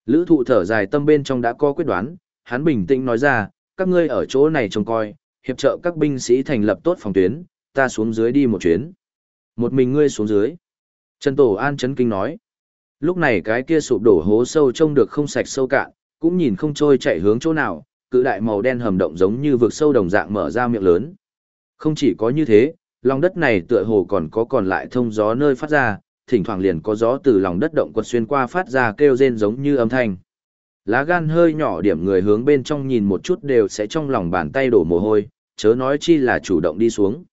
Lữ thụ thở dài tâm bên trong đã có quyết đoán, hắn bình tĩnh nói ra, các ngươi ở chỗ này trông coi, hiệp trợ các binh sĩ thành lập tốt phòng tuyến, ta xuống dưới đi một chuyến. Một mình ngươi xuống dưới. Trần Tổ An chấn kinh nói. Lúc này cái kia sụp đổ hố sâu trông được không sạch sâu cạn, cũng nhìn không trôi chạy hướng chỗ nào, cự đại màu đen hầm động giống như vực sâu đồng dạng mở ra miệng lớn. Không chỉ có như thế, lòng đất này tựa hồ còn có còn lại thông gió nơi phát ra, thỉnh thoảng liền có gió từ lòng đất động quật xuyên qua phát ra kêu rên giống như âm thanh. Lá gan hơi nhỏ điểm người hướng bên trong nhìn một chút đều sẽ trong lòng bàn tay đổ mồ hôi, chớ nói chi là chủ động đi xuống.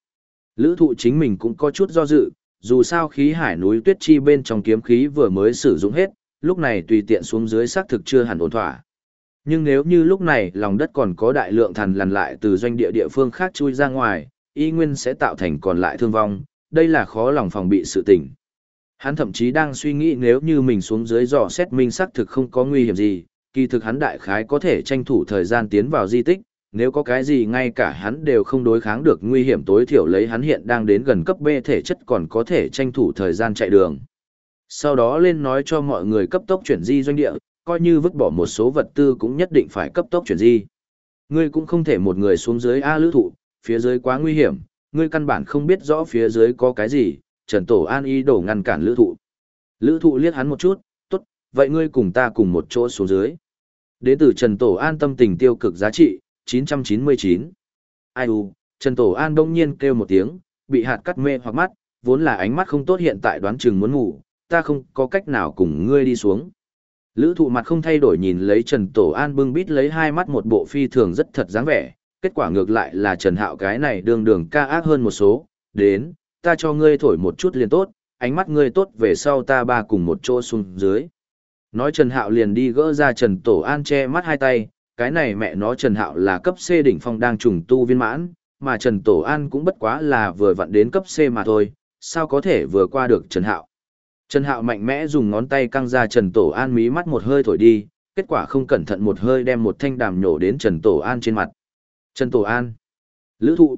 Lữ thụ chính mình cũng có chút do dự, dù sao khí hải núi tuyết chi bên trong kiếm khí vừa mới sử dụng hết, lúc này tùy tiện xuống dưới xác thực chưa hẳn ổn thỏa. Nhưng nếu như lúc này lòng đất còn có đại lượng thần lằn lại từ doanh địa địa phương khác chui ra ngoài, y nguyên sẽ tạo thành còn lại thương vong, đây là khó lòng phòng bị sự tình. Hắn thậm chí đang suy nghĩ nếu như mình xuống dưới dò xét minh xác thực không có nguy hiểm gì, kỳ thực hắn đại khái có thể tranh thủ thời gian tiến vào di tích, nếu có cái gì ngay cả hắn đều không đối kháng được nguy hiểm tối thiểu lấy hắn hiện đang đến gần cấp B thể chất còn có thể tranh thủ thời gian chạy đường. Sau đó lên nói cho mọi người cấp tốc chuyển di doanh địa, coi như vứt bỏ một số vật tư cũng nhất định phải cấp tốc chuyển di. Ngươi cũng không thể một người xuống dưới A lữ thụ, phía dưới quá nguy hiểm, ngươi căn bản không biết rõ phía dưới có cái gì, Trần Tổ An ý đổ ngăn cản lữ thụ. Lữ thụ liếc hắn một chút, tốt, vậy ngươi cùng ta cùng một chỗ xuống dưới. Đến từ Trần Tổ An tâm tình tiêu cực giá trị, 999. Ai u, Trần Tổ An đông nhiên kêu một tiếng, bị hạt cắt mê hoặc mắt, vốn là ánh mắt không tốt hiện tại đoán chừng muốn ngủ, ta không có cách nào cùng ngươi đi xuống. Lữ thụ mặt không thay đổi nhìn lấy Trần Tổ An bưng bít lấy hai mắt một bộ phi thường rất thật dáng vẻ, kết quả ngược lại là Trần Hạo cái này đường đường ca ác hơn một số, đến, ta cho ngươi thổi một chút liền tốt, ánh mắt ngươi tốt về sau ta ba cùng một chỗ xuống dưới. Nói Trần Hạo liền đi gỡ ra Trần Tổ An che mắt hai tay, cái này mẹ nó Trần Hạo là cấp C đỉnh phong đang trùng tu viên mãn, mà Trần Tổ An cũng bất quá là vừa vặn đến cấp C mà thôi, sao có thể vừa qua được Trần Hạo. Trần Hạo mạnh mẽ dùng ngón tay căng ra Trần Tổ An mí mắt một hơi thổi đi, kết quả không cẩn thận một hơi đem một thanh đàm nhổ đến Trần Tổ An trên mặt. Trần Tổ An. Lữ thụ.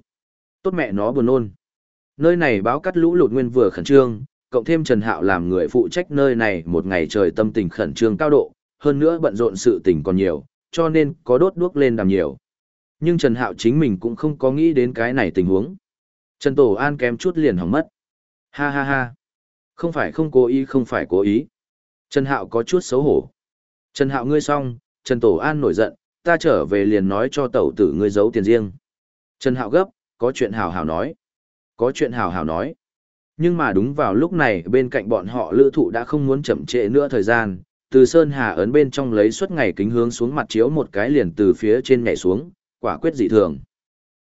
Tốt mẹ nó buồn nôn. Nơi này báo cắt lũ lụt nguyên vừa khẩn trương, cộng thêm Trần Hạo làm người phụ trách nơi này một ngày trời tâm tình khẩn trương cao độ, hơn nữa bận rộn sự tình còn nhiều, cho nên có đốt đuốc lên đàm nhiều. Nhưng Trần Hạo chính mình cũng không có nghĩ đến cái này tình huống. Trần Tổ An kém chút liền hỏng mất. Ha ha ha. Không phải không cố ý không phải cố ý. Trần Hạo có chút xấu hổ. Trần Hạo ngươi xong, Trần Tổ An nổi giận, ta trở về liền nói cho tẩu tử ngươi giấu tiền riêng. Trần Hạo gấp, có chuyện hào hào nói. Có chuyện hào hào nói. Nhưng mà đúng vào lúc này bên cạnh bọn họ lữ thụ đã không muốn chậm trễ nữa thời gian, từ Sơn Hà ấn bên trong lấy suốt ngày kính hướng xuống mặt chiếu một cái liền từ phía trên nhảy xuống, quả quyết dị thường.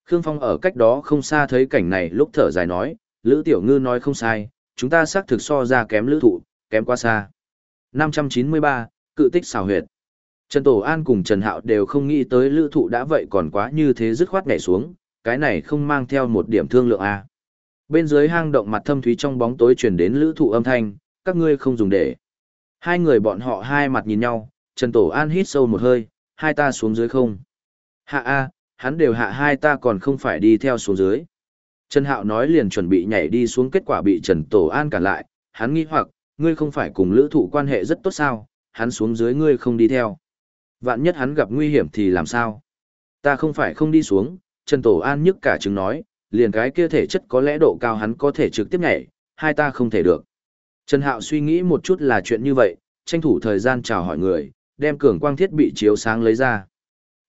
Khương Phong ở cách đó không xa thấy cảnh này lúc thở dài nói, Lữ Tiểu Ngư nói không sai, chúng ta xác thực so ra kém lữ thụ, kém quá xa. 593, cự tích xào huyệt. Trần Tổ An cùng Trần Hạo đều không nghĩ tới lữ thụ đã vậy còn quá như thế dứt khoát nhảy xuống, cái này không mang theo một điểm thương lượng A. Bên dưới hang động mặt thâm thúy trong bóng tối truyền đến lữ thụ âm thanh, các ngươi không dùng để. Hai người bọn họ hai mặt nhìn nhau, Trần Tổ An hít sâu một hơi, hai ta xuống dưới không. Hạ A, hắn đều hạ hai ta còn không phải đi theo xuống dưới. Trần Hạo nói liền chuẩn bị nhảy đi xuống kết quả bị Trần Tổ An cản lại, hắn nghi hoặc, ngươi không phải cùng lữ thụ quan hệ rất tốt sao, hắn xuống dưới ngươi không đi theo. Vạn nhất hắn gặp nguy hiểm thì làm sao? Ta không phải không đi xuống, Trần Tổ An nhức cả chứng nói, liền cái kia thể chất có lẽ độ cao hắn có thể trực tiếp nhảy, hai ta không thể được. Trần Hạo suy nghĩ một chút là chuyện như vậy, tranh thủ thời gian chào hỏi người, đem cường quang thiết bị chiếu sáng lấy ra.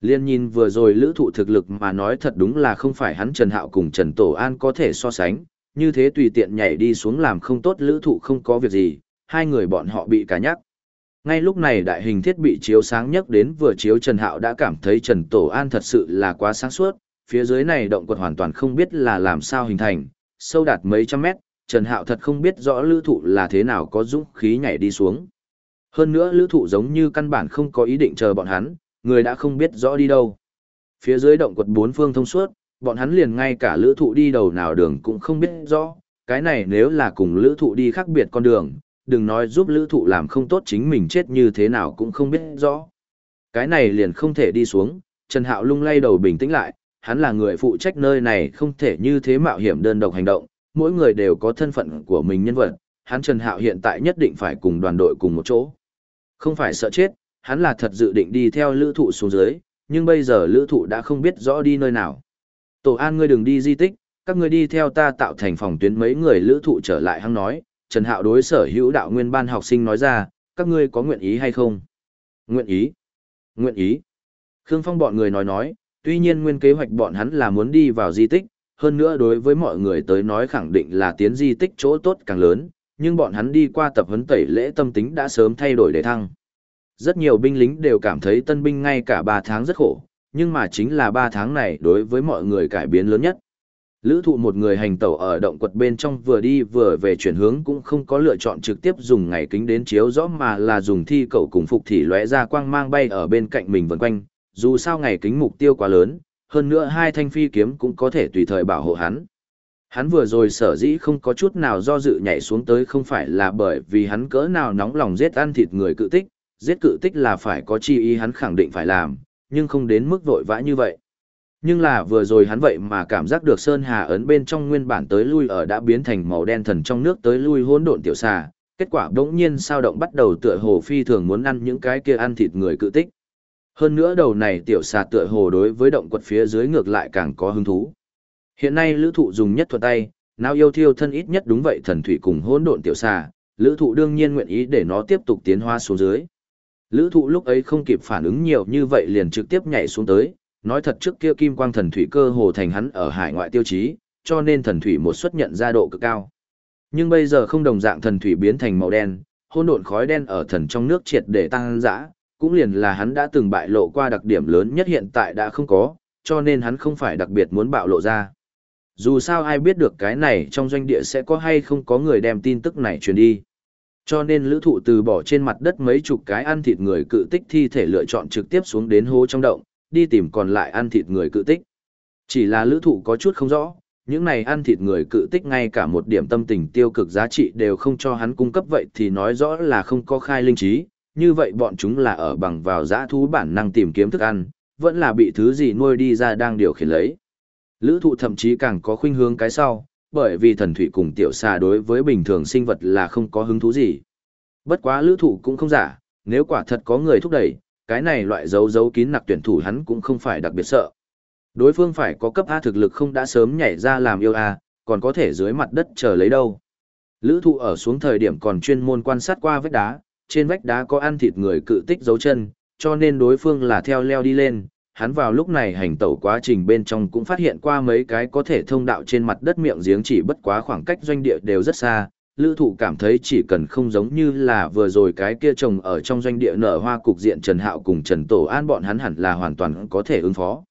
Liên nhìn vừa rồi lữ thụ thực lực mà nói thật đúng là không phải hắn Trần Hạo cùng Trần Tổ An có thể so sánh, như thế tùy tiện nhảy đi xuống làm không tốt lữ thụ không có việc gì, hai người bọn họ bị cả nhắc. Ngay lúc này đại hình thiết bị chiếu sáng nhất đến vừa chiếu Trần Hạo đã cảm thấy Trần Tổ An thật sự là quá sáng suốt, phía dưới này động quật hoàn toàn không biết là làm sao hình thành, sâu đạt mấy trăm mét, Trần Hạo thật không biết rõ lữ thụ là thế nào có dũng khí nhảy đi xuống. Hơn nữa lữ thụ giống như căn bản không có ý định chờ bọn hắn, người đã không biết rõ đi đâu. Phía dưới động quật bốn phương thông suốt, bọn hắn liền ngay cả lữ thụ đi đầu nào đường cũng không biết rõ, cái này nếu là cùng lữ thụ đi khác biệt con đường, đừng nói giúp lữ thụ làm không tốt chính mình chết như thế nào cũng không biết rõ. Cái này liền không thể đi xuống, Trần Hạo lung lay đầu bình tĩnh lại, hắn là người phụ trách nơi này không thể như thế mạo hiểm đơn độc hành động, mỗi người đều có thân phận của mình nhân vật, hắn Trần Hạo hiện tại nhất định phải cùng đoàn đội cùng một chỗ. Không phải sợ chết, hắn là thật dự định đi theo lữ thụ xuống dưới, nhưng bây giờ lữ thụ đã không biết rõ đi nơi nào. Tổ an ngươi đừng đi di tích, các ngươi đi theo ta tạo thành phòng tuyến mấy người lữ thụ trở lại hắn nói, Trần Hạo đối sở hữu đạo nguyên ban học sinh nói ra, các ngươi có nguyện ý hay không? Nguyện ý. Nguyện ý. Khương Phong bọn người nói nói, tuy nhiên nguyên kế hoạch bọn hắn là muốn đi vào di tích, hơn nữa đối với mọi người tới nói khẳng định là tiến di tích chỗ tốt càng lớn, nhưng bọn hắn đi qua tập huấn tẩy lễ tâm tính đã sớm thay đổi để thăng. Rất nhiều binh lính đều cảm thấy tân binh ngay cả 3 tháng rất khổ, nhưng mà chính là 3 tháng này đối với mọi người cải biến lớn nhất. Lữ thụ một người hành tẩu ở động quật bên trong vừa đi vừa về chuyển hướng cũng không có lựa chọn trực tiếp dùng ngày kính đến chiếu rõ mà là dùng thi cầu cùng phục thì lóe ra quang mang bay ở bên cạnh mình vần quanh, dù sao ngày kính mục tiêu quá lớn, hơn nữa hai thanh phi kiếm cũng có thể tùy thời bảo hộ hắn. Hắn vừa rồi sở dĩ không có chút nào do dự nhảy xuống tới không phải là bởi vì hắn cỡ nào nóng lòng giết ăn thịt người cự tích, giết cự tích là phải có chi ý hắn khẳng định phải làm, nhưng không đến mức vội vã như vậy. Nhưng là vừa rồi hắn vậy mà cảm giác được Sơn Hà ấn bên trong nguyên bản tới lui ở đã biến thành màu đen thần trong nước tới lui hỗn độn tiểu xà, kết quả đống nhiên sao động bắt đầu tựa hồ phi thường muốn ăn những cái kia ăn thịt người cự tích. Hơn nữa đầu này tiểu xà tựa hồ đối với động quật phía dưới ngược lại càng có hứng thú. Hiện nay lữ thụ dùng nhất thuật tay, nào yêu thiêu thân ít nhất đúng vậy thần thủy cùng hỗn độn tiểu xà, lữ thụ đương nhiên nguyện ý để nó tiếp tục tiến hóa xuống dưới. Lữ thụ lúc ấy không kịp phản ứng nhiều như vậy liền trực tiếp nhảy xuống tới, nói thật trước kia kim quang thần thủy cơ hồ thành hắn ở hải ngoại tiêu chí, cho nên thần thủy một xuất nhận ra độ cực cao. Nhưng bây giờ không đồng dạng thần thủy biến thành màu đen, hỗn độn khói đen ở thần trong nước triệt để tăng dã, cũng liền là hắn đã từng bại lộ qua đặc điểm lớn nhất hiện tại đã không có, cho nên hắn không phải đặc biệt muốn bạo lộ ra. Dù sao ai biết được cái này trong doanh địa sẽ có hay không có người đem tin tức này truyền đi. Cho nên lữ thụ từ bỏ trên mặt đất mấy chục cái ăn thịt người cự tích thi thể lựa chọn trực tiếp xuống đến hố trong động, đi tìm còn lại ăn thịt người cự tích. Chỉ là lữ thụ có chút không rõ, những này ăn thịt người cự tích ngay cả một điểm tâm tình tiêu cực giá trị đều không cho hắn cung cấp vậy thì nói rõ là không có khai linh trí, như vậy bọn chúng là ở bằng vào giã thú bản năng tìm kiếm thức ăn, vẫn là bị thứ gì nuôi đi ra đang điều khiển lấy. Lữ thụ thậm chí càng có khuynh hướng cái sau, bởi vì thần thủy cùng tiểu xà đối với bình thường sinh vật là không có hứng thú gì. Bất quá lữ thụ cũng không giả, nếu quả thật có người thúc đẩy, cái này loại dấu dấu kín nặc tuyển thủ hắn cũng không phải đặc biệt sợ. Đối phương phải có cấp A thực lực không đã sớm nhảy ra làm yêu A, còn có thể dưới mặt đất chờ lấy đâu. Lữ thụ ở xuống thời điểm còn chuyên môn quan sát qua vách đá, trên vách đá có ăn thịt người cự tích dấu chân, cho nên đối phương là theo leo đi lên. Hắn vào lúc này hành tẩu quá trình bên trong cũng phát hiện qua mấy cái có thể thông đạo trên mặt đất miệng giếng chỉ bất quá khoảng cách doanh địa đều rất xa. Lữ thụ cảm thấy chỉ cần không giống như là vừa rồi cái kia trồng ở trong doanh địa nở hoa cục diện Trần Hạo cùng Trần Tổ An bọn hắn hẳn là hoàn toàn có thể ứng phó.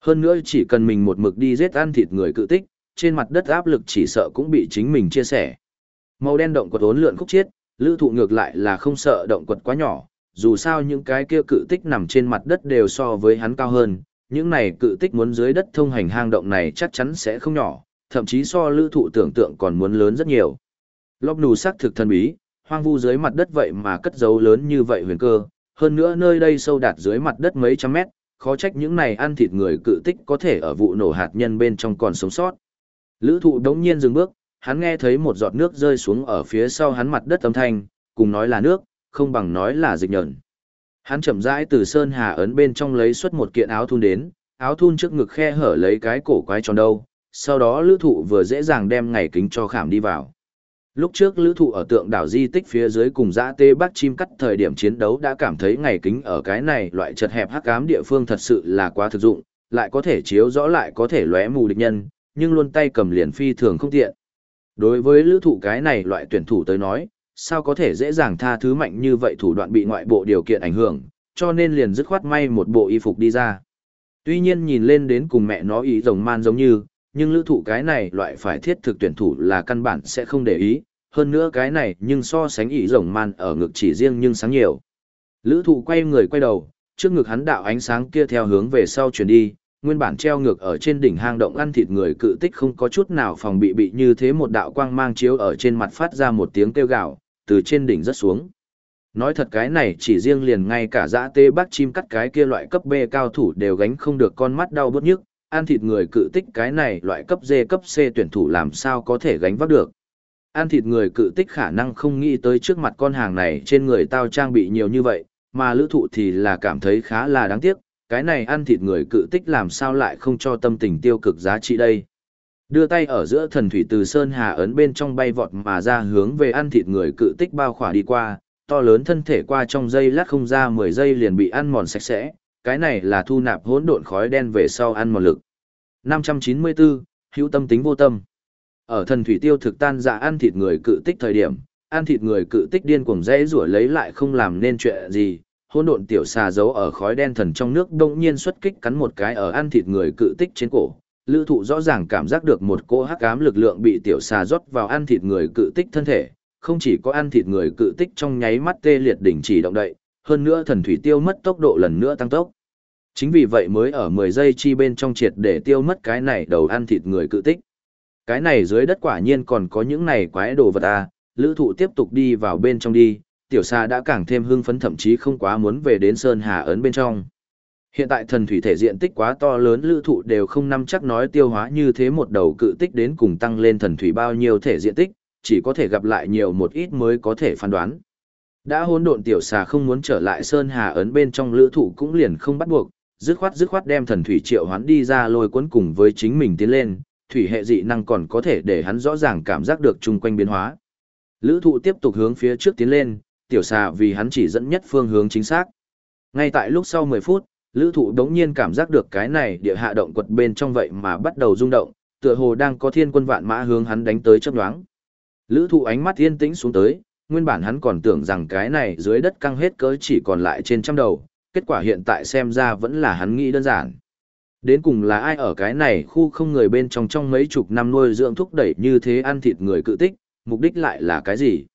Hơn nữa chỉ cần mình một mực đi giết ăn thịt người cự tích, trên mặt đất áp lực chỉ sợ cũng bị chính mình chia sẻ. Màu đen động quật ốn lượn khúc chiết, lữ thụ ngược lại là không sợ động quật quá nhỏ, dù sao những cái kia cự tích nằm trên mặt đất đều so với hắn cao hơn, những này cự tích muốn dưới đất thông hành hang động này chắc chắn sẽ không nhỏ, thậm chí so lữ thụ tưởng tượng còn muốn lớn rất nhiều. Lóc nù sắc thực thân bí, hoang vu dưới mặt đất vậy mà cất dấu lớn như vậy huyền cơ, hơn nữa nơi đây sâu đạt dưới mặt đất mấy trăm mét, khó trách những này ăn thịt người cự tích có thể ở vụ nổ hạt nhân bên trong còn sống sót. Lữ thụ đống nhiên dừng bước, hắn nghe thấy một giọt nước rơi xuống ở phía sau hắn mặt đất âm thanh, cùng nói là nước, không bằng nói là dịch nhẫn. Hắn chậm rãi từ sơn hà ấn bên trong lấy xuất một kiện áo thun đến, áo thun trước ngực khe hở lấy cái cổ quái tròn đâu, sau đó lữ thụ vừa dễ dàng đem ngày kính cho khảm đi vào. Lúc trước lữ thụ ở tượng đảo di tích phía dưới cùng dã tê bác chim cắt thời điểm chiến đấu đã cảm thấy ngày kính ở cái này loại chật hẹp hắc ám địa phương thật sự là quá thực dụng, lại có thể chiếu rõ lại có thể lóe mù địch nhân, nhưng luôn tay cầm liền phi thường không tiện. Đối với lữ thụ cái này loại tuyển thủ tới nói, sao có thể dễ dàng tha thứ mạnh như vậy thủ đoạn bị ngoại bộ điều kiện ảnh hưởng, cho nên liền dứt khoát may một bộ y phục đi ra. Tuy nhiên nhìn lên đến cùng mẹ nó ý rồng man giống như, nhưng lữ thụ cái này loại phải thiết thực tuyển thủ là căn bản sẽ không để ý, hơn nữa cái này nhưng so sánh ý rồng man ở ngực chỉ riêng nhưng sáng nhiều. Lữ thụ quay người quay đầu, trước ngực hắn đạo ánh sáng kia theo hướng về sau chuyển đi, nguyên bản treo ngược ở trên đỉnh hang động ăn thịt người cự tích không có chút nào phòng bị bị như thế một đạo quang mang chiếu ở trên mặt phát ra một tiếng kêu gạo, từ trên đỉnh rất xuống. Nói thật cái này chỉ riêng liền ngay cả dã tê bác chim cắt cái kia loại cấp B cao thủ đều gánh không được con mắt đau bớt nhức, ăn thịt người cự tích cái này loại cấp D cấp C tuyển thủ làm sao có thể gánh vác được. Ăn thịt người cự tích khả năng không nghĩ tới trước mặt con hàng này trên người tao trang bị nhiều như vậy, mà lữ thụ thì là cảm thấy khá là đáng tiếc, cái này ăn thịt người cự tích làm sao lại không cho tâm tình tiêu cực giá trị đây. Đưa tay ở giữa thần thủy từ sơn hà ấn bên trong bay vọt mà ra hướng về ăn thịt người cự tích bao khỏa đi qua, to lớn thân thể qua trong giây lát không ra 10 giây liền bị ăn mòn sạch sẽ, cái này là thu nạp hỗn độn khói đen về sau ăn mòn lực. 594, hữu tâm tính vô tâm. Ở thần thủy tiêu thực tan dạ ăn thịt người cự tích thời điểm, ăn thịt người cự tích điên cuồng dễ rủa lấy lại không làm nên chuyện gì, hỗn độn tiểu xà giấu ở khói đen thần trong nước đông nhiên xuất kích cắn một cái ở ăn thịt người cự tích trên cổ. Lữ thụ rõ ràng cảm giác được một cỗ hắc ám lực lượng bị tiểu xà rót vào ăn thịt người cự tích thân thể, không chỉ có ăn thịt người cự tích trong nháy mắt tê liệt đỉnh chỉ động đậy, hơn nữa thần thủy tiêu mất tốc độ lần nữa tăng tốc. Chính vì vậy mới ở 10 giây chi bên trong triệt để tiêu mất cái này đầu ăn thịt người cự tích. Cái này dưới đất quả nhiên còn có những này quái đồ vật à, lữ thụ tiếp tục đi vào bên trong đi, tiểu xa đã càng thêm hưng phấn thậm chí không quá muốn về đến Sơn Hà ấn bên trong. Hiện tại thần thủy thể diện tích quá to lớn lữ thụ đều không nắm chắc nói tiêu hóa như thế một đầu cự tích đến cùng tăng lên thần thủy bao nhiêu thể diện tích, chỉ có thể gặp lại nhiều một ít mới có thể phán đoán. Đã hỗn độn tiểu xà không muốn trở lại Sơn Hà ấn bên trong lữ thụ cũng liền không bắt buộc, dứt khoát dứt khoát đem thần thủy triệu hoán đi ra lôi cuốn cùng với chính mình tiến lên, thủy hệ dị năng còn có thể để hắn rõ ràng cảm giác được chung quanh biến hóa. Lữ thụ tiếp tục hướng phía trước tiến lên, tiểu xà vì hắn chỉ dẫn nhất phương hướng chính xác. Ngay tại lúc sau 10 phút, lữ thụ đống nhiên cảm giác được cái này địa hạ động quật bên trong vậy mà bắt đầu rung động, tựa hồ đang có thiên quân vạn mã hướng hắn đánh tới chấp đoáng. Lữ thụ ánh mắt yên tĩnh xuống tới, nguyên bản hắn còn tưởng rằng cái này dưới đất căng hết cỡ chỉ còn lại trên trăm đầu, kết quả hiện tại xem ra vẫn là hắn nghĩ đơn giản. Đến cùng là ai ở cái này khu không người bên trong trong mấy chục năm nuôi dưỡng thúc đẩy như thế ăn thịt người cự tích, mục đích lại là cái gì?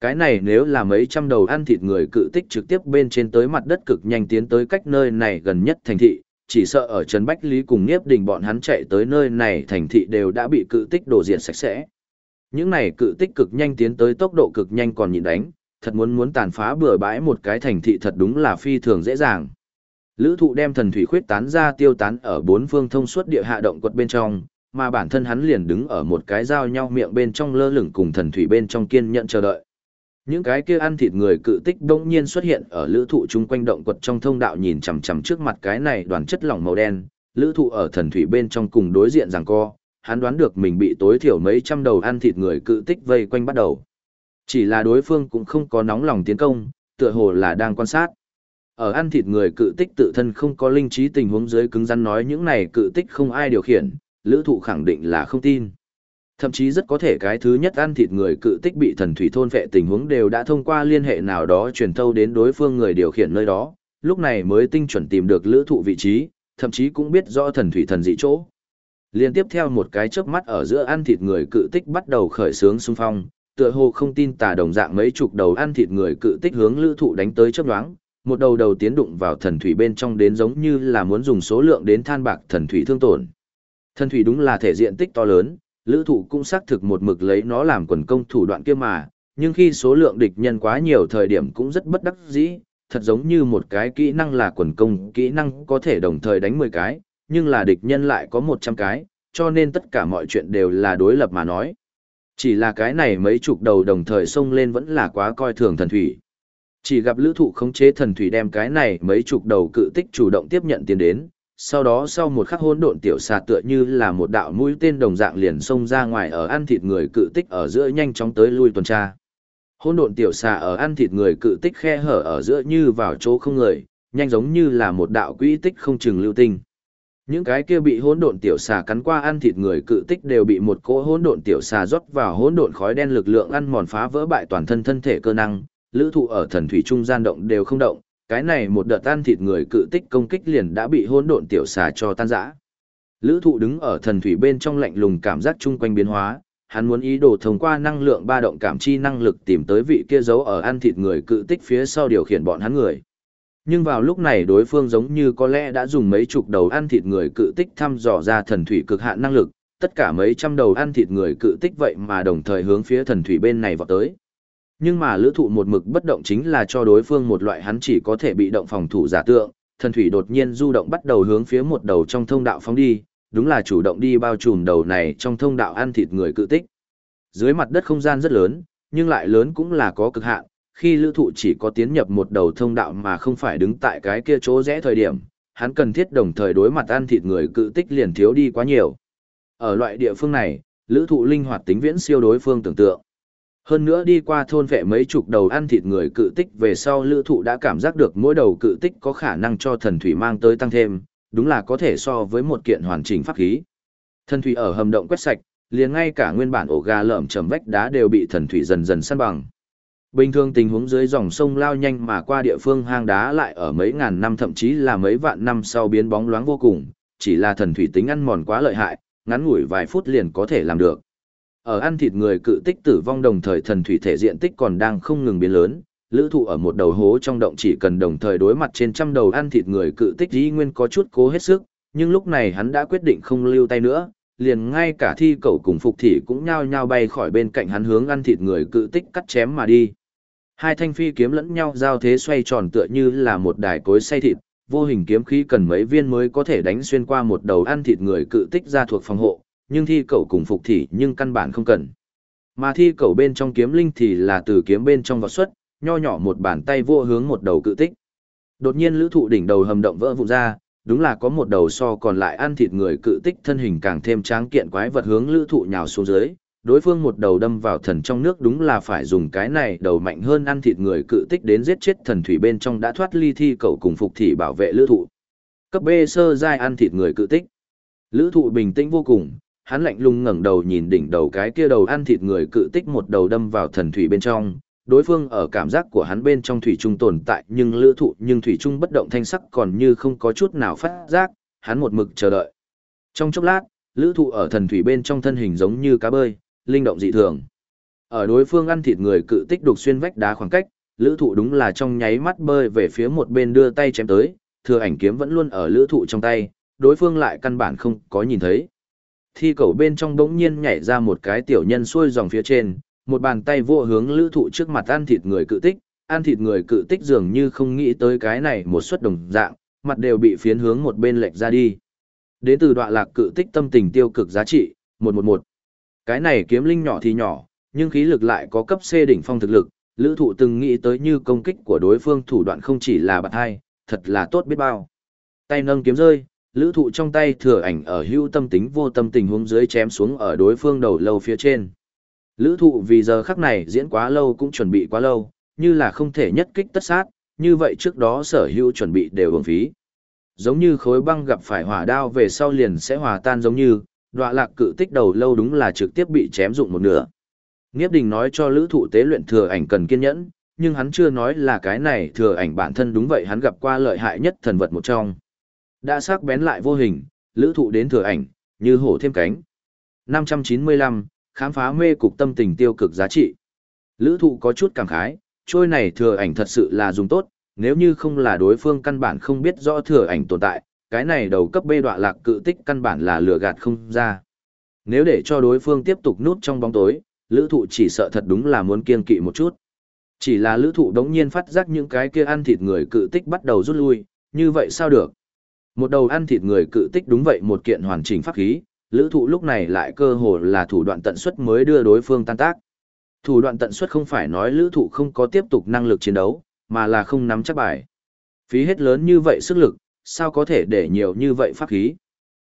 Cái này nếu là mấy trăm đầu ăn thịt người cự tích trực tiếp bên trên tới mặt đất cực nhanh tiến tới cách nơi này gần nhất thành thị, chỉ sợ ở Trần Bách Lý cùng Niếp Đình bọn hắn chạy tới nơi này thành thị đều đã bị cự tích đổ diện sạch sẽ. Những này cự tích cực nhanh tiến tới tốc độ cực nhanh còn nhịn đánh, thật muốn muốn tàn phá bừa bãi một cái thành thị thật đúng là phi thường dễ dàng. Lữ thụ đem thần thủy khuyết tán ra tiêu tán ở bốn phương thông suốt địa hạ động quật bên trong, mà bản thân hắn liền đứng ở một cái giao nhau miệng bên trong lơ lửng cùng thần thủy bên trong kiên nhận chờ đợi. Những cái kia ăn thịt người cự tích đông nhiên xuất hiện ở lữ thụ chung quanh động quật trong thông đạo nhìn chằm chằm trước mặt cái này đoàn chất lỏng màu đen, lữ thụ ở thần thủy bên trong cùng đối diện rằng co, hắn đoán được mình bị tối thiểu mấy trăm đầu ăn thịt người cự tích vây quanh bắt đầu. Chỉ là đối phương cũng không có nóng lòng tiến công, tựa hồ là đang quan sát. Ở ăn thịt người cự tích tự thân không có linh trí tình huống dưới cứng rắn nói những này cự tích không ai điều khiển, lữ thụ khẳng định là không tin. Thậm chí rất có thể cái thứ nhất ăn thịt người cự tích bị thần thủy thôn vệ tình huống đều đã thông qua liên hệ nào đó truyền thâu đến đối phương người điều khiển nơi đó, lúc này mới tinh chuẩn tìm được lữ thụ vị trí, thậm chí cũng biết rõ thần thủy thần dị chỗ. Liên tiếp theo một cái chớp mắt ở giữa ăn thịt người cự tích bắt đầu khởi sướng xung phong, tựa hồ không tin tà đồng dạng mấy chục đầu ăn thịt người cự tích hướng lữ thụ đánh tới chớp nhoáng, một đầu đầu tiến đụng vào thần thủy bên trong đến giống như là muốn dùng số lượng đến than bạc thần thủy thương tổn. Thần thủy đúng là thể diện tích to lớn, lữ thụ cũng xác thực một mực lấy nó làm quần công thủ đoạn kia mà, nhưng khi số lượng địch nhân quá nhiều thời điểm cũng rất bất đắc dĩ, thật giống như một cái kỹ năng là quần công, kỹ năng có thể đồng thời đánh 10 cái, nhưng là địch nhân lại có 100 cái, cho nên tất cả mọi chuyện đều là đối lập mà nói. Chỉ là cái này mấy chục đầu đồng thời xông lên vẫn là quá coi thường thần thủy. Chỉ gặp lữ thụ khống chế thần thủy đem cái này mấy chục đầu cự tích chủ động tiếp nhận tiến đến, sau đó sau một khắc hỗn độn tiểu xà tựa như là một đạo mũi tên đồng dạng liền xông ra ngoài ở ăn thịt người cự tích ở giữa nhanh chóng tới lui tuần tra. Hỗn độn tiểu xà ở ăn thịt người cự tích khe hở ở giữa như vào chỗ không người, nhanh giống như là một đạo quỹ tích không chừng lưu tinh. Những cái kia bị hỗn độn tiểu xà cắn qua ăn thịt người cự tích đều bị một cỗ hỗn độn tiểu xà rót vào hỗn độn khói đen lực lượng ăn mòn phá vỡ bại toàn thân thân thể cơ năng, lữ thụ ở thần thủy trung gian động đều không động, cái này một đợt tan thịt người cự tích công kích liền đã bị hỗn độn tiểu xà cho tan rã. Lữ thụ đứng ở thần thủy bên trong lạnh lùng cảm giác chung quanh biến hóa, hắn muốn ý đồ thông qua năng lượng ba động cảm chi năng lực tìm tới vị kia giấu ở ăn thịt người cự tích phía sau điều khiển bọn hắn người. Nhưng vào lúc này đối phương giống như có lẽ đã dùng mấy chục đầu ăn thịt người cự tích thăm dò ra thần thủy cực hạn năng lực, tất cả mấy trăm đầu ăn thịt người cự tích vậy mà đồng thời hướng phía thần thủy bên này vào tới. Nhưng mà lữ thụ một mực bất động chính là cho đối phương một loại hắn chỉ có thể bị động phòng thủ giả tượng, thần thủy đột nhiên du động bắt đầu hướng phía một đầu trong thông đạo phóng đi, đúng là chủ động đi bao trùm đầu này trong thông đạo ăn thịt người cự tích. Dưới mặt đất không gian rất lớn, nhưng lại lớn cũng là có cực hạn, khi lữ thụ chỉ có tiến nhập một đầu thông đạo mà không phải đứng tại cái kia chỗ rẽ thời điểm, hắn cần thiết đồng thời đối mặt ăn thịt người cự tích liền thiếu đi quá nhiều. Ở loại địa phương này, lữ thụ linh hoạt tính viễn siêu đối phương tưởng tượng. Hơn nữa đi qua thôn vệ mấy chục đầu ăn thịt người cự tích về sau lữ thụ đã cảm giác được mỗi đầu cự tích có khả năng cho thần thủy mang tới tăng thêm, đúng là có thể so với một kiện hoàn chỉnh pháp khí. Thần thủy ở hầm động quét sạch, liền ngay cả nguyên bản ổ gà lởm chầm vách đá đều bị thần thủy dần dần săn bằng. Bình thường tình huống dưới dòng sông lao nhanh mà qua địa phương hang đá lại ở mấy ngàn năm thậm chí là mấy vạn năm sau biến bóng loáng vô cùng, chỉ là thần thủy tính ăn mòn quá lợi hại, ngắn ngủi vài phút liền có thể làm được. Ở ăn thịt người cự tích tử vong đồng thời thần thủy thể diện tích còn đang không ngừng biến lớn, lữ thụ ở một đầu hố trong động chỉ cần đồng thời đối mặt trên trăm đầu ăn thịt người cự tích dĩ nguyên có chút cố hết sức, nhưng lúc này hắn đã quyết định không lưu tay nữa, liền ngay cả thi cầu cùng phục thị cũng nhao nhao bay khỏi bên cạnh hắn hướng ăn thịt người cự tích cắt chém mà đi. Hai thanh phi kiếm lẫn nhau giao thế xoay tròn tựa như là một đài cối xay thịt, vô hình kiếm khí cần mấy viên mới có thể đánh xuyên qua một đầu ăn thịt người cự tích ra thuộc phòng hộ, nhưng thi cầu cùng phục thị nhưng căn bản không cần. Mà thi cầu bên trong kiếm linh thì là từ kiếm bên trong vào xuất, nho nhỏ một bàn tay vô hướng một đầu cự tích. Đột nhiên lữ thụ đỉnh đầu hầm động vỡ vụn ra, đúng là có một đầu so còn lại ăn thịt người cự tích thân hình càng thêm tráng kiện quái vật hướng lữ thụ nhào xuống dưới. Đối phương một đầu đâm vào thần trong nước đúng là phải dùng cái này đầu mạnh hơn ăn thịt người cự tích đến giết chết thần thủy bên trong đã thoát ly thi cầu cùng phục thị bảo vệ lữ thụ. Cấp B sơ giai ăn thịt người cự tích. Lữ thụ bình tĩnh vô cùng, hắn lạnh lùng ngẩng đầu nhìn đỉnh đầu cái kia đầu ăn thịt người cự tích một đầu đâm vào thần thủy bên trong, đối phương ở cảm giác của hắn bên trong thủy trung tồn tại nhưng lữ thụ nhưng thủy trung bất động thanh sắc còn như không có chút nào phát giác, hắn một mực chờ đợi. Trong chốc lát, lữ thụ ở thần thủy bên trong thân hình giống như cá bơi, linh động dị thường. Ở đối phương ăn thịt người cự tích đục xuyên vách đá khoảng cách, lữ thụ đúng là trong nháy mắt bơi về phía một bên đưa tay chém tới, thừa ảnh kiếm vẫn luôn ở lữ thụ trong tay, đối phương lại căn bản không có nhìn thấy. Thi cầu bên trong bỗng nhiên nhảy ra một cái tiểu nhân xuôi dòng phía trên, một bàn tay vô hướng lữ thụ trước mặt ăn thịt người cự tích, ăn thịt người cự tích dường như không nghĩ tới cái này một suất đồng dạng, mặt đều bị phiến hướng một bên lệch ra đi. Đến từ đoạn lạc cự tích tâm tình tiêu cực giá trị, 111. Cái này kiếm linh nhỏ thì nhỏ, nhưng khí lực lại có cấp C đỉnh phong thực lực, lữ thụ từng nghĩ tới như công kích của đối phương thủ đoạn không chỉ là bạc hai, thật là tốt biết bao. Tay nâng kiếm rơi, lữ thụ trong tay thừa ảnh ở hưu tâm tính vô tâm tình huống dưới chém xuống ở đối phương đầu lâu phía trên. Lữ thụ vì giờ khắc này diễn quá lâu cũng chuẩn bị quá lâu, như là không thể nhất kích tất sát, như vậy trước đó sở hữu chuẩn bị đều uổng phí. Giống như khối băng gặp phải hỏa đao về sau liền sẽ hòa tan giống như, đọa lạc cự tích đầu lâu đúng là trực tiếp bị chém dụng một nửa. Nghiếp đình nói cho lữ thụ tế luyện thừa ảnh cần kiên nhẫn, nhưng hắn chưa nói là cái này thừa ảnh bản thân đúng vậy hắn gặp qua lợi hại nhất thần vật một trong. Đã sắc bén lại vô hình, lữ thụ đến thừa ảnh, như hổ thêm cánh. 595, khám phá mê cục tâm tình tiêu cực giá trị. Lữ thụ có chút cảm khái, trôi này thừa ảnh thật sự là dùng tốt, nếu như không là đối phương căn bản không biết rõ thừa ảnh tồn tại, cái này đầu cấp bê đọa lạc cự tích căn bản là lừa gạt không ra. Nếu để cho đối phương tiếp tục nút trong bóng tối, lữ thụ chỉ sợ thật đúng là muốn kiên kỵ một chút. Chỉ là lữ thụ đống nhiên phát giác những cái kia ăn thịt người cự tích bắt đầu rút lui, như vậy sao được? Một đầu ăn thịt người cự tích đúng vậy một kiện hoàn chỉnh pháp khí, lữ thụ lúc này lại cơ hồ là thủ đoạn tận suất mới đưa đối phương tan tác. Thủ đoạn tận suất không phải nói lữ thụ không có tiếp tục năng lực chiến đấu, mà là không nắm chắc bài. Phí hết lớn như vậy sức lực, sao có thể để nhiều như vậy pháp khí?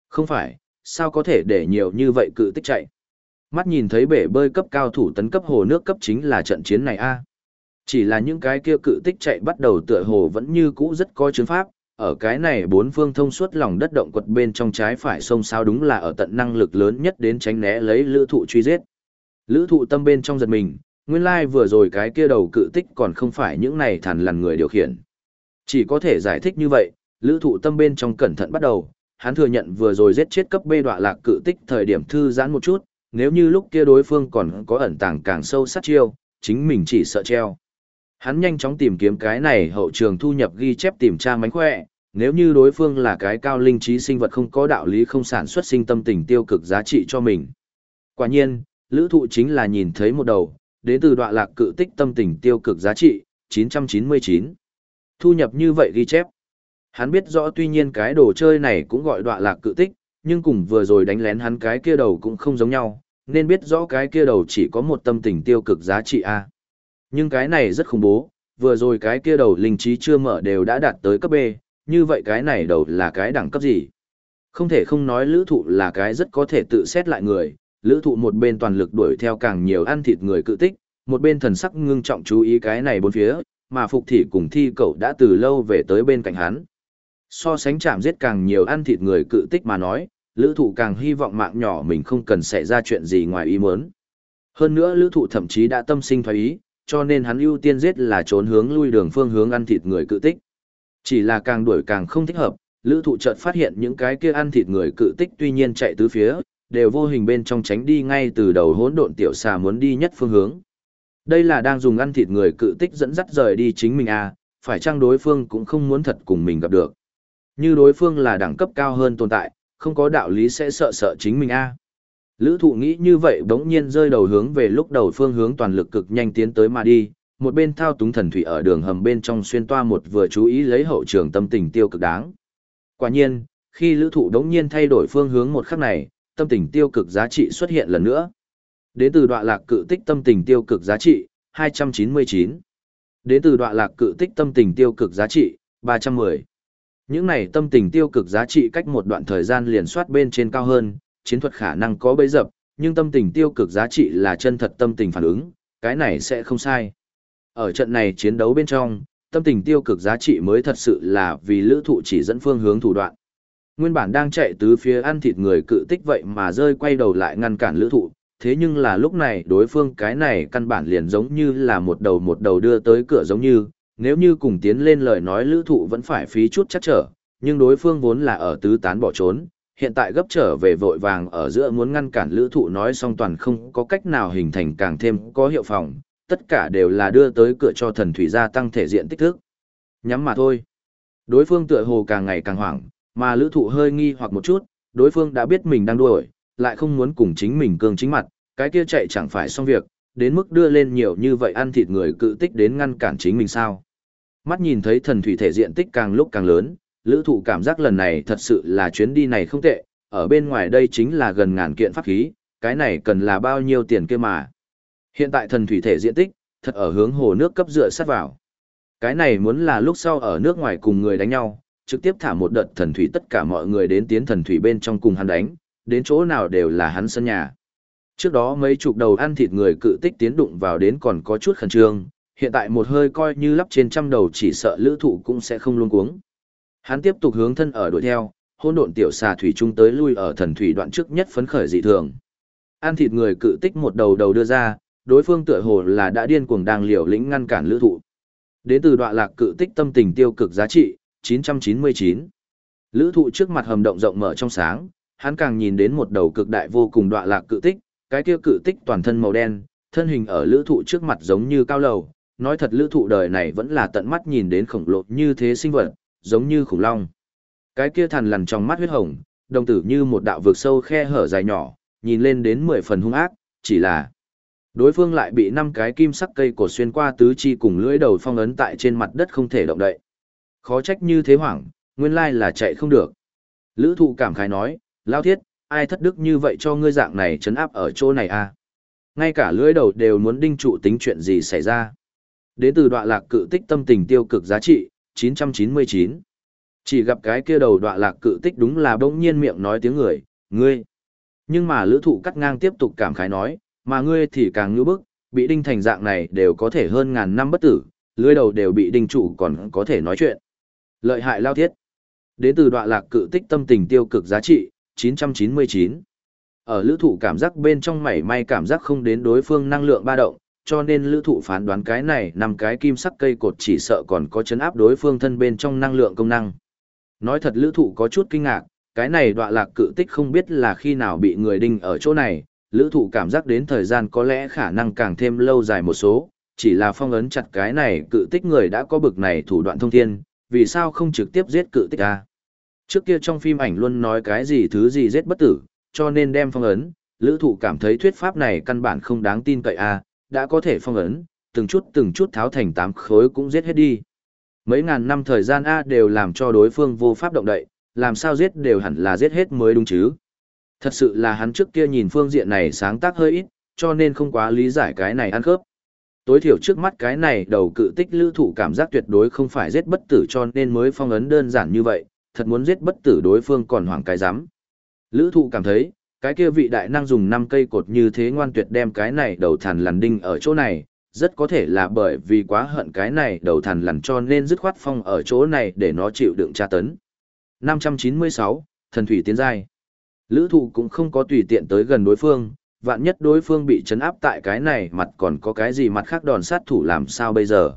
Không phải, sao có thể để nhiều như vậy cự tích chạy? Mắt nhìn thấy bể bơi cấp cao thủ tấn cấp hồ nước cấp chính là trận chiến này a Chỉ là những cái kia cự tích chạy bắt đầu tựa hồ vẫn như cũ rất có chứng pháp, ở cái này bốn phương thông suốt lòng đất động quật bên trong trái phải sông sao đúng là ở tận năng lực lớn nhất đến tránh né lấy lữ thụ truy giết. Lữ thụ tâm bên trong giật mình, nguyên lai like vừa rồi cái kia đầu cự tích còn không phải những này thằn lằn người điều khiển. Chỉ có thể giải thích như vậy, lữ thụ tâm bên trong cẩn thận bắt đầu, hắn thừa nhận vừa rồi giết chết cấp bê đọa lạc cự tích thời điểm thư giãn một chút, nếu như lúc kia đối phương còn có ẩn tàng càng sâu sát chiêu, chính mình chỉ sợ treo. Hắn nhanh chóng tìm kiếm cái này hậu trường thu nhập ghi chép tìm tra mánh khỏe, nếu như đối phương là cái cao linh trí sinh vật không có đạo lý không sản xuất sinh tâm tình tiêu cực giá trị cho mình. Quả nhiên, lữ thụ chính là nhìn thấy một đầu, đến từ đoạn lạc cự tích tâm tình tiêu cực giá trị, 999. Thu nhập như vậy ghi chép. Hắn biết rõ tuy nhiên cái đồ chơi này cũng gọi đoạn lạc cự tích, nhưng cùng vừa rồi đánh lén hắn cái kia đầu cũng không giống nhau, nên biết rõ cái kia đầu chỉ có một tâm tình tiêu cực giá trị A. Nhưng cái này rất khủng bố, vừa rồi cái kia đầu linh trí chưa mở đều đã đạt tới cấp B, như vậy cái này đầu là cái đẳng cấp gì? Không thể không nói lữ thụ là cái rất có thể tự xét lại người, lữ thụ một bên toàn lực đuổi theo càng nhiều ăn thịt người cự tích, một bên thần sắc ngưng trọng chú ý cái này bốn phía, mà phục thị cùng thi cậu đã từ lâu về tới bên cạnh hắn. So sánh chạm giết càng nhiều ăn thịt người cự tích mà nói, lữ thụ càng hy vọng mạng nhỏ mình không cần xảy ra chuyện gì ngoài ý muốn. Hơn nữa lữ thụ thậm chí đã tâm sinh thoái ý, cho nên hắn ưu tiên giết là trốn hướng lui đường phương hướng ăn thịt người cự tích. Chỉ là càng đuổi càng không thích hợp, lữ thụ chợt phát hiện những cái kia ăn thịt người cự tích tuy nhiên chạy tứ phía, đều vô hình bên trong tránh đi ngay từ đầu hỗn độn tiểu xà muốn đi nhất phương hướng. Đây là đang dùng ăn thịt người cự tích dẫn dắt rời đi chính mình à, phải chăng đối phương cũng không muốn thật cùng mình gặp được. Như đối phương là đẳng cấp cao hơn tồn tại, không có đạo lý sẽ sợ sợ chính mình a à. Lữ thụ nghĩ như vậy bỗng nhiên rơi đầu hướng về lúc đầu phương hướng toàn lực cực nhanh tiến tới mà đi, một bên thao túng thần thủy ở đường hầm bên trong xuyên toa một vừa chú ý lấy hậu trường tâm tình tiêu cực đáng. Quả nhiên, khi lữ thụ đống nhiên thay đổi phương hướng một khắc này, tâm tình tiêu cực giá trị xuất hiện lần nữa. Đến từ đoạn lạc cự tích tâm tình tiêu cực giá trị, 299. Đến từ đoạn lạc cự tích tâm tình tiêu cực giá trị, 310. Những này tâm tình tiêu cực giá trị cách một đoạn thời gian liền soát bên trên cao hơn, chiến thuật khả năng có bấy dập, nhưng tâm tình tiêu cực giá trị là chân thật tâm tình phản ứng, cái này sẽ không sai. Ở trận này chiến đấu bên trong, tâm tình tiêu cực giá trị mới thật sự là vì lữ thụ chỉ dẫn phương hướng thủ đoạn. Nguyên bản đang chạy tứ phía ăn thịt người cự tích vậy mà rơi quay đầu lại ngăn cản lữ thụ, thế nhưng là lúc này đối phương cái này căn bản liền giống như là một đầu một đầu đưa tới cửa giống như, nếu như cùng tiến lên lời nói lữ thụ vẫn phải phí chút chắc trở, nhưng đối phương vốn là ở tứ tán bỏ trốn, hiện tại gấp trở về vội vàng ở giữa muốn ngăn cản lữ thụ nói xong toàn không có cách nào hình thành càng thêm có hiệu phòng, tất cả đều là đưa tới cửa cho thần thủy gia tăng thể diện tích thức. Nhắm mà thôi. Đối phương tựa hồ càng ngày càng hoảng, mà lữ thụ hơi nghi hoặc một chút, đối phương đã biết mình đang đuổi, lại không muốn cùng chính mình cương chính mặt, cái kia chạy chẳng phải xong việc, đến mức đưa lên nhiều như vậy ăn thịt người cự tích đến ngăn cản chính mình sao. Mắt nhìn thấy thần thủy thể diện tích càng lúc càng lớn, lữ thụ cảm giác lần này thật sự là chuyến đi này không tệ, ở bên ngoài đây chính là gần ngàn kiện pháp khí, cái này cần là bao nhiêu tiền kia mà. Hiện tại thần thủy thể diện tích, thật ở hướng hồ nước cấp dựa sát vào. Cái này muốn là lúc sau ở nước ngoài cùng người đánh nhau, trực tiếp thả một đợt thần thủy tất cả mọi người đến tiến thần thủy bên trong cùng hắn đánh, đến chỗ nào đều là hắn sân nhà. Trước đó mấy chục đầu ăn thịt người cự tích tiến đụng vào đến còn có chút khẩn trương, hiện tại một hơi coi như lắp trên trăm đầu chỉ sợ lữ thụ cũng sẽ không luôn cuống. Hắn tiếp tục hướng thân ở đuổi theo, hôn độn tiểu xà thủy trung tới lui ở thần thủy đoạn trước nhất phấn khởi dị thường. Ăn thịt người cự tích một đầu đầu đưa ra, đối phương tựa hồ là đã điên cuồng đang liều lĩnh ngăn cản lữ thụ. Đến từ đoạn lạc cự tích tâm tình tiêu cực giá trị, 999. Lữ thụ trước mặt hầm động rộng mở trong sáng, hắn càng nhìn đến một đầu cực đại vô cùng đoạn lạc cự tích, cái kia cự tích toàn thân màu đen, thân hình ở lữ thụ trước mặt giống như cao lầu, nói thật lữ thụ đời này vẫn là tận mắt nhìn đến khổng lồ như thế sinh vật, giống như khủng long. Cái kia thằn lằn trong mắt huyết hồng, đồng tử như một đạo vực sâu khe hở dài nhỏ, nhìn lên đến 10 phần hung ác, chỉ là đối phương lại bị năm cái kim sắc cây cột xuyên qua tứ chi cùng lưỡi đầu phong ấn tại trên mặt đất không thể động đậy. Khó trách như thế hoảng, nguyên lai là chạy không được. Lữ thụ cảm khái nói, lao thiết, ai thất đức như vậy cho ngươi dạng này chấn áp ở chỗ này à? Ngay cả lưỡi đầu đều muốn đinh trụ tính chuyện gì xảy ra. Đến từ đoạn lạc cự tích tâm tình tiêu cực giá trị, 999. Chỉ gặp cái kia đầu đoạn lạc cự tích đúng là bỗng nhiên miệng nói tiếng người, ngươi. Nhưng mà lữ thụ cắt ngang tiếp tục cảm khái nói, mà ngươi thì càng như bức, bị đinh thành dạng này đều có thể hơn ngàn năm bất tử, lưỡi đầu đều bị đinh trụ còn có thể nói chuyện. Lợi hại lao thiết. Đến từ đoạn lạc cự tích tâm tình tiêu cực giá trị, 999. Ở lữ thụ cảm giác bên trong mảy may cảm giác không đến đối phương năng lượng ba động, cho nên lữ thụ phán đoán cái này nằm cái kim sắc cây cột chỉ sợ còn có chấn áp đối phương thân bên trong năng lượng công năng. Nói thật lữ thụ có chút kinh ngạc, cái này đọa lạc cự tích không biết là khi nào bị người đinh ở chỗ này, lữ thụ cảm giác đến thời gian có lẽ khả năng càng thêm lâu dài một số, chỉ là phong ấn chặt cái này cự tích người đã có bực này thủ đoạn thông thiên, vì sao không trực tiếp giết cự tích a Trước kia trong phim ảnh luôn nói cái gì thứ gì giết bất tử, cho nên đem phong ấn, lữ thụ cảm thấy thuyết pháp này căn bản không đáng tin cậy a đã có thể phong ấn, từng chút từng chút tháo thành tám khối cũng giết hết đi. Mấy ngàn năm thời gian A đều làm cho đối phương vô pháp động đậy, làm sao giết đều hẳn là giết hết mới đúng chứ. Thật sự là hắn trước kia nhìn phương diện này sáng tác hơi ít, cho nên không quá lý giải cái này ăn khớp. Tối thiểu trước mắt cái này đầu cự tích lữ thụ cảm giác tuyệt đối không phải giết bất tử cho nên mới phong ấn đơn giản như vậy, thật muốn giết bất tử đối phương còn hoảng cái giám. Lữ thụ cảm thấy, cái kia vị đại năng dùng 5 cây cột như thế ngoan tuyệt đem cái này đầu thằn lằn đinh ở chỗ này, rất có thể là bởi vì quá hận cái này đầu thằn lằn cho nên dứt khoát phong ở chỗ này để nó chịu đựng tra tấn. 596, Thần Thủy Tiến Giai Lữ thụ cũng không có tùy tiện tới gần đối phương, vạn nhất đối phương bị chấn áp tại cái này mặt còn có cái gì mặt khác đòn sát thủ làm sao bây giờ.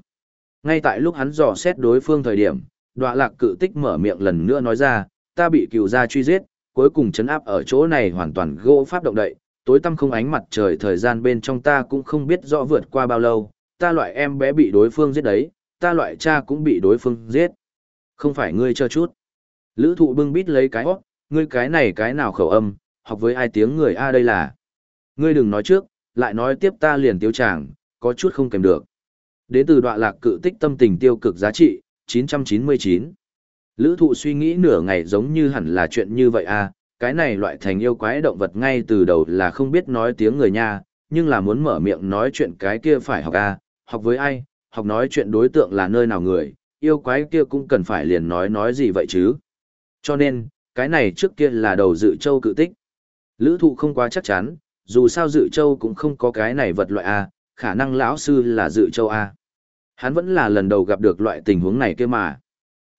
Ngay tại lúc hắn dò xét đối phương thời điểm, đoạ lạc cự tích mở miệng lần nữa nói ra, ta bị cựu gia truy giết, cuối cùng chấn áp ở chỗ này hoàn toàn gỗ pháp động đậy, tối tăm không ánh mặt trời thời gian bên trong ta cũng không biết rõ vượt qua bao lâu, ta loại em bé bị đối phương giết đấy, ta loại cha cũng bị đối phương giết. Không phải ngươi cho chút. Lữ thụ bưng bít lấy cái hót, ngươi cái này cái nào khẩu âm, học với ai tiếng người A đây là. Ngươi đừng nói trước, lại nói tiếp ta liền tiêu chàng, có chút không kèm được. Đến từ đoạn lạc cự tích tâm tình tiêu cực giá trị, 999. Lữ thụ suy nghĩ nửa ngày giống như hẳn là chuyện như vậy à, cái này loại thành yêu quái động vật ngay từ đầu là không biết nói tiếng người nha, nhưng là muốn mở miệng nói chuyện cái kia phải học à, học với ai, học nói chuyện đối tượng là nơi nào người, yêu quái kia cũng cần phải liền nói nói gì vậy chứ. Cho nên, cái này trước kia là đầu dự châu cự tích. Lữ thụ không quá chắc chắn, dù sao dự châu cũng không có cái này vật loại A, khả năng lão sư là dự châu A. À. Hắn vẫn là lần đầu gặp được loại tình huống này kia mà.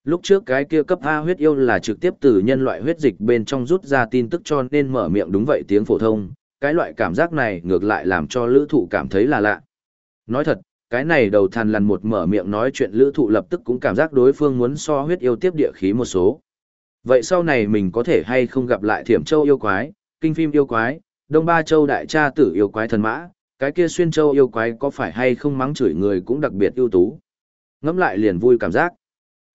Lúc trước cái kia cấp A huyết yêu là trực tiếp từ nhân loại huyết dịch bên trong rút ra tin tức cho nên mở miệng đúng vậy tiếng phổ thông, cái loại cảm giác này ngược lại làm cho lữ thụ cảm thấy là lạ. Nói thật, cái này đầu thằn lằn một mở miệng nói chuyện lữ thụ lập tức cũng cảm giác đối phương muốn so huyết yêu tiếp địa khí một số. Vậy sau này mình có thể hay không gặp lại thiểm châu yêu quái, kinh phim yêu quái, đông ba châu đại cha tử yêu quái thần mã, cái kia xuyên châu yêu quái có phải hay không mắng chửi người cũng đặc biệt ưu tú. Ngắm lại liền vui cảm giác.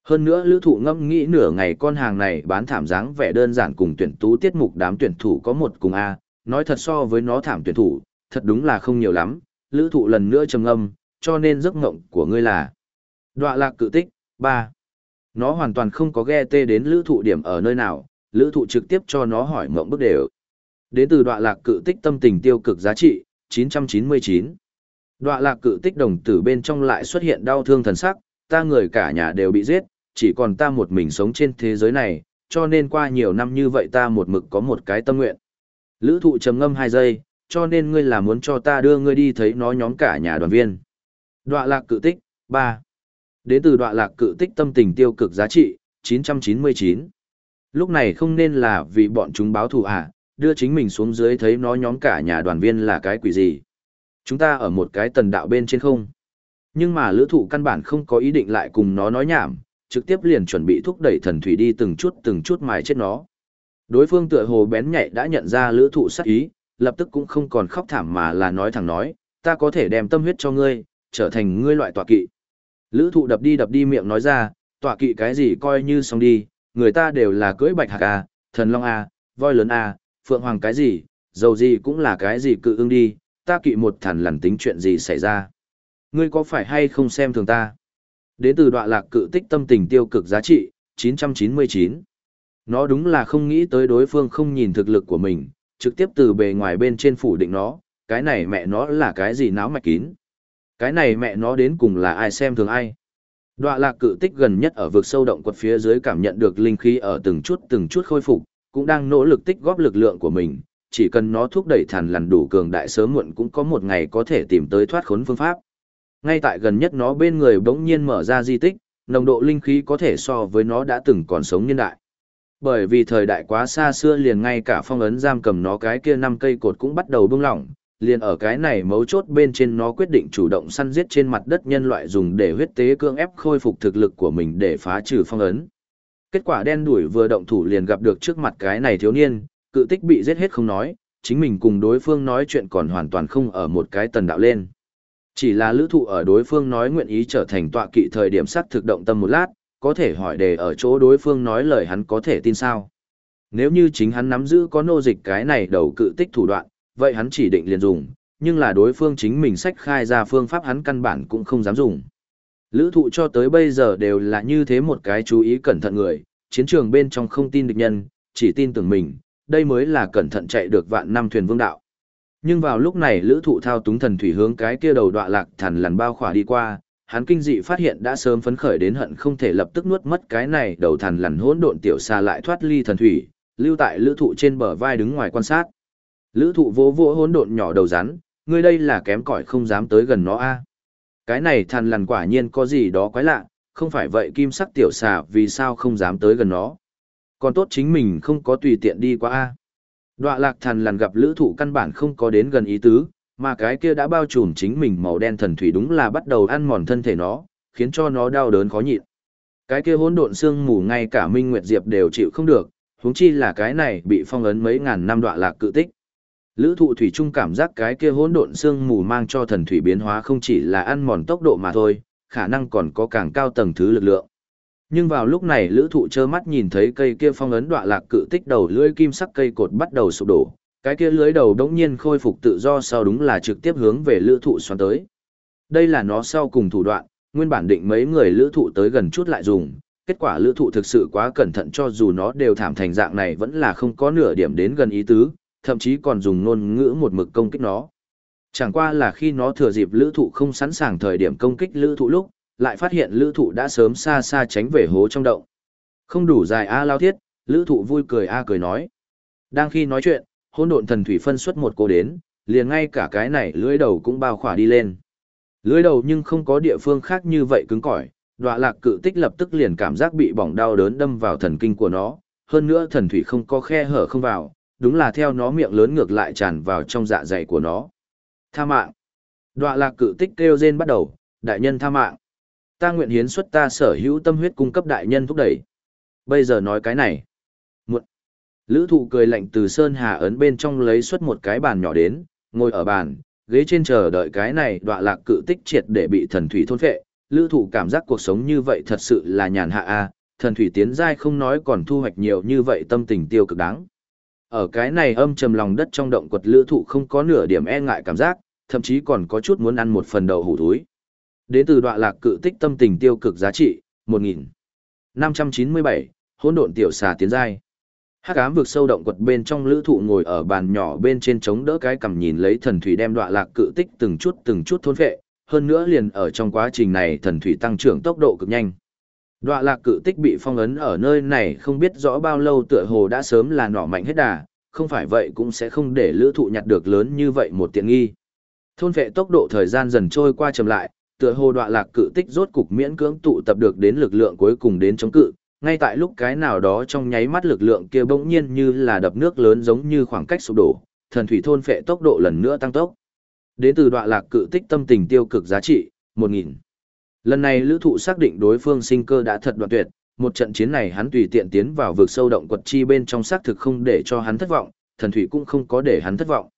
Hơn nữa lữ thụ ngâm nghĩ nửa ngày con hàng này bán thảm dáng vẻ đơn giản cùng tuyển tú tiết mục đám tuyển thủ có một cùng A, nói thật so với nó thảm tuyển thủ, thật đúng là không nhiều lắm, lữ thụ lần nữa trầm ngâm, cho nên giấc ngộng của ngươi là Đoạ lạc cự tích, 3. Nó hoàn toàn không có ghe tê đến lữ thụ điểm ở nơi nào, lữ thụ trực tiếp cho nó hỏi ngộng bức đều. Đến từ đoạ lạc cự tích tâm tình tiêu cực giá trị, 999. Đoạ lạc cự tích đồng tử bên trong lại xuất hiện đau thương thần sắc, ta người cả nhà đều bị giết, chỉ còn ta một mình sống trên thế giới này, cho nên qua nhiều năm như vậy ta một mực có một cái tâm nguyện. Lữ thụ trầm ngâm 2 giây, cho nên ngươi là muốn cho ta đưa ngươi đi thấy nó nhóm cả nhà đoàn viên. Đoạ lạc cự tích, 3. Đến từ đoạ lạc cự tích tâm tình tiêu cực giá trị, 999. Lúc này không nên là vì bọn chúng báo thù à, đưa chính mình xuống dưới thấy nó nhóm cả nhà đoàn viên là cái quỷ gì. Chúng ta ở một cái tần đạo bên trên không. Nhưng mà lữ thụ căn bản không có ý định lại cùng nó nói nhảm, trực tiếp liền chuẩn bị thúc đẩy thần thủy đi từng chút từng chút mài chết nó. Đối phương tựa hồ bén nhạy đã nhận ra lữ thụ sát ý, lập tức cũng không còn khóc thảm mà là nói thẳng nói, ta có thể đem tâm huyết cho ngươi, trở thành ngươi loại tọa kỵ. Lữ thụ đập đi đập đi miệng nói ra, tọa kỵ cái gì coi như xong đi, người ta đều là cưỡi bạch hạc A, thần long A, voi lớn A, phượng hoàng cái gì, dầu gì cũng là cái gì cự ưng đi, ta kỵ một thằn lằn tính chuyện gì xảy ra. Ngươi có phải hay không xem thường ta? Đến từ đoạn lạc cự tích tâm tình tiêu cực giá trị, 999. Nó đúng là không nghĩ tới đối phương không nhìn thực lực của mình, trực tiếp từ bề ngoài bên trên phủ định nó, cái này mẹ nó là cái gì náo mạch kín. Cái này mẹ nó đến cùng là ai xem thường ai. Đoạ lạc cự tích gần nhất ở vực sâu động quật phía dưới cảm nhận được linh khí ở từng chút từng chút khôi phục, cũng đang nỗ lực tích góp lực lượng của mình, chỉ cần nó thúc đẩy thằn lằn đủ cường đại sớm muộn cũng có một ngày có thể tìm tới thoát khốn phương pháp. Ngay tại gần nhất nó bên người bỗng nhiên mở ra di tích, nồng độ linh khí có thể so với nó đã từng còn sống nhân đại. Bởi vì thời đại quá xa xưa liền ngay cả phong ấn giam cầm nó cái kia năm cây cột cũng bắt đầu bung lỏng, liền ở cái này mấu chốt bên trên nó quyết định chủ động săn giết trên mặt đất nhân loại dùng để huyết tế cương ép khôi phục thực lực của mình để phá trừ phong ấn. Kết quả đen đuổi vừa động thủ liền gặp được trước mặt cái này thiếu niên, cự tích bị giết hết không nói, chính mình cùng đối phương nói chuyện còn hoàn toàn không ở một cái tần đạo lên. Chỉ là lữ thụ ở đối phương nói nguyện ý trở thành tọa kỵ thời điểm sát thực động tâm một lát, có thể hỏi đề ở chỗ đối phương nói lời hắn có thể tin sao. Nếu như chính hắn nắm giữ có nô dịch cái này đầu cự tích thủ đoạn, vậy hắn chỉ định liền dùng, nhưng là đối phương chính mình sách khai ra phương pháp hắn căn bản cũng không dám dùng. Lữ thụ cho tới bây giờ đều là như thế một cái chú ý cẩn thận người, chiến trường bên trong không tin địch nhân, chỉ tin tưởng mình, đây mới là cẩn thận chạy được vạn năm thuyền vương đạo. Nhưng vào lúc này lữ thụ thao túng thần thủy hướng cái kia đầu đọa lạc thằn lằn bao khỏa đi qua, hắn kinh dị phát hiện đã sớm phấn khởi đến hận không thể lập tức nuốt mất cái này đầu thằn lằn hỗn độn tiểu xa lại thoát ly thần thủy, lưu tại lữ thụ trên bờ vai đứng ngoài quan sát. Lữ thụ vô vô hỗn độn nhỏ đầu rắn, ngươi đây là kém cỏi không dám tới gần nó a Cái này thằn lằn quả nhiên có gì đó quái lạ, không phải vậy kim sắc tiểu xà vì sao không dám tới gần nó. Còn tốt chính mình không có tùy tiện đi qua a Đoạ lạc thần lần gặp lữ thụ căn bản không có đến gần ý tứ, mà cái kia đã bao trùm chính mình màu đen thần thủy đúng là bắt đầu ăn mòn thân thể nó, khiến cho nó đau đớn khó nhịn. Cái kia hỗn độn xương mù ngay cả Minh Nguyệt Diệp đều chịu không được, huống chi là cái này bị phong ấn mấy ngàn năm đoạ lạc cự tích. Lữ thụ thủy trung cảm giác cái kia hỗn độn xương mù mang cho thần thủy biến hóa không chỉ là ăn mòn tốc độ mà thôi, khả năng còn có càng cao tầng thứ lực lượng. Nhưng vào lúc này lữ thụ trơ mắt nhìn thấy cây kia phong ấn đọa lạc cự tích đầu lưỡi kim sắc cây cột bắt đầu sụp đổ, cái kia lưới đầu đống nhiên khôi phục tự do sau đúng là trực tiếp hướng về lữ thụ xoắn tới. Đây là nó sau cùng thủ đoạn, nguyên bản định mấy người lữ thụ tới gần chút lại dùng, kết quả lữ thụ thực sự quá cẩn thận cho dù nó đều thảm thành dạng này vẫn là không có nửa điểm đến gần ý tứ, thậm chí còn dùng ngôn ngữ một mực công kích nó. Chẳng qua là khi nó thừa dịp lữ thụ không sẵn sàng thời điểm công kích lữ thụ lúc, lại phát hiện lữ thụ đã sớm xa xa tránh về hố trong động. Không đủ dài A lao thiết, lữ thụ vui cười A cười nói. Đang khi nói chuyện, hôn độn thần thủy phân xuất một cô đến, liền ngay cả cái này lưới đầu cũng bao khỏa đi lên. Lưới đầu nhưng không có địa phương khác như vậy cứng cỏi, đọa lạc cự tích lập tức liền cảm giác bị bỏng đau đớn đâm vào thần kinh của nó, hơn nữa thần thủy không có khe hở không vào, đúng là theo nó miệng lớn ngược lại tràn vào trong dạ dày của nó. Tha mạng. Đọa lạc cự tích kêu rên bắt đầu, đại nhân tha mạng. Ta nguyện hiến xuất ta sở hữu tâm huyết cung cấp đại nhân thúc đẩy. Bây giờ nói cái này. Muộn. Lữ thụ cười lạnh từ Sơn Hà ấn bên trong lấy xuất một cái bàn nhỏ đến, ngồi ở bàn, ghế trên chờ đợi cái này đọa lạc cự tích triệt để bị thần thủy thôn phệ. Lữ thụ cảm giác cuộc sống như vậy thật sự là nhàn hạ a thần thủy tiến giai không nói còn thu hoạch nhiều như vậy tâm tình tiêu cực đáng. Ở cái này âm trầm lòng đất trong động quật lữ thụ không có nửa điểm e ngại cảm giác, thậm chí còn có chút muốn ăn một phần đầu hủ thúi. Đến từ đoạn lạc cự tích tâm tình tiêu cực giá trị, 1.000. 597, hỗn độn tiểu xà tiến giai. Hắc ám vực sâu động quật bên trong lữ thụ ngồi ở bàn nhỏ bên trên chống đỡ cái cầm nhìn lấy thần thủy đem đoạn lạc cự tích từng chút từng chút thôn phệ, hơn nữa liền ở trong quá trình này thần thủy tăng trưởng tốc độ cực nhanh. Đoạn lạc cự tích bị phong ấn ở nơi này không biết rõ bao lâu tựa hồ đã sớm là nỏ mạnh hết đà, không phải vậy cũng sẽ không để lữ thụ nhặt được lớn như vậy một tiện nghi. Thôn vệ tốc độ thời gian dần trôi qua chậm lại, tựa hồ đoạn lạc cự tích rốt cục miễn cưỡng tụ tập được đến lực lượng cuối cùng đến chống cự, ngay tại lúc cái nào đó trong nháy mắt lực lượng kia bỗng nhiên như là đập nước lớn giống như khoảng cách sụp đổ, thần thủy thôn phệ tốc độ lần nữa tăng tốc. Đến từ đoạn lạc cự tích tâm tình tiêu cực giá trị, 1000. Lần này lữ thụ xác định đối phương sinh cơ đã thật đoạn tuyệt, một trận chiến này hắn tùy tiện tiến vào vực sâu động quật chi bên trong xác thực không để cho hắn thất vọng, thần thủy cũng không có để hắn thất vọng.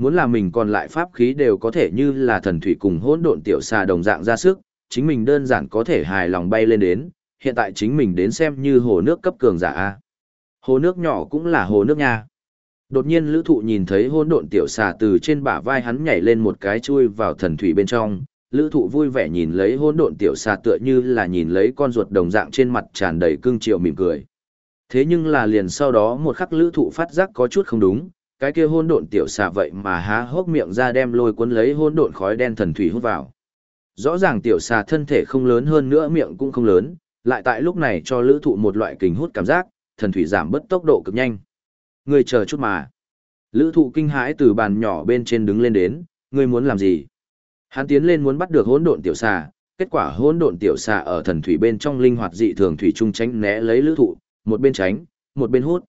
Muốn là mình còn lại pháp khí đều có thể như là thần thủy cùng hỗn độn tiểu xà đồng dạng ra sức, chính mình đơn giản có thể hài lòng bay lên đến, hiện tại chính mình đến xem như hồ nước cấp cường giả a. Hồ nước nhỏ cũng là hồ nước nha. Đột nhiên lữ thụ nhìn thấy hỗn độn tiểu xà từ trên bả vai hắn nhảy lên một cái chui vào thần thủy bên trong, lữ thụ vui vẻ nhìn lấy hỗn độn tiểu xà tựa như là nhìn lấy con ruột đồng dạng trên mặt tràn đầy cưng chiều mỉm cười. Thế nhưng là liền sau đó một khắc lữ thụ phát giác có chút không đúng, cái kia hôn độn tiểu xà vậy mà há hốc miệng ra đem lôi cuốn lấy hôn độn khói đen thần thủy hút vào. Rõ ràng tiểu xà thân thể không lớn hơn nữa miệng cũng không lớn, lại tại lúc này cho lữ thụ một loại kình hút cảm giác, thần thủy giảm bớt tốc độ cực nhanh. Người chờ chút mà. Lữ thụ kinh hãi từ bàn nhỏ bên trên đứng lên đến, người muốn làm gì? Hắn tiến lên muốn bắt được hôn độn tiểu xà, kết quả hôn độn tiểu xà ở thần thủy bên trong linh hoạt dị thường thủy trung tránh né lấy lữ thụ, một bên tránh, một bên hút.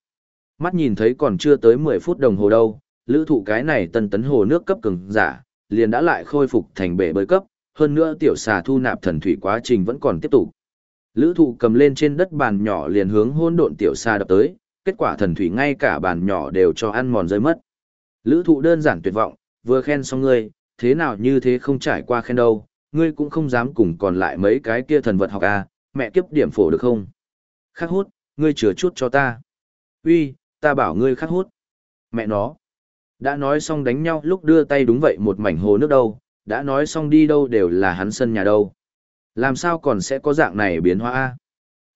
Mắt nhìn thấy còn chưa tới 10 phút đồng hồ đâu, lữ thụ cái này tân tấn hồ nước cấp cường giả, liền đã lại khôi phục thành bể bơi cấp, hơn nữa tiểu xà thu nạp thần thủy quá trình vẫn còn tiếp tục. Lữ thụ cầm lên trên đất bàn nhỏ liền hướng hôn độn tiểu xà đập tới, kết quả thần thủy ngay cả bàn nhỏ đều cho ăn mòn rơi mất. Lữ thụ đơn giản tuyệt vọng, vừa khen xong ngươi, thế nào như thế không trải qua khen đâu, ngươi cũng không dám cùng còn lại mấy cái kia thần vật học à, mẹ kiếp điểm phổ được không? Khắc hút, ngươi chừa chút cho ta. Uy, ta bảo ngươi khắc hút. Mẹ nó. Đã nói xong đánh nhau lúc đưa tay đúng vậy một mảnh hồ nước đâu, đã nói xong đi đâu đều là hắn sân nhà đâu. Làm sao còn sẽ có dạng này biến hóa a?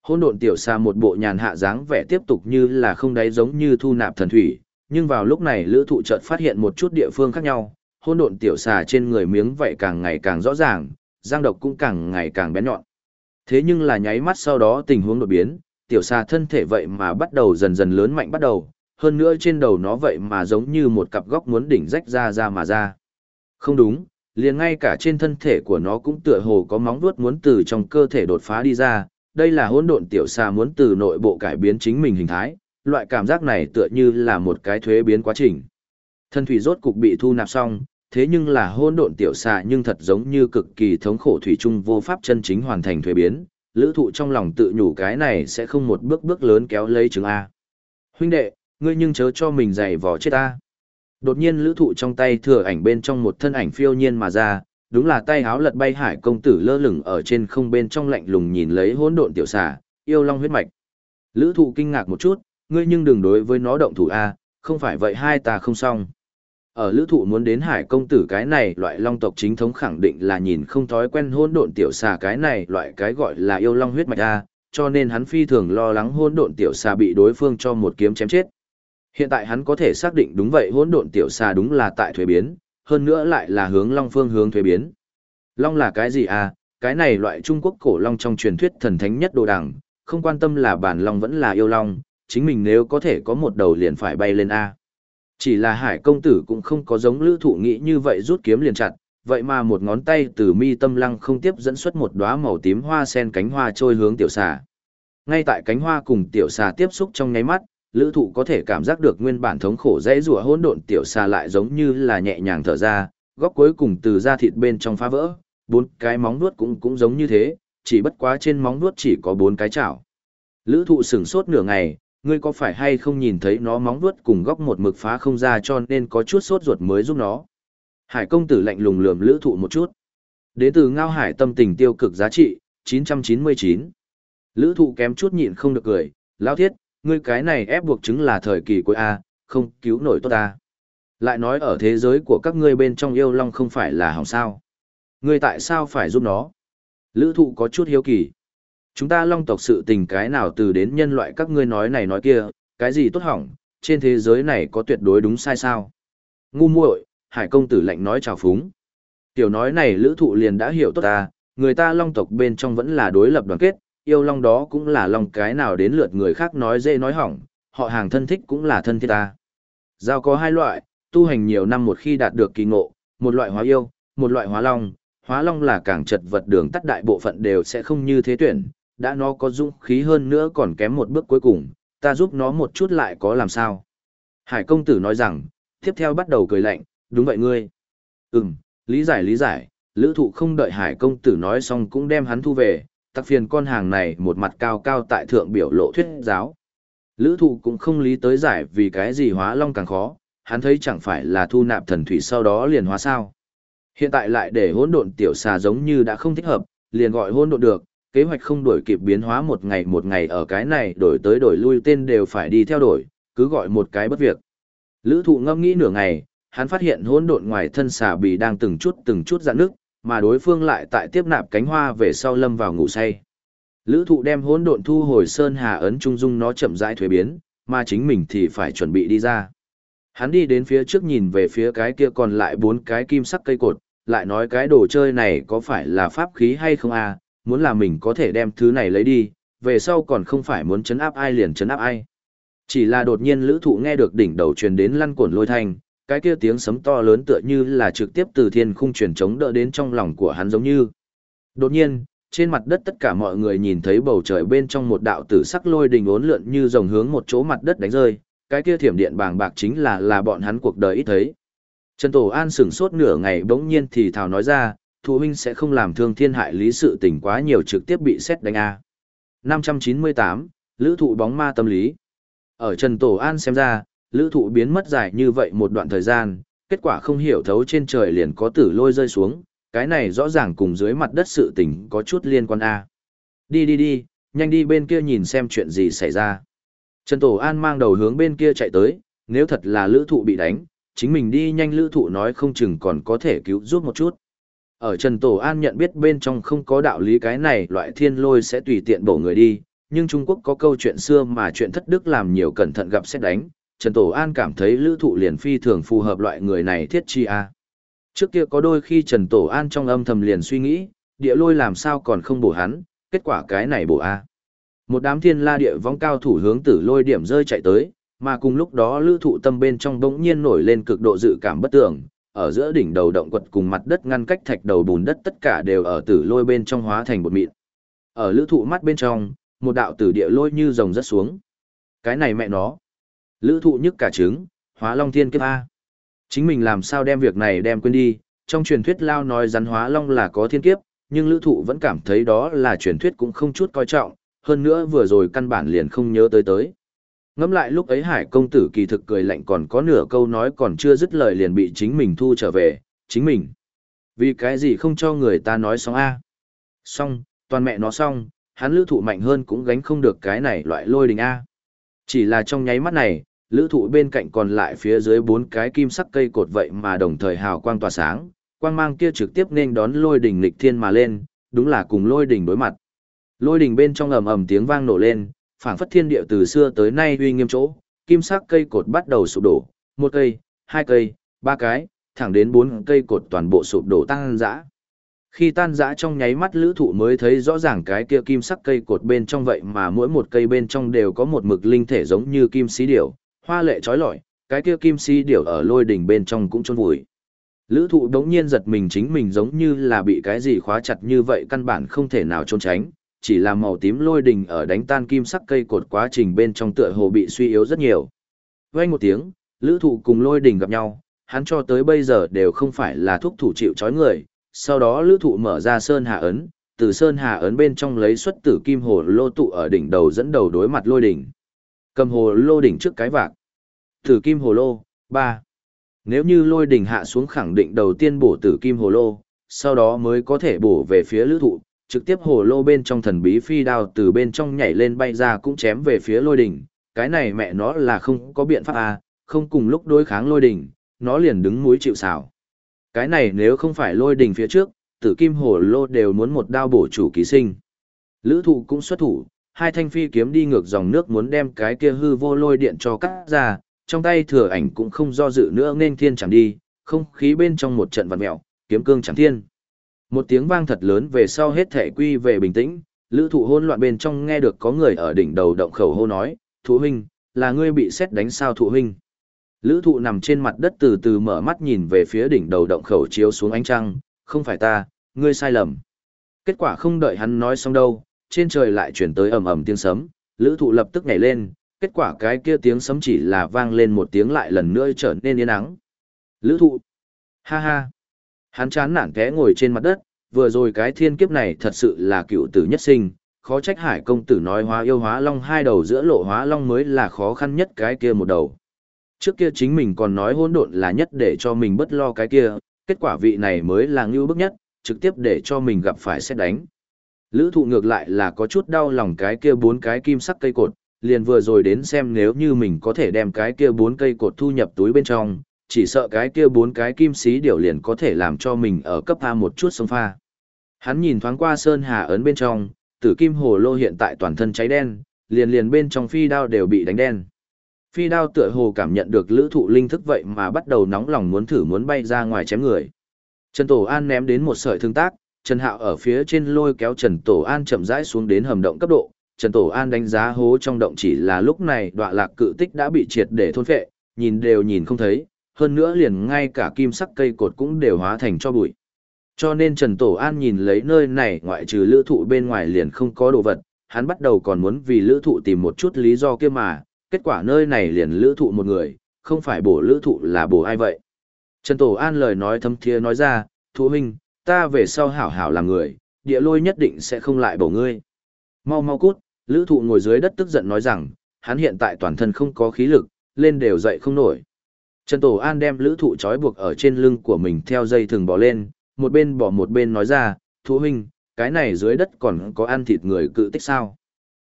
Hôn độn tiểu xa một bộ nhàn hạ dáng vẻ tiếp tục như là không đáy giống như thu nạp thần thủy, nhưng vào lúc này lữ thụ chợt phát hiện một chút địa phương khác nhau, hôn độn tiểu xà trên người miếng vậy càng ngày càng rõ ràng, giang độc cũng càng ngày càng bén nhọn. Thế nhưng là nháy mắt sau đó tình huống đột biến, tiểu xà thân thể vậy mà bắt đầu dần dần lớn mạnh bắt đầu, hơn nữa trên đầu nó vậy mà giống như một cặp góc muốn đỉnh rách ra ra mà ra. Không đúng, liền ngay cả trên thân thể của nó cũng tựa hồ có móng vuốt muốn từ trong cơ thể đột phá đi ra, đây là hỗn độn tiểu xà muốn từ nội bộ cải biến chính mình hình thái, loại cảm giác này tựa như là một cái thuế biến quá trình. Thân thủy rốt cục bị thu nạp xong, thế nhưng là hỗn độn tiểu xà nhưng thật giống như cực kỳ thống khổ thủy chung vô pháp chân chính hoàn thành thuế biến, lữ thụ trong lòng tự nhủ cái này sẽ không một bước bước lớn kéo lấy chứng A. Huynh đệ, ngươi nhưng chớ cho mình dày vò chết ta. Đột nhiên lữ thụ trong tay thừa ảnh bên trong một thân ảnh phiêu nhiên mà ra, đúng là tay háo lật bay hải công tử lơ lửng ở trên không bên trong lạnh lùng nhìn lấy hỗn độn tiểu xà, yêu long huyết mạch. Lữ thụ kinh ngạc một chút, ngươi nhưng đừng đối với nó động thủ A, không phải vậy hai ta không xong. Ở lữ thụ muốn đến hải công tử cái này loại long tộc chính thống khẳng định là nhìn không thói quen hôn độn tiểu xà cái này loại cái gọi là yêu long huyết mạch A, cho nên hắn phi thường lo lắng hôn độn tiểu xà bị đối phương cho một kiếm chém chết. Hiện tại hắn có thể xác định đúng vậy hôn độn tiểu xà đúng là tại thuế biến, hơn nữa lại là hướng long phương hướng thuế biến. Long là cái gì à? Cái này loại Trung Quốc cổ long trong truyền thuyết thần thánh nhất đồ đằng, không quan tâm là bản long vẫn là yêu long, chính mình nếu có thể có một đầu liền phải bay lên A. Chỉ là hải công tử cũng không có giống lữ thụ nghĩ như vậy rút kiếm liền chặt, vậy mà một ngón tay từ mi tâm lăng không tiếp dẫn xuất một đóa màu tím hoa sen cánh hoa trôi hướng tiểu xà. Ngay tại cánh hoa cùng tiểu xà tiếp xúc trong nháy mắt, lữ thụ có thể cảm giác được nguyên bản thống khổ dễ rùa hỗn độn tiểu xà lại giống như là nhẹ nhàng thở ra, góc cuối cùng từ da thịt bên trong phá vỡ, bốn cái móng vuốt cũng cũng giống như thế, chỉ bất quá trên móng vuốt chỉ có bốn cái chảo. Lữ thụ sửng sốt nửa ngày, ngươi có phải hay không nhìn thấy nó móng vuốt cùng góc một mực phá không ra cho nên có chút sốt ruột mới giúp nó. Hải công tử lạnh lùng lườm lữ thụ một chút. Đến từ ngao hải tâm tình tiêu cực giá trị, 999. Lữ thụ kém chút nhịn không được cười, lao thiết, ngươi cái này ép buộc chứng là thời kỳ cuối A, không cứu nổi tốt ta. Lại nói ở thế giới của các ngươi bên trong yêu long không phải là hỏng sao. Ngươi tại sao phải giúp nó? Lữ thụ có chút hiếu kỳ. Chúng ta long tộc sự tình cái nào từ đến nhân loại các ngươi nói này nói kia, cái gì tốt hỏng, trên thế giới này có tuyệt đối đúng sai sao? Ngu muội, hải công tử lạnh nói chào phúng. Tiểu nói này lữ thụ liền đã hiểu tốt ta, người ta long tộc bên trong vẫn là đối lập đoàn kết, yêu long đó cũng là long cái nào đến lượt người khác nói dễ nói hỏng, họ hàng thân thích cũng là thân thiết ta. Giao có hai loại, tu hành nhiều năm một khi đạt được kỳ ngộ, một loại hóa yêu, một loại hóa long, hóa long là càng chật vật đường tắt đại bộ phận đều sẽ không như thế tuyển, đã nó có dũng khí hơn nữa còn kém một bước cuối cùng, ta giúp nó một chút lại có làm sao. Hải công tử nói rằng, tiếp theo bắt đầu cười lạnh, đúng vậy ngươi. Ừm, lý giải lý giải, lữ thụ không đợi hải công tử nói xong cũng đem hắn thu về, tặc phiền con hàng này một mặt cao cao tại thượng biểu lộ thuyết giáo. Lữ thụ cũng không lý tới giải vì cái gì hóa long càng khó, hắn thấy chẳng phải là thu nạp thần thủy sau đó liền hóa sao. Hiện tại lại để hỗn độn tiểu xà giống như đã không thích hợp, liền gọi hỗn độn được, kế hoạch không đổi kịp biến hóa một ngày một ngày ở cái này đổi tới đổi lui tên đều phải đi theo đổi, cứ gọi một cái bất việc. Lữ thụ ngâm nghĩ nửa ngày, hắn phát hiện hỗn độn ngoài thân xà bì đang từng chút từng chút dạn nước, mà đối phương lại tại tiếp nạp cánh hoa về sau lâm vào ngủ say. Lữ thụ đem hỗn độn thu hồi sơn hà ấn trung dung nó chậm rãi thuế biến, mà chính mình thì phải chuẩn bị đi ra. Hắn đi đến phía trước nhìn về phía cái kia còn lại bốn cái kim sắc cây cột, lại nói cái đồ chơi này có phải là pháp khí hay không à, muốn là mình có thể đem thứ này lấy đi, về sau còn không phải muốn chấn áp ai liền chấn áp ai. Chỉ là đột nhiên lữ thụ nghe được đỉnh đầu truyền đến lăn cuộn lôi thanh, cái kia tiếng sấm to lớn tựa như là trực tiếp từ thiên khung truyền chống đỡ đến trong lòng của hắn giống như. Đột nhiên, trên mặt đất tất cả mọi người nhìn thấy bầu trời bên trong một đạo tử sắc lôi đình ốn lượn như dòng hướng một chỗ mặt đất đánh rơi, cái kia thiểm điện bàng bạc chính là là bọn hắn cuộc đời ít thấy. Trần Tổ An sửng sốt nửa ngày bỗng nhiên thì thào nói ra, thụ huynh sẽ không làm thương thiên hại lý sự tình quá nhiều trực tiếp bị xét đánh A. 598, Lữ thụ bóng ma tâm lý. Ở Trần Tổ An xem ra, lữ thụ biến mất dài như vậy một đoạn thời gian, kết quả không hiểu thấu trên trời liền có tử lôi rơi xuống, cái này rõ ràng cùng dưới mặt đất sự tình có chút liên quan A. Đi đi đi, nhanh đi bên kia nhìn xem chuyện gì xảy ra. Trần Tổ An mang đầu hướng bên kia chạy tới, nếu thật là lữ thụ bị đánh, chính mình đi nhanh lữ thụ nói không chừng còn có thể cứu giúp một chút. Ở Trần Tổ An nhận biết bên trong không có đạo lý cái này loại thiên lôi sẽ tùy tiện bổ người đi, nhưng Trung Quốc có câu chuyện xưa mà chuyện thất đức làm nhiều cẩn thận gặp xét đánh, Trần Tổ An cảm thấy lữ thụ liền phi thường phù hợp loại người này thiết chi a. Trước kia có đôi khi Trần Tổ An trong âm thầm liền suy nghĩ, địa lôi làm sao còn không bổ hắn, kết quả cái này bổ a. Một đám thiên la địa vong cao thủ hướng tử lôi điểm rơi chạy tới, mà cùng lúc đó lữ thụ tâm bên trong bỗng nhiên nổi lên cực độ dự cảm bất tưởng ở giữa đỉnh đầu động quật cùng mặt đất ngăn cách thạch đầu bùn đất tất cả đều ở tử lôi bên trong hóa thành bột mịn. Ở lữ thụ mắt bên trong, một đạo tử địa lôi như rồng rất xuống. Cái này mẹ nó. Lữ thụ nhức cả trứng, hóa long thiên kiếp A. Chính mình làm sao đem việc này đem quên đi, trong truyền thuyết lao nói rắn hóa long là có thiên kiếp, nhưng lữ thụ vẫn cảm thấy đó là truyền thuyết cũng không chút coi trọng, hơn nữa vừa rồi căn bản liền không nhớ tới tới. Ngắm lại lúc ấy hải công tử kỳ thực cười lạnh còn có nửa câu nói còn chưa dứt lời liền bị chính mình thu trở về, chính mình. Vì cái gì không cho người ta nói xong A. Xong, toàn mẹ nó xong, hắn lữ thụ mạnh hơn cũng gánh không được cái này loại lôi đình A. Chỉ là trong nháy mắt này, lữ thụ bên cạnh còn lại phía dưới bốn cái kim sắc cây cột vậy mà đồng thời hào quang tỏa sáng, quang mang kia trực tiếp nên đón lôi đỉnh lịch thiên mà lên, đúng là cùng lôi đỉnh đối mặt. Lôi đỉnh bên trong ầm ầm tiếng vang nổ lên, phảng phất thiên địa từ xưa tới nay uy nghiêm chỗ, kim sắc cây cột bắt đầu sụp đổ, một cây, hai cây, ba cái, thẳng đến bốn cây cột toàn bộ sụp đổ tan rã. Khi tan rã trong nháy mắt lữ thụ mới thấy rõ ràng cái kia kim sắc cây cột bên trong vậy mà mỗi một cây bên trong đều có một mực linh thể giống như kim xí điểu, hoa lệ trói lọi, cái kia kim xí điểu ở lôi đỉnh bên trong cũng trôn vùi. Lữ thụ đống nhiên giật mình chính mình giống như là bị cái gì khóa chặt như vậy căn bản không thể nào trốn tránh, chỉ là màu tím lôi đình ở đánh tan kim sắc cây cột quá trình bên trong tựa hồ bị suy yếu rất nhiều. Vang một tiếng, lữ thụ cùng lôi đình gặp nhau, hắn cho tới bây giờ đều không phải là thuốc thủ chịu chói người, sau đó lữ thụ mở ra sơn hà ấn, từ sơn hà ấn bên trong lấy xuất tử kim hồ lô tụ ở đỉnh đầu dẫn đầu đối mặt lôi đỉnh. Cầm hồ lô đỉnh trước cái vạc. Tử kim hồ lô, 3. Nếu như lôi đỉnh hạ xuống khẳng định đầu tiên bổ tử kim hồ lô, sau đó mới có thể bổ về phía lữ thụ, trực tiếp hồ lô bên trong thần bí phi đao từ bên trong nhảy lên bay ra cũng chém về phía lôi đỉnh. Cái này mẹ nó là không có biện pháp à, không cùng lúc đối kháng lôi đỉnh, nó liền đứng mũi chịu xảo. Cái này nếu không phải lôi đỉnh phía trước, tử kim hồ lô đều muốn một đao bổ chủ ký sinh. Lữ thụ cũng xuất thủ, hai thanh phi kiếm đi ngược dòng nước muốn đem cái kia hư vô lôi điện cho cắt ra, trong tay thừa ảnh cũng không do dự nữa nên thiên chẳng đi, không khí bên trong một trận vật mẹo, kiếm cương chẳng thiên. Một tiếng vang thật lớn về sau hết thể quy về bình tĩnh, lữ thụ hôn loạn bên trong nghe được có người ở đỉnh đầu động khẩu hô nói, thụ huynh, là ngươi bị xét đánh sao thụ huynh. Lữ thụ nằm trên mặt đất từ từ mở mắt nhìn về phía đỉnh đầu động khẩu chiếu xuống ánh trăng, không phải ta, ngươi sai lầm. Kết quả không đợi hắn nói xong đâu, trên trời lại chuyển tới ầm ầm tiếng sấm, lữ thụ lập tức nhảy lên, kết quả cái kia tiếng sấm chỉ là vang lên một tiếng lại lần nữa trở nên yên ắng. Lữ thụ, ha ha, hắn chán nản té ngồi trên mặt đất, vừa rồi cái thiên kiếp này thật sự là cựu tử nhất sinh, khó trách hải công tử nói hóa yêu hóa long hai đầu giữa lộ hóa long mới là khó khăn nhất cái kia một đầu. Trước kia chính mình còn nói hỗn độn là nhất để cho mình bất lo cái kia, kết quả vị này mới là ngưu bức nhất, trực tiếp để cho mình gặp phải xét đánh. Lữ thụ ngược lại là có chút đau lòng cái kia bốn cái kim sắc cây cột, liền vừa rồi đến xem nếu như mình có thể đem cái kia bốn cây cột thu nhập túi bên trong, chỉ sợ cái kia bốn cái kim xí điều liền có thể làm cho mình ở cấp A một chút sông pha. Hắn nhìn thoáng qua sơn hà ấn bên trong, tử kim hồ lô hiện tại toàn thân cháy đen, liền liền bên trong phi đao đều bị đánh đen. Phi đao tựa hồ cảm nhận được lữ thụ linh thức vậy mà bắt đầu nóng lòng muốn thử muốn bay ra ngoài chém người. Trần Tổ An ném đến một sợi thương tác, Trần Hạo ở phía trên lôi kéo Trần Tổ An chậm rãi xuống đến hầm động cấp độ. Trần Tổ An đánh giá hố trong động chỉ là lúc này đọa lạc cự tích đã bị triệt để thôn phệ, nhìn đều nhìn không thấy, hơn nữa liền ngay cả kim sắc cây cột cũng đều hóa thành cho bụi. Cho nên Trần Tổ An nhìn lấy nơi này ngoại trừ lữ thụ bên ngoài liền không có đồ vật, hắn bắt đầu còn muốn vì lữ thụ tìm một chút lý do kia mà, kết quả nơi này liền lữ thụ một người, không phải bổ lữ thụ là bổ ai vậy. Trần Tổ An lời nói thâm thiê nói ra, thú huynh, ta về sau hảo hảo làm người, địa lôi nhất định sẽ không lại bổ ngươi. Mau mau cút, lữ thụ ngồi dưới đất tức giận nói rằng, hắn hiện tại toàn thân không có khí lực, lên đều dậy không nổi. Trần Tổ An đem lữ thụ trói buộc ở trên lưng của mình theo dây thừng bỏ lên, một bên bỏ một bên nói ra, thú huynh, cái này dưới đất còn có ăn thịt người cự tích sao.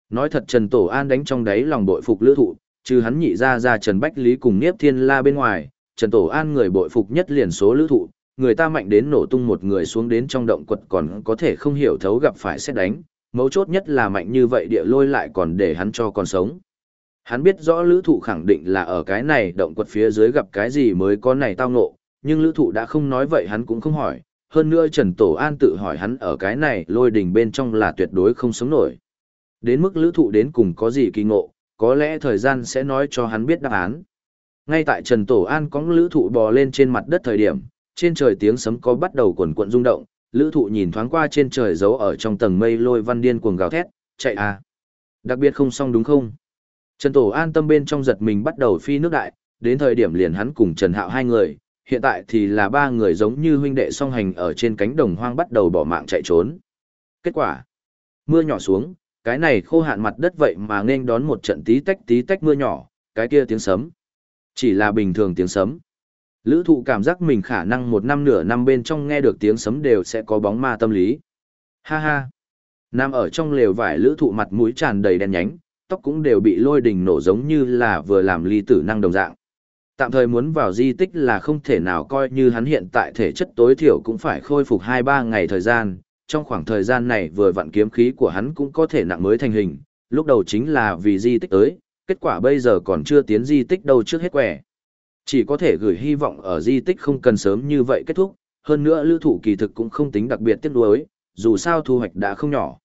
Nói thật Trần Tổ An đánh trong đáy lòng bội phục lữ thụ, trừ hắn nhị ra ra Trần Bách Lý cùng Niếp Thiên La bên ngoài, Trần Tổ An người bội phục nhất liền số lữ thụ, người ta mạnh đến nổ tung một người xuống đến trong động quật còn có thể không hiểu thấu gặp phải xét đánh, mấu chốt nhất là mạnh như vậy địa lôi lại còn để hắn cho còn sống. Hắn biết rõ lữ thụ khẳng định là ở cái này động quật phía dưới gặp cái gì mới có này tao ngộ, nhưng lữ thụ đã không nói vậy hắn cũng không hỏi, hơn nữa Trần Tổ An tự hỏi hắn ở cái này lôi đình bên trong là tuyệt đối không sống nổi. Đến mức lữ thụ đến cùng có gì kỳ ngộ, có lẽ thời gian sẽ nói cho hắn biết đáp án. Ngay tại Trần Tổ An có lữ thụ bò lên trên mặt đất thời điểm, trên trời tiếng sấm có bắt đầu quần quận rung động, lữ thụ nhìn thoáng qua trên trời giấu ở trong tầng mây lôi văn điên cuồng gào thét, chạy à. Đặc biệt không xong đúng không? Trần Tổ An tâm bên trong giật mình bắt đầu phi nước đại, đến thời điểm liền hắn cùng Trần Hạo hai người, hiện tại thì là ba người giống như huynh đệ song hành ở trên cánh đồng hoang bắt đầu bỏ mạng chạy trốn. Kết quả, mưa nhỏ xuống, cái này khô hạn mặt đất vậy mà nên đón một trận tí tách tí tách mưa nhỏ, cái kia tiếng sấm. Chỉ là bình thường tiếng sấm. Lữ thụ cảm giác mình khả năng một năm nửa năm bên trong nghe được tiếng sấm đều sẽ có bóng ma tâm lý. Ha ha. Nam ở trong lều vải lữ thụ mặt mũi tràn đầy đen nhánh, tóc cũng đều bị lôi đình nổ giống như là vừa làm ly tử năng đồng dạng. Tạm thời muốn vào di tích là không thể nào coi như hắn hiện tại thể chất tối thiểu cũng phải khôi phục 2-3 ngày thời gian. Trong khoảng thời gian này vừa vặn kiếm khí của hắn cũng có thể nặng mới thành hình, lúc đầu chính là vì di tích tới, kết quả bây giờ còn chưa tiến di tích đâu trước hết quẻ. Chỉ có thể gửi hy vọng ở di tích không cần sớm như vậy kết thúc, hơn nữa lưu thủ kỳ thực cũng không tính đặc biệt tiếc nuối, dù sao thu hoạch đã không nhỏ.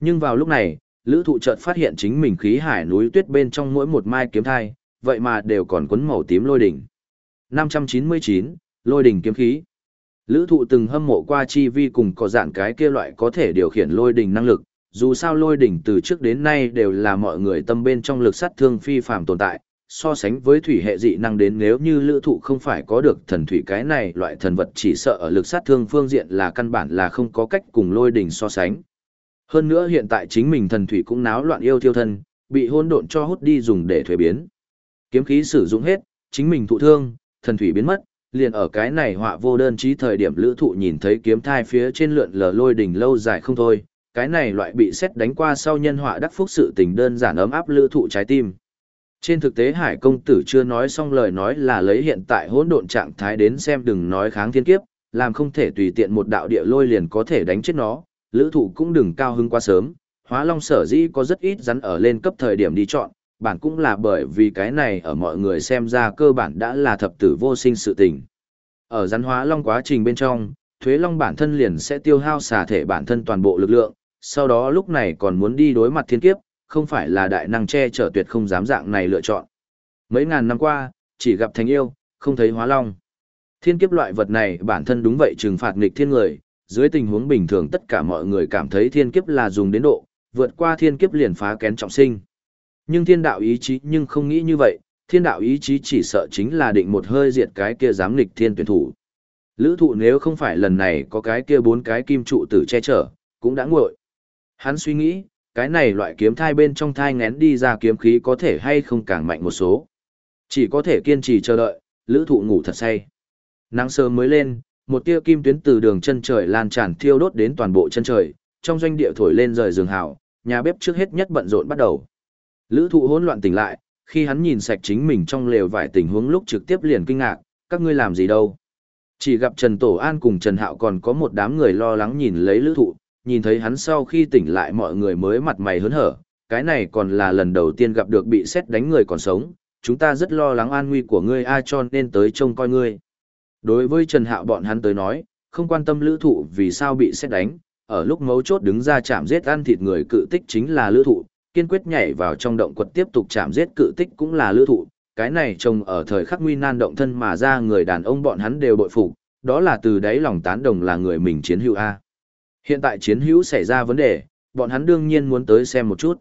Nhưng vào lúc này, lữ thụ chợt phát hiện chính mình khí hải núi tuyết bên trong mỗi một mai kiếm thai, vậy mà đều còn quấn màu tím lôi đỉnh. 599, lôi đỉnh kiếm khí. Lữ thụ từng hâm mộ qua chi vi cùng có dạng cái kia loại có thể điều khiển lôi đỉnh năng lực, dù sao lôi đỉnh từ trước đến nay đều là mọi người tâm bên trong lực sát thương phi phàm tồn tại, so sánh với thủy hệ dị năng đến nếu như lữ thụ không phải có được thần thủy cái này loại thần vật chỉ sợ ở lực sát thương phương diện là căn bản là không có cách cùng lôi đỉnh so sánh. Hơn nữa hiện tại chính mình thần thủy cũng náo loạn yêu thiêu thân, bị hôn độn cho hút đi dùng để thuế biến. Kiếm khí sử dụng hết, chính mình thụ thương, thần thủy biến mất, liền ở cái này họa vô đơn chí thời điểm lữ thụ nhìn thấy kiếm thai phía trên lượn lờ lôi đỉnh lâu dài không thôi, cái này loại bị xét đánh qua sau nhân họa đắc phúc sự tình đơn giản ấm áp lữ thụ trái tim. Trên thực tế Hải công tử chưa nói xong lời nói là lấy hiện tại hỗn độn trạng thái đến xem đừng nói kháng thiên kiếp, làm không thể tùy tiện một đạo địa lôi liền có thể đánh chết nó, lữ thụ cũng đừng cao hứng quá sớm, hóa long sở dĩ có rất ít rắn ở lên cấp thời điểm đi chọn, bản cũng là bởi vì cái này ở mọi người xem ra cơ bản đã là thập tử vô sinh sự tình. Ở rắn hóa long quá trình bên trong, thuế long bản thân liền sẽ tiêu hao xả thể bản thân toàn bộ lực lượng, sau đó lúc này còn muốn đi đối mặt thiên kiếp, không phải là đại năng che chở tuyệt không dám dạng này lựa chọn. Mấy ngàn năm qua, chỉ gặp thành yêu, không thấy hóa long. Thiên kiếp loại vật này bản thân đúng vậy trừng phạt nghịch thiên người, dưới tình huống bình thường tất cả mọi người cảm thấy thiên kiếp là dùng đến độ, vượt qua thiên kiếp liền phá kén trọng sinh. Nhưng thiên đạo ý chí nhưng không nghĩ như vậy, thiên đạo ý chí chỉ sợ chính là định một hơi diệt cái kia dám nghịch thiên tuyển thủ. Lữ thụ nếu không phải lần này có cái kia bốn cái kim trụ tử che chở, cũng đã nguội. Hắn suy nghĩ, cái này loại kiếm thai bên trong thai ngén đi ra kiếm khí có thể hay không càng mạnh một số. Chỉ có thể kiên trì chờ đợi, lữ thụ ngủ thật say. Nắng sớm mới lên, một tia kim tuyến từ đường chân trời lan tràn thiêu đốt đến toàn bộ chân trời, trong doanh địa thổi lên rời giường hào, nhà bếp trước hết nhất bận rộn bắt đầu. Lữ thụ hỗn loạn tỉnh lại, khi hắn nhìn sạch chính mình trong lều vải tình huống lúc trực tiếp liền kinh ngạc, các ngươi làm gì đâu. Chỉ gặp Trần Tổ An cùng Trần Hạo còn có một đám người lo lắng nhìn lấy lữ thụ, nhìn thấy hắn sau khi tỉnh lại mọi người mới mặt mày hớn hở, cái này còn là lần đầu tiên gặp được bị xét đánh người còn sống, chúng ta rất lo lắng an nguy của ngươi ai cho nên tới trông coi ngươi. Đối với Trần Hạo bọn hắn tới nói, không quan tâm lữ thụ vì sao bị xét đánh, ở lúc mấu chốt đứng ra chạm giết ăn thịt người cự tích chính là lữ thụ, kiên quyết nhảy vào trong động quật tiếp tục chạm giết cự tích cũng là lữ thụ, cái này trông ở thời khắc nguy nan động thân mà ra người đàn ông bọn hắn đều bội phục, đó là từ đấy lòng tán đồng là người mình chiến hữu A. Hiện tại chiến hữu xảy ra vấn đề, bọn hắn đương nhiên muốn tới xem một chút.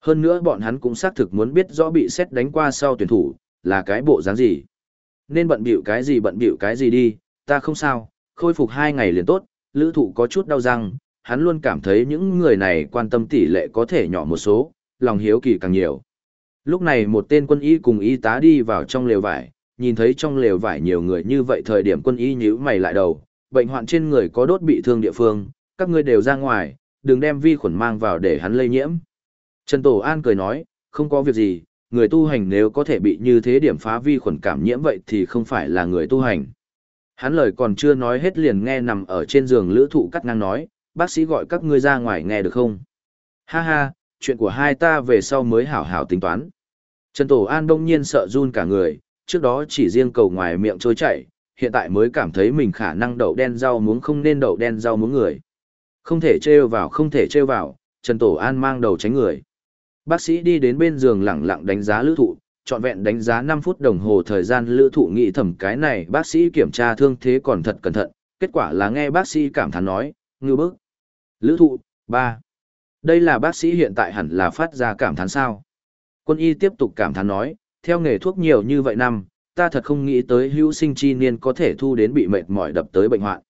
Hơn nữa bọn hắn cũng xác thực muốn biết rõ bị xét đánh qua sau tuyển thủ, là cái bộ dáng gì. Nên bận bịu cái gì bận bịu cái gì đi, ta không sao, khôi phục hai ngày liền tốt, lữ thụ có chút đau răng, hắn luôn cảm thấy những người này quan tâm tỷ lệ có thể nhỏ một số, lòng hiếu kỳ càng nhiều. Lúc này một tên quân y cùng y tá đi vào trong lều vải, nhìn thấy trong lều vải nhiều người như vậy thời điểm quân y nhíu mày lại đầu, bệnh hoạn trên người có đốt bị thương địa phương, các ngươi đều ra ngoài, đừng đem vi khuẩn mang vào để hắn lây nhiễm. Trần Tổ An cười nói, không có việc gì, người tu hành nếu có thể bị như thế điểm phá vi khuẩn cảm nhiễm vậy thì không phải là người tu hành. Hắn lời còn chưa nói hết liền nghe nằm ở trên giường lữ thụ cắt ngang nói, bác sĩ gọi các ngươi ra ngoài nghe được không? Ha ha, chuyện của hai ta về sau mới hảo hảo tính toán. Trần Tổ An đông nhiên sợ run cả người, trước đó chỉ riêng cầu ngoài miệng trôi chảy, hiện tại mới cảm thấy mình khả năng đậu đen rau muống không nên đậu đen rau muống người. Không thể trêu vào không thể trêu vào, Trần Tổ An mang đầu tránh người. Bác sĩ đi đến bên giường lặng lặng đánh giá lữ thụ, trọn vẹn đánh giá 5 phút đồng hồ thời gian lữ thụ nghĩ thầm cái này bác sĩ kiểm tra thương thế còn thật cẩn thận, kết quả là nghe bác sĩ cảm thán nói, ngư bức. Lữ thụ, 3. Đây là bác sĩ hiện tại hẳn là phát ra cảm thán sao. Quân y tiếp tục cảm thán nói, theo nghề thuốc nhiều như vậy năm, ta thật không nghĩ tới hữu sinh chi niên có thể thu đến bị mệt mỏi đập tới bệnh hoạn.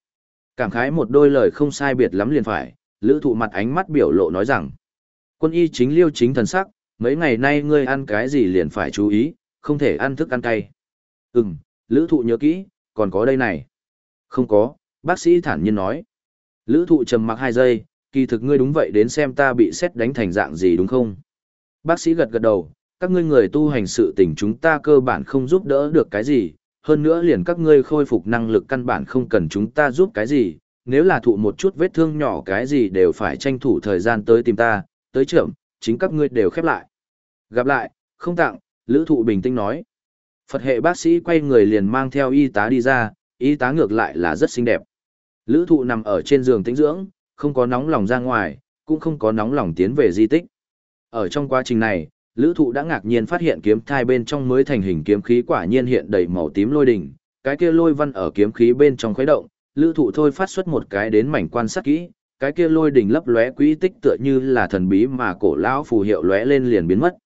Cảm khái một đôi lời không sai biệt lắm liền phải, lữ thụ mặt ánh mắt biểu lộ nói rằng. Quân y chính liêu chính thần sắc, mấy ngày nay ngươi ăn cái gì liền phải chú ý, không thể ăn thức ăn cay. Ừm, lữ thụ nhớ kỹ, còn có đây này. Không có, bác sĩ thản nhiên nói. Lữ thụ trầm mặc 2 giây, kỳ thực ngươi đúng vậy đến xem ta bị xét đánh thành dạng gì đúng không? Bác sĩ gật gật đầu, các ngươi người tu hành sự tình chúng ta cơ bản không giúp đỡ được cái gì, hơn nữa liền các ngươi khôi phục năng lực căn bản không cần chúng ta giúp cái gì, nếu là thụ một chút vết thương nhỏ cái gì đều phải tranh thủ thời gian tới tìm ta, tới trưởng, chính các ngươi đều khép lại. Gặp lại, không tặng, lữ thụ bình tĩnh nói. Phật hệ bác sĩ quay người liền mang theo y tá đi ra, y tá ngược lại là rất xinh đẹp. Lữ thụ nằm ở trên giường tĩnh dưỡng, không có nóng lòng ra ngoài, cũng không có nóng lòng tiến về di tích. Ở trong quá trình này, lữ thụ đã ngạc nhiên phát hiện kiếm thai bên trong mới thành hình kiếm khí quả nhiên hiện đầy màu tím lôi đỉnh, cái kia lôi văn ở kiếm khí bên trong khuấy động, lữ thụ thôi phát xuất một cái đến mảnh quan sát kỹ, cái kia lôi đỉnh lấp lóe quỹ tích tựa như là thần bí mà cổ lão phù hiệu lóe lên liền biến mất.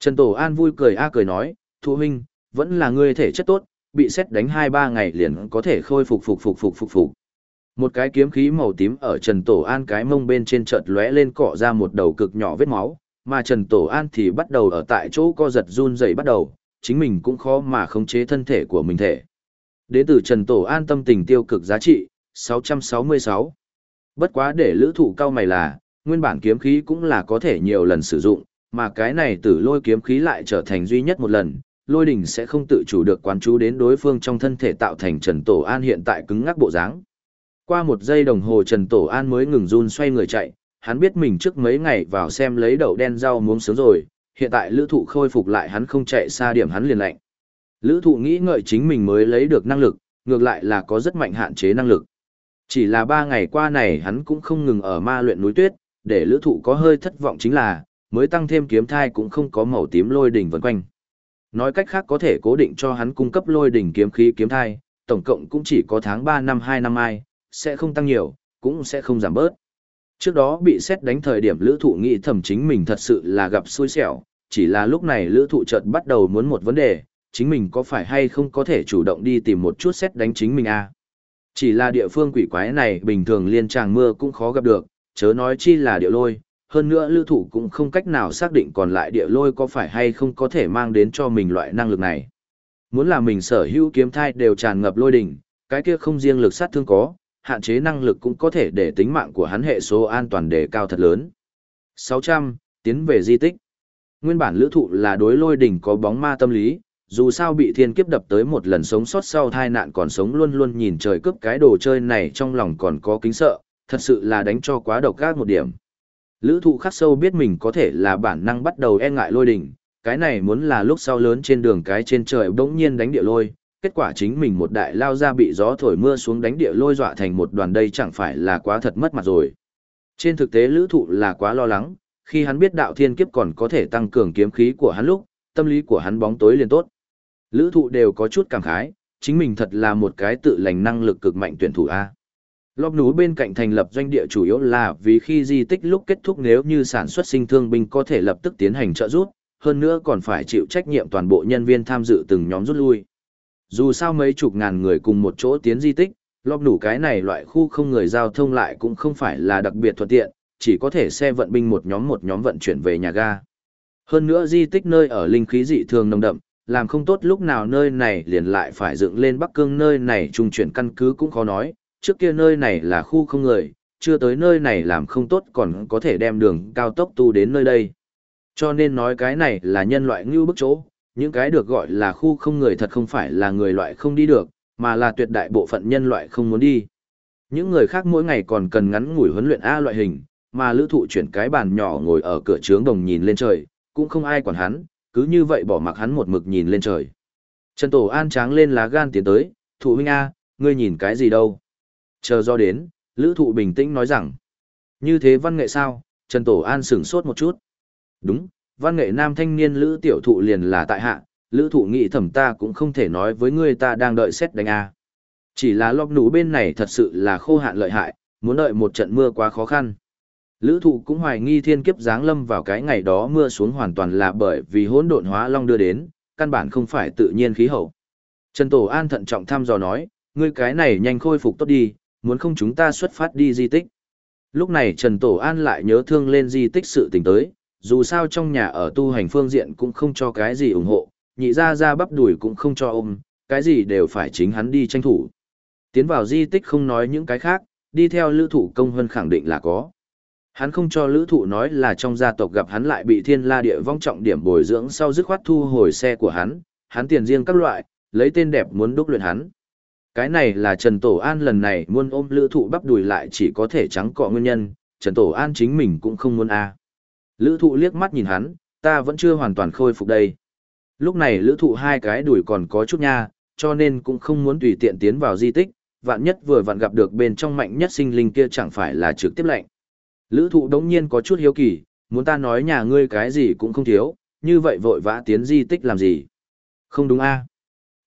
Trần Tổ An vui cười a cười nói, Thu huynh, vẫn là ngươi thể chất tốt, bị xét đánh 2 3 ngày liền có thể khôi phục phục phục phục phục phục." Một cái kiếm khí màu tím ở Trần Tổ An cái mông bên trên chợt lóe lên cọ ra một đầu cực nhỏ vết máu, mà Trần Tổ An thì bắt đầu ở tại chỗ co giật run rẩy bắt đầu, chính mình cũng khó mà khống chế thân thể của mình thể. Đến từ Trần Tổ An tâm tình tiêu cực giá trị, 666. Bất quá để lữ thụ cao mày là, nguyên bản kiếm khí cũng là có thể nhiều lần sử dụng, mà cái này tử lôi kiếm khí lại trở thành duy nhất một lần, lôi đỉnh sẽ không tự chủ được quán chú đến đối phương trong thân thể tạo thành Trần Tổ An hiện tại cứng ngắc bộ dáng. Qua một giây đồng hồ Trần Tổ An mới ngừng run xoay người chạy, hắn biết mình trước mấy ngày vào xem lấy đậu đen rau muống sướng rồi, hiện tại lữ thụ khôi phục lại hắn không chạy xa điểm hắn liền lạnh. Lữ thụ nghĩ ngợi chính mình mới lấy được năng lực, ngược lại là có rất mạnh hạn chế năng lực. Chỉ là ba ngày qua này hắn cũng không ngừng ở ma luyện núi tuyết, để lữ thụ có hơi thất vọng chính là, mới tăng thêm kiếm thai cũng không có màu tím lôi đỉnh vần quanh. Nói cách khác có thể cố định cho hắn cung cấp lôi đỉnh kiếm khí kiếm thai, tổng cộng cũng chỉ có tháng 3 năm 2 năm ai, sẽ không tăng nhiều, cũng sẽ không giảm bớt. Trước đó bị xét đánh thời điểm lữ thụ nghĩ thầm chính mình thật sự là gặp xui xẻo, chỉ là lúc này lữ thụ chợt bắt đầu muốn một vấn đề, chính mình có phải hay không có thể chủ động đi tìm một chút xét đánh chính mình à. Chỉ là địa phương quỷ quái này bình thường liên tràng mưa cũng khó gặp được, chớ nói chi là địa lôi, hơn nữa lữ thủ cũng không cách nào xác định còn lại địa lôi có phải hay không có thể mang đến cho mình loại năng lực này. Muốn là mình sở hữu kiếm thai đều tràn ngập lôi đỉnh, cái kia không riêng lực sát thương có, hạn chế năng lực cũng có thể để tính mạng của hắn hệ số an toàn đề cao thật lớn. 600, tiến về di tích. Nguyên bản lữ thụ là đối lôi đỉnh có bóng ma tâm lý, dù sao bị thiên kiếp đập tới một lần sống sót sau tai nạn còn sống luôn luôn nhìn trời cướp cái đồ chơi này trong lòng còn có kính sợ, thật sự là đánh cho quá độc gác một điểm. Lữ thụ khắc sâu biết mình có thể là bản năng bắt đầu e ngại lôi đỉnh, cái này muốn là lúc sau lớn trên đường cái trên trời bỗng nhiên đánh địa lôi, kết quả chính mình một đại lao ra bị gió thổi mưa xuống đánh địa lôi dọa thành một đoàn đây chẳng phải là quá thật mất mặt rồi. Trên thực tế lữ thụ là quá lo lắng, khi hắn biết đạo thiên kiếp còn có thể tăng cường kiếm khí của hắn lúc, tâm lý của hắn bóng tối liền tốt. Lữ thụ đều có chút cảm khái, chính mình thật là một cái tự lành năng lực cực mạnh tuyển thủ A. Lọc núi bên cạnh thành lập doanh địa chủ yếu là vì khi di tích lúc kết thúc nếu như sản xuất sinh thương binh có thể lập tức tiến hành trợ rút, hơn nữa còn phải chịu trách nhiệm toàn bộ nhân viên tham dự từng nhóm rút lui. Dù sao mấy chục ngàn người cùng một chỗ tiến di tích, lọc đủ cái này loại khu không người giao thông lại cũng không phải là đặc biệt thuận tiện, chỉ có thể xe vận binh một nhóm một nhóm vận chuyển về nhà ga. Hơn nữa di tích nơi ở linh khí dị thường nồng đậm, làm không tốt lúc nào nơi này liền lại phải dựng lên Bắc Cương nơi này trung chuyển căn cứ cũng khó nói, trước kia nơi này là khu không người, chưa tới nơi này làm không tốt còn có thể đem đường cao tốc tu đến nơi đây. Cho nên nói cái này là nhân loại ngưu bức chỗ, những cái được gọi là khu không người thật không phải là người loại không đi được, mà là tuyệt đại bộ phận nhân loại không muốn đi. Những người khác mỗi ngày còn cần ngắn ngủi huấn luyện A loại hình, mà lữ thụ chuyển cái bàn nhỏ ngồi ở cửa trướng đồng nhìn lên trời, cũng không ai quản hắn, cứ như vậy bỏ mặc hắn một mực nhìn lên trời. Trần Tổ An tráng lên lá gan tiến tới, thụ huynh A, ngươi nhìn cái gì đâu? Chờ do đến, lữ thụ bình tĩnh nói rằng, như thế văn nghệ sao? Trần Tổ An sửng sốt một chút. Đúng, văn nghệ nam thanh niên lữ tiểu thụ liền là tại hạ, lữ thụ nghĩ thẩm ta cũng không thể nói với ngươi ta đang đợi xét đánh A. Chỉ là lọc nụ bên này thật sự là khô hạn lợi hại, muốn đợi một trận mưa quá khó khăn. Lữ thụ cũng hoài nghi thiên kiếp giáng lâm vào cái ngày đó mưa xuống hoàn toàn là bởi vì hỗn độn hóa long đưa đến, căn bản không phải tự nhiên khí hậu. Trần Tổ An thận trọng thăm dò nói, ngươi cái này nhanh khôi phục tốt đi, muốn không chúng ta xuất phát đi di tích. Lúc này Trần Tổ An lại nhớ thương lên di tích sự tình tới, dù sao trong nhà ở tu hành phương diện cũng không cho cái gì ủng hộ, nhị ra ra bắp đùi cũng không cho ôm, cái gì đều phải chính hắn đi tranh thủ. Tiến vào di tích không nói những cái khác, đi theo lữ thủ công hơn khẳng định là có. Hắn không cho lữ thụ nói là trong gia tộc gặp hắn lại bị thiên la địa vong trọng điểm bồi dưỡng sau dứt khoát thu hồi xe của hắn, hắn tiền riêng các loại, lấy tên đẹp muốn đúc luyện hắn. Cái này là Trần Tổ An lần này muốn ôm lữ thụ bắp đùi lại chỉ có thể trắng cọ nguyên nhân, Trần Tổ An chính mình cũng không muốn a Lữ thụ liếc mắt nhìn hắn, ta vẫn chưa hoàn toàn khôi phục đây. Lúc này lữ thụ hai cái đùi còn có chút nha, cho nên cũng không muốn tùy tiện tiến vào di tích, vạn nhất vừa vặn gặp được bên trong mạnh nhất sinh linh kia chẳng phải là trực tiếp lệnh. Lữ thụ đống nhiên có chút hiếu kỳ, muốn ta nói nhà ngươi cái gì cũng không thiếu, như vậy vội vã tiến di tích làm gì? Không đúng a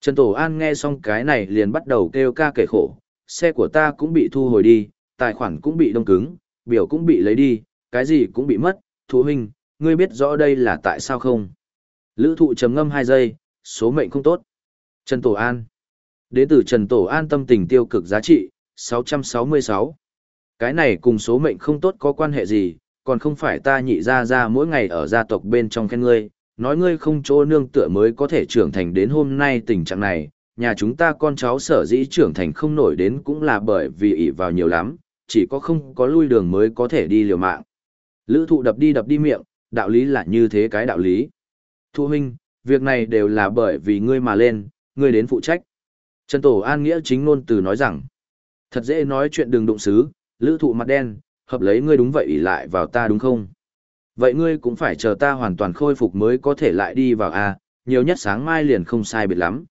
Trần Tổ An nghe xong cái này liền bắt đầu kêu ca kể khổ, xe của ta cũng bị thu hồi đi, tài khoản cũng bị đông cứng, biểu cũng bị lấy đi, cái gì cũng bị mất, thú huynh, ngươi biết rõ đây là tại sao không? Lữ thụ chấm ngâm 2 giây, số mệnh không tốt. Trần Tổ An. Đến từ Trần Tổ An tâm tình tiêu cực giá trị, 666. Cái này cùng số mệnh không tốt có quan hệ gì, còn không phải ta nhị ra ra mỗi ngày ở gia tộc bên trong khen ngươi, nói ngươi không chỗ nương tựa mới có thể trưởng thành đến hôm nay tình trạng này, nhà chúng ta con cháu sở dĩ trưởng thành không nổi đến cũng là bởi vì ỷ vào nhiều lắm, chỉ có không có lui đường mới có thể đi liều mạng. Lữ thụ đập đi đập đi miệng, đạo lý là như thế cái đạo lý. Thu huynh, việc này đều là bởi vì ngươi mà lên, ngươi đến phụ trách. Trần Tổ An Nghĩa chính ngôn từ nói rằng, thật dễ nói chuyện đừng đụng xứ, lữ thụ mặt đen, hợp lấy ngươi đúng vậy ỷ lại vào ta đúng không? Vậy ngươi cũng phải chờ ta hoàn toàn khôi phục mới có thể lại đi vào A, nhiều nhất sáng mai liền không sai biệt lắm.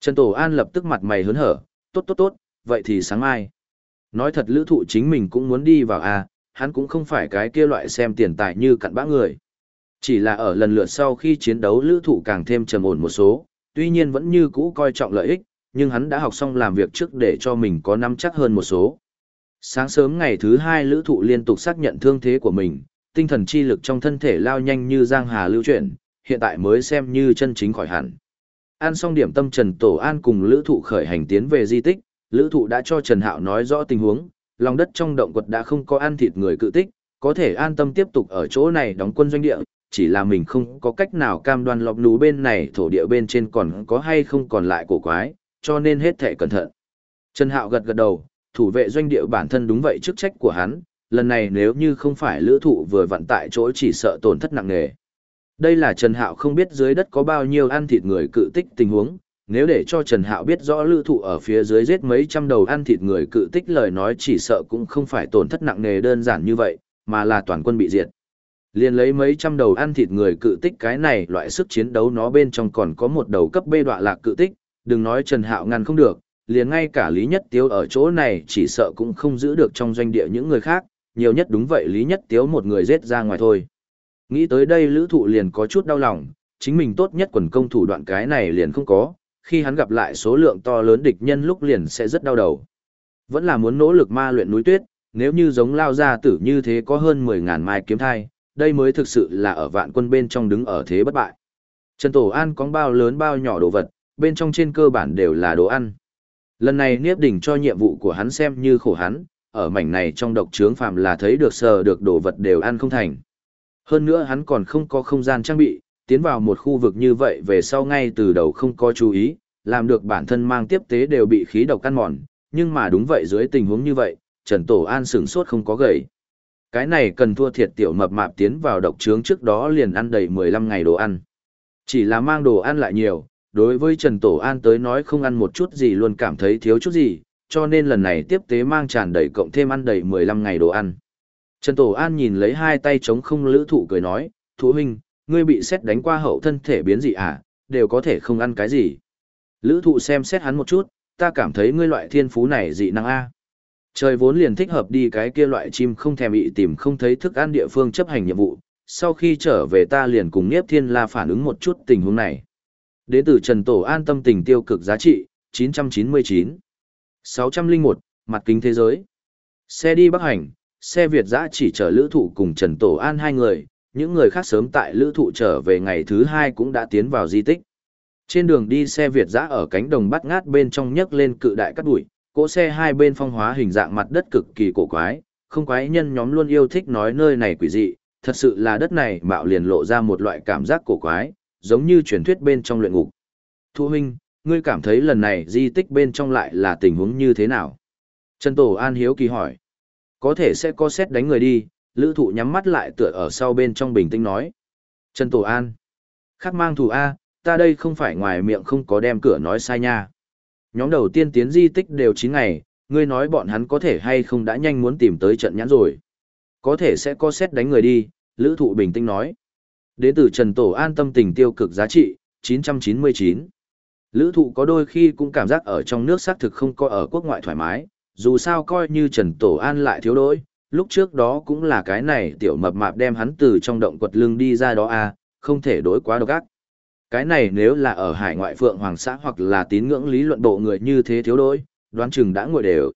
Trần Tổ An lập tức mặt mày hớn hở, tốt tốt tốt, vậy thì sáng mai. Nói thật lữ thụ chính mình cũng muốn đi vào A, hắn cũng không phải cái kia loại xem tiền tài như cặn bã người. Chỉ là ở lần lượt sau khi chiến đấu lữ thụ càng thêm trầm ổn một số, tuy nhiên vẫn như cũ coi trọng lợi ích, nhưng hắn đã học xong làm việc trước để cho mình có nắm chắc hơn một số. Sáng sớm ngày thứ hai lữ thụ liên tục xác nhận thương thế của mình, tinh thần chi lực trong thân thể lao nhanh như giang hà lưu chuyển, hiện tại mới xem như chân chính khỏi hẳn. An xong điểm tâm Trần Tổ An cùng lữ thụ khởi hành tiến về di tích, lữ thụ đã cho Trần Hạo nói rõ tình huống, lòng đất trong động quật đã không có ăn thịt người cự tích, có thể an tâm tiếp tục ở chỗ này đóng quân doanh địa, chỉ là mình không có cách nào cam đoan lọc nú bên này thổ địa bên trên còn có hay không còn lại cổ quái, cho nên hết thể cẩn thận. Trần Hạo gật gật đầu, thủ vệ doanh địa bản thân đúng vậy chức trách của hắn, lần này nếu như không phải lữ thụ vừa vặn tại chỗ chỉ sợ tổn thất nặng nề. Đây là Trần Hạo không biết dưới đất có bao nhiêu ăn thịt người cự tích tình huống, nếu để cho Trần Hạo biết rõ lữ thụ ở phía dưới giết mấy trăm đầu ăn thịt người cự tích lời nói chỉ sợ cũng không phải tổn thất nặng nề đơn giản như vậy, mà là toàn quân bị diệt. Liên lấy mấy trăm đầu ăn thịt người cự tích cái này loại sức chiến đấu nó bên trong còn có một đầu cấp bê đọa lạc cự tích, đừng nói Trần Hạo ngăn không được, liền ngay cả Lý Nhất Tiếu ở chỗ này chỉ sợ cũng không giữ được trong doanh địa những người khác, nhiều nhất đúng vậy Lý Nhất Tiếu một người giết ra ngoài thôi. Nghĩ tới đây lữ thụ liền có chút đau lòng, chính mình tốt nhất quần công thủ đoạn cái này liền không có, khi hắn gặp lại số lượng to lớn địch nhân lúc liền sẽ rất đau đầu. Vẫn là muốn nỗ lực ma luyện núi tuyết, nếu như giống lao ra tử như thế có hơn 10.000 mai kiếm thai, đây mới thực sự là ở vạn quân bên trong đứng ở thế bất bại. Trần Tổ An có bao lớn bao nhỏ đồ vật, bên trong trên cơ bản đều là đồ ăn. Lần này Niếp Đỉnh cho nhiệm vụ của hắn xem như khổ hắn, ở mảnh này trong độc trướng phàm là thấy được sờ được đồ vật đều ăn không thành. Hơn nữa hắn còn không có không gian trang bị, tiến vào một khu vực như vậy về sau ngay từ đầu không có chú ý, làm được bản thân mang tiếp tế đều bị khí độc căn mòn, nhưng mà đúng vậy dưới tình huống như vậy, Trần Tổ An sửng sốt không có gầy. Cái này cần thua thiệt tiểu mập mạp tiến vào độc trướng trước đó liền ăn đầy 15 ngày đồ ăn. Chỉ là mang đồ ăn lại nhiều, đối với Trần Tổ An tới nói không ăn một chút gì luôn cảm thấy thiếu chút gì, cho nên lần này tiếp tế mang tràn đầy cộng thêm ăn đầy 15 ngày đồ ăn. Trần Tổ An nhìn lấy hai tay trống không lữ thụ cười nói, Thú huynh, ngươi bị xét đánh qua hậu thân thể biến dị à, đều có thể không ăn cái gì. Lữ thụ xem xét hắn một chút, ta cảm thấy ngươi loại thiên phú này dị năng A. Trời vốn liền thích hợp đi cái kia loại chim không thèm bị tìm không thấy thức ăn địa phương chấp hành nhiệm vụ, sau khi trở về ta liền cùng Niếp Thiên La phản ứng một chút tình huống này. Đến từ Trần Tổ An tâm tình tiêu cực giá trị, 999. 601, mặt kính thế giới. Xe đi bắc hành, xe Việt giã chỉ chở lữ thụ cùng Trần Tổ An hai người, những người khác sớm tại lữ thụ trở về ngày thứ hai cũng đã tiến vào di tích. Trên đường đi xe Việt giã ở cánh đồng bắt ngát bên trong nhấc lên cự đại cắt bụi, cỗ xe hai bên phong hóa hình dạng mặt đất cực kỳ cổ quái, không quái nhân nhóm luôn yêu thích nói nơi này quỷ dị, thật sự là đất này mạo liền lộ ra một loại cảm giác cổ quái, giống như truyền thuyết bên trong luyện ngục. Thu huynh, ngươi cảm thấy lần này di tích bên trong lại là tình huống như thế nào? Trần Tổ An hiếu kỳ hỏi. Có thể sẽ có xét đánh người đi, lữ thụ nhắm mắt lại tựa ở sau bên trong bình tĩnh nói. Trần Tổ An. Khắc mang thủ A, ta đây không phải ngoài miệng không có đem cửa nói sai nha. Nhóm đầu tiên tiến di tích đều 9 ngày, ngươi nói bọn hắn có thể hay không đã nhanh muốn tìm tới trận nhãn rồi. Có thể sẽ có xét đánh người đi, lữ thụ bình tĩnh nói. Đến từ Trần Tổ An tâm tình tiêu cực giá trị, 999. Lữ thụ có đôi khi cũng cảm giác ở trong nước xác thực không có ở quốc ngoại thoải mái, dù sao coi như Trần Tổ An lại thiếu đôi, lúc trước đó cũng là cái này tiểu mập mạp đem hắn từ trong động quật lưng đi ra đó à, không thể đối quá độc ác. Cái này nếu là ở hải ngoại phượng hoàng xã hoặc là tín ngưỡng lý luận bộ người như thế thiếu đôi, đoán chừng đã ngồi đều.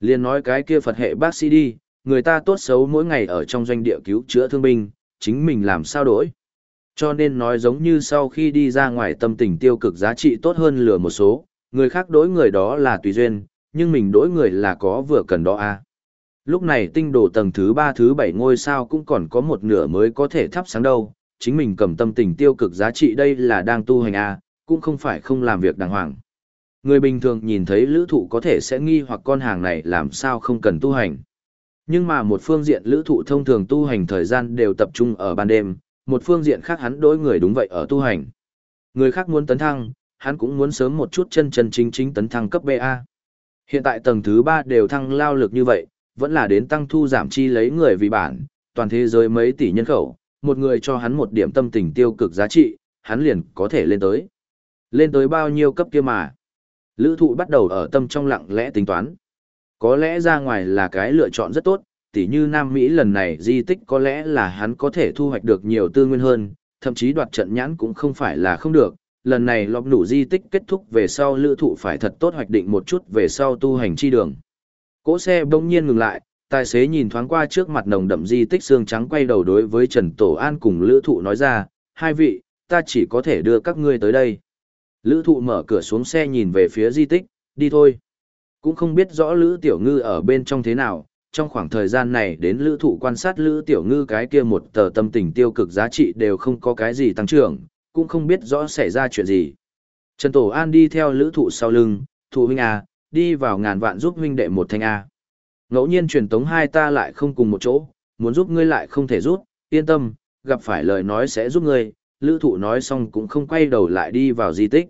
Liên nói cái kia Phật hệ bác sĩ đi, người ta tốt xấu mỗi ngày ở trong doanh địa cứu chữa thương binh, chính mình làm sao đổi. Cho nên nói giống như sau khi đi ra ngoài tâm tình tiêu cực giá trị tốt hơn lừa một số, người khác đối người đó là tùy duyên, nhưng mình đối người là có vừa cần đó a. À. Lúc này tinh đồ tầng thứ ba thứ bảy ngôi sao cũng còn có một nửa mới có thể thắp sáng đâu, chính mình cầm tâm tình tiêu cực giá trị đây là đang tu hành a, à, cũng không phải không làm việc đàng hoàng. Người bình thường nhìn thấy lữ thụ có thể sẽ nghi hoặc con hàng này làm sao không cần tu hành. Nhưng mà một phương diện lữ thụ thông thường tu hành thời gian đều tập trung ở ban đêm, một phương diện khác hắn đối người đúng vậy ở tu hành. Người khác muốn tấn thăng, hắn cũng muốn sớm một chút chân chân chính chính tấn thăng cấp BA. Hiện tại tầng thứ 3 đều thăng lao lực như vậy, vẫn là đến tăng thu giảm chi lấy người vì bản, toàn thế giới mấy tỷ nhân khẩu, một người cho hắn một điểm tâm tình tiêu cực giá trị, hắn liền có thể lên tới. Lên tới bao nhiêu cấp kia mà. Lữ thụ bắt đầu ở tâm trong lặng lẽ tính toán. Có lẽ ra ngoài là cái lựa chọn rất tốt, tỉ như Nam Mỹ lần này di tích có lẽ là hắn có thể thu hoạch được nhiều tư nguyên hơn, thậm chí đoạt trận nhãn cũng không phải là không được. Lần này lọc đủ di tích kết thúc về sau lữ thụ phải thật tốt hoạch định một chút về sau tu hành chi đường. Cỗ xe bỗng nhiên ngừng lại, tài xế nhìn thoáng qua trước mặt nồng đậm di tích xương trắng quay đầu đối với Trần Tổ An cùng lữ thụ nói ra, hai vị, ta chỉ có thể đưa các ngươi tới đây. Lữ thụ mở cửa xuống xe nhìn về phía di tích, đi thôi. Cũng không biết rõ Lữ Tiểu Ngư ở bên trong thế nào, trong khoảng thời gian này đến Lữ thụ quan sát Lữ Tiểu Ngư cái kia một tờ tâm tình tiêu cực giá trị đều không có cái gì tăng trưởng, cũng không biết rõ xảy ra chuyện gì. Trần Tổ An đi theo Lữ thụ sau lưng, thụ huynh A, đi vào ngàn vạn giúp huynh đệ một thanh A. Ngẫu nhiên truyền tống hai ta lại không cùng một chỗ, muốn giúp ngươi lại không thể giúp, yên tâm, gặp phải lời nói sẽ giúp ngươi, lữ thụ nói xong cũng không quay đầu lại đi vào di tích.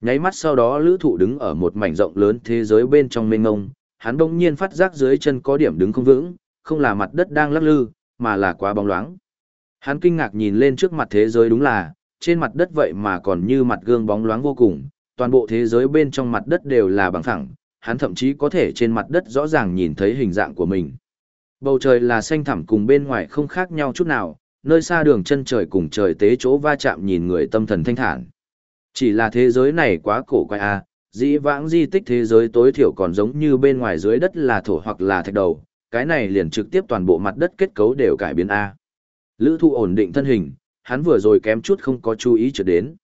Nháy mắt sau đó lữ thụ đứng ở một mảnh rộng lớn thế giới bên trong mênh ngông, hắn đông nhiên phát giác dưới chân có điểm đứng không vững, không là mặt đất đang lắc lư, mà là quá bóng loáng. Hắn kinh ngạc nhìn lên trước mặt thế giới đúng là, trên mặt đất vậy mà còn như mặt gương bóng loáng vô cùng, toàn bộ thế giới bên trong mặt đất đều là bằng phẳng, hắn thậm chí có thể trên mặt đất rõ ràng nhìn thấy hình dạng của mình. Bầu trời là xanh thẳm cùng bên ngoài không khác nhau chút nào, nơi xa đường chân trời cùng trời tế chỗ va chạm nhìn người tâm thần thanh thản. Chỉ là thế giới này quá cổ quái a, à, dĩ vãng di tích thế giới tối thiểu còn giống như bên ngoài dưới đất là thổ hoặc là thạch đầu, cái này liền trực tiếp toàn bộ mặt đất kết cấu đều cải biến a. Lữ thụ ổn định thân hình, hắn vừa rồi kém chút không có chú ý trở đến.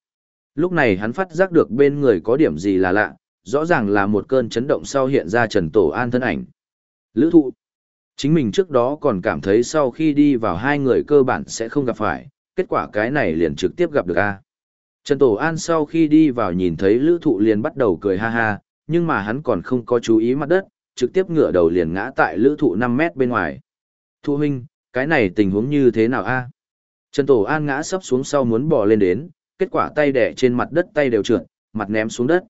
Lúc này hắn phát giác được bên người có điểm gì là lạ, rõ ràng là một cơn chấn động sau hiện ra Trần Tổ An thân ảnh. Lữ thụ. Chính mình trước đó còn cảm thấy sau khi đi vào hai người cơ bản sẽ không gặp phải, kết quả cái này liền trực tiếp gặp được A. Trần Tổ An sau khi đi vào nhìn thấy lữ thụ liền bắt đầu cười ha ha, nhưng mà hắn còn không có chú ý mặt đất, trực tiếp ngửa đầu liền ngã tại lữ thụ 5 mét bên ngoài. Thu huynh, cái này tình huống như thế nào a Trần Tổ An ngã sắp xuống sau muốn bò lên đến, kết quả tay đẻ trên mặt đất tay đều trượt, mặt ném xuống đất.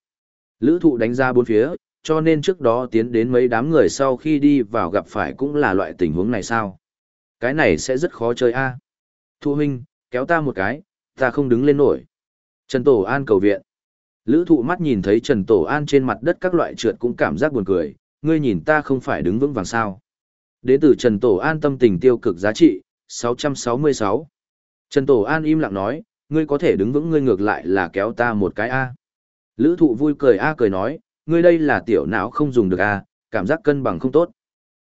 Lữ thụ đánh ra bốn phía, cho nên trước đó tiến đến mấy đám người sau khi đi vào gặp phải cũng là loại tình huống này sao. Cái này sẽ rất khó chơi a Thu huynh, kéo ta một cái, ta không đứng lên nổi. Trần Tổ An cầu viện. Lữ thụ mắt nhìn thấy Trần Tổ An trên mặt đất các loại trượt cũng cảm giác buồn cười, ngươi nhìn ta không phải đứng vững vàng sao. Đế tử Trần Tổ An tâm tình tiêu cực giá trị, 666. Trần Tổ An im lặng nói, ngươi có thể đứng vững ngươi ngược lại là kéo ta một cái A. Lữ thụ vui cười A cười nói, ngươi đây là tiểu não không dùng được A, cảm giác cân bằng không tốt.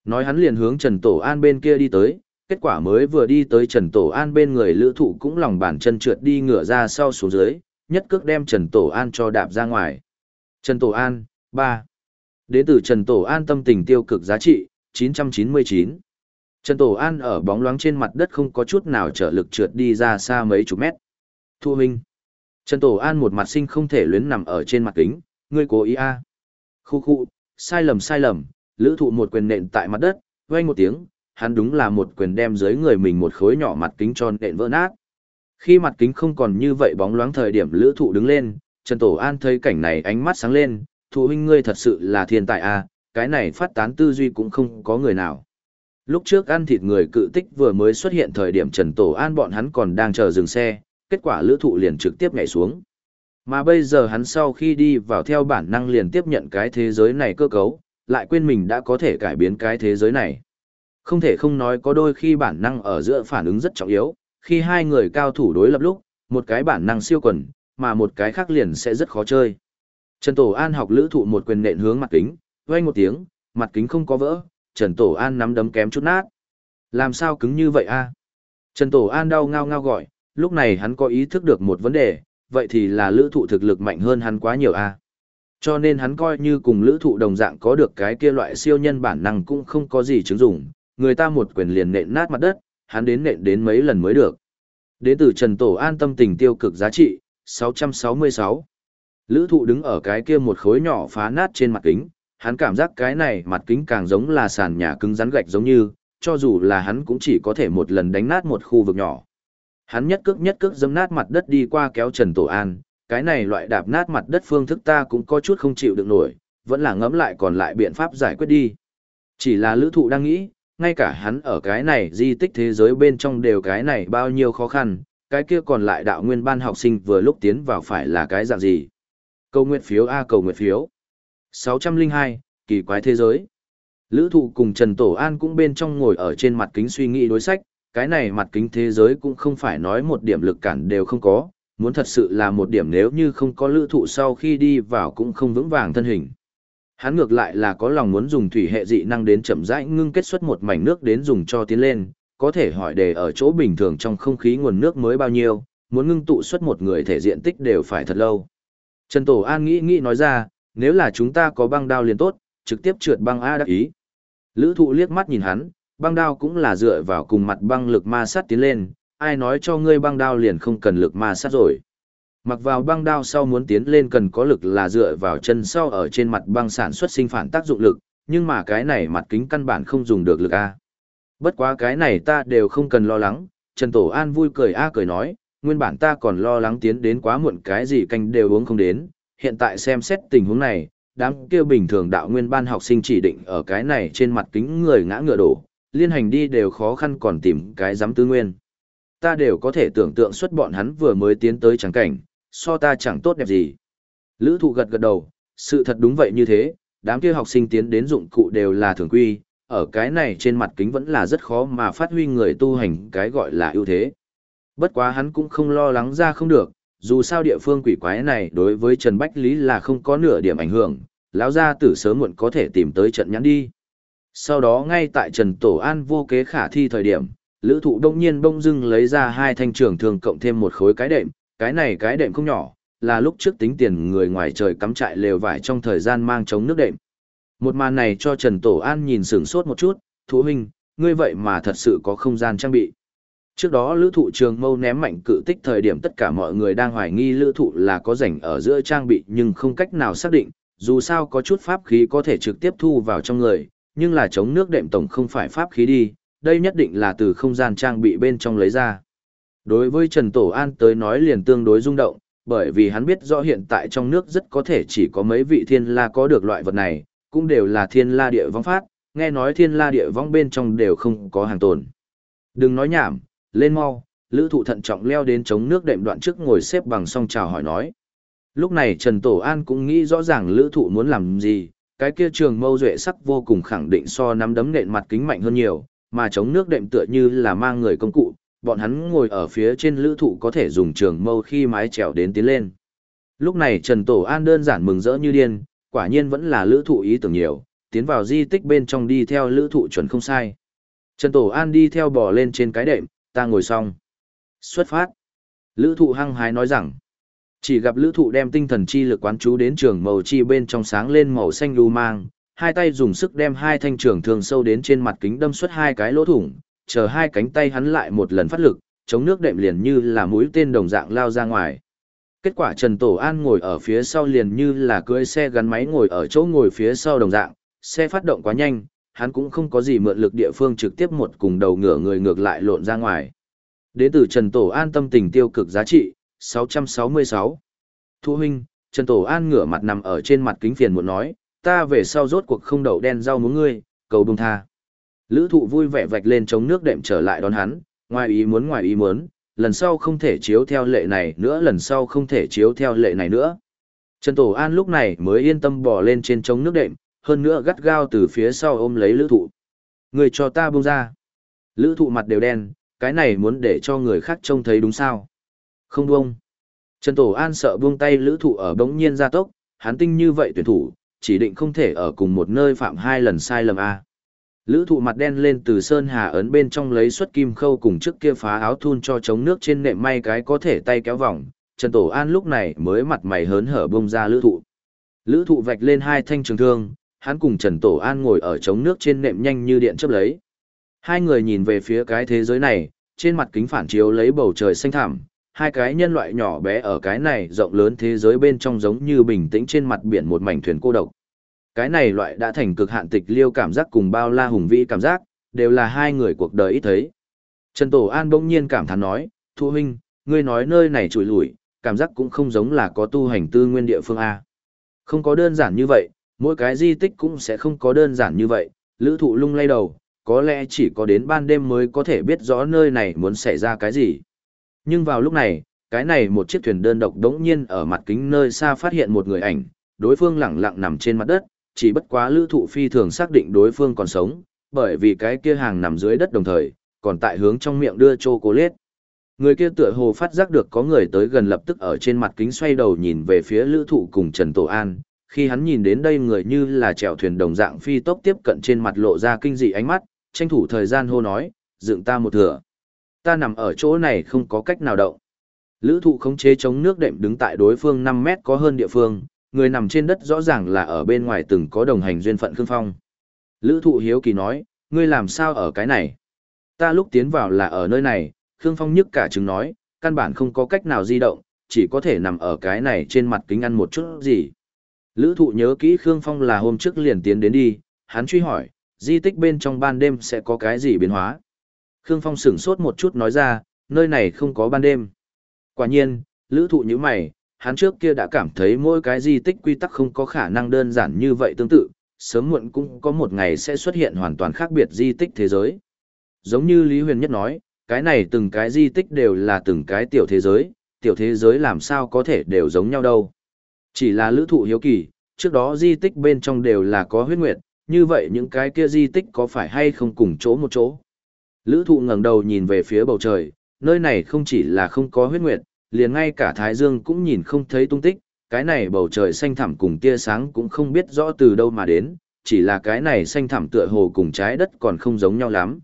Nói hắn liền hướng Trần Tổ An bên kia đi tới, kết quả mới vừa đi tới Trần Tổ An bên người lữ thụ cũng lòng bàn chân trượt đi ngửa ra sau xuống dưới, nhất cước đem Trần Tổ An cho đạp ra ngoài. Trần Tổ An, 3. Đến từ Trần Tổ An tâm tình tiêu cực giá trị, 999. Trần Tổ An ở bóng loáng trên mặt đất không có chút nào trở lực trượt đi ra xa mấy chục mét. Thu Minh. Trần Tổ An một mặt sinh không thể luyến nằm ở trên mặt kính, ngươi cố ý a à. Khu khu, sai lầm sai lầm, lữ thụ một quyền nện tại mặt đất, vang một tiếng, hắn đúng là một quyền đem dưới người mình một khối nhỏ mặt kính tròn nện vỡ nát. Khi mặt kính không còn như vậy bóng loáng thời điểm lữ thụ đứng lên, Trần Tổ An thấy cảnh này ánh mắt sáng lên, thụ huynh ngươi thật sự là thiên tài à, cái này phát tán tư duy cũng không có người nào. Lúc trước ăn thịt người cự tích vừa mới xuất hiện thời điểm Trần Tổ An bọn hắn còn đang chờ dừng xe, kết quả lữ thụ liền trực tiếp nhảy xuống. Mà bây giờ hắn sau khi đi vào theo bản năng liền tiếp nhận cái thế giới này cơ cấu, lại quên mình đã có thể cải biến cái thế giới này. Không thể không nói có đôi khi bản năng ở giữa phản ứng rất trọng yếu, khi hai người cao thủ đối lập lúc, một cái bản năng siêu quần, mà một cái khác liền sẽ rất khó chơi. Trần Tổ An học lữ thụ một quyền nện hướng mặt kính, vang một tiếng, mặt kính không có vỡ, Trần Tổ An nắm đấm kém chút nát. Làm sao cứng như vậy a? Trần Tổ An đau ngao ngao gọi, lúc này hắn có ý thức được một vấn đề, vậy thì là lữ thụ thực lực mạnh hơn hắn quá nhiều a. Cho nên hắn coi như cùng lữ thụ đồng dạng có được cái kia loại siêu nhân bản năng cũng không có gì chứng dụng, người ta một quyền liền nện nát mặt đất, hắn đến nện đến mấy lần mới được. Đến từ Trần Tổ An tâm tình tiêu cực giá trị, 666. Lữ thụ đứng ở cái kia một khối nhỏ phá nát trên mặt kính, hắn cảm giác cái này mặt kính càng giống là sàn nhà cứng rắn gạch giống như, cho dù là hắn cũng chỉ có thể một lần đánh nát một khu vực nhỏ. Hắn nhất cước nhất cước dâm nát mặt đất đi qua kéo Trần Tổ An, cái này loại đạp nát mặt đất phương thức ta cũng có chút không chịu được nổi, vẫn là ngẫm lại còn lại biện pháp giải quyết đi. Chỉ là lữ thụ đang nghĩ, ngay cả hắn ở cái này di tích thế giới bên trong đều cái này bao nhiêu khó khăn, cái kia còn lại đạo nguyên ban học sinh vừa lúc tiến vào phải là cái dạng gì. Cầu nguyện phiếu A cầu nguyện phiếu. 602, kỳ quái thế giới. Lữ thụ cùng Trần Tổ An cũng bên trong ngồi ở trên mặt kính suy nghĩ đối sách, cái này mặt kính thế giới cũng không phải nói một điểm lực cản đều không có, muốn thật sự là một điểm nếu như không có lữ thụ sau khi đi vào cũng không vững vàng thân hình. Hắn ngược lại là có lòng muốn dùng thủy hệ dị năng đến chậm rãi ngưng kết xuất một mảnh nước đến dùng cho tiến lên, có thể hỏi đề ở chỗ bình thường trong không khí nguồn nước mới bao nhiêu, muốn ngưng tụ xuất một người thể diện tích đều phải thật lâu. Trần Tổ An nghĩ nghĩ nói ra, nếu là chúng ta có băng đao liền tốt, trực tiếp trượt băng A đắc ý. Lữ thụ liếc mắt nhìn hắn, băng đao cũng là dựa vào cùng mặt băng lực ma sát tiến lên, ai nói cho ngươi băng đao liền không cần lực ma sát rồi. Mặc vào băng đao sau muốn tiến lên cần có lực là dựa vào chân sau ở trên mặt băng sản xuất sinh phản tác dụng lực, nhưng mà cái này mặt kính căn bản không dùng được lực A. Bất quá cái này ta đều không cần lo lắng, Trần Tổ An vui cười A cười nói, nguyên bản ta còn lo lắng tiến đến quá muộn cái gì canh đều uống không đến, hiện tại xem xét tình huống này, đám kia bình thường đạo nguyên ban học sinh chỉ định ở cái này trên mặt kính người ngã ngựa đổ, liên hành đi đều khó khăn còn tìm cái giám tư nguyên. Ta đều có thể tưởng tượng xuất bọn hắn vừa mới tiến tới trắng cảnh, so ta chẳng tốt đẹp gì. Lữ thụ gật gật đầu, sự thật đúng vậy như thế, đám kia học sinh tiến đến dụng cụ đều là thường quy, ở cái này trên mặt kính vẫn là rất khó mà phát huy người tu hành cái gọi là ưu thế. Bất quá hắn cũng không lo lắng ra không được, dù sao địa phương quỷ quái này đối với Trần Bách Lý là không có nửa điểm ảnh hưởng, lão gia tử sớm muộn có thể tìm tới trận nhắn đi. Sau đó ngay tại Trần Tổ An vô kế khả thi thời điểm, lữ thụ đông nhiên bông dưng lấy ra hai thanh trường thường cộng thêm một khối cái đệm, cái này cái đệm không nhỏ, là lúc trước tính tiền người ngoài trời cắm trại lều vải trong thời gian mang chống nước đệm. Một màn này cho Trần Tổ An nhìn sửng sốt một chút, thú huynh, ngươi vậy mà thật sự có không gian trang bị. Trước đó lữ thụ trường mâu ném mạnh cự tích thời điểm tất cả mọi người đang hoài nghi lữ thụ là có rảnh ở giữa trang bị nhưng không cách nào xác định, dù sao có chút pháp khí có thể trực tiếp thu vào trong người, nhưng là chống nước đệm tổng không phải pháp khí đi, đây nhất định là từ không gian trang bị bên trong lấy ra. Đối với Trần Tổ An tới nói liền tương đối rung động, bởi vì hắn biết rõ hiện tại trong nước rất có thể chỉ có mấy vị thiên la có được loại vật này, cũng đều là thiên la địa vong phát, nghe nói thiên la địa vong bên trong đều không có hàng tồn. Đừng nói nhảm, lên mau, lữ thụ thận trọng leo đến chống nước đệm đoạn trước ngồi xếp bằng song chào hỏi nói. Lúc này Trần Tổ An cũng nghĩ rõ ràng lữ thụ muốn làm gì, cái kia trường mâu duệ sắc vô cùng khẳng định so nắm đấm nện mặt kính mạnh hơn nhiều, mà chống nước đệm tựa như là mang người công cụ, bọn hắn ngồi ở phía trên lữ thụ có thể dùng trường mâu khi mái trèo đến tiến lên. Lúc này Trần Tổ An đơn giản mừng rỡ như điên, quả nhiên vẫn là lữ thụ ý tưởng nhiều, tiến vào di tích bên trong đi theo lữ thụ chuẩn không sai. Trần Tổ An đi theo bò lên trên cái đệm, ta ngồi xong. Xuất phát. Lữ thụ hăng hái nói rằng, chỉ gặp lữ thụ đem tinh thần chi lực quán chú đến trường màu chi bên trong sáng lên màu xanh lưu mang, hai tay dùng sức đem hai thanh trường thường sâu đến trên mặt kính đâm xuất hai cái lỗ thủng, chờ hai cánh tay hắn lại một lần phát lực, chống nước đệm liền như là mũi tên đồng dạng lao ra ngoài. Kết quả Trần Tổ An ngồi ở phía sau liền như là cưỡi xe gắn máy ngồi ở chỗ ngồi phía sau đồng dạng, xe phát động quá nhanh, hắn cũng không có gì mượn lực địa phương trực tiếp một cùng đầu ngửa người ngược lại lộn ra ngoài. Đến từ Trần Tổ An tâm tình tiêu cực giá trị, 666. Thu huynh, Trần Tổ An ngửa mặt nằm ở trên mặt kính phiền muốn nói, ta về sau rốt cuộc không đậu đen rau muốn ngươi, cầu bông tha. Lữ thụ vui vẻ vạch lên chống nước đệm trở lại đón hắn, ngoài ý muốn ngoài ý muốn, lần sau không thể chiếu theo lệ này nữa lần sau không thể chiếu theo lệ này nữa. Trần Tổ An lúc này mới yên tâm bỏ lên trên chống nước đệm, hơn nữa gắt gao từ phía sau ôm lấy lữ thụ. Người cho ta buông ra. Lữ thụ mặt đều đen, cái này muốn để cho người khác trông thấy đúng sao. Không buông. Trần Tổ An sợ buông tay lữ thụ ở bỗng nhiên ra tốc, hắn tinh như vậy tuyển thủ, chỉ định không thể ở cùng một nơi phạm hai lần sai lầm a. Lữ thụ mặt đen lên từ sơn hà ấn bên trong lấy xuất kim khâu cùng trước kia phá áo thun cho chống nước trên nệm may cái có thể tay kéo vòng, Trần Tổ An lúc này mới mặt mày hớn hở bông ra lữ thụ. Lữ thụ vạch lên hai thanh trường thương, hắn cùng Trần Tổ An ngồi ở chống nước trên nệm nhanh như điện chấp lấy. Hai người nhìn về phía cái thế giới này, trên mặt kính phản chiếu lấy bầu trời xanh thẳm, hai cái nhân loại nhỏ bé ở cái này rộng lớn thế giới bên trong giống như bình tĩnh trên mặt biển một mảnh thuyền cô độc. Cái này loại đã thành cực hạn tịch liêu cảm giác cùng bao la hùng vĩ cảm giác, đều là hai người cuộc đời ít thấy. Trần Tổ An bỗng nhiên cảm thán nói, Thu huynh, ngươi nói nơi này trùi lủi, cảm giác cũng không giống là có tu hành tư nguyên địa phương A. Không có đơn giản như vậy, mỗi cái di tích cũng sẽ không có đơn giản như vậy, lữ thụ lung lay đầu, có lẽ chỉ có đến ban đêm mới có thể biết rõ nơi này muốn xảy ra cái gì. Nhưng vào lúc này, cái này một chiếc thuyền đơn độc đống nhiên ở mặt kính nơi xa phát hiện một người ảnh, đối phương lặng lặng nằm trên mặt đất, chỉ bất quá lữ thụ phi thường xác định đối phương còn sống, bởi vì cái kia hàng nằm dưới đất đồng thời, còn tại hướng trong miệng đưa chocolate. Người kia tựa hồ phát giác được có người tới gần lập tức ở trên mặt kính xoay đầu nhìn về phía lữ thụ cùng Trần Tổ An, khi hắn nhìn đến đây người như là chèo thuyền đồng dạng phi tốc tiếp cận trên mặt lộ ra kinh dị ánh mắt, tranh thủ thời gian hô nói, dựng ta một thừa. Ta nằm ở chỗ này không có cách nào động. Lữ thụ khống chế chống nước đệm đứng tại đối phương 5 mét có hơn địa phương, người nằm trên đất rõ ràng là ở bên ngoài từng có đồng hành duyên phận Khương Phong. Lữ thụ hiếu kỳ nói, ngươi làm sao ở cái này? Ta lúc tiến vào là ở nơi này, Khương Phong nhức cả chứng nói, căn bản không có cách nào di động, chỉ có thể nằm ở cái này trên mặt kính ăn một chút gì. Lữ thụ nhớ kỹ Khương Phong là hôm trước liền tiến đến đi, hắn truy hỏi, di tích bên trong ban đêm sẽ có cái gì biến hóa? Khương Phong sửng sốt một chút nói ra, nơi này không có ban đêm. Quả nhiên, lữ thụ như mày, hắn trước kia đã cảm thấy mỗi cái di tích quy tắc không có khả năng đơn giản như vậy tương tự, sớm muộn cũng có một ngày sẽ xuất hiện hoàn toàn khác biệt di tích thế giới. Giống như Lý Huyền Nhất nói, cái này từng cái di tích đều là từng cái tiểu thế giới, tiểu thế giới làm sao có thể đều giống nhau đâu. Chỉ là lữ thụ hiếu kỳ, trước đó di tích bên trong đều là có huyết nguyệt, như vậy những cái kia di tích có phải hay không cùng chỗ một chỗ. Lữ thụ ngẩng đầu nhìn về phía bầu trời, nơi này không chỉ là không có huyết nguyệt, liền ngay cả Thái Dương cũng nhìn không thấy tung tích, cái này bầu trời xanh thẳm cùng tia sáng cũng không biết rõ từ đâu mà đến, chỉ là cái này xanh thẳm tựa hồ cùng trái đất còn không giống nhau lắm.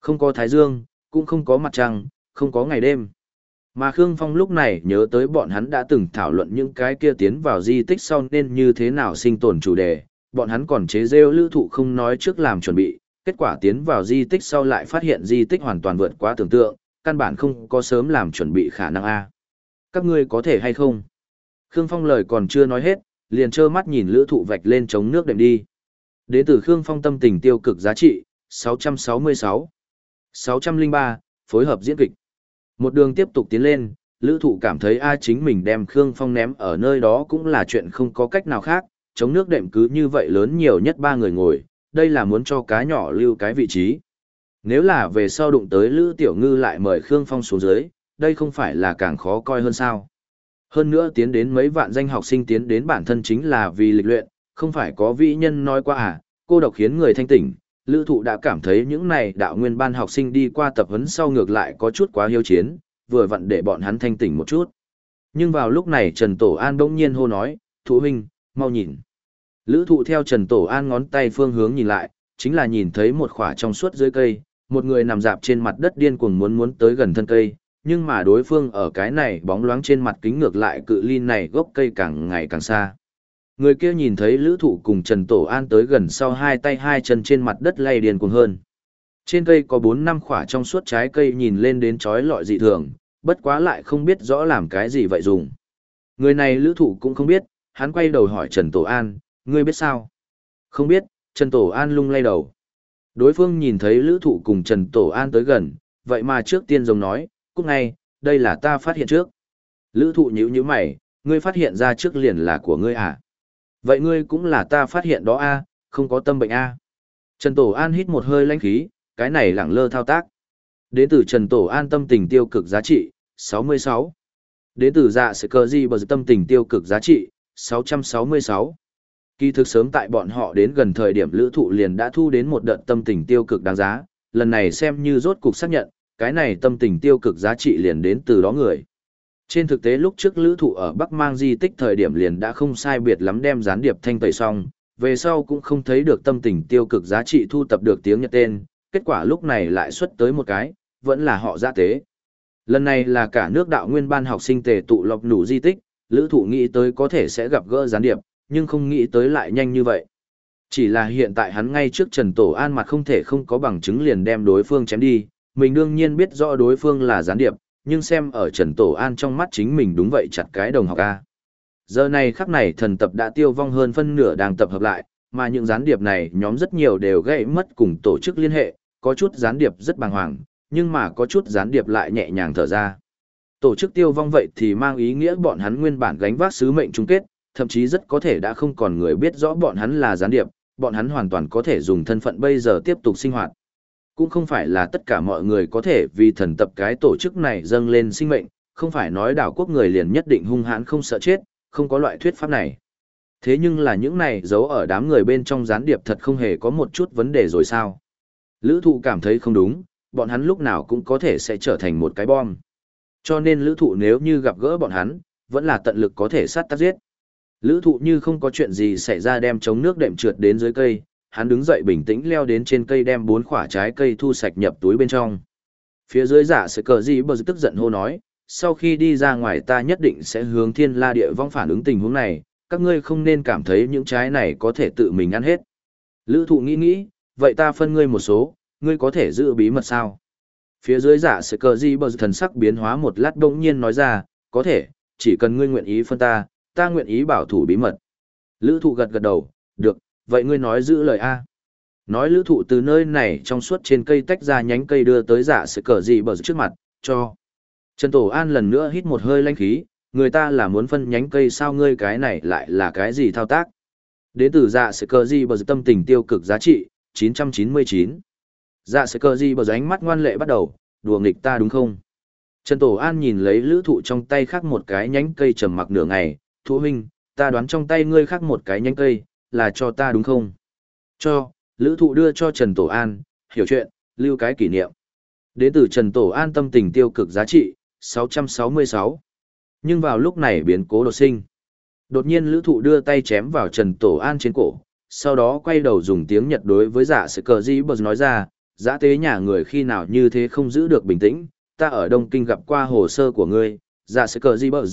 Không có Thái Dương, cũng không có mặt trăng, không có ngày đêm. Mà Khương Phong lúc này nhớ tới bọn hắn đã từng thảo luận những cái kia tiến vào di tích sau nên như thế nào sinh tồn chủ đề, bọn hắn còn chế rêu lữ thụ không nói trước làm chuẩn bị, kết quả tiến vào di tích sau lại phát hiện di tích hoàn toàn vượt quá tưởng tượng, căn bản không có sớm làm chuẩn bị khả năng A. Các ngươi có thể hay không? Khương Phong lời còn chưa nói hết, liền trơ mắt nhìn lữ thụ vạch lên chống nước đệm đi. Đế tử Khương Phong tâm tình tiêu cực giá trị, 666. 603, phối hợp diễn kịch. Một đường tiếp tục tiến lên, lữ thụ cảm thấy A chính mình đem Khương Phong ném ở nơi đó cũng là chuyện không có cách nào khác, chống nước đệm cứ như vậy lớn nhiều nhất ba người ngồi, đây là muốn cho cá nhỏ lưu cái vị trí. Nếu là về sau đụng tới Lữ Tiểu Ngư lại mời Khương Phong xuống dưới, đây không phải là càng khó coi hơn sao. Hơn nữa tiến đến mấy vạn danh học sinh tiến đến bản thân chính là vì lịch luyện, không phải có vị nhân nói qua à, cô độc khiến người thanh tỉnh. Lữ thụ đã cảm thấy những này đạo nguyên ban học sinh đi qua tập huấn sau ngược lại có chút quá hiếu chiến, vừa vặn để bọn hắn thanh tỉnh một chút. Nhưng vào lúc này Trần Tổ An bỗng nhiên hô nói, Thụ huynh, mau nhìn. Lữ thụ theo Trần Tổ An ngón tay phương hướng nhìn lại, chính là nhìn thấy một khỏa trong suốt dưới cây, một người nằm dạp trên mặt đất điên cuồng muốn muốn tới gần thân cây, nhưng mà đối phương ở cái này bóng loáng trên mặt kính ngược lại cự ly này gốc cây càng ngày càng xa. Người kia nhìn thấy lữ thụ cùng Trần Tổ An tới gần sau hai tay hai chân trên mặt đất lay điền cuồng hơn. Trên cây có 4 năm khỏa trong suốt trái cây nhìn lên đến chói lọi dị thường, bất quá lại không biết rõ làm cái gì vậy dùng. Người này lữ thụ cũng không biết, hắn quay đầu hỏi Trần Tổ An, ngươi biết sao? Không biết, Trần Tổ An lung lay đầu. Đối phương nhìn thấy lữ thụ cùng Trần Tổ An tới gần, vậy mà trước tiên giống nói, cúc ngay, đây là ta phát hiện trước. Lữ thụ nhíu như mày, ngươi phát hiện ra trước liền là của ngươi à? Vậy ngươi cũng là ta phát hiện đó a không có tâm bệnh a Trần Tổ An hít một hơi lãnh khí, cái này lẳng lơ thao tác. Đến từ Trần Tổ An tâm tình tiêu cực giá trị, 66. Đến từ dạ sẽ cơ gì bờ tâm tình tiêu cực giá trị, 666. Kỳ thực sớm tại bọn họ đến gần thời điểm lữ thụ liền đã thu đến một đợt tâm tình tiêu cực đáng giá, lần này xem như rốt cục xác nhận, cái này tâm tình tiêu cực giá trị liền đến từ đó người. Trên thực tế lúc trước lữ thụ ở Bắc Mang di tích thời điểm liền đã không sai biệt lắm đem gián điệp thanh tẩy xong, về sau cũng không thấy được tâm tình tiêu cực giá trị thu tập được tiếng nhật tên, kết quả lúc này lại xuất tới một cái, vẫn là họ gia tế. Lần này là cả nước đạo nguyên ban học sinh tề tụ lọc nủ di tích, lữ thụ nghĩ tới có thể sẽ gặp gỡ gián điệp, nhưng không nghĩ tới lại nhanh như vậy. Chỉ là hiện tại hắn ngay trước Trần Tổ An mặt không thể không có bằng chứng liền đem đối phương chém đi, mình đương nhiên biết rõ đối phương là gián điệp, nhưng xem ở Trần Tổ An trong mắt chính mình đúng vậy chặt cái đồng học A. Giờ này khắc này thần tập đã tiêu vong hơn phân nửa đang tập hợp lại, mà những gián điệp này nhóm rất nhiều đều gây mất cùng tổ chức liên hệ, có chút gián điệp rất bàng hoàng, nhưng mà có chút gián điệp lại nhẹ nhàng thở ra. Tổ chức tiêu vong vậy thì mang ý nghĩa bọn hắn nguyên bản gánh vác sứ mệnh chung kết, thậm chí rất có thể đã không còn người biết rõ bọn hắn là gián điệp, bọn hắn hoàn toàn có thể dùng thân phận bây giờ tiếp tục sinh hoạt. Cũng không phải là tất cả mọi người có thể vì thần tập cái tổ chức này dâng lên sinh mệnh, không phải nói đảo quốc người liền nhất định hung hãn không sợ chết, không có loại thuyết pháp này. Thế nhưng là những này giấu ở đám người bên trong gián điệp thật không hề có một chút vấn đề rồi sao? Lữ thụ cảm thấy không đúng, bọn hắn lúc nào cũng có thể sẽ trở thành một cái bom. Cho nên lữ thụ nếu như gặp gỡ bọn hắn, vẫn là tận lực có thể sát tắt giết. Lữ thụ như không có chuyện gì xảy ra đem chống nước đệm trượt đến dưới cây, hắn đứng dậy bình tĩnh leo đến trên cây đem bốn quả trái cây thu sạch nhập túi bên trong. Phía dưới giả sẽ cờ gì bờ tức giận hô nói, sau khi đi ra ngoài ta nhất định sẽ hướng thiên la địa vong phản ứng tình huống này, các ngươi không nên cảm thấy những trái này có thể tự mình ăn hết. Lữ thụ nghĩ nghĩ, vậy ta phân ngươi một số, ngươi có thể giữ bí mật sao? Phía dưới giả sẽ cờ gì bờ thần sắc biến hóa một lát đông nhiên nói ra, có thể, chỉ cần ngươi nguyện ý phân ta, ta nguyện ý bảo thủ bí mật. Lữ thụ gật gật đầu, được, vậy ngươi nói giữ lời A. Nói lữ thụ từ nơi này trong suốt trên cây tách ra nhánh cây đưa tới giả sự cờ gì bờ trước mặt, cho. Trần Tổ An lần nữa hít một hơi lanh khí, người ta là muốn phân nhánh cây sao ngươi cái này lại là cái gì thao tác. Đến từ dạ sự cờ gì bờ tâm tình tiêu cực giá trị, 999. Dạ sự cờ gì bờ ánh mắt ngoan lệ bắt đầu, đùa nghịch ta đúng không? Trần Tổ An nhìn lấy lữ thụ trong tay khác một cái nhánh cây trầm mặc nửa ngày, thú huynh, ta đoán trong tay ngươi khác một cái nhánh cây, là cho ta đúng không? Cho, lữ thụ đưa cho Trần Tổ An, hiểu chuyện, lưu cái kỷ niệm. Đến từ Trần Tổ An tâm tình tiêu cực giá trị, 666. Nhưng vào lúc này biến cố đột sinh. Đột nhiên lữ thụ đưa tay chém vào Trần Tổ An trên cổ, sau đó quay đầu dùng tiếng Nhật đối với giả sự cờ di bờ nói ra, giã tế nhà người khi nào như thế không giữ được bình tĩnh, ta ở Đông Kinh gặp qua hồ sơ của ngươi, giả sự cờ di bờ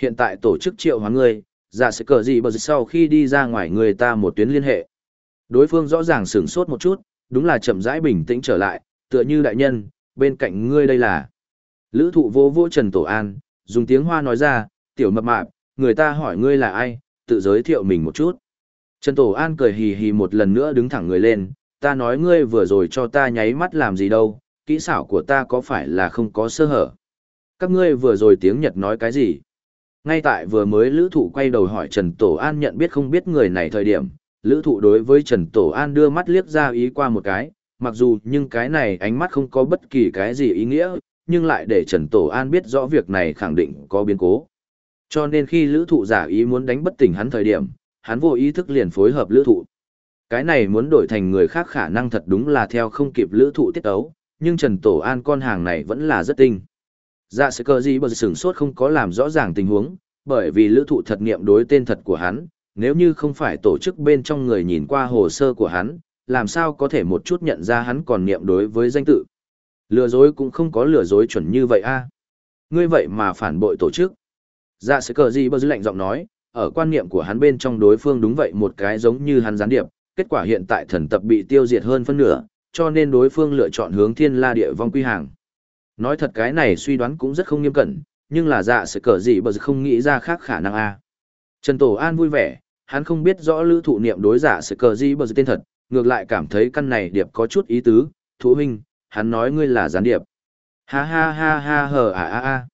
hiện tại tổ chức triệu hóa ngươi, dạ sẽ cờ gì bờ sau khi đi ra ngoài người ta một tuyến liên hệ. Đối phương rõ ràng sửng sốt một chút, đúng là chậm rãi bình tĩnh trở lại, tựa như đại nhân, bên cạnh ngươi đây là. Lữ thụ vô vô Trần Tổ An, dùng tiếng hoa nói ra, tiểu mập mạp, người ta hỏi ngươi là ai, tự giới thiệu mình một chút. Trần Tổ An cười hì hì một lần nữa đứng thẳng người lên, ta nói ngươi vừa rồi cho ta nháy mắt làm gì đâu, kỹ xảo của ta có phải là không có sơ hở. Các ngươi vừa rồi tiếng Nhật nói cái gì? Ngay tại vừa mới lữ thụ quay đầu hỏi Trần Tổ An nhận biết không biết người này thời điểm, lữ thụ đối với Trần Tổ An đưa mắt liếc ra ý qua một cái, mặc dù nhưng cái này ánh mắt không có bất kỳ cái gì ý nghĩa, nhưng lại để Trần Tổ An biết rõ việc này khẳng định có biến cố. Cho nên khi lữ thụ giả ý muốn đánh bất tỉnh hắn thời điểm, hắn vô ý thức liền phối hợp lữ thụ. Cái này muốn đổi thành người khác khả năng thật đúng là theo không kịp lữ thụ tiết ấu, nhưng Trần Tổ An con hàng này vẫn là rất tinh. Dạ sẽ cơ gì bởi sửng sốt không có làm rõ ràng tình huống, bởi vì lữ thụ thật nghiệm đối tên thật của hắn, nếu như không phải tổ chức bên trong người nhìn qua hồ sơ của hắn, làm sao có thể một chút nhận ra hắn còn niệm đối với danh tự. Lừa dối cũng không có lừa dối chuẩn như vậy a Ngươi vậy mà phản bội tổ chức. Dạ sẽ cờ gì bơ lạnh giọng nói, ở quan niệm của hắn bên trong đối phương đúng vậy một cái giống như hắn gián điệp, kết quả hiện tại thần tập bị tiêu diệt hơn phân nửa, cho nên đối phương lựa chọn hướng thiên la địa vong quy hàng. Nói thật cái này suy đoán cũng rất không nghiêm cẩn, nhưng là dạ sẽ cờ gì bờ không nghĩ ra khác khả năng a Trần Tổ An vui vẻ, hắn không biết rõ lữ thụ niệm đối giả sẽ cờ gì bờ tên thật, ngược lại cảm thấy căn này điệp có chút ý tứ, thú huynh, hắn nói ngươi là gián điệp. Ha ha ha ha hờ à à à.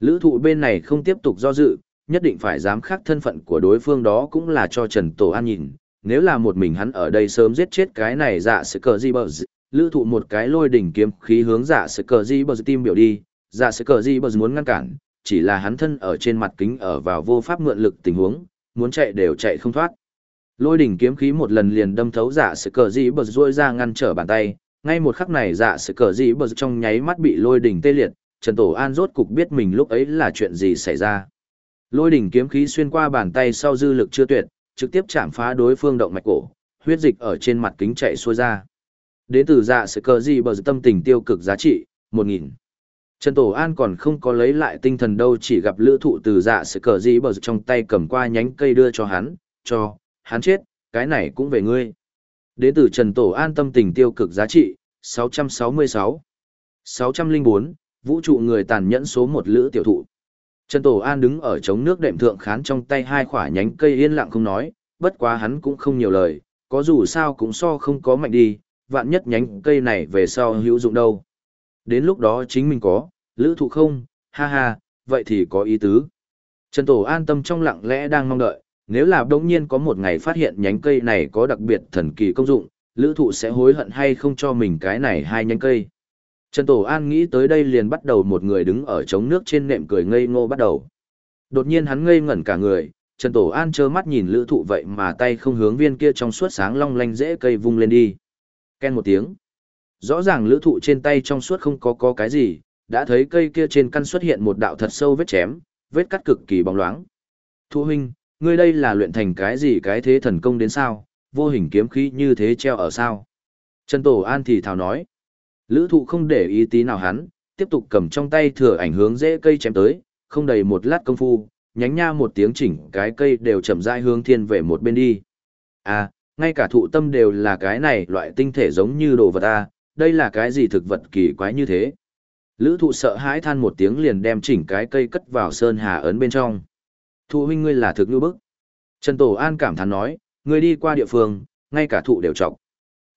Lữ thụ bên này không tiếp tục do dự, nhất định phải dám khắc thân phận của đối phương đó cũng là cho Trần Tổ An nhìn. Nếu là một mình hắn ở đây sớm giết chết cái này dạ sẽ cờ gì bờ lữ thụ một cái lôi đỉnh kiếm khí hướng giả sẽ cờ di bờ tim biểu đi, giả sẽ cờ di bờ muốn ngăn cản, chỉ là hắn thân ở trên mặt kính ở vào vô pháp mượn lực tình huống, muốn chạy đều chạy không thoát. Lôi đỉnh kiếm khí một lần liền đâm thấu giả sẽ cờ di bờ ruôi ra ngăn trở bàn tay, ngay một khắc này giả sự cờ di bờ trong nháy mắt bị lôi đỉnh tê liệt, Trần Tổ An rốt cục biết mình lúc ấy là chuyện gì xảy ra. Lôi đỉnh kiếm khí xuyên qua bàn tay sau dư lực chưa tuyệt, trực tiếp chạm phá đối phương động mạch cổ, huyết dịch ở trên mặt kính chạy xuôi ra. Đến từ dạ sự cờ gì bờ tâm tình tiêu cực giá trị, 1.000. Trần Tổ An còn không có lấy lại tinh thần đâu chỉ gặp lữ thụ từ dạ sự cờ gì bờ trong tay cầm qua nhánh cây đưa cho hắn, cho, hắn chết, cái này cũng về ngươi. Đến từ Trần Tổ An tâm tình tiêu cực giá trị, 666. 604, vũ trụ người tàn nhẫn số một lữ tiểu thụ. Trần Tổ An đứng ở chống nước đệm thượng khán trong tay hai khỏa nhánh cây yên lặng không nói, bất quá hắn cũng không nhiều lời, có dù sao cũng so không có mạnh đi, vạn nhất nhánh cây này về sau hữu dụng đâu. Đến lúc đó chính mình có, lữ thụ không, ha ha, vậy thì có ý tứ. Trần Tổ an tâm trong lặng lẽ đang mong đợi, nếu là đống nhiên có một ngày phát hiện nhánh cây này có đặc biệt thần kỳ công dụng, lữ thụ sẽ hối hận hay không cho mình cái này hai nhánh cây. Trần Tổ An nghĩ tới đây liền bắt đầu một người đứng ở trống nước trên nệm cười ngây ngô bắt đầu. Đột nhiên hắn ngây ngẩn cả người, Trần Tổ An trơ mắt nhìn lữ thụ vậy mà tay không hướng viên kia trong suốt sáng long lanh dễ cây vung lên đi. Ken một tiếng. Rõ ràng lữ thụ trên tay trong suốt không có có cái gì, đã thấy cây kia trên căn xuất hiện một đạo thật sâu vết chém, vết cắt cực kỳ bóng loáng. Thu huynh, ngươi đây là luyện thành cái gì cái thế thần công đến sao, vô hình kiếm khí như thế treo ở sao. Trần Tổ An thì thào nói. Lữ thụ không để ý tí nào hắn, tiếp tục cầm trong tay thừa ảnh hướng dễ cây chém tới, không đầy một lát công phu, nhánh nha một tiếng chỉnh cái cây đều chậm rãi hướng thiên về một bên đi. À, ngay cả thụ tâm đều là cái này loại tinh thể giống như đồ vật ta, đây là cái gì thực vật kỳ quái như thế? Lữ thụ sợ hãi than một tiếng liền đem chỉnh cái cây cất vào sơn hà ấn bên trong. Thụ huynh ngươi là thực như bức. Trần tổ an cảm thán nói, ngươi đi qua địa phương, ngay cả thụ đều trọng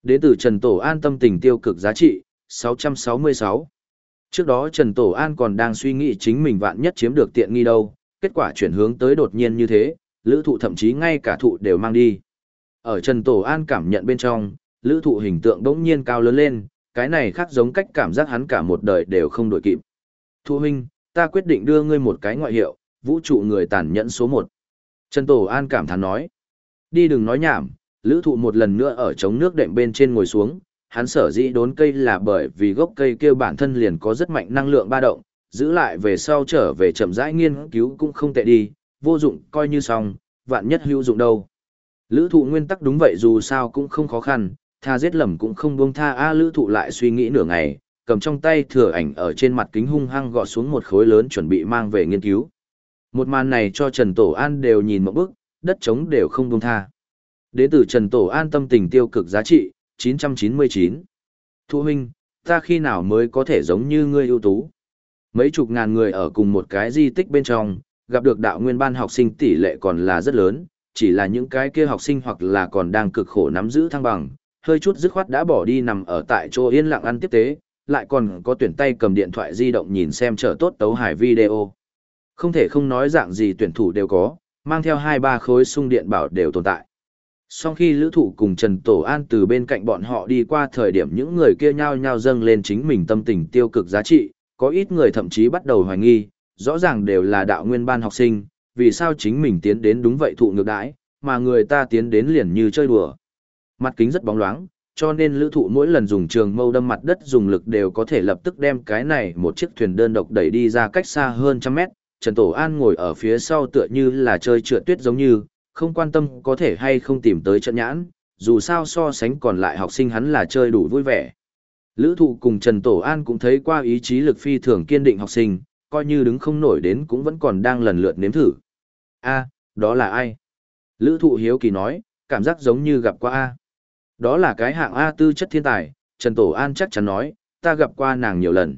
đến từ trần tổ an tâm tình tiêu cực giá trị 666. trước đó trần tổ an còn đang suy nghĩ chính mình vạn nhất chiếm được tiện nghi đâu, kết quả chuyển hướng tới đột nhiên như thế, lữ thụ thậm chí ngay cả thụ đều mang đi ở Trần Tổ An cảm nhận bên trong, lữ thụ hình tượng đống nhiên cao lớn lên, cái này khác giống cách cảm giác hắn cả một đời đều không đổi kịp. Thu huynh, ta quyết định đưa ngươi một cái ngoại hiệu, vũ trụ người tàn nhẫn số 1. Trần Tổ An cảm thán nói. Đi đừng nói nhảm, lữ thụ một lần nữa ở trống nước đệm bên trên ngồi xuống, hắn sở dĩ đốn cây là bởi vì gốc cây kia bản thân liền có rất mạnh năng lượng ba động, giữ lại về sau trở về chậm rãi nghiên cứu cũng không tệ đi, vô dụng coi như xong, vạn nhất hữu dụng đâu. Lữ thụ nguyên tắc đúng vậy dù sao cũng không khó khăn, tha giết lầm cũng không buông tha a lữ thụ lại suy nghĩ nửa ngày, cầm trong tay thừa ảnh ở trên mặt kính hung hăng gọt xuống một khối lớn chuẩn bị mang về nghiên cứu. Một màn này cho Trần Tổ An đều nhìn một bức, đất trống đều không buông tha. Đến từ Trần Tổ An tâm tình tiêu cực giá trị, 999. Thu huynh, ta khi nào mới có thể giống như ngươi ưu tú? Mấy chục ngàn người ở cùng một cái di tích bên trong, gặp được đạo nguyên ban học sinh tỷ lệ còn là rất lớn, chỉ là những cái kia học sinh hoặc là còn đang cực khổ nắm giữ thăng bằng, hơi chút dứt khoát đã bỏ đi nằm ở tại chỗ yên lặng ăn tiếp tế, lại còn có tuyển tay cầm điện thoại di động nhìn xem trở tốt tấu hải video. Không thể không nói dạng gì tuyển thủ đều có, mang theo hai ba khối sung điện bảo đều tồn tại. Sau khi lữ thủ cùng Trần Tổ An từ bên cạnh bọn họ đi qua thời điểm những người kia nhao nhao dâng lên chính mình tâm tình tiêu cực giá trị, có ít người thậm chí bắt đầu hoài nghi, rõ ràng đều là đạo nguyên ban học sinh, vì sao chính mình tiến đến đúng vậy thụ ngược đãi, mà người ta tiến đến liền như chơi đùa. Mặt kính rất bóng loáng, cho nên lữ thụ mỗi lần dùng trường mâu đâm mặt đất dùng lực đều có thể lập tức đem cái này một chiếc thuyền đơn độc đẩy đi ra cách xa hơn trăm mét. Trần Tổ An ngồi ở phía sau tựa như là chơi trượt tuyết giống như, không quan tâm có thể hay không tìm tới trận nhãn, dù sao so sánh còn lại học sinh hắn là chơi đủ vui vẻ. Lữ thụ cùng Trần Tổ An cũng thấy qua ý chí lực phi thường kiên định học sinh, coi như đứng không nổi đến cũng vẫn còn đang lần lượt nếm thử. A, đó là ai? Lữ thụ hiếu kỳ nói, cảm giác giống như gặp qua A. Đó là cái hạng A tư chất thiên tài, Trần Tổ An chắc chắn nói, ta gặp qua nàng nhiều lần.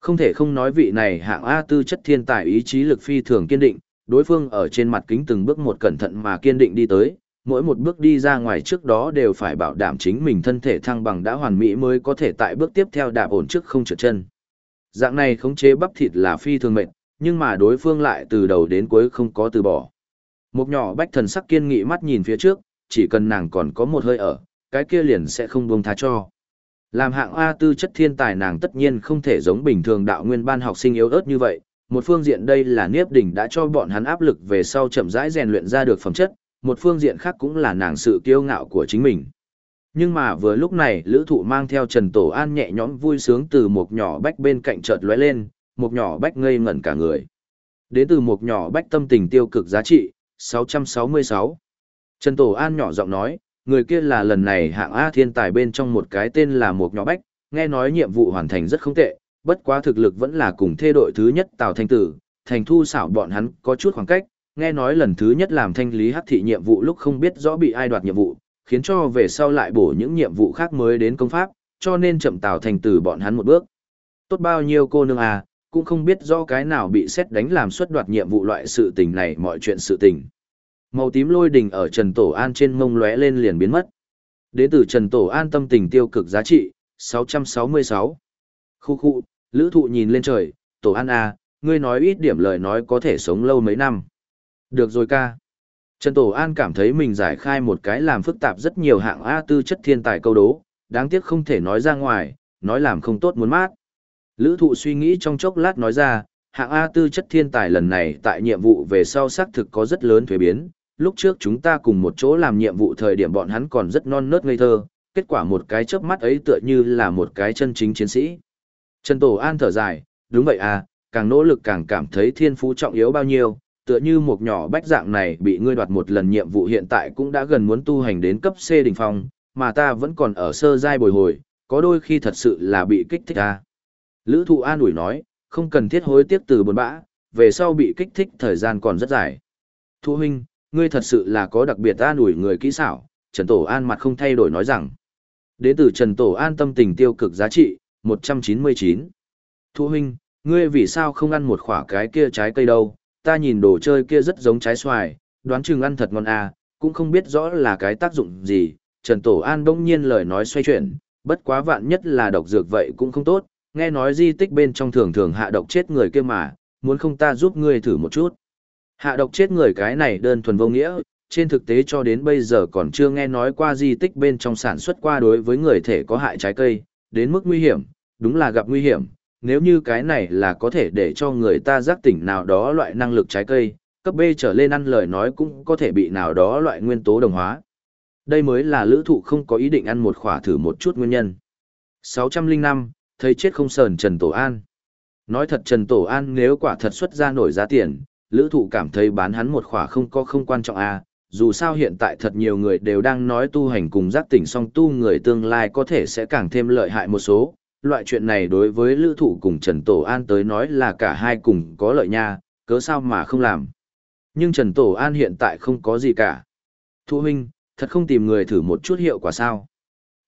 Không thể không nói vị này hạng A tư chất thiên tài ý chí lực phi thường kiên định, đối phương ở trên mặt kính từng bước một cẩn thận mà kiên định đi tới, mỗi một bước đi ra ngoài trước đó đều phải bảo đảm chính mình thân thể thăng bằng đã hoàn mỹ mới có thể tại bước tiếp theo đạp ổn trước không trượt chân. Dạng này khống chế bắp thịt là phi thường mệt, nhưng mà đối phương lại từ đầu đến cuối không có từ bỏ. Một nhỏ bách thần sắc kiên nghị mắt nhìn phía trước, chỉ cần nàng còn có một hơi ở, cái kia liền sẽ không buông tha cho. Làm hạng A tư chất thiên tài nàng tất nhiên không thể giống bình thường đạo nguyên ban học sinh yếu ớt như vậy, một phương diện đây là Niếp Đỉnh đã cho bọn hắn áp lực về sau chậm rãi rèn luyện ra được phẩm chất, một phương diện khác cũng là nàng sự kiêu ngạo của chính mình. Nhưng mà vừa lúc này, lữ thụ mang theo Trần Tổ An nhẹ nhõm vui sướng từ một nhỏ bách bên cạnh chợt lóe lên, một nhỏ bách ngây ngẩn cả người. Đến từ một nhỏ bách tâm tình tiêu cực giá trị, 666. Trần Tổ An nhỏ giọng nói, người kia là lần này hạng A thiên tài bên trong một cái tên là một nhỏ bách, nghe nói nhiệm vụ hoàn thành rất không tệ, bất quá thực lực vẫn là cùng thê đội thứ nhất Tào Thanh Tử, thành thu xảo bọn hắn có chút khoảng cách, nghe nói lần thứ nhất làm thanh lý hắc thị nhiệm vụ lúc không biết rõ bị ai đoạt nhiệm vụ, khiến cho về sau lại bổ những nhiệm vụ khác mới đến công pháp, cho nên chậm Tào Thanh Tử bọn hắn một bước. Tốt bao nhiêu cô nương à, cũng không biết do cái nào bị xét đánh làm xuất đoạt nhiệm vụ loại sự tình này mọi chuyện sự tình. Màu tím lôi đình ở Trần Tổ An trên mông lóe lên liền biến mất. Đến từ Trần Tổ An tâm tình tiêu cực giá trị, 666. Khu khu, lữ thụ nhìn lên trời, Tổ An à, ngươi nói ít điểm lời nói có thể sống lâu mấy năm. Được rồi ca. Trần Tổ An cảm thấy mình giải khai một cái làm phức tạp rất nhiều hạng A tư chất thiên tài câu đố, đáng tiếc không thể nói ra ngoài, nói làm không tốt muốn mát. Lữ thụ suy nghĩ trong chốc lát nói ra, hạng A tư chất thiên tài lần này tại nhiệm vụ về sau xác thực có rất lớn thuế biến. Lúc trước chúng ta cùng một chỗ làm nhiệm vụ thời điểm bọn hắn còn rất non nớt ngây thơ, kết quả một cái chớp mắt ấy tựa như là một cái chân chính chiến sĩ. Trần Tổ An thở dài, đúng vậy à, càng nỗ lực càng cảm thấy thiên phú trọng yếu bao nhiêu, tựa như một nhỏ bách dạng này bị ngươi đoạt một lần nhiệm vụ hiện tại cũng đã gần muốn tu hành đến cấp C đỉnh phong, mà ta vẫn còn ở sơ giai bồi hồi, có đôi khi thật sự là bị kích thích à. Lữ thụ an ủi nói, không cần thiết hối tiếc từ buồn bã, về sau bị kích thích thời gian còn rất dài. Thu huynh, ngươi thật sự là có đặc biệt an ủi người kỹ xảo, Trần Tổ An mặt không thay đổi nói rằng. Đến từ Trần Tổ An tâm tình tiêu cực giá trị, 199. Thu huynh, ngươi vì sao không ăn một khỏa cái kia trái cây đâu, ta nhìn đồ chơi kia rất giống trái xoài, đoán chừng ăn thật ngon à, cũng không biết rõ là cái tác dụng gì. Trần Tổ An đông nhiên lời nói xoay chuyển, bất quá vạn nhất là độc dược vậy cũng không tốt, nghe nói di tích bên trong thường thường hạ độc chết người kia mà, muốn không ta giúp ngươi thử một chút. Hạ độc chết người cái này đơn thuần vô nghĩa, trên thực tế cho đến bây giờ còn chưa nghe nói qua di tích bên trong sản xuất qua đối với người thể có hại trái cây, đến mức nguy hiểm, đúng là gặp nguy hiểm, nếu như cái này là có thể để cho người ta giác tỉnh nào đó loại năng lực trái cây, cấp B trở lên ăn lời nói cũng có thể bị nào đó loại nguyên tố đồng hóa. Đây mới là lữ thụ không có ý định ăn một khỏa thử một chút nguyên nhân. 605, thấy chết không sờn Trần Tổ An. Nói thật Trần Tổ An nếu quả thật xuất ra nổi giá tiền, lữ thụ cảm thấy bán hắn một khỏa không có không quan trọng à, dù sao hiện tại thật nhiều người đều đang nói tu hành cùng giác tỉnh song tu người tương lai có thể sẽ càng thêm lợi hại một số. Loại chuyện này đối với lữ thụ cùng Trần Tổ An tới nói là cả hai cùng có lợi nha, cớ sao mà không làm. Nhưng Trần Tổ An hiện tại không có gì cả. Thu huynh, thật không tìm người thử một chút hiệu quả sao.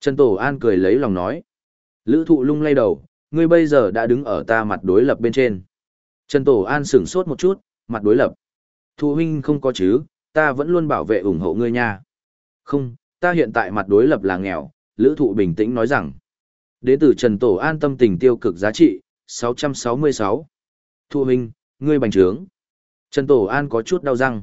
Trần Tổ An cười lấy lòng nói. Lữ thụ lung lay đầu, ngươi bây giờ đã đứng ở ta mặt đối lập bên trên. Trần Tổ An sửng sốt một chút, mặt đối lập. Thụ huynh không có chứ, ta vẫn luôn bảo vệ ủng hộ ngươi nha. Không, ta hiện tại mặt đối lập là nghèo, Lữ thụ bình tĩnh nói rằng. Đến từ Trần Tổ An tâm tình tiêu cực giá trị, 666. Thụ huynh, ngươi bành trướng. Trần Tổ An có chút đau răng.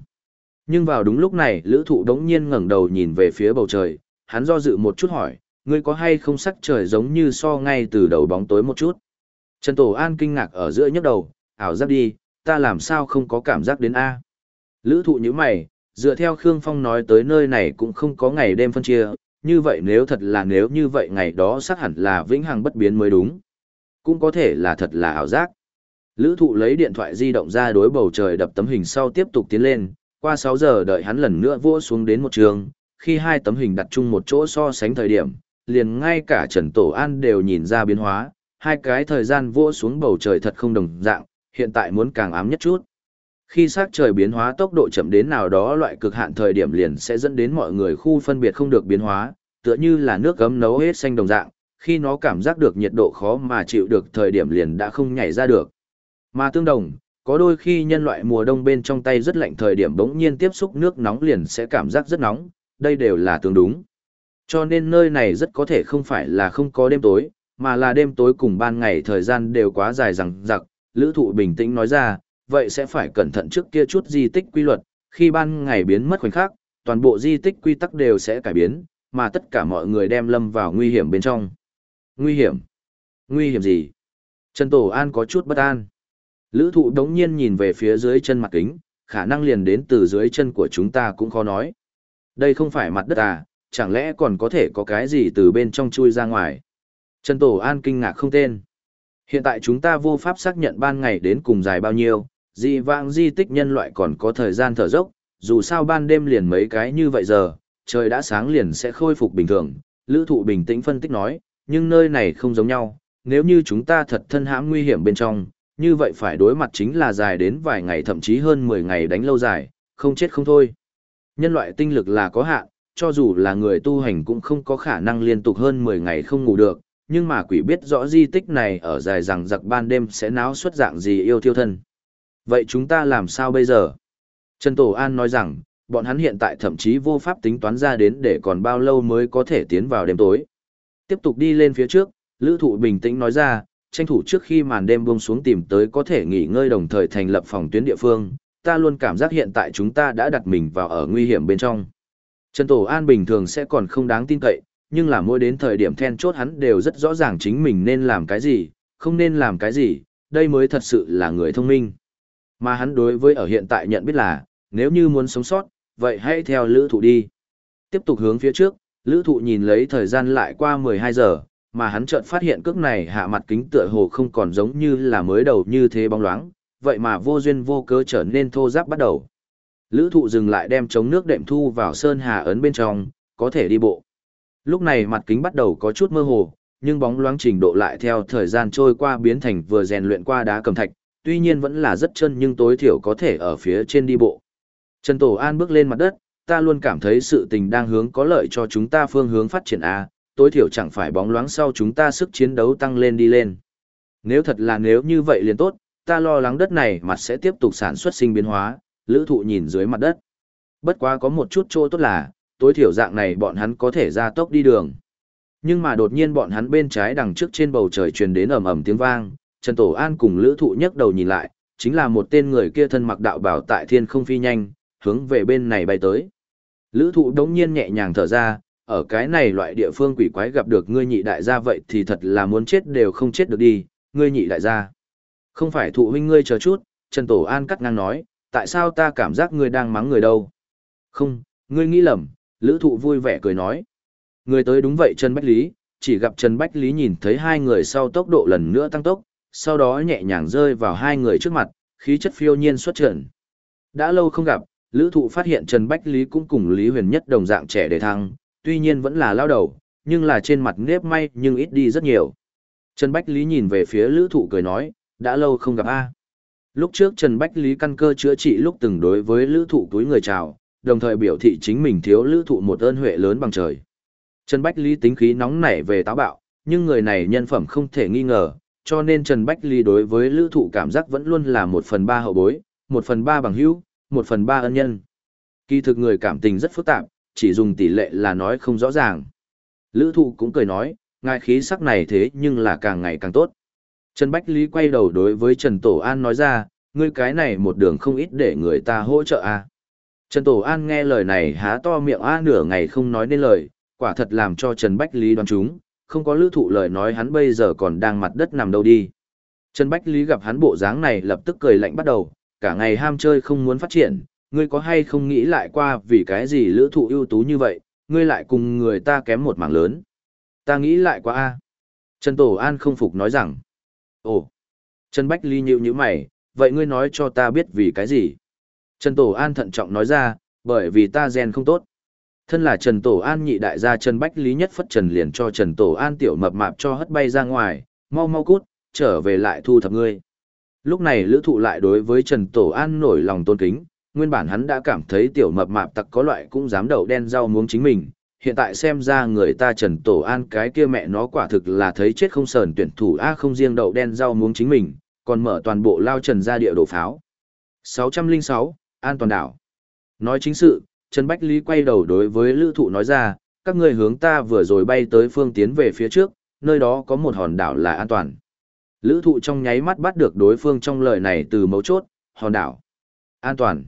Nhưng vào đúng lúc này, Lữ thụ đống nhiên ngẩng đầu nhìn về phía bầu trời, hắn do dự một chút hỏi, ngươi có hay không sắc trời giống như so ngay từ đầu bóng tối một chút. Trần Tổ An kinh ngạc ở giữa nhấc đầu, ảo giác đi, ta làm sao không có cảm giác đến A. Lữ thụ như mày, dựa theo Khương Phong nói tới nơi này cũng không có ngày đêm phân chia, như vậy nếu thật là nếu như vậy ngày đó xác hẳn là vĩnh hằng bất biến mới đúng. Cũng có thể là thật là ảo giác. Lữ thụ lấy điện thoại di động ra đối bầu trời đập tấm hình sau tiếp tục tiến lên, qua 6 giờ đợi hắn lần nữa vua xuống đến một trường, khi hai tấm hình đặt chung một chỗ so sánh thời điểm, liền ngay cả Trần Tổ An đều nhìn ra biến hóa, hai cái thời gian vỗ xuống bầu trời thật không đồng dạng, hiện tại muốn càng ám nhất chút. Khi sắc trời biến hóa tốc độ chậm đến nào đó loại cực hạn thời điểm liền sẽ dẫn đến mọi người khu phân biệt không được biến hóa, tựa như là nước gấm nấu hết xanh đồng dạng, khi nó cảm giác được nhiệt độ khó mà chịu được thời điểm liền đã không nhảy ra được. Mà tương đồng, có đôi khi nhân loại mùa đông bên trong tay rất lạnh thời điểm bỗng nhiên tiếp xúc nước nóng liền sẽ cảm giác rất nóng, đây đều là tương đúng. Cho nên nơi này rất có thể không phải là không có đêm tối, mà là đêm tối cùng ban ngày thời gian đều quá dài rằng giặc, lữ thụ bình tĩnh nói ra, vậy sẽ phải cẩn thận trước kia chút di tích quy luật, khi ban ngày biến mất khoảnh khắc, toàn bộ di tích quy tắc đều sẽ cải biến, mà tất cả mọi người đem lâm vào nguy hiểm bên trong. Nguy hiểm? Nguy hiểm gì? Trần Tổ An có chút bất an. Lữ thụ đống nhiên nhìn về phía dưới chân mặt kính, khả năng liền đến từ dưới chân của chúng ta cũng khó nói. Đây không phải mặt đất à, chẳng lẽ còn có thể có cái gì từ bên trong chui ra ngoài. Trần Tổ An kinh ngạc không tên. Hiện tại chúng ta vô pháp xác nhận ban ngày đến cùng dài bao nhiêu, dị vãng di tích nhân loại còn có thời gian thở dốc, dù sao ban đêm liền mấy cái như vậy giờ, trời đã sáng liền sẽ khôi phục bình thường. Lữ thụ bình tĩnh phân tích nói, nhưng nơi này không giống nhau, nếu như chúng ta thật thân hãm nguy hiểm bên trong, như vậy phải đối mặt chính là dài đến vài ngày thậm chí hơn 10 ngày đánh lâu dài, không chết không thôi. Nhân loại tinh lực là có hạn, cho dù là người tu hành cũng không có khả năng liên tục hơn 10 ngày không ngủ được, nhưng mà quỷ biết rõ di tích này ở dài rằng giặc ban đêm sẽ náo xuất dạng gì yêu thiêu thân. Vậy chúng ta làm sao bây giờ? Trần Tổ An nói rằng, bọn hắn hiện tại thậm chí vô pháp tính toán ra đến để còn bao lâu mới có thể tiến vào đêm tối. Tiếp tục đi lên phía trước, Lữ Thụ bình tĩnh nói ra, tranh thủ trước khi màn đêm buông xuống tìm tới có thể nghỉ ngơi đồng thời thành lập phòng tuyến địa phương, ta luôn cảm giác hiện tại chúng ta đã đặt mình vào ở nguy hiểm bên trong. Trần Tổ An bình thường sẽ còn không đáng tin cậy, nhưng là mỗi đến thời điểm then chốt hắn đều rất rõ ràng chính mình nên làm cái gì, không nên làm cái gì, đây mới thật sự là người thông minh. Mà hắn đối với ở hiện tại nhận biết là, nếu như muốn sống sót, vậy hãy theo lữ thụ đi. Tiếp tục hướng phía trước, lữ thụ nhìn lấy thời gian lại qua 12 giờ, mà hắn chợt phát hiện cước này hạ mặt kính tựa hồ không còn giống như là mới đầu như thế bóng loáng, vậy mà vô duyên vô cớ trở nên thô giáp bắt đầu. Lữ thụ dừng lại đem chống nước đệm thu vào sơn hà ấn bên trong, có thể đi bộ. Lúc này mặt kính bắt đầu có chút mơ hồ, nhưng bóng loáng trình độ lại theo thời gian trôi qua biến thành vừa rèn luyện qua đá cầm thạch, tuy nhiên vẫn là rất chân nhưng tối thiểu có thể ở phía trên đi bộ. Trần Tổ An bước lên mặt đất, ta luôn cảm thấy sự tình đang hướng có lợi cho chúng ta phương hướng phát triển A, tối thiểu chẳng phải bóng loáng sau chúng ta sức chiến đấu tăng lên đi lên. Nếu thật là nếu như vậy liền tốt, ta lo lắng đất này mặt sẽ tiếp tục sản xuất sinh biến hóa, lữ thụ nhìn dưới mặt đất. Bất quá có một chút chỗ tốt là, tối thiểu dạng này bọn hắn có thể ra tốc đi đường. Nhưng mà đột nhiên bọn hắn bên trái đằng trước trên bầu trời truyền đến ầm ầm tiếng vang, Trần Tổ An cùng lữ thụ nhấc đầu nhìn lại, chính là một tên người kia thân mặc đạo bảo tại thiên không phi nhanh, hướng về bên này bay tới. Lữ thụ đống nhiên nhẹ nhàng thở ra, ở cái này loại địa phương quỷ quái gặp được ngươi nhị đại gia vậy thì thật là muốn chết đều không chết được đi, ngươi nhị đại gia. Không phải thụ huynh ngươi chờ chút, Trần Tổ An cắt ngang nói, tại sao ta cảm giác ngươi đang mắng người đâu? Không, ngươi nghĩ lầm, lữ thụ vui vẻ cười nói. Người tới đúng vậy Trần Bách Lý, chỉ gặp Trần Bách Lý nhìn thấy hai người sau tốc độ lần nữa tăng tốc, sau đó nhẹ nhàng rơi vào hai người trước mặt, khí chất phiêu nhiên xuất trận. Đã lâu không gặp, lữ thụ phát hiện Trần Bách Lý cũng cùng Lý Huyền Nhất đồng dạng trẻ để thăng, tuy nhiên vẫn là lao đầu, nhưng là trên mặt nếp may nhưng ít đi rất nhiều. Trần Bách Lý nhìn về phía lữ thụ cười nói, đã lâu không gặp a Lúc trước Trần Bách Lý căn cơ chữa trị lúc từng đối với lữ thụ túi người chào, đồng thời biểu thị chính mình thiếu lữ thụ một ơn huệ lớn bằng trời. Trần Bách Lý tính khí nóng nảy về táo bạo, nhưng người này nhân phẩm không thể nghi ngờ, cho nên Trần Bách Lý đối với lữ thụ cảm giác vẫn luôn là một phần ba hậu bối, một phần ba bằng hữu, một phần ba ân nhân. Kỳ thực người cảm tình rất phức tạp, chỉ dùng tỷ lệ là nói không rõ ràng. Lữ thụ cũng cười nói, ngài khí sắc này thế nhưng là càng ngày càng tốt. Trần Bách Lý quay đầu đối với Trần Tổ An nói ra, ngươi cái này một đường không ít để người ta hỗ trợ à. Trần Tổ An nghe lời này há to miệng a nửa ngày không nói nên lời, quả thật làm cho Trần Bách Lý đoán chúng, không có lữ thụ lời nói hắn bây giờ còn đang mặt đất nằm đâu đi. Trần Bách Lý gặp hắn bộ dáng này lập tức cười lạnh bắt đầu, cả ngày ham chơi không muốn phát triển, ngươi có hay không nghĩ lại qua vì cái gì lữ thụ ưu tú như vậy, ngươi lại cùng người ta kém một mảng lớn. Ta nghĩ lại qua a Trần Tổ An không phục nói rằng, ồ, Trần Bách Ly nhịu như mày, vậy ngươi nói cho ta biết vì cái gì? Trần Tổ An thận trọng nói ra, bởi vì ta gen không tốt. Thân là Trần Tổ An nhị đại gia Trần Bách Lý nhất phất Trần liền cho Trần Tổ An tiểu mập mạp cho hất bay ra ngoài, mau mau cút, trở về lại thu thập ngươi. Lúc này lữ thụ lại đối với Trần Tổ An nổi lòng tôn kính, nguyên bản hắn đã cảm thấy tiểu mập mạp tặc có loại cũng dám đậu đen rau muống chính mình, hiện tại xem ra người ta Trần Tổ An cái kia mẹ nó quả thực là thấy chết không sờn tuyển thủ A không riêng đậu đen rau muống chính mình, còn mở toàn bộ lao trần ra địa đổ pháo. 606, An toàn đảo. Nói chính sự, Trần Bách Lý quay đầu đối với lữ thụ nói ra, các người hướng ta vừa rồi bay tới phương tiến về phía trước, nơi đó có một hòn đảo là an toàn. Lữ thụ trong nháy mắt bắt được đối phương trong lời này từ mấu chốt, hòn đảo. An toàn.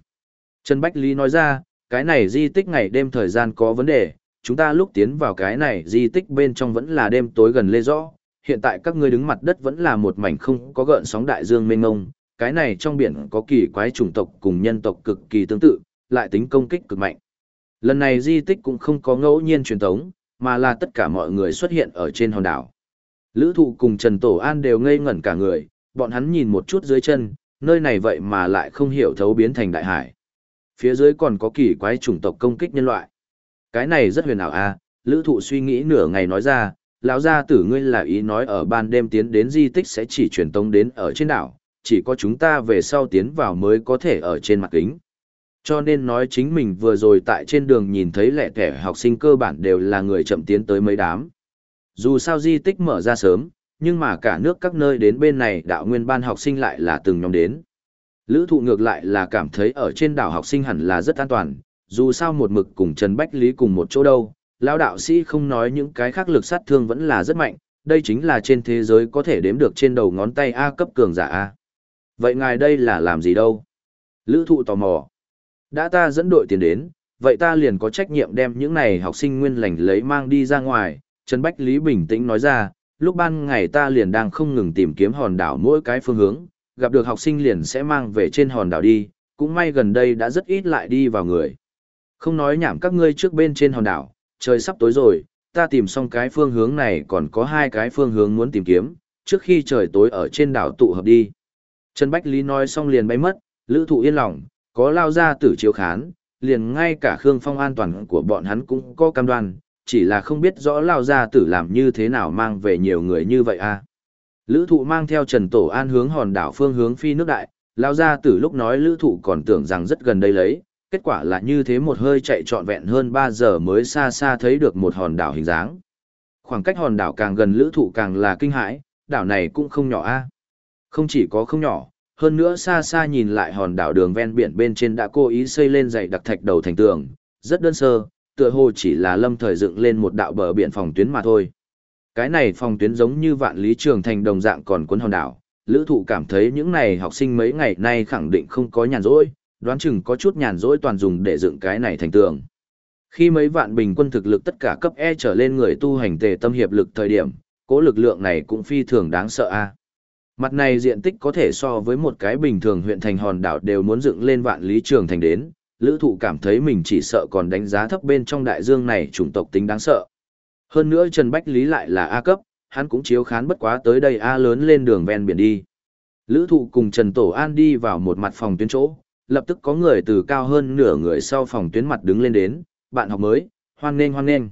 Trần Bách Lý nói ra, cái này di tích ngày đêm thời gian có vấn đề, chúng ta lúc tiến vào cái này di tích bên trong vẫn là đêm tối gần lê rõ, hiện tại các ngươi đứng mặt đất vẫn là một mảnh không có gợn sóng đại dương mênh mông cái này trong biển có kỳ quái chủng tộc cùng nhân tộc cực kỳ tương tự, lại tính công kích cực mạnh. Lần này di tích cũng không có ngẫu nhiên truyền thống mà là tất cả mọi người xuất hiện ở trên hòn đảo. Lữ thụ cùng Trần Tổ An đều ngây ngẩn cả người, bọn hắn nhìn một chút dưới chân, nơi này vậy mà lại không hiểu thấu biến thành đại hải. Phía dưới còn có kỳ quái chủng tộc công kích nhân loại. Cái này rất huyền ảo a à, lữ thụ suy nghĩ nửa ngày nói ra, lão gia tử ngươi là ý nói ở ban đêm tiến đến di tích sẽ chỉ truyền tông đến ở trên đảo, chỉ có chúng ta về sau tiến vào mới có thể ở trên mặt kính. Cho nên nói chính mình vừa rồi tại trên đường nhìn thấy lẻ kẻ học sinh cơ bản đều là người chậm tiến tới mấy đám. Dù sao di tích mở ra sớm, nhưng mà cả nước các nơi đến bên này đạo nguyên ban học sinh lại là từng nhóm đến. Lữ thụ ngược lại là cảm thấy ở trên đảo học sinh hẳn là rất an toàn, dù sao một mực cùng Trần Bách Lý cùng một chỗ đâu, lão đạo sĩ không nói những cái khác lực sát thương vẫn là rất mạnh, đây chính là trên thế giới có thể đếm được trên đầu ngón tay A cấp cường giả A. Vậy ngài đây là làm gì đâu? Lữ thụ tò mò. Đã ta dẫn đội tiền đến, vậy ta liền có trách nhiệm đem những này học sinh nguyên lành lấy mang đi ra ngoài. Trần Bách Lý bình tĩnh nói ra, lúc ban ngày ta liền đang không ngừng tìm kiếm hòn đảo mỗi cái phương hướng, gặp được học sinh liền sẽ mang về trên hòn đảo đi, cũng may gần đây đã rất ít lại đi vào người. Không nói nhảm các ngươi trước bên trên hòn đảo, trời sắp tối rồi, ta tìm xong cái phương hướng này còn có hai cái phương hướng muốn tìm kiếm, trước khi trời tối ở trên đảo tụ hợp đi. Trần Bách Lý nói xong liền bay mất, lữ thụ yên lòng, có lao ra tử chiếu khán, liền ngay cả Khương Phong an toàn của bọn hắn cũng có cam đoan, chỉ là không biết rõ lao ra tử làm như thế nào mang về nhiều người như vậy à. Lữ thụ mang theo Trần Tổ An hướng hòn đảo phương hướng phi nước đại, lao ra tử lúc nói lữ thụ còn tưởng rằng rất gần đây lấy, kết quả là như thế một hơi chạy trọn vẹn hơn 3 giờ mới xa xa thấy được một hòn đảo hình dáng. Khoảng cách hòn đảo càng gần lữ thụ càng là kinh hãi, đảo này cũng không nhỏ a Không chỉ có không nhỏ, hơn nữa xa xa nhìn lại hòn đảo đường ven biển bên trên đã cố ý xây lên dày đặc thạch đầu thành tường, rất đơn sơ, tựa hồ chỉ là lâm thời dựng lên một đạo bờ biển phòng tuyến mà thôi. Cái này phòng tuyến giống như vạn lý trường thành đồng dạng còn cuốn hòn đảo, lữ thụ cảm thấy những này học sinh mấy ngày nay khẳng định không có nhàn rỗi, đoán chừng có chút nhàn rỗi toàn dùng để dựng cái này thành tường. Khi mấy vạn bình quân thực lực tất cả cấp E trở lên người tu hành tề tâm hiệp lực thời điểm, cố lực lượng này cũng phi thường đáng sợ a. Mặt này diện tích có thể so với một cái bình thường huyện thành hòn đảo đều muốn dựng lên vạn lý trường thành đến, lữ thụ cảm thấy mình chỉ sợ còn đánh giá thấp bên trong đại dương này chủng tộc tính đáng sợ. Hơn nữa Trần Bách Lý lại là A cấp, hắn cũng chiếu khán bất quá tới đây A lớn lên đường ven biển đi. Lữ thụ cùng Trần Tổ An đi vào một mặt phòng tuyến chỗ, lập tức có người từ cao hơn nửa người sau phòng tuyến mặt đứng lên đến, bạn học mới, hoan nghênh hoan nghênh.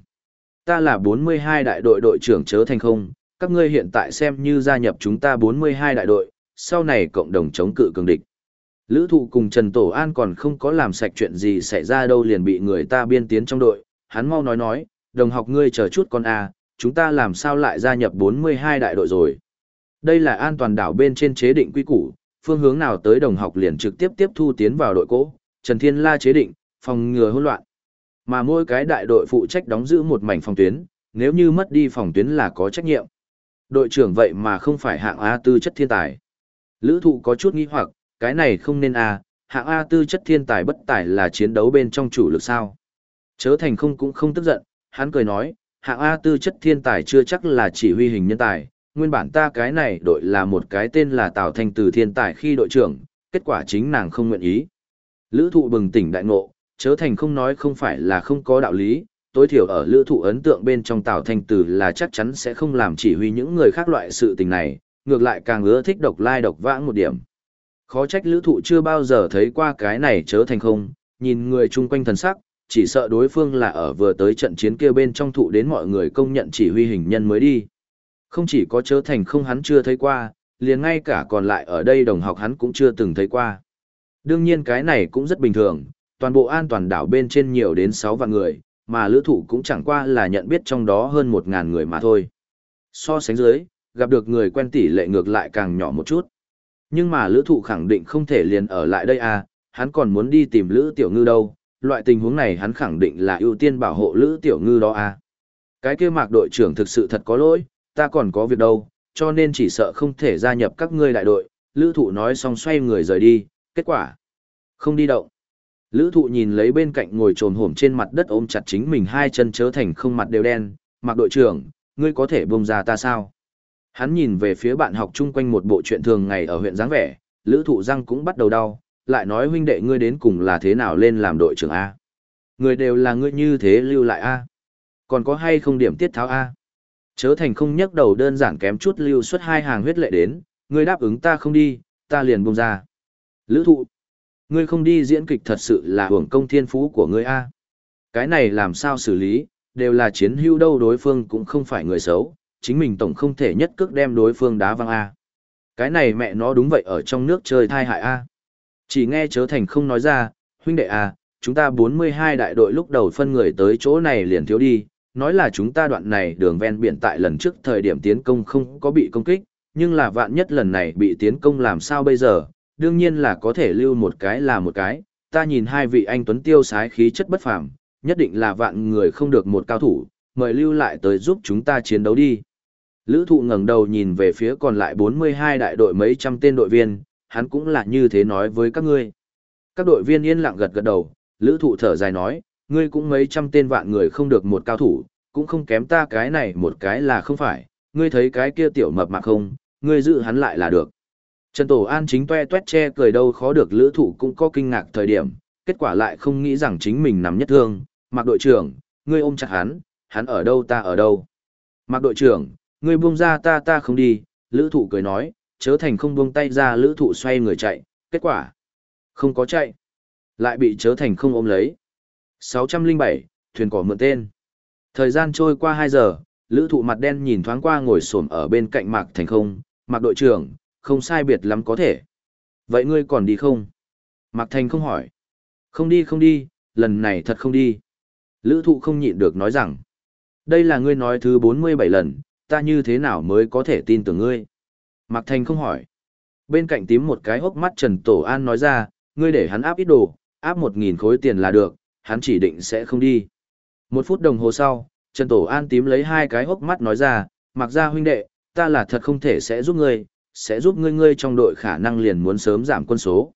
Ta là 42 đại đội đội trưởng chớ thành không, các ngươi hiện tại xem như gia nhập chúng ta 42 đại đội, sau này cộng đồng chống cự cường địch. Lữ thụ cùng Trần Tổ An còn không có làm sạch chuyện gì xảy ra đâu liền bị người ta biên tiến trong đội, hắn mau nói nói, đồng học ngươi chờ chút con A, chúng ta làm sao lại gia nhập 42 đại đội rồi. Đây là an toàn đảo bên trên chế định quy củ, phương hướng nào tới đồng học liền trực tiếp tiếp thu tiến vào đội cũ. Trần Thiên La chế định, phòng ngừa hỗn loạn. Mà mỗi cái đại đội phụ trách đóng giữ một mảnh phòng tuyến, nếu như mất đi phòng tuyến là có trách nhiệm. Đội trưởng vậy mà không phải hạng A tư chất thiên tài. Lữ thụ có chút nghi hoặc, cái này không nên A, hạng A tư chất thiên tài bất tài là chiến đấu bên trong chủ lực sao. Chớ thành không cũng không tức giận, hắn cười nói, hạng A tư chất thiên tài chưa chắc là chỉ huy hình nhân tài, nguyên bản ta cái này đội là một cái tên là Tào Thanh từ thiên tài khi đội trưởng, kết quả chính nàng không nguyện ý. Lữ thụ bừng tỉnh đại ngộ, chớ thành không nói không phải là không có đạo lý, tối thiểu ở lữ thụ ấn tượng bên trong Tào Thanh từ là chắc chắn sẽ không làm chỉ huy những người khác loại sự tình này, ngược lại càng ưa thích độc lai độc vãng một điểm. Khó trách lữ thụ chưa bao giờ thấy qua cái này chớ thành không, nhìn người chung quanh thần sắc, chỉ sợ đối phương là ở vừa tới trận chiến kia bên trong thụ đến mọi người công nhận chỉ huy hình nhân mới đi. Không chỉ có chớ thành không hắn chưa thấy qua, liền ngay cả còn lại ở đây đồng học hắn cũng chưa từng thấy qua. Đương nhiên cái này cũng rất bình thường, toàn bộ an toàn đảo bên trên nhiều đến 6 vạn người, mà lữ thụ cũng chẳng qua là nhận biết trong đó hơn 1.000 người mà thôi. So sánh dưới, gặp được người quen tỷ lệ ngược lại càng nhỏ một chút. Nhưng mà lữ thụ khẳng định không thể liền ở lại đây à, hắn còn muốn đi tìm lữ tiểu ngư đâu, loại tình huống này hắn khẳng định là ưu tiên bảo hộ lữ tiểu ngư đó à. Cái kia mạc đội trưởng thực sự thật có lỗi, ta còn có việc đâu, cho nên chỉ sợ không thể gia nhập các ngươi đại đội, lữ thụ nói xong xoay người rời đi, kết quả, không đi động. Lữ thụ nhìn lấy bên cạnh ngồi trồn hổm trên mặt đất ôm chặt chính mình hai chân chớ thành không mặt đều đen, mặc đội trưởng, ngươi có thể buông ra ta sao? Hắn nhìn về phía bạn học chung quanh một bộ chuyện thường ngày ở huyện dáng vẻ, lữ thụ răng cũng bắt đầu đau, lại nói huynh đệ ngươi đến cùng là thế nào lên làm đội trưởng A. Người đều là ngươi như thế lưu lại A. Còn có hay không điểm tiết tháo A. Chớ thành không nhắc đầu đơn giản kém chút lưu xuất hai hàng huyết lệ đến, ngươi đáp ứng ta không đi, ta liền buông ra. Lữ thụ, ngươi không đi diễn kịch thật sự là hưởng công thiên phú của ngươi a. À. Cái này làm sao xử lý, đều là chiến hữu đâu đối phương cũng không phải người xấu, chính mình tổng không thể nhất cước đem đối phương đá văng a. À. Cái này mẹ nó đúng vậy ở trong nước chơi thai hại a. À. Chỉ nghe chớ thành không nói ra, huynh đệ a chúng ta 42 đại đội lúc đầu phân người tới chỗ này liền thiếu đi, nói là chúng ta đoạn này đường ven biển tại lần trước thời điểm tiến công không có bị công kích, nhưng là vạn nhất lần này bị tiến công làm sao bây giờ, đương nhiên là có thể lưu một cái là một cái, ta nhìn hai vị anh tuấn tiêu sái khí chất bất phàm, nhất định là vạn người không được một cao thủ, mời lưu lại tới giúp chúng ta chiến đấu đi. Lữ thụ ngẩng đầu nhìn về phía còn lại 42 đại đội mấy trăm tên đội viên, hắn cũng là như thế nói với các ngươi. Các đội viên yên lặng gật gật đầu, lữ thụ thở dài nói, ngươi cũng mấy trăm tên vạn người không được một cao thủ, cũng không kém ta cái này một cái là không phải, ngươi thấy cái kia tiểu mập mạp không, ngươi giữ hắn lại là được. Trần Tổ An chính toe toét che cười đâu khó được lữ thủ cũng có kinh ngạc thời điểm, kết quả lại không nghĩ rằng chính mình nằm nhất thương, Mạc đội trưởng, ngươi ôm chặt hắn, hắn ở đâu ta ở đâu. Mạc đội trưởng, ngươi buông ra ta ta không đi, lữ thụ cười nói, chớ thành không buông tay ra lữ thụ xoay người chạy, kết quả, không có chạy, lại bị chớ thành không ôm lấy. 607, thuyền cỏ mượn tên. Thời gian trôi qua 2 giờ, lữ thụ mặt đen nhìn thoáng qua ngồi xổm ở bên cạnh Mạc Thành không, Mạc đội trưởng, không sai biệt lắm có thể. Vậy ngươi còn đi không? Mạc Thành không hỏi. Không đi không đi, lần này thật không đi. Lữ thụ không nhịn được nói rằng. Đây là ngươi nói thứ 47 lần, ta như thế nào mới có thể tin tưởng ngươi? Mạc Thành không hỏi. Bên cạnh tím một cái hốc mắt Trần Tổ An nói ra, ngươi để hắn áp ít đồ, áp 1.000 khối tiền là được, hắn chỉ định sẽ không đi. Một phút đồng hồ sau, Trần Tổ An tím lấy hai cái hốc mắt nói ra, mặc ra huynh đệ, ta là thật không thể sẽ giúp ngươi, sẽ giúp ngươi ngươi trong đội khả năng liền muốn sớm giảm quân số.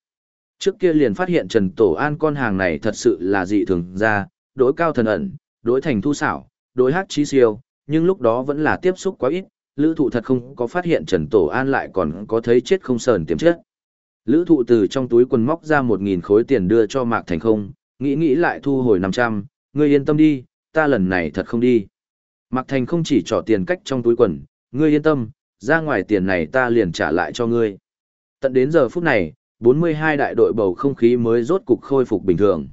Trước kia liền phát hiện Trần Tổ An con hàng này thật sự là dị thường ra, đối cao thần ẩn, đối thành thu xảo, đối hát trí siêu, nhưng lúc đó vẫn là tiếp xúc quá ít, lữ thụ thật không có phát hiện Trần Tổ An lại còn có thấy chết không sờn tiềm chết. Lữ thụ từ trong túi quần móc ra 1.000 khối tiền đưa cho Mạc Thành không, nghĩ nghĩ lại thu hồi 500, ngươi yên tâm đi, ta lần này thật không đi. Mạc Thành không chỉ trỏ tiền cách trong túi quần, ngươi yên tâm, ra ngoài tiền này ta liền trả lại cho ngươi. Tận đến giờ phút này, 42 đại đội bầu không khí mới rốt cục khôi phục bình thường.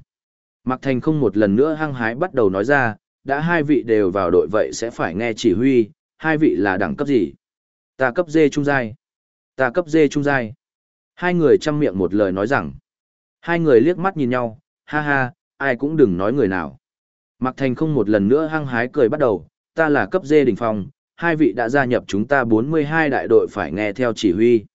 Mạc Thành không một lần nữa hăng hái bắt đầu nói ra, đã hai vị đều vào đội vậy sẽ phải nghe chỉ huy, hai vị là đẳng cấp gì? Ta cấp dê trung giai. Ta cấp dê trung giai. Hai người chăm miệng một lời nói rằng. Hai người liếc mắt nhìn nhau, ha ha, ai cũng đừng nói người nào. Mạc Thành không một lần nữa hăng hái cười bắt đầu, ta là cấp dê đỉnh phong, hai vị đã gia nhập chúng ta 42 đại đội phải nghe theo chỉ huy.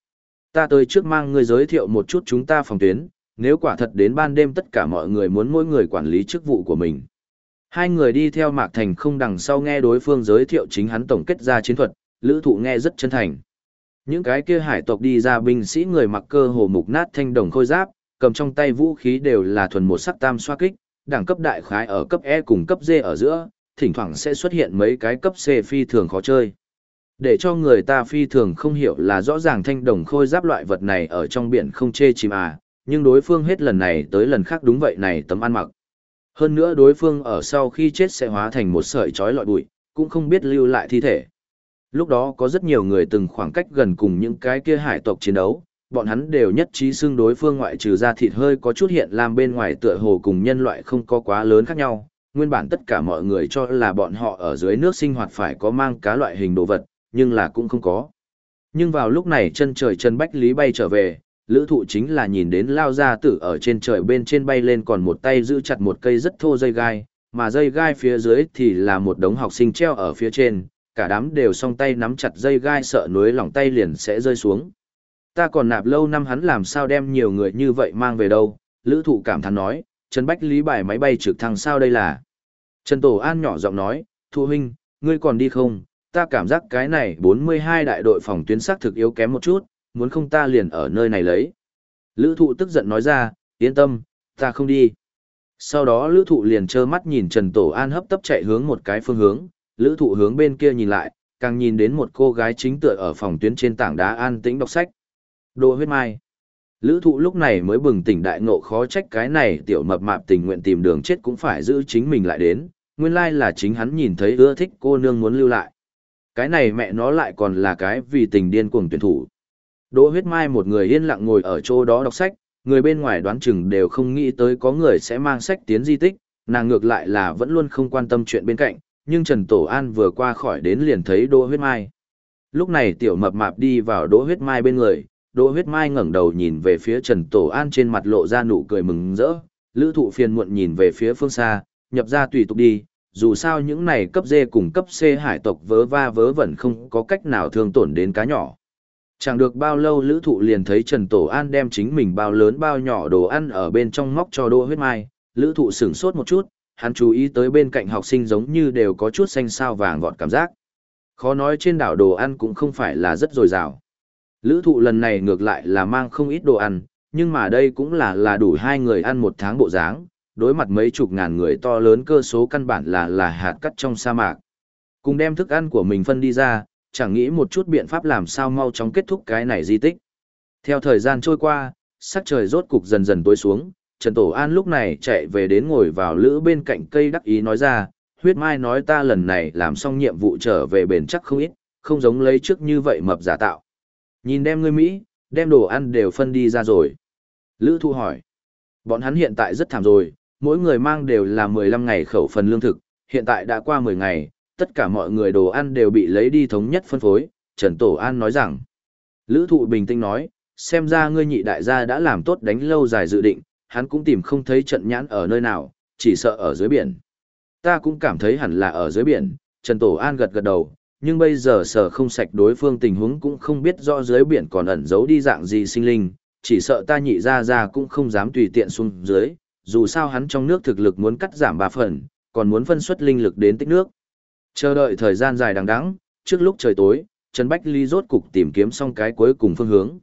Ta tới trước mang người giới thiệu một chút chúng ta phòng tuyến, nếu quả thật đến ban đêm tất cả mọi người muốn mỗi người quản lý chức vụ của mình. Hai người đi theo Mạc Thành không đằng sau nghe đối phương giới thiệu chính hắn tổng kết ra chiến thuật, lữ thụ nghe rất chân thành. Những cái kia hải tộc đi ra binh sĩ người mặc cơ hồ mục nát thanh đồng khôi giáp, cầm trong tay vũ khí đều là thuần một sắc tam xoa kích, đẳng cấp đại khái ở cấp E cùng cấp D ở giữa, thỉnh thoảng sẽ xuất hiện mấy cái cấp C phi thường khó chơi. Để cho người ta phi thường không hiểu là rõ ràng thanh đồng khôi giáp loại vật này ở trong biển không chê chìm à, nhưng đối phương hết lần này tới lần khác đúng vậy này tấm ăn mặc. Hơn nữa đối phương ở sau khi chết sẽ hóa thành một sợi chói lọi bụi, cũng không biết lưu lại thi thể. Lúc đó có rất nhiều người từng khoảng cách gần cùng những cái kia hải tộc chiến đấu, bọn hắn đều nhất trí xương đối phương ngoại trừ ra thịt hơi có chút hiện làm bên ngoài tựa hồ cùng nhân loại không có quá lớn khác nhau. Nguyên bản tất cả mọi người cho là bọn họ ở dưới nước sinh hoạt phải có mang cá loại hình đồ vật, nhưng là cũng không có. Nhưng vào lúc này chân trời chân bách lý bay trở về, lữ thụ chính là nhìn đến lao ra tử ở trên trời bên trên bay lên còn một tay giữ chặt một cây rất thô dây gai, mà dây gai phía dưới thì là một đống học sinh treo ở phía trên, cả đám đều song tay nắm chặt dây gai sợ núi lỏng tay liền sẽ rơi xuống. Ta còn nạp lâu năm hắn làm sao đem nhiều người như vậy mang về đâu, lữ thụ cảm thán nói, Trần Bách Lý bài máy bay trực thăng sao đây là. Trần Tổ An nhỏ giọng nói, Thu huynh, ngươi còn đi không, ta cảm giác cái này 42 đại đội phòng tuyến sắc thực yếu kém một chút, muốn không ta liền ở nơi này lấy. Lữ thụ tức giận nói ra, yên tâm, ta không đi. Sau đó lữ thụ liền trơ mắt nhìn Trần Tổ An hấp tấp chạy hướng một cái phương hướng, lữ thụ hướng bên kia nhìn lại, càng nhìn đến một cô gái chính tựa ở phòng tuyến trên tảng đá an tĩnh đọc sách. Đồ huyết mai. Lữ thụ lúc này mới bừng tỉnh đại ngộ khó trách cái này tiểu mập mạp tình nguyện tìm đường chết cũng phải giữ chính mình lại đến, nguyên lai là chính hắn nhìn thấy ưa thích cô nương muốn lưu lại. Cái này mẹ nó lại còn là cái vì tình điên cuồng tuyển thủ. Đỗ huyết mai một người yên lặng ngồi ở chỗ đó đọc sách, người bên ngoài đoán chừng đều không nghĩ tới có người sẽ mang sách tiến di tích, nàng ngược lại là vẫn luôn không quan tâm chuyện bên cạnh, nhưng Trần Tổ An vừa qua khỏi đến liền thấy Đỗ huyết mai. Lúc này tiểu mập mạp đi vào Đỗ huyết mai bên người, Đỗ huyết mai ngẩng đầu nhìn về phía Trần Tổ An trên mặt lộ ra nụ cười mừng rỡ, lữ thụ phiền muộn nhìn về phía phương xa, nhập ra tùy tục đi, dù sao những này cấp D cùng cấp C hải tộc vớ va vớ vẩn không có cách nào thương tổn đến cá nhỏ. Chẳng được bao lâu lữ thụ liền thấy Trần Tổ An đem chính mình bao lớn bao nhỏ đồ ăn ở bên trong móc cho đô huyết mai, lữ thụ sửng sốt một chút, hắn chú ý tới bên cạnh học sinh giống như đều có chút xanh sao vàng vọt cảm giác. Khó nói trên đảo đồ ăn cũng không phải là rất dồi dào. Lữ thụ lần này ngược lại là mang không ít đồ ăn, nhưng mà đây cũng là là đủ hai người ăn một tháng bộ dáng, đối mặt mấy chục ngàn người to lớn cơ số căn bản là là hạt cắt trong sa mạc. Cùng đem thức ăn của mình phân đi ra, chẳng nghĩ một chút biện pháp làm sao mau chóng kết thúc cái này di tích. Theo thời gian trôi qua, sắc trời rốt cục dần dần tối xuống, Trần Tổ An lúc này chạy về đến ngồi vào lữ bên cạnh cây đắc ý nói ra, huyết mai nói ta lần này làm xong nhiệm vụ trở về bền chắc không ít, không giống lấy trước như vậy mập giả tạo. Nhìn đem ngươi Mỹ, đem đồ ăn đều phân đi ra rồi. Lữ thu hỏi, bọn hắn hiện tại rất thảm rồi, mỗi người mang đều là 15 ngày khẩu phần lương thực, hiện tại đã qua 10 ngày, tất cả mọi người đồ ăn đều bị lấy đi thống nhất phân phối, Trần Tổ An nói rằng. Lữ thụ bình tĩnh nói, xem ra ngươi nhị đại gia đã làm tốt đánh lâu dài dự định, hắn cũng tìm không thấy trận nhãn ở nơi nào, chỉ sợ ở dưới biển. Ta cũng cảm thấy hẳn là ở dưới biển, Trần Tổ An gật gật đầu, nhưng bây giờ sở không sạch đối phương tình huống cũng không biết rõ dưới biển còn ẩn giấu đi dạng gì sinh linh, chỉ sợ ta nhị ra ra cũng không dám tùy tiện xuống dưới, dù sao hắn trong nước thực lực muốn cắt giảm 3 phần, còn muốn phân xuất linh lực đến tích nước. Chờ đợi thời gian dài đằng đẵng, trước lúc trời tối, Trần Bách Ly rốt cục tìm kiếm xong cái cuối cùng phương hướng.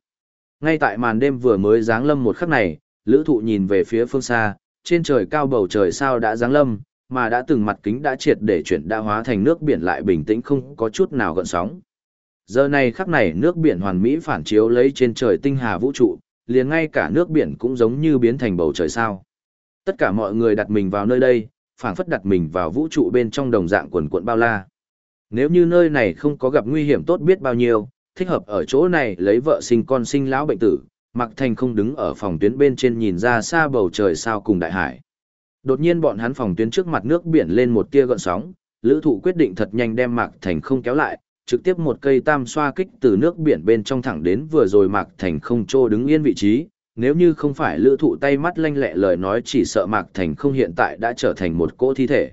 Ngay tại màn đêm vừa mới giáng lâm một khắc này, Lữ Thụ nhìn về phía phương xa, trên trời cao bầu trời sao đã giáng lâm, mà đã từng mặt kính đã triệt để chuyển đa hóa thành nước biển lại bình tĩnh không có chút nào gợn sóng. Giờ này khắc này nước biển hoàn mỹ phản chiếu lấy trên trời tinh hà vũ trụ, liền ngay cả nước biển cũng giống như biến thành bầu trời sao. Tất cả mọi người đặt mình vào nơi đây, phảng phất đặt mình vào vũ trụ bên trong đồng dạng quần cuộn bao la. Nếu như nơi này không có gặp nguy hiểm tốt biết bao nhiêu, thích hợp ở chỗ này lấy vợ sinh con sinh lão bệnh tử, Mạc Thành không đứng ở phòng tuyến bên trên nhìn ra xa bầu trời sao cùng đại hải. Đột nhiên bọn hắn phòng tuyến trước mặt nước biển lên một tia gợn sóng, Lữ Thụ quyết định thật nhanh đem Mạc Thành không kéo lại, trực tiếp một cây tam xoa kích từ nước biển bên trong thẳng đến vừa rồi Mạc Thành không trô đứng yên vị trí, nếu như không phải lữ thụ tay mắt lanh lẹ lời nói chỉ sợ Mạc Thành không hiện tại đã trở thành một cỗ thi thể.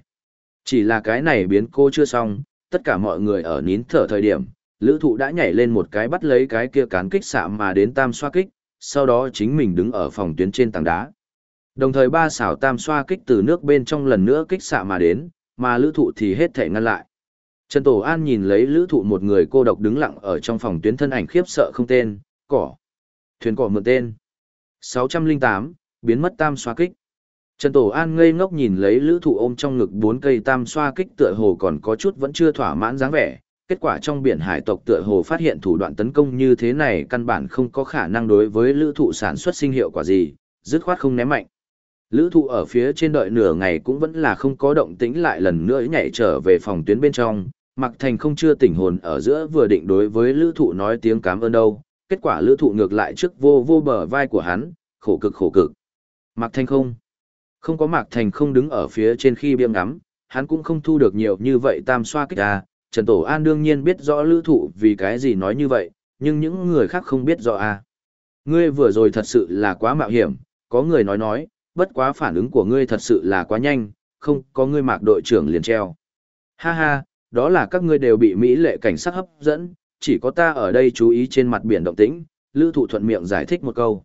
Chỉ là cái này biến cô chưa xong, tất cả mọi người ở nín thở thời điểm, lữ thụ đã nhảy lên một cái bắt lấy cái kia cán kích xạ mà đến tam xoa kích, sau đó chính mình đứng ở phòng tuyến trên tảng đá. Đồng thời ba xảo tam xoa kích từ nước bên trong lần nữa kích xạ mà đến, mà lữ thụ thì hết thể ngăn lại. Trần Tổ An nhìn lấy lữ thụ một người cô độc đứng lặng ở trong phòng tuyến thân ảnh khiếp sợ không tên, cỏ. Thuyền cỏ mượn tên. 608, biến mất tam xoa kích. Trần Tổ An ngây ngốc nhìn lấy lữ thụ ôm trong ngực bốn cây tam xoa kích tựa hồ còn có chút vẫn chưa thỏa mãn dáng vẻ. Kết quả trong biển hải tộc tựa hồ phát hiện thủ đoạn tấn công như thế này căn bản không có khả năng đối với lữ thụ sản xuất sinh hiệu quả gì, dứt khoát không ném mạnh. Lữ thụ ở phía trên đợi nửa ngày cũng vẫn là không có động tĩnh lại lần nữa nhảy trở về phòng tuyến bên trong, Mặc Thành không chưa tỉnh hồn ở giữa vừa định đối với lữ thụ nói tiếng cảm ơn đâu, kết quả lữ thụ ngược lại trước vô vô bờ vai của hắn, khổ cực khổ cực. Mạc Thành không. Không có Mạc Thành không đứng ở phía trên khi biêm ngắm, hắn cũng không thu được nhiều như vậy tam xoa kích ra, Trần Tổ An đương nhiên biết rõ lữ thụ vì cái gì nói như vậy, nhưng những người khác không biết rõ à. Ngươi vừa rồi thật sự là quá mạo hiểm, có người nói nói, bất quá phản ứng của ngươi thật sự là quá nhanh, không có ngươi mạc đội trưởng liền treo. Ha ha, đó là các ngươi đều bị Mỹ lệ cảnh sát hấp dẫn, chỉ có ta ở đây chú ý trên mặt biển động tĩnh, Lữ Thụ thuận miệng giải thích một câu.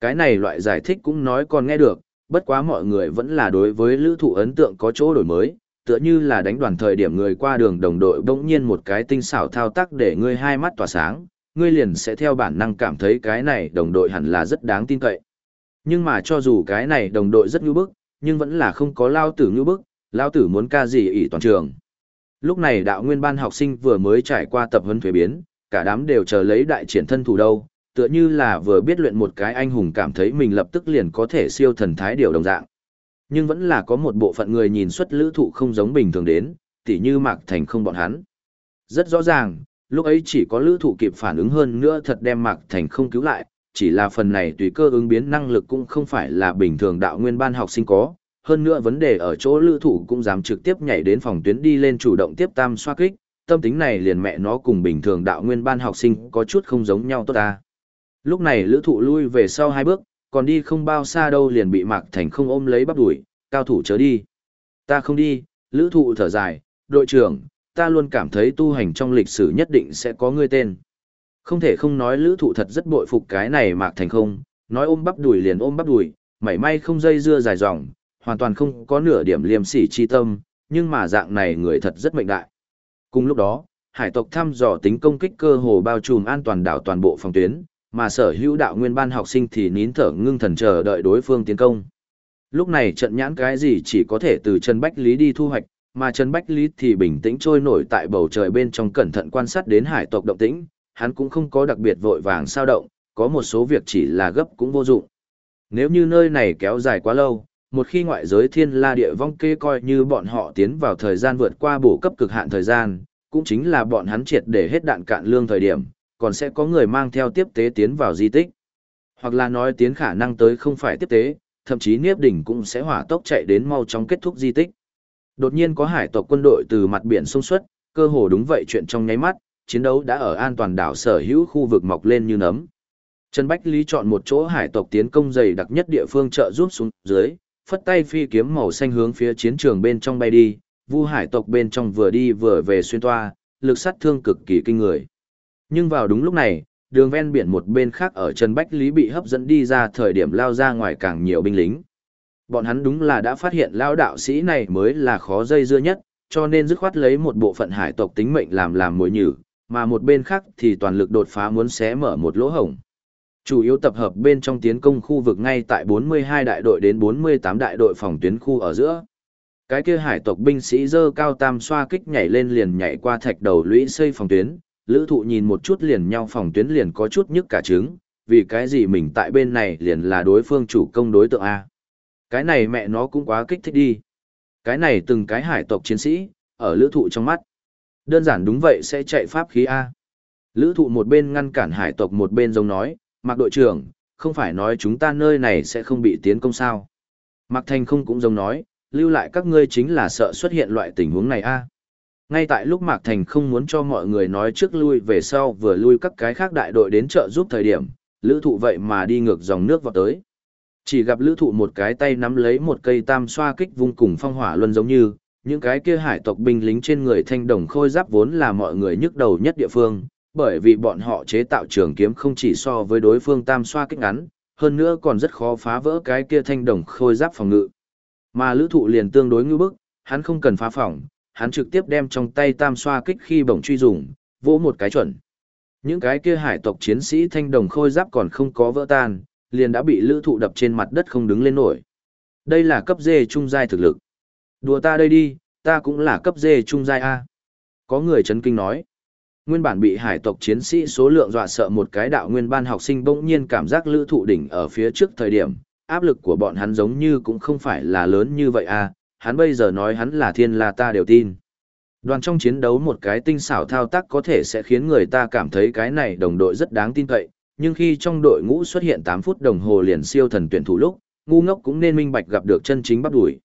Cái này loại giải thích cũng nói còn nghe được, bất quá mọi người vẫn là đối với Lữ Thụ ấn tượng có chỗ đổi mới, tựa như là đánh đoàn thời điểm người qua đường đồng đội bỗng nhiên một cái tinh xảo thao tác để ngươi hai mắt tỏa sáng, ngươi liền sẽ theo bản năng cảm thấy cái này đồng đội hẳn là rất đáng tin cậy. Nhưng mà cho dù cái này đồng đội rất nhu bức, nhưng vẫn là không có lao tử nhu bức, lao tử muốn ca gì ỷ toàn trường. Lúc này đạo nguyên ban học sinh vừa mới trải qua tập huấn thuế biến, cả đám đều chờ lấy đại triển thân thủ đâu, tựa như là vừa biết luyện một cái anh hùng cảm thấy mình lập tức liền có thể siêu thần thái điều đồng dạng. Nhưng vẫn là có một bộ phận người nhìn xuất lữ thụ không giống bình thường đến, tỉ như Mạc Thành không bọn hắn. Rất rõ ràng, lúc ấy chỉ có lữ thụ kịp phản ứng hơn nữa thật đem Mạc Thành không cứu lại, chỉ là phần này tùy cơ ứng biến năng lực cũng không phải là bình thường đạo nguyên ban học sinh có. Hơn nữa vấn đề ở chỗ lữ thủ cũng dám trực tiếp nhảy đến phòng tuyến đi lên chủ động tiếp tam xoa kích, tâm tính này liền mẹ nó cùng bình thường đạo nguyên ban học sinh có chút không giống nhau tốt ta. Lúc này lữ thụ lui về sau hai bước, còn đi không bao xa đâu liền bị Mạc Thành không ôm lấy bắp đuổi, cao thủ chớ đi. Ta không đi, lữ thụ thở dài, đội trưởng, ta luôn cảm thấy tu hành trong lịch sử nhất định sẽ có người tên. Không thể không nói lữ thụ thật rất bội phục cái này Mạc Thành không, nói ôm bắp đùi liền ôm bắp đùi, mảy may không dây dưa dài dòng, hoàn toàn không có nửa điểm liềm sỉ chi tâm, nhưng mà dạng này người thật rất mệnh đại. Cùng lúc đó, hải tộc thăm dò tính công kích cơ hồ bao trùm an toàn đảo toàn bộ phòng tuyến, mà sở hữu đạo nguyên ban học sinh thì nín thở ngưng thần chờ đợi đối phương tiến công. Lúc này trận nhãn cái gì chỉ có thể từ Trần Bách Lý đi thu hoạch, mà Trần Bách Lý thì bình tĩnh trôi nổi tại bầu trời bên trong cẩn thận quan sát đến hải tộc động tĩnh, hắn cũng không có đặc biệt vội vàng sao động, có một số việc chỉ là gấp cũng vô dụng. Nếu như nơi này kéo dài quá lâu, một khi ngoại giới thiên la địa vong kê coi như bọn họ tiến vào thời gian vượt qua bổ cấp cực hạn thời gian, cũng chính là bọn hắn triệt để hết đạn cạn lương thời điểm, còn sẽ có người mang theo tiếp tế tiến vào di tích. Hoặc là nói tiến khả năng tới không phải tiếp tế, thậm chí Niếp Đỉnh cũng sẽ hỏa tốc chạy đến mau chóng kết thúc di tích. Đột nhiên có hải tộc quân đội từ mặt biển xông xuất, cơ hồ đúng vậy chuyện trong nháy mắt, chiến đấu đã ở an toàn đảo sở hữu khu vực mọc lên như nấm. Trần Bách Lý chọn một chỗ hải tộc tiến công dày đặc nhất địa phương trợ giúp xuống dưới, phất tay phi kiếm màu xanh hướng phía chiến trường bên trong bay đi, vu hải tộc bên trong vừa đi vừa về xuyên toa, lực sát thương cực kỳ kinh người. Nhưng vào đúng lúc này, đường ven biển một bên khác ở Trần Bách Lý bị hấp dẫn đi ra thời điểm lao ra ngoài càng nhiều binh lính. Bọn hắn đúng là đã phát hiện lao đạo sĩ này mới là khó dây dưa nhất, cho nên dứt khoát lấy một bộ phận hải tộc tính mệnh làm làm mối nhử, mà một bên khác thì toàn lực đột phá muốn xé mở một lỗ hổng. Chủ yếu tập hợp bên trong tiến công khu vực ngay tại 42 đại đội đến 48 đại đội phòng tuyến khu ở giữa. Cái kia hải tộc binh sĩ dơ cao tam xoa kích nhảy lên liền nhảy qua thạch đầu lũy xây phòng tuyến, lữ thụ nhìn một chút liền nhau phòng tuyến liền có chút nhức cả trứng, vì cái gì mình tại bên này liền là đối phương chủ công đối tượng A. Cái này mẹ nó cũng quá kích thích đi. Cái này từng cái hải tộc chiến sĩ, ở lữ thụ trong mắt. Đơn giản đúng vậy sẽ chạy pháp khí A. Lữ thụ một bên ngăn cản hải tộc một bên giống nói, Mạc đội trưởng, không phải nói chúng ta nơi này sẽ không bị tiến công sao. Mạc Thành không cũng giống nói, lưu lại các ngươi chính là sợ xuất hiện loại tình huống này a. Ngay tại lúc Mạc Thành không muốn cho mọi người nói trước lui về sau vừa lui các cái khác đại đội đến trợ giúp thời điểm, lữ thụ vậy mà đi ngược dòng nước vào tới. Chỉ gặp lữ thụ một cái tay nắm lấy một cây tam xoa kích vung cùng phong hỏa luân giống như, những cái kia hải tộc binh lính trên người thanh đồng khôi giáp vốn là mọi người nhức đầu nhất địa phương, bởi vì bọn họ chế tạo trường kiếm không chỉ so với đối phương tam xoa kích ngắn, hơn nữa còn rất khó phá vỡ cái kia thanh đồng khôi giáp phòng ngự. Mà lữ thụ liền tương đối ngư bức, hắn không cần phá phòng, hắn trực tiếp đem trong tay tam xoa kích khi bổng truy dùng, vỗ một cái chuẩn. Những cái kia hải tộc chiến sĩ thanh đồng khôi giáp còn không có vỡ tan, liền đã bị lữ thụ đập trên mặt đất không đứng lên nổi. Đây là cấp dê trung giai thực lực. Đùa ta đây đi, ta cũng là cấp dê trung giai A. Có người chấn kinh nói. Nguyên bản bị hải tộc chiến sĩ số lượng dọa sợ một cái đạo nguyên ban học sinh bỗng nhiên cảm giác lữ thụ đỉnh ở phía trước thời điểm, áp lực của bọn hắn giống như cũng không phải là lớn như vậy à, hắn bây giờ nói hắn là thiên la ta đều tin. Đoàn trong chiến đấu một cái tinh xảo thao tác có thể sẽ khiến người ta cảm thấy cái này đồng đội rất đáng tin cậy, nhưng khi trong đội ngũ xuất hiện 8 phút đồng hồ liền siêu thần tuyển thủ lúc, ngu ngốc cũng nên minh bạch gặp được chân chính bắt đuổi.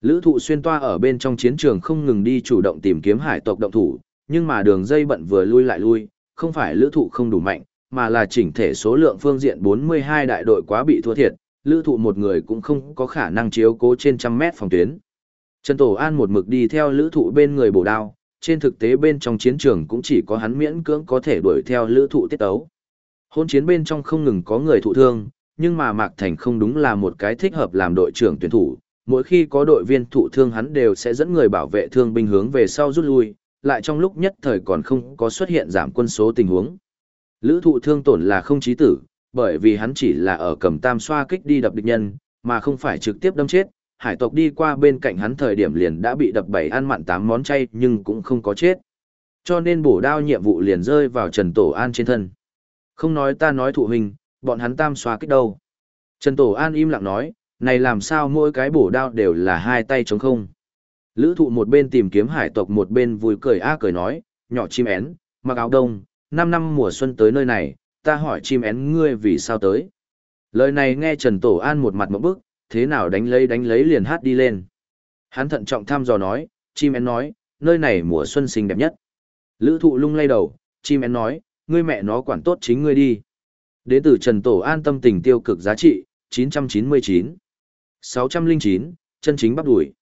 Lữ thụ xuyên toa ở bên trong chiến trường không ngừng đi chủ động tìm kiếm hải tộc động thủ, nhưng mà đường dây bận vừa lui lại lui, không phải lữ thụ không đủ mạnh, mà là chỉnh thể số lượng phương diện 42 đại đội quá bị thua thiệt, lữ thụ một người cũng không có khả năng chiếu cố trên trăm mét phòng tuyến. Trần Tổ An một mực đi theo lữ thụ bên người bổ đao, trên thực tế bên trong chiến trường cũng chỉ có hắn miễn cưỡng có thể đuổi theo lữ thụ tiết tấu. Hôn chiến bên trong không ngừng có người thụ thương, nhưng mà Mạc Thành không đúng là một cái thích hợp làm đội trưởng tuyển thủ. Mỗi khi có đội viên thụ thương hắn đều sẽ dẫn người bảo vệ thương binh hướng về sau rút lui, lại trong lúc nhất thời còn không có xuất hiện giảm quân số tình huống. Lữ thụ thương tổn là không chí tử, bởi vì hắn chỉ là ở cầm tam xoa kích đi đập địch nhân, mà không phải trực tiếp đâm chết. Hải tộc đi qua bên cạnh hắn thời điểm liền đã bị đập bảy ăn mặn tám món chay nhưng cũng không có chết. Cho nên bổ đao nhiệm vụ liền rơi vào Trần Tổ An trên thân. Không nói ta nói thụ hình, bọn hắn tam xoa kích đâu. Trần Tổ An im lặng nói, này làm sao mỗi cái bổ đao đều là hai tay chống không. Lữ thụ một bên tìm kiếm hải tộc một bên vui cười a cười nói, nhỏ chim én, mặc áo đông, năm năm mùa xuân tới nơi này, ta hỏi chim én ngươi vì sao tới. Lời này nghe Trần Tổ An một mặt một bức, thế nào đánh lấy đánh lấy liền hát đi lên. Hắn thận trọng thăm dò nói, chim én nói, nơi này mùa xuân xinh đẹp nhất. Lữ thụ lung lay đầu, chim én nói, ngươi mẹ nó quản tốt chính ngươi đi. Đế tử Trần Tổ An tâm tình tiêu cực giá trị, 999. 609, chân chính bắt đuổi.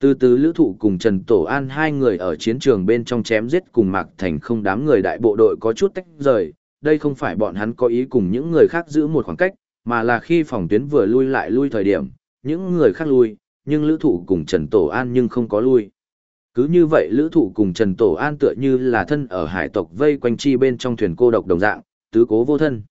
Từ từ lữ thụ cùng Trần Tổ An hai người ở chiến trường bên trong chém giết cùng Mạc Thành không đám người đại bộ đội có chút tách rời, đây không phải bọn hắn có ý cùng những người khác giữ một khoảng cách, mà là khi phòng tuyến vừa lui lại lui thời điểm, những người khác lui, nhưng lữ thụ cùng Trần Tổ An nhưng không có lui. Cứ như vậy lữ thụ cùng Trần Tổ An tựa như là thân ở hải tộc vây quanh chi bên trong thuyền cô độc đồng dạng, tứ cố vô thân.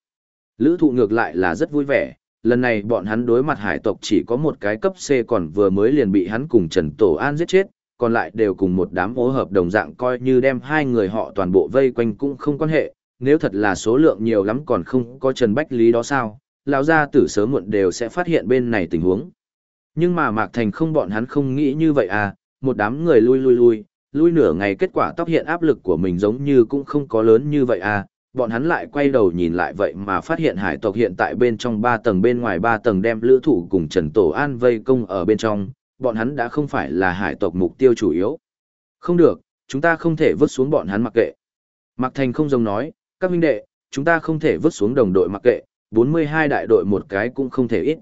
Lữ thụ ngược lại là rất vui vẻ, lần này bọn hắn đối mặt hải tộc chỉ có một cái cấp C còn vừa mới liền bị hắn cùng Trần Tổ An giết chết, còn lại đều cùng một đám ố hợp đồng dạng coi như đem hai người họ toàn bộ vây quanh cũng không quan hệ, nếu thật là số lượng nhiều lắm còn không có Trần Bách Lý đó sao, lão gia tử sớm muộn đều sẽ phát hiện bên này tình huống. Nhưng mà Mạc Thành không bọn hắn không nghĩ như vậy à, một đám người lui lui lui, lui nửa ngày kết quả tóc hiện áp lực của mình giống như cũng không có lớn như vậy à, bọn hắn lại quay đầu nhìn lại vậy mà phát hiện hải tộc hiện tại bên trong ba tầng bên ngoài ba tầng đem lữ thủ cùng Trần Tổ An vây công ở bên trong, bọn hắn đã không phải là hải tộc mục tiêu chủ yếu. Không được, chúng ta không thể vứt xuống bọn hắn mặc kệ. Mạc Thành không giống nói, các huynh đệ, chúng ta không thể vứt xuống đồng đội mặc kệ, 42 đại đội một cái cũng không thể ít.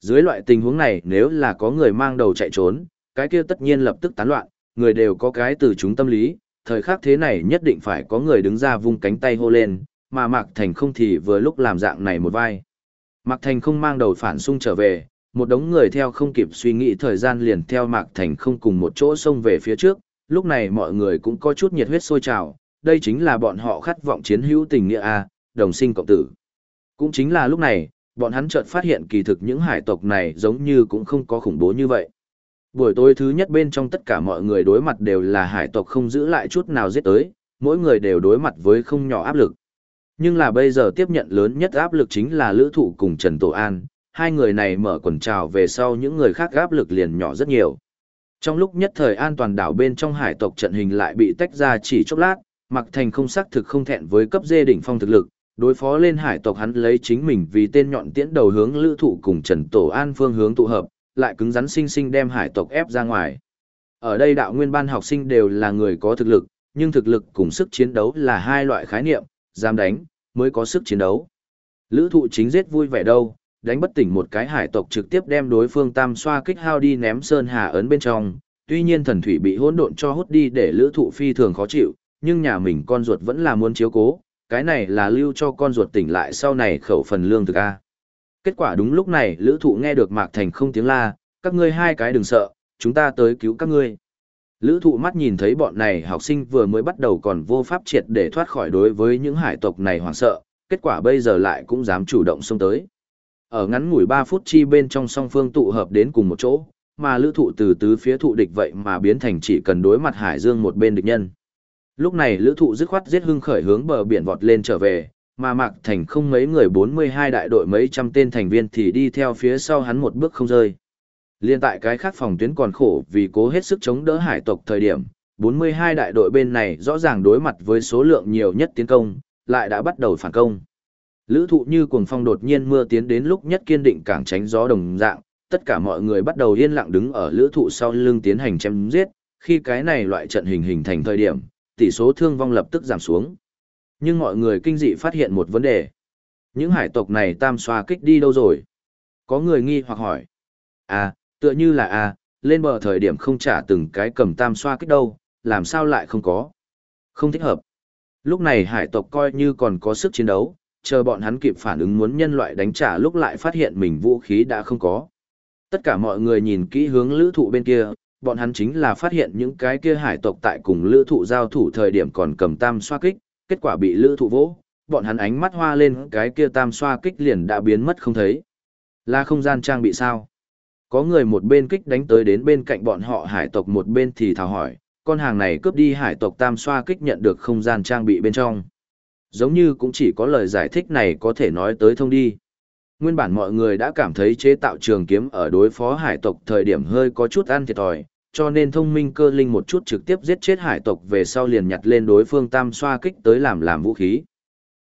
Dưới loại tình huống này nếu là có người mang đầu chạy trốn, cái kia tất nhiên lập tức tán loạn, người đều có cái từ chúng tâm lý, thời khắc thế này nhất định phải có người đứng ra vung cánh tay hô lên, mà Mạc Thành không thì vừa lúc làm dạng này một vai. Mạc Thành không mang đầu phản xung trở về, một đống người theo không kịp suy nghĩ thời gian liền theo Mạc Thành không cùng một chỗ xông về phía trước, lúc này mọi người cũng có chút nhiệt huyết sôi trào, đây chính là bọn họ khát vọng chiến hữu tình nghĩa A, đồng sinh cộng tử. Cũng chính là lúc này, bọn hắn chợt phát hiện kỳ thực những hải tộc này giống như cũng không có khủng bố như vậy. Buổi tối thứ nhất bên trong tất cả mọi người đối mặt đều là hải tộc không giữ lại chút nào giết tới, mỗi người đều đối mặt với không nhỏ áp lực. Nhưng là bây giờ tiếp nhận lớn nhất áp lực chính là Lữ Thụ cùng Trần Tổ An, hai người này mở quần trào về sau những người khác áp lực liền nhỏ rất nhiều. Trong lúc nhất thời an toàn đảo bên trong hải tộc trận hình lại bị tách ra chỉ chốc lát, Mặc Thành không xác thực không thẹn với cấp dê đỉnh phong thực lực, đối phó lên hải tộc hắn lấy chính mình vì tên nhọn tiễn đầu hướng Lữ Thụ cùng Trần Tổ An phương hướng tụ hợp, lại cứng rắn sinh sinh đem hải tộc ép ra ngoài. Ở đây đạo nguyên ban học sinh đều là người có thực lực, nhưng thực lực cùng sức chiến đấu là hai loại khái niệm, dám đánh, mới có sức chiến đấu. Lữ thụ chính giết vui vẻ đâu, đánh bất tỉnh một cái hải tộc trực tiếp đem đối phương tam xoa kích hao đi ném sơn hà ấn bên trong, tuy nhiên thần thủy bị hỗn độn cho hút đi để lữ thụ phi thường khó chịu, nhưng nhà mình con ruột vẫn là muốn chiếu cố, cái này là lưu cho con ruột tỉnh lại sau này khẩu phần lương thực A. Kết quả đúng lúc này lữ thụ nghe được Mạc Thành không tiếng la, các ngươi hai cái đừng sợ, chúng ta tới cứu các ngươi. Lữ thụ mắt nhìn thấy bọn này học sinh vừa mới bắt đầu còn vô pháp triệt để thoát khỏi đối với những hải tộc này hoảng sợ, kết quả bây giờ lại cũng dám chủ động xông tới. Ở ngắn ngủi 3 phút chi bên trong song phương tụ hợp đến cùng một chỗ, mà lữ thụ từ tứ phía thụ địch vậy mà biến thành chỉ cần đối mặt hải dương một bên địch nhân. Lúc này lữ thụ dứt khoát giết hưng khởi hướng bờ biển vọt lên trở về, mà Mạc Thành không mấy người 42 đại đội mấy trăm tên thành viên thì đi theo phía sau hắn một bước không rơi. Liên tại cái khác phòng tuyến còn khổ vì cố hết sức chống đỡ hải tộc thời điểm, 42 đại đội bên này rõ ràng đối mặt với số lượng nhiều nhất tiến công, lại đã bắt đầu phản công. Lữ thụ như cuồng phong đột nhiên mưa tiến đến lúc nhất kiên định cảng tránh gió đồng dạng, tất cả mọi người bắt đầu yên lặng đứng ở lữ thụ sau lưng tiến hành chém giết, khi cái này loại trận hình hình thành thời điểm, tỷ số thương vong lập tức giảm xuống. Nhưng mọi người kinh dị phát hiện một vấn đề. Những hải tộc này tam xoa kích đi đâu rồi? Có người nghi hoặc hỏi. À, tựa như là à, lên bờ thời điểm không trả từng cái cầm tam xoa kích đâu, làm sao lại không có? Không thích hợp. Lúc này hải tộc coi như còn có sức chiến đấu, chờ bọn hắn kịp phản ứng muốn nhân loại đánh trả lúc lại phát hiện mình vũ khí đã không có. Tất cả mọi người nhìn kỹ hướng lữ thụ bên kia, bọn hắn chính là phát hiện những cái kia hải tộc tại cùng lữ thụ giao thủ thời điểm còn cầm tam xoa kích, kết quả bị lữ thụ vỗ, bọn hắn ánh mắt hoa lên cái kia tam xoa kích liền đã biến mất không thấy. Là không gian trang bị sao? Có người một bên kích đánh tới đến bên cạnh bọn họ hải tộc một bên thì thảo hỏi, con hàng này cướp đi hải tộc tam xoa kích nhận được không gian trang bị bên trong. Giống như cũng chỉ có lời giải thích này có thể nói tới thông đi. Nguyên bản mọi người đã cảm thấy chế tạo trường kiếm ở đối phó hải tộc thời điểm hơi có chút ăn thiệt thòi, cho nên thông minh cơ linh một chút trực tiếp giết chết hải tộc về sau liền nhặt lên đối phương tam xoa kích tới làm làm vũ khí.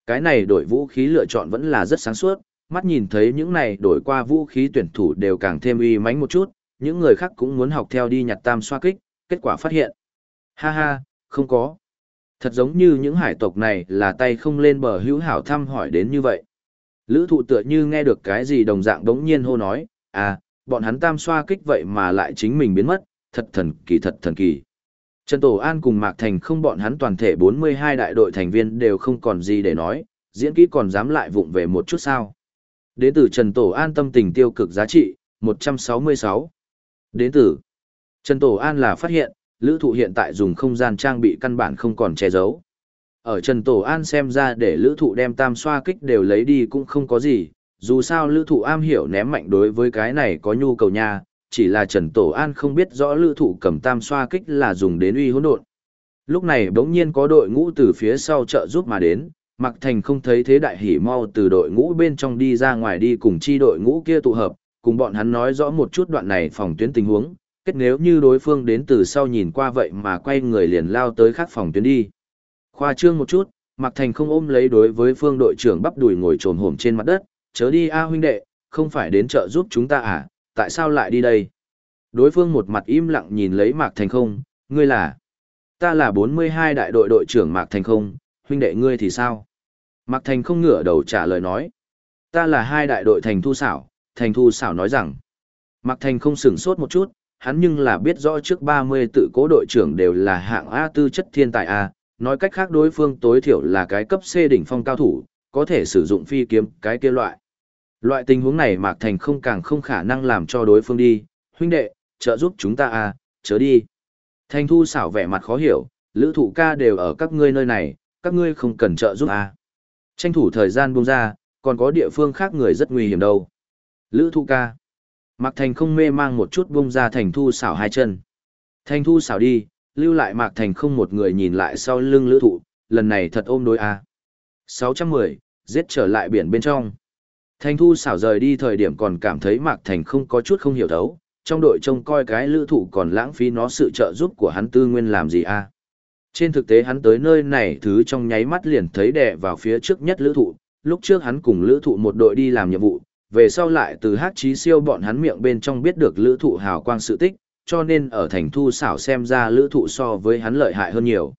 Cái này đổi vũ khí lựa chọn vẫn là rất sáng suốt, mắt nhìn thấy những này đổi qua vũ khí tuyển thủ đều càng thêm uy mãnh một chút, những người khác cũng muốn học theo đi nhặt tam xoa kích, kết quả phát hiện. Ha ha, không có. Thật giống như những hải tộc này là tay không lên bờ hữu hảo thăm hỏi đến như vậy. Lữ thụ tựa như nghe được cái gì đồng dạng đống nhiên hô nói, à, bọn hắn tam xoa kích vậy mà lại chính mình biến mất, thật thần kỳ thật thần kỳ. Trần Tổ An cùng Mạc Thành không bọn hắn toàn thể 42 đại đội thành viên đều không còn gì để nói, diễn kỹ còn dám lại vụng về một chút sao. Đến từ Trần Tổ An tâm tình tiêu cực giá trị, 166. Đến từ Trần Tổ An là phát hiện, lữ thụ hiện tại dùng không gian trang bị căn bản không còn che giấu. Ở Trần Tổ An xem ra để lữ thụ đem tam xoa kích đều lấy đi cũng không có gì, dù sao lữ thụ am hiểu ném mạnh đối với cái này có nhu cầu nha, chỉ là Trần Tổ An không biết rõ lữ thụ cầm tam xoa kích là dùng đến uy hỗn độn. Lúc này bỗng nhiên có đội ngũ từ phía sau trợ giúp mà đến, Mạc Thành không thấy thế đại hỉ mau từ đội ngũ bên trong đi ra ngoài đi cùng chi đội ngũ kia tụ hợp, cùng bọn hắn nói rõ một chút đoạn này phòng tuyến tình huống, kết nếu như đối phương đến từ sau nhìn qua vậy mà quay người liền lao tới khác phòng tuyến đi. Khoa trương một chút, Mạc Thành không ôm lấy đối với phương đội trưởng bắp đùi ngồi trồn hổm trên mặt đất, chớ đi a huynh đệ, không phải đến trợ giúp chúng ta à, tại sao lại đi đây? Đối phương một mặt im lặng nhìn lấy Mạc Thành không, ngươi là? Ta là 42 đại đội đội trưởng Mạc Thành không, huynh đệ ngươi thì sao? Mạc Thành không ngửa đầu trả lời nói. Ta là hai đại đội Thành Thu Xảo, Thành Thu Xảo nói rằng. Mạc Thành không sửng sốt một chút, hắn nhưng là biết rõ trước 30 tự cố đội trưởng đều là hạng A tư chất thiên tài A, nói cách khác đối phương tối thiểu là cái cấp C đỉnh phong cao thủ, có thể sử dụng phi kiếm cái kia loại. Loại tình huống này Mạc Thành không càng không khả năng làm cho đối phương đi, huynh đệ, trợ giúp chúng ta à, chớ đi. Thành thu xảo vẻ mặt khó hiểu, lữ thụ ca đều ở các ngươi nơi này, các ngươi không cần trợ giúp à. Tranh thủ thời gian buông ra, còn có địa phương khác người rất nguy hiểm đâu. Lữ thụ ca. Mạc Thành không mê mang một chút buông ra thành thu xảo hai chân. Thành thu xảo đi, lưu lại Mạc Thành không một người nhìn lại sau lưng lữ thụ, lần này thật ôm đối à. 610, giết trở lại biển bên trong. Thành thu xảo rời đi thời điểm còn cảm thấy Mạc Thành không có chút không hiểu thấu, trong đội trông coi cái lữ thụ còn lãng phí nó sự trợ giúp của hắn tư nguyên làm gì a Trên thực tế hắn tới nơi này thứ trong nháy mắt liền thấy đè vào phía trước nhất lữ thụ, lúc trước hắn cùng lữ thụ một đội đi làm nhiệm vụ, về sau lại từ hát chí siêu bọn hắn miệng bên trong biết được lữ thụ hào quang sự tích, cho nên ở thành thu xảo xem ra lữ thụ so với hắn lợi hại hơn nhiều.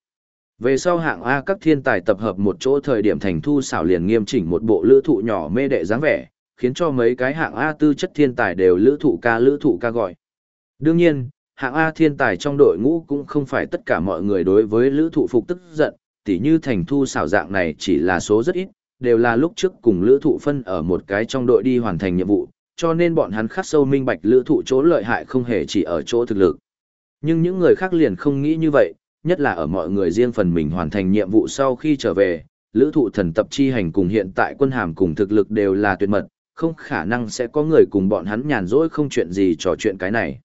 Về sau hạng A các thiên tài tập hợp một chỗ thời điểm thành thu xảo liền nghiêm chỉnh một bộ lữ thụ nhỏ mê đệ dáng vẻ, khiến cho mấy cái hạng A tư chất thiên tài đều lữ thụ ca lữ thụ ca gọi. Đương nhiên, hạng A thiên tài trong đội ngũ cũng không phải tất cả mọi người đối với lữ thụ phục tức giận, tỉ như thành thu xảo dạng này chỉ là số rất ít, đều là lúc trước cùng lữ thụ phân ở một cái trong đội đi hoàn thành nhiệm vụ, cho nên bọn hắn khắc sâu minh bạch lữ thụ chỗ lợi hại không hề chỉ ở chỗ thực lực. Nhưng những người khác liền không nghĩ như vậy, nhất là ở mọi người riêng phần mình hoàn thành nhiệm vụ sau khi trở về, lữ thụ thần tập chi hành cùng hiện tại quân hàm cùng thực lực đều là tuyệt mật, không khả năng sẽ có người cùng bọn hắn nhàn rỗi không chuyện gì trò chuyện cái này.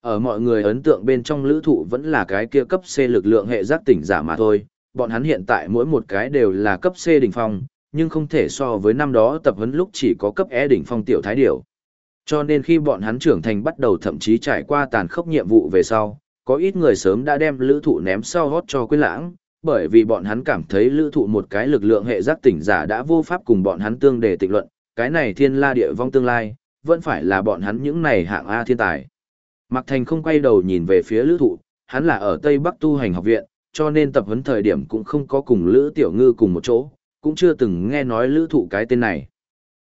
Ở mọi người ấn tượng bên trong lữ thụ vẫn là cái kia cấp C lực lượng hệ giác tỉnh giả mà thôi, bọn hắn hiện tại mỗi một cái đều là cấp C đỉnh phong, nhưng không thể so với năm đó tập huấn lúc chỉ có cấp E đỉnh phong tiểu thái điểu. Cho nên khi bọn hắn trưởng thành bắt đầu thậm chí trải qua tàn khốc nhiệm vụ về sau, có ít người sớm đã đem lữ thụ ném sau hót cho quên lãng, bởi vì bọn hắn cảm thấy lữ thụ một cái lực lượng hệ giác tỉnh giả đã vô pháp cùng bọn hắn tương đề tịch luận, cái này thiên la địa vong tương lai, vẫn phải là bọn hắn những này hạng A thiên tài. Mạc Thành không quay đầu nhìn về phía lữ thụ, hắn là ở Tây Bắc tu hành học viện, cho nên tập huấn thời điểm cũng không có cùng lữ tiểu ngư cùng một chỗ, cũng chưa từng nghe nói lữ thụ cái tên này.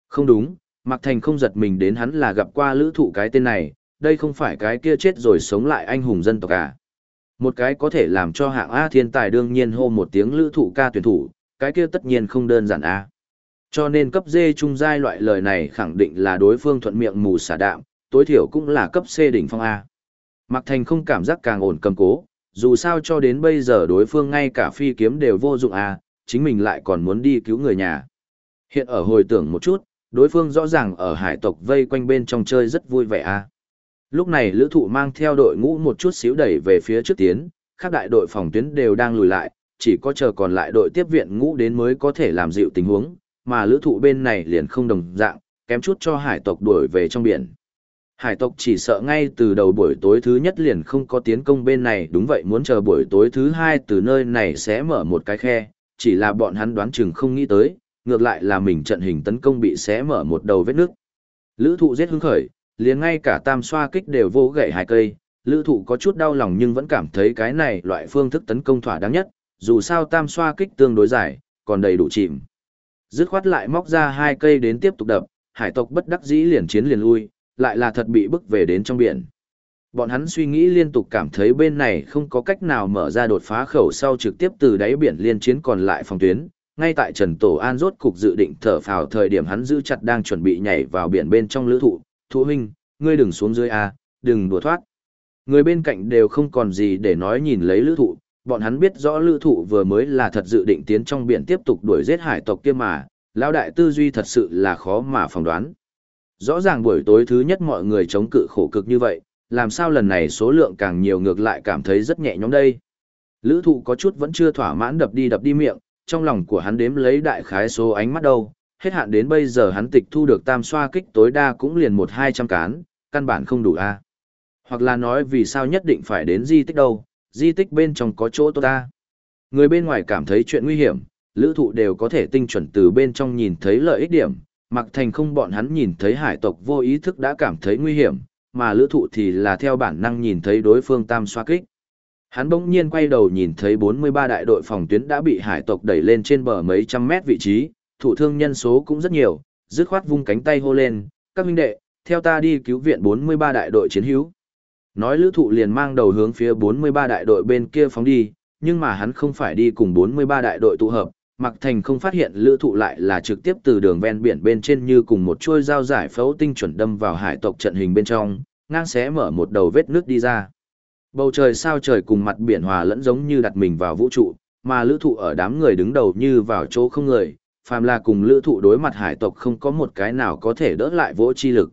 Không đúng, Mạc Thành không giật mình đến hắn là gặp qua lữ thụ cái tên này, đây không phải cái kia chết rồi sống lại anh hùng dân tộc à. Một cái có thể làm cho hạng A thiên tài đương nhiên hô một tiếng lữ thụ ca tuyển thủ, cái kia tất nhiên không đơn giản A. Cho nên cấp D trung giai loại lời này khẳng định là đối phương thuận miệng mù xả đạm, tối thiểu cũng là cấp C đỉnh phong A. Mạc Thành không cảm giác càng ổn cầm cố, dù sao cho đến bây giờ đối phương ngay cả phi kiếm đều vô dụng A, chính mình lại còn muốn đi cứu người nhà. Hiện ở hồi tưởng một chút, đối phương rõ ràng ở hải tộc vây quanh bên trong chơi rất vui vẻ A. Lúc này lữ thụ mang theo đội ngũ một chút xíu đẩy về phía trước tiến, các đại đội phòng tuyến đều đang lùi lại, chỉ có chờ còn lại đội tiếp viện ngũ đến mới có thể làm dịu tình huống, mà lữ thụ bên này liền không đồng dạng, kém chút cho hải tộc đuổi về trong biển. Hải tộc chỉ sợ ngay từ đầu buổi tối thứ nhất liền không có tiến công bên này đúng vậy muốn chờ buổi tối thứ hai từ nơi này sẽ mở một cái khe, chỉ là bọn hắn đoán chừng không nghĩ tới, ngược lại là mình trận hình tấn công bị xé mở một đầu vết nước. Lữ thụ giết hứng khởi, liền ngay cả tam xoa kích đều vô gậy hai cây, lữ thụ có chút đau lòng nhưng vẫn cảm thấy cái này loại phương thức tấn công thỏa đáng nhất, dù sao tam xoa kích tương đối dài, còn đầy đủ chìm. Dứt khoát lại móc ra hai cây đến tiếp tục đập, hải tộc bất đắc dĩ liền chiến liền lui, lại là thật bị bức về đến trong biển. Bọn hắn suy nghĩ liên tục cảm thấy bên này không có cách nào mở ra đột phá khẩu sau trực tiếp từ đáy biển liên chiến còn lại phòng tuyến. Ngay tại Trần Tổ An rốt cục dự định thở phào thời điểm hắn giữ chặt đang chuẩn bị nhảy vào biển bên trong lữ thụ. Thụ huynh, ngươi đừng xuống dưới A, đừng đùa thoát. Người bên cạnh đều không còn gì để nói nhìn lấy lữ thụ, bọn hắn biết rõ lữ thụ vừa mới là thật dự định tiến trong biển tiếp tục đuổi giết hải tộc kia mà, lão đại tư duy thật sự là khó mà phỏng đoán. Rõ ràng buổi tối thứ nhất mọi người chống cự khổ cực như vậy, làm sao lần này số lượng càng nhiều ngược lại cảm thấy rất nhẹ nhõm đây. Lữ thụ có chút vẫn chưa thỏa mãn đập đi đập đi miệng, trong lòng của hắn đếm lấy đại khái số ánh mắt đâu, hết hạn đến bây giờ hắn tịch thu được tam xoa kích tối đa cũng liền một hai trăm cán, căn bản không đủ a Hoặc là nói vì sao nhất định phải đến di tích đâu, di tích bên trong có chỗ tốt ta. Người bên ngoài cảm thấy chuyện nguy hiểm, lữ thụ đều có thể tinh chuẩn từ bên trong nhìn thấy lợi ích điểm, mặc thành không bọn hắn nhìn thấy hải tộc vô ý thức đã cảm thấy nguy hiểm, mà lữ thụ thì là theo bản năng nhìn thấy đối phương tam xoa kích. Hắn bỗng nhiên quay đầu nhìn thấy 43 đại đội phòng tuyến đã bị hải tộc đẩy lên trên bờ mấy trăm mét vị trí, thủ thương nhân số cũng rất nhiều, dứt khoát vung cánh tay hô lên, các huynh đệ, theo ta đi cứu viện 43 đại đội chiến hữu. Nói lữ thụ liền mang đầu hướng phía 43 đại đội bên kia phóng đi, nhưng mà hắn không phải đi cùng 43 đại đội tụ hợp, Mạc Thành không phát hiện lữ thụ lại là trực tiếp từ đường ven biển bên trên như cùng một chuôi dao giải phẫu tinh chuẩn đâm vào hải tộc trận hình bên trong, ngang xé mở một đầu vết nước đi ra. Bầu trời sao trời cùng mặt biển hòa lẫn giống như đặt mình vào vũ trụ, mà lữ thụ ở đám người đứng đầu như vào chỗ không người, phàm là cùng lữ thụ đối mặt hải tộc không có một cái nào có thể đỡ lại vỗ chi lực.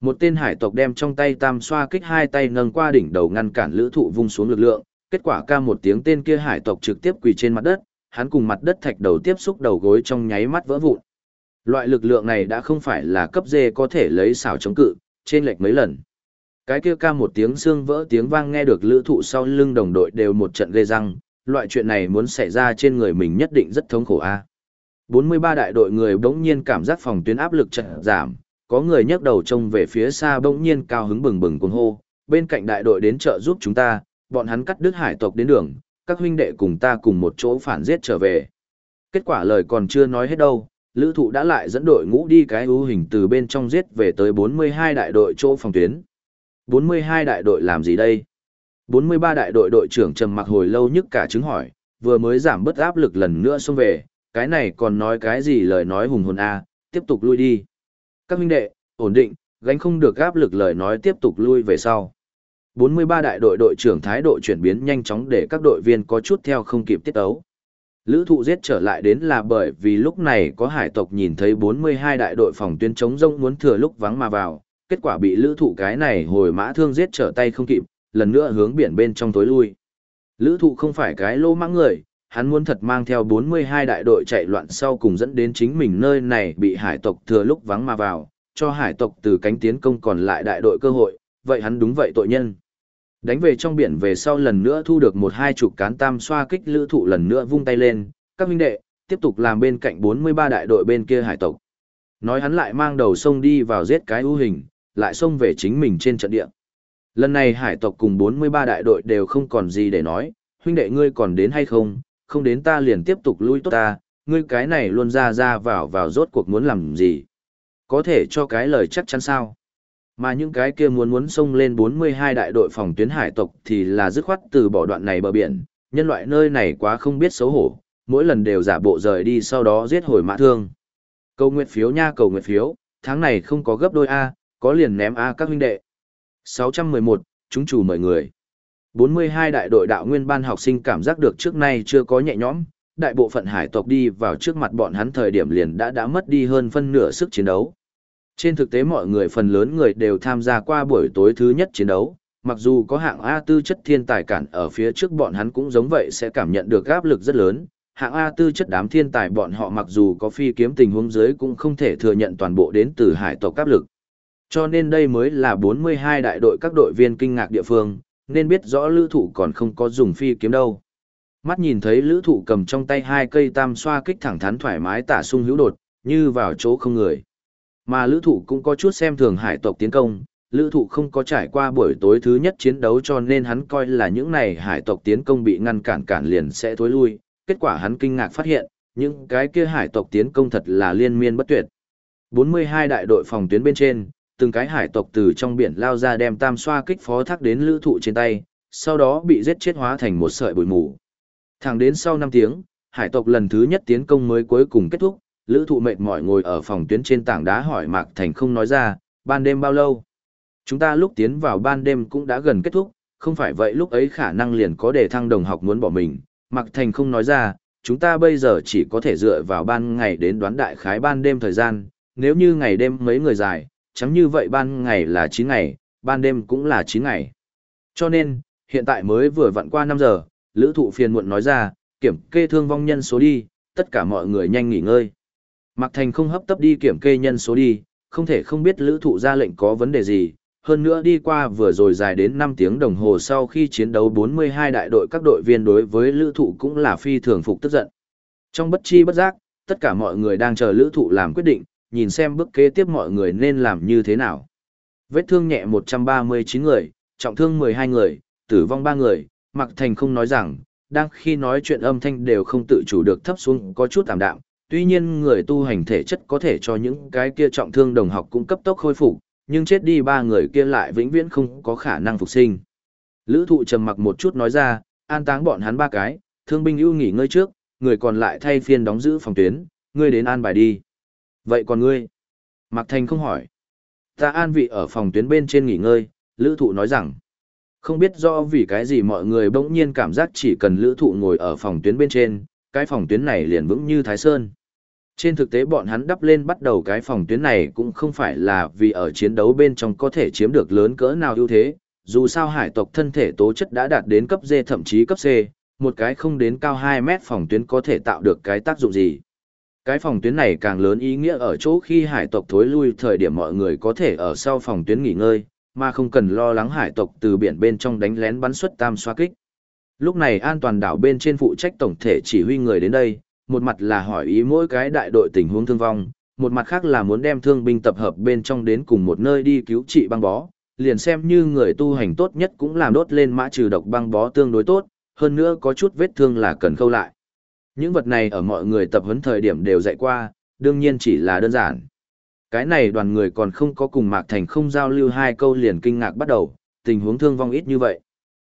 Một tên hải tộc đem trong tay tam xoa kích hai tay nâng qua đỉnh đầu ngăn cản lữ thụ vung xuống lực lượng, kết quả ca một tiếng tên kia hải tộc trực tiếp quỳ trên mặt đất, hắn cùng mặt đất thạch đầu tiếp xúc đầu gối trong nháy mắt vỡ vụn. Loại lực lượng này đã không phải là cấp dê có thể lấy xảo chống cự, trên lệch mấy lần. Cái kia ca một tiếng xương vỡ tiếng vang nghe được lữ thụ sau lưng đồng đội đều một trận gây răng, loại chuyện này muốn xảy ra trên người mình nhất định rất thống khổ a. 43 đại đội người bỗng nhiên cảm giác phòng tuyến áp lực chợt giảm, có người nhấc đầu trông về phía xa bỗng nhiên cao hứng bừng bừng cuồng hô, bên cạnh đại đội đến trợ giúp chúng ta, bọn hắn cắt đứt hải tộc đến đường, các huynh đệ cùng ta cùng một chỗ phản giết trở về. Kết quả lời còn chưa nói hết đâu, lữ thụ đã lại dẫn đội ngũ đi cái ưu hình từ bên trong giết về tới 42 đại đội chỗ phòng tuyến. 42 đại đội làm gì đây? 43 đại đội đội trưởng trầm mặc hồi lâu nhất cả chứng hỏi, vừa mới giảm bớt áp lực lần nữa xông về, cái này còn nói cái gì lời nói hùng hồn a tiếp tục lui đi. Các huynh đệ, ổn định, gánh không được áp lực lời nói tiếp tục lui về sau. 43 đại đội đội trưởng thái độ chuyển biến nhanh chóng để các đội viên có chút theo không kịp tiết ấu. Lữ thụ giết trở lại đến là bởi vì lúc này có hải tộc nhìn thấy 42 đại đội phòng tuyến chống rông muốn thừa lúc vắng mà vào, kết quả bị lữ thụ cái này hồi mã thương giết trở tay không kịp, lần nữa hướng biển bên trong tối lui. Lữ thụ không phải cái lô mãng người, hắn muốn thật mang theo 42 đại đội chạy loạn sau cùng dẫn đến chính mình nơi này bị hải tộc thừa lúc vắng mà vào, cho hải tộc từ cánh tiến công còn lại đại đội cơ hội, vậy hắn đúng vậy tội nhân. Đánh về trong biển về sau lần nữa thu được một hai chục cán tam xoa kích lữ thụ lần nữa vung tay lên, các minh đệ, tiếp tục làm bên cạnh 43 đại đội bên kia hải tộc. Nói hắn lại mang đầu sông đi vào giết cái ưu hình, lại xông về chính mình trên trận địa. Lần này hải tộc cùng 43 đại đội đều không còn gì để nói, huynh đệ ngươi còn đến hay không, không đến ta liền tiếp tục lui tốt ta, ngươi cái này luôn ra ra vào vào rốt cuộc muốn làm gì. Có thể cho cái lời chắc chắn sao. Mà những cái kia muốn muốn xông lên 42 đại đội phòng tuyến hải tộc thì là dứt khoát từ bỏ đoạn này bờ biển, nhân loại nơi này quá không biết xấu hổ, mỗi lần đều giả bộ rời đi sau đó giết hồi mã thương. Cầu nguyện phiếu nha cầu nguyện phiếu, tháng này không có gấp đôi A, có liền ném A các huynh đệ. 611, chúng chủ mời người. 42 đại đội đạo nguyên ban học sinh cảm giác được trước nay chưa có nhẹ nhõm, đại bộ phận hải tộc đi vào trước mặt bọn hắn thời điểm liền đã đã mất đi hơn phân nửa sức chiến đấu. Trên thực tế mọi người phần lớn người đều tham gia qua buổi tối thứ nhất chiến đấu, mặc dù có hạng A tư chất thiên tài cản ở phía trước bọn hắn cũng giống vậy sẽ cảm nhận được áp lực rất lớn. Hạng A tư chất đám thiên tài bọn họ mặc dù có phi kiếm tình huống dưới cũng không thể thừa nhận toàn bộ đến từ hải tộc áp lực. Cho nên đây mới là 42 đại đội các đội viên kinh ngạc địa phương, nên biết rõ lữ thụ còn không có dùng phi kiếm đâu. Mắt nhìn thấy lữ thụ cầm trong tay hai cây tam xoa kích thẳng thắn thoải mái tả sung hữu đột, như vào chỗ không người. Mà lữ thụ cũng có chút xem thường hải tộc tiến công, lữ thụ không có trải qua buổi tối thứ nhất chiến đấu cho nên hắn coi là những này hải tộc tiến công bị ngăn cản cản liền sẽ thối lui. Kết quả hắn kinh ngạc phát hiện, những cái kia hải tộc tiến công thật là liên miên bất tuyệt. 42 đại đội phòng tuyến bên trên, từng cái hải tộc từ trong biển lao ra đem tam xoa kích phó thác đến lữ thụ trên tay, sau đó bị giết chết hóa thành một sợi bụi mù. Thẳng đến sau 5 tiếng, hải tộc lần thứ nhất tiến công mới cuối cùng kết thúc, lữ thụ mệt mỏi ngồi ở phòng tuyến trên tảng đá hỏi Mạc Thành không nói ra, ban đêm bao lâu? Chúng ta lúc tiến vào ban đêm cũng đã gần kết thúc, không phải vậy lúc ấy khả năng liền có đề thăng đồng học muốn bỏ mình. Mạc Thành không nói ra, chúng ta bây giờ chỉ có thể dựa vào ban ngày đến đoán đại khái ban đêm thời gian, nếu như ngày đêm mấy người dài, chẳng như vậy ban ngày là 9 ngày, ban đêm cũng là 9 ngày. Cho nên, hiện tại mới vừa vặn qua 5 giờ, lữ thụ phiền muộn nói ra, kiểm kê thương vong nhân số đi, tất cả mọi người nhanh nghỉ ngơi. Mạc Thành không hấp tấp đi kiểm kê nhân số đi, không thể không biết lữ thụ ra lệnh có vấn đề gì, hơn nữa đi qua vừa rồi dài đến 5 tiếng đồng hồ sau khi chiến đấu 42 đại đội các đội viên đối với lữ thụ cũng là phi thường phục tức giận. Trong bất chi bất giác, tất cả mọi người đang chờ lữ thụ làm quyết định, nhìn xem bước kế tiếp mọi người nên làm như thế nào. Vết thương nhẹ 139 người, trọng thương 12 người, tử vong 3 người, Mạc Thành không nói rằng, đang khi nói chuyện âm thanh đều không tự chủ được thấp xuống có chút tạm đạm, tuy nhiên người tu hành thể chất có thể cho những cái kia trọng thương đồng học cũng cấp tốc khôi phục, nhưng chết đi ba người kia lại vĩnh viễn không có khả năng phục sinh. Lữ thụ trầm mặc một chút nói ra, an táng bọn hắn ba cái, thương binh ưu nghỉ ngơi trước, người còn lại thay phiên đóng giữ phòng tuyến, ngươi đến an bài đi. Vậy còn ngươi? Mạc Thành không hỏi. Ta an vị ở phòng tuyến bên trên nghỉ ngơi, lữ thụ nói rằng, không biết do vì cái gì mọi người bỗng nhiên cảm giác chỉ cần lữ thụ ngồi ở phòng tuyến bên trên, cái phòng tuyến này liền vững như Thái Sơn. Trên thực tế bọn hắn đắp lên bắt đầu cái phòng tuyến này cũng không phải là vì ở chiến đấu bên trong có thể chiếm được lớn cỡ nào ưu thế, dù sao hải tộc thân thể tố chất đã đạt đến cấp D thậm chí cấp C, một cái không đến cao 2 mét phòng tuyến có thể tạo được cái tác dụng gì. Cái phòng tuyến này càng lớn ý nghĩa ở chỗ khi hải tộc thối lui thời điểm mọi người có thể ở sau phòng tuyến nghỉ ngơi, mà không cần lo lắng hải tộc từ biển bên trong đánh lén bắn xuất tam xoa kích. Lúc này an toàn đảo bên trên phụ trách tổng thể chỉ huy người đến đây, một mặt là hỏi ý mỗi cái đại đội tình huống thương vong, một mặt khác là muốn đem thương binh tập hợp bên trong đến cùng một nơi đi cứu trị băng bó, liền xem như người tu hành tốt nhất cũng làm đốt lên mã trừ độc băng bó tương đối tốt, hơn nữa có chút vết thương là cần khâu lại. Những vật này ở mọi người tập huấn thời điểm đều dạy qua, đương nhiên chỉ là đơn giản. Cái này đoàn người còn không có cùng Mạc Thành không giao lưu hai câu liền kinh ngạc bắt đầu, tình huống thương vong ít như vậy.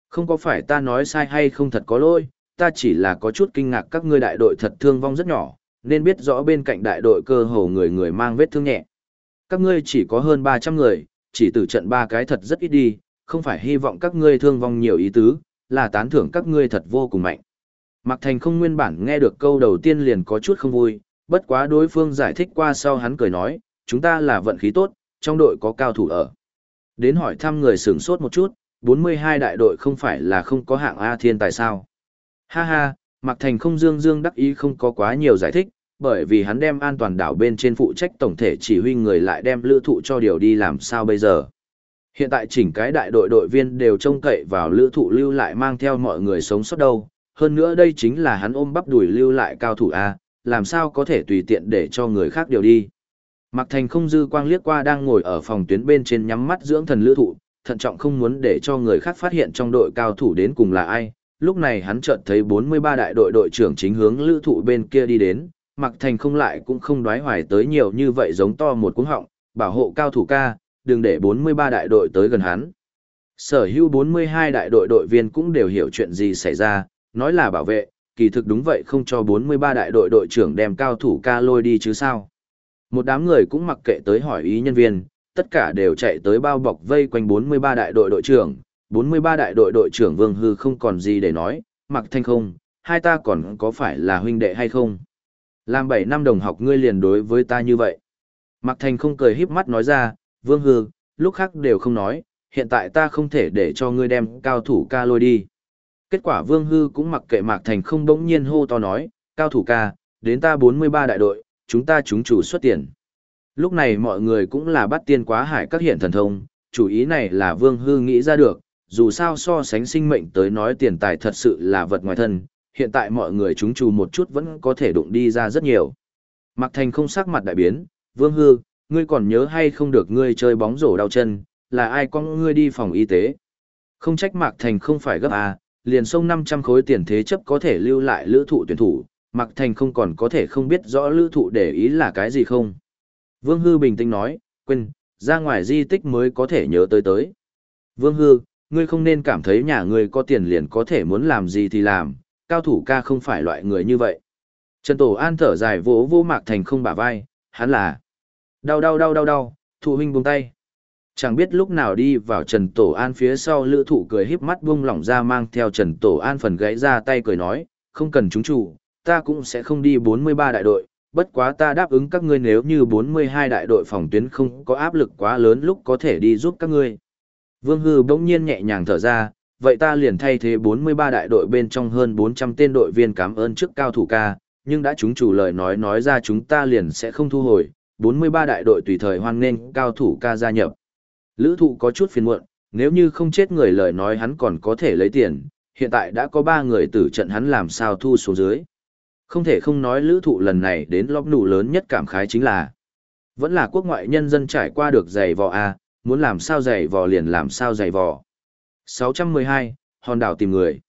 Không có phải ta nói sai hay không thật có lỗi, ta chỉ là có chút kinh ngạc các ngươi đại đội thật thương vong rất nhỏ, nên biết rõ bên cạnh đại đội cơ hồ người người mang vết thương nhẹ. Các ngươi chỉ có hơn 300 người, chỉ từ trận ba cái thật rất ít đi, không phải hy vọng các ngươi thương vong nhiều ý tứ, là tán thưởng các ngươi thật vô cùng mạnh. Mạc Thành không nguyên bản nghe được câu đầu tiên liền có chút không vui, bất quá đối phương giải thích qua sau hắn cười nói, chúng ta là vận khí tốt, trong đội có cao thủ ở. Đến hỏi thăm người sửng sốt một chút, 42 đại đội không phải là không có hạng A thiên tài sao. Ha ha, Mạc Thành không dương dương đắc ý không có quá nhiều giải thích, bởi vì hắn đem an toàn đảo bên trên phụ trách tổng thể chỉ huy người lại đem lữ thụ cho điều đi làm sao bây giờ. Hiện tại chỉnh cái đại đội đội viên đều trông cậy vào lữ thụ lưu lại mang theo mọi người sống sót đâu, hơn nữa đây chính là hắn ôm bắp đuổi lưu lại cao thủ A, làm sao có thể tùy tiện để cho người khác điều đi. Mạc Thành không dư quang liếc qua đang ngồi ở phòng tuyến bên trên nhắm mắt dưỡng thần lữ thụ, thận trọng không muốn để cho người khác phát hiện trong đội cao thủ đến cùng là ai. Lúc này hắn chợt thấy 43 đại đội đội trưởng chính hướng lữ thụ bên kia đi đến, Mạc Thành không lại cũng không đoái hoài tới nhiều như vậy giống to một cuống họng, bảo hộ cao thủ ca, đừng để 43 đại đội tới gần hắn. Sở hữu 42 đại đội đội viên cũng đều hiểu chuyện gì xảy ra, nói là bảo vệ, kỳ thực đúng vậy không cho 43 đại đội đội trưởng đem cao thủ ca lôi đi chứ sao. Một đám người cũng mặc kệ tới hỏi ý nhân viên, tất cả đều chạy tới bao bọc vây quanh 43 đại đội đội trưởng, 43 đại đội đội trưởng Vương Hư không còn gì để nói, mặc thanh không, hai ta còn có phải là huynh đệ hay không? Làm 7 năm đồng học ngươi liền đối với ta như vậy. Mặc thanh không cười híp mắt nói ra, Vương Hư, lúc khác đều không nói, hiện tại ta không thể để cho ngươi đem cao thủ ca lôi đi. Kết quả Vương Hư cũng mặc kệ Mạc Thành không bỗng nhiên hô to nói, cao thủ ca, đến ta 43 đại đội, chúng ta chúng chủ xuất tiền. Lúc này mọi người cũng là bắt tiên quá hải các hiện thần thông, chủ ý này là Vương Hư nghĩ ra được, dù sao so sánh sinh mệnh tới nói tiền tài thật sự là vật ngoài thân, hiện tại mọi người chúng trù một chút vẫn có thể đụng đi ra rất nhiều. Mạc Thành không sắc mặt đại biến, Vương Hư, ngươi còn nhớ hay không được ngươi chơi bóng rổ đau chân, là ai con ngươi đi phòng y tế. Không trách Mạc Thành không phải gấp à, liền sông 500 khối tiền thế chấp có thể lưu lại lữ thụ tuyển thủ, Mạc Thành không còn có thể không biết rõ lữ thụ để ý là cái gì không. Vương Hư bình tĩnh nói, quên, ra ngoài di tích mới có thể nhớ tới tới. Vương Hư, ngươi không nên cảm thấy nhà ngươi có tiền liền có thể muốn làm gì thì làm, cao thủ ca không phải loại người như vậy. Trần Tổ An thở dài vỗ vô Mạc Thành không bả vai, hắn là đau đau đau đau đau, thụ huynh buông tay. Chẳng biết lúc nào đi vào Trần Tổ An phía sau lữ thụ cười híp mắt buông lỏng ra mang theo Trần Tổ An phần gãy ra tay cười nói, không cần chúng chủ, ta cũng sẽ không đi 43 đại đội, bất quá ta đáp ứng các ngươi nếu như 42 đại đội phòng tuyến không có áp lực quá lớn lúc có thể đi giúp các ngươi. Vương Hư bỗng nhiên nhẹ nhàng thở ra, vậy ta liền thay thế 43 đại đội bên trong hơn 400 tên đội viên cảm ơn trước cao thủ ca, nhưng đã chúng chủ lời nói nói ra chúng ta liền sẽ không thu hồi, 43 đại đội tùy thời hoan nghênh cao thủ ca gia nhập. Lữ thụ có chút phiền muộn, nếu như không chết người lời nói hắn còn có thể lấy tiền, hiện tại đã có 3 người tử trận hắn làm sao thu xuống dưới. Không thể không nói lữ thụ lần này đến lóc nụ lớn nhất cảm khái chính là vẫn là quốc ngoại nhân dân trải qua được giày vò A, muốn làm sao giày vò liền làm sao giày vò. 612, hòn đảo tìm người.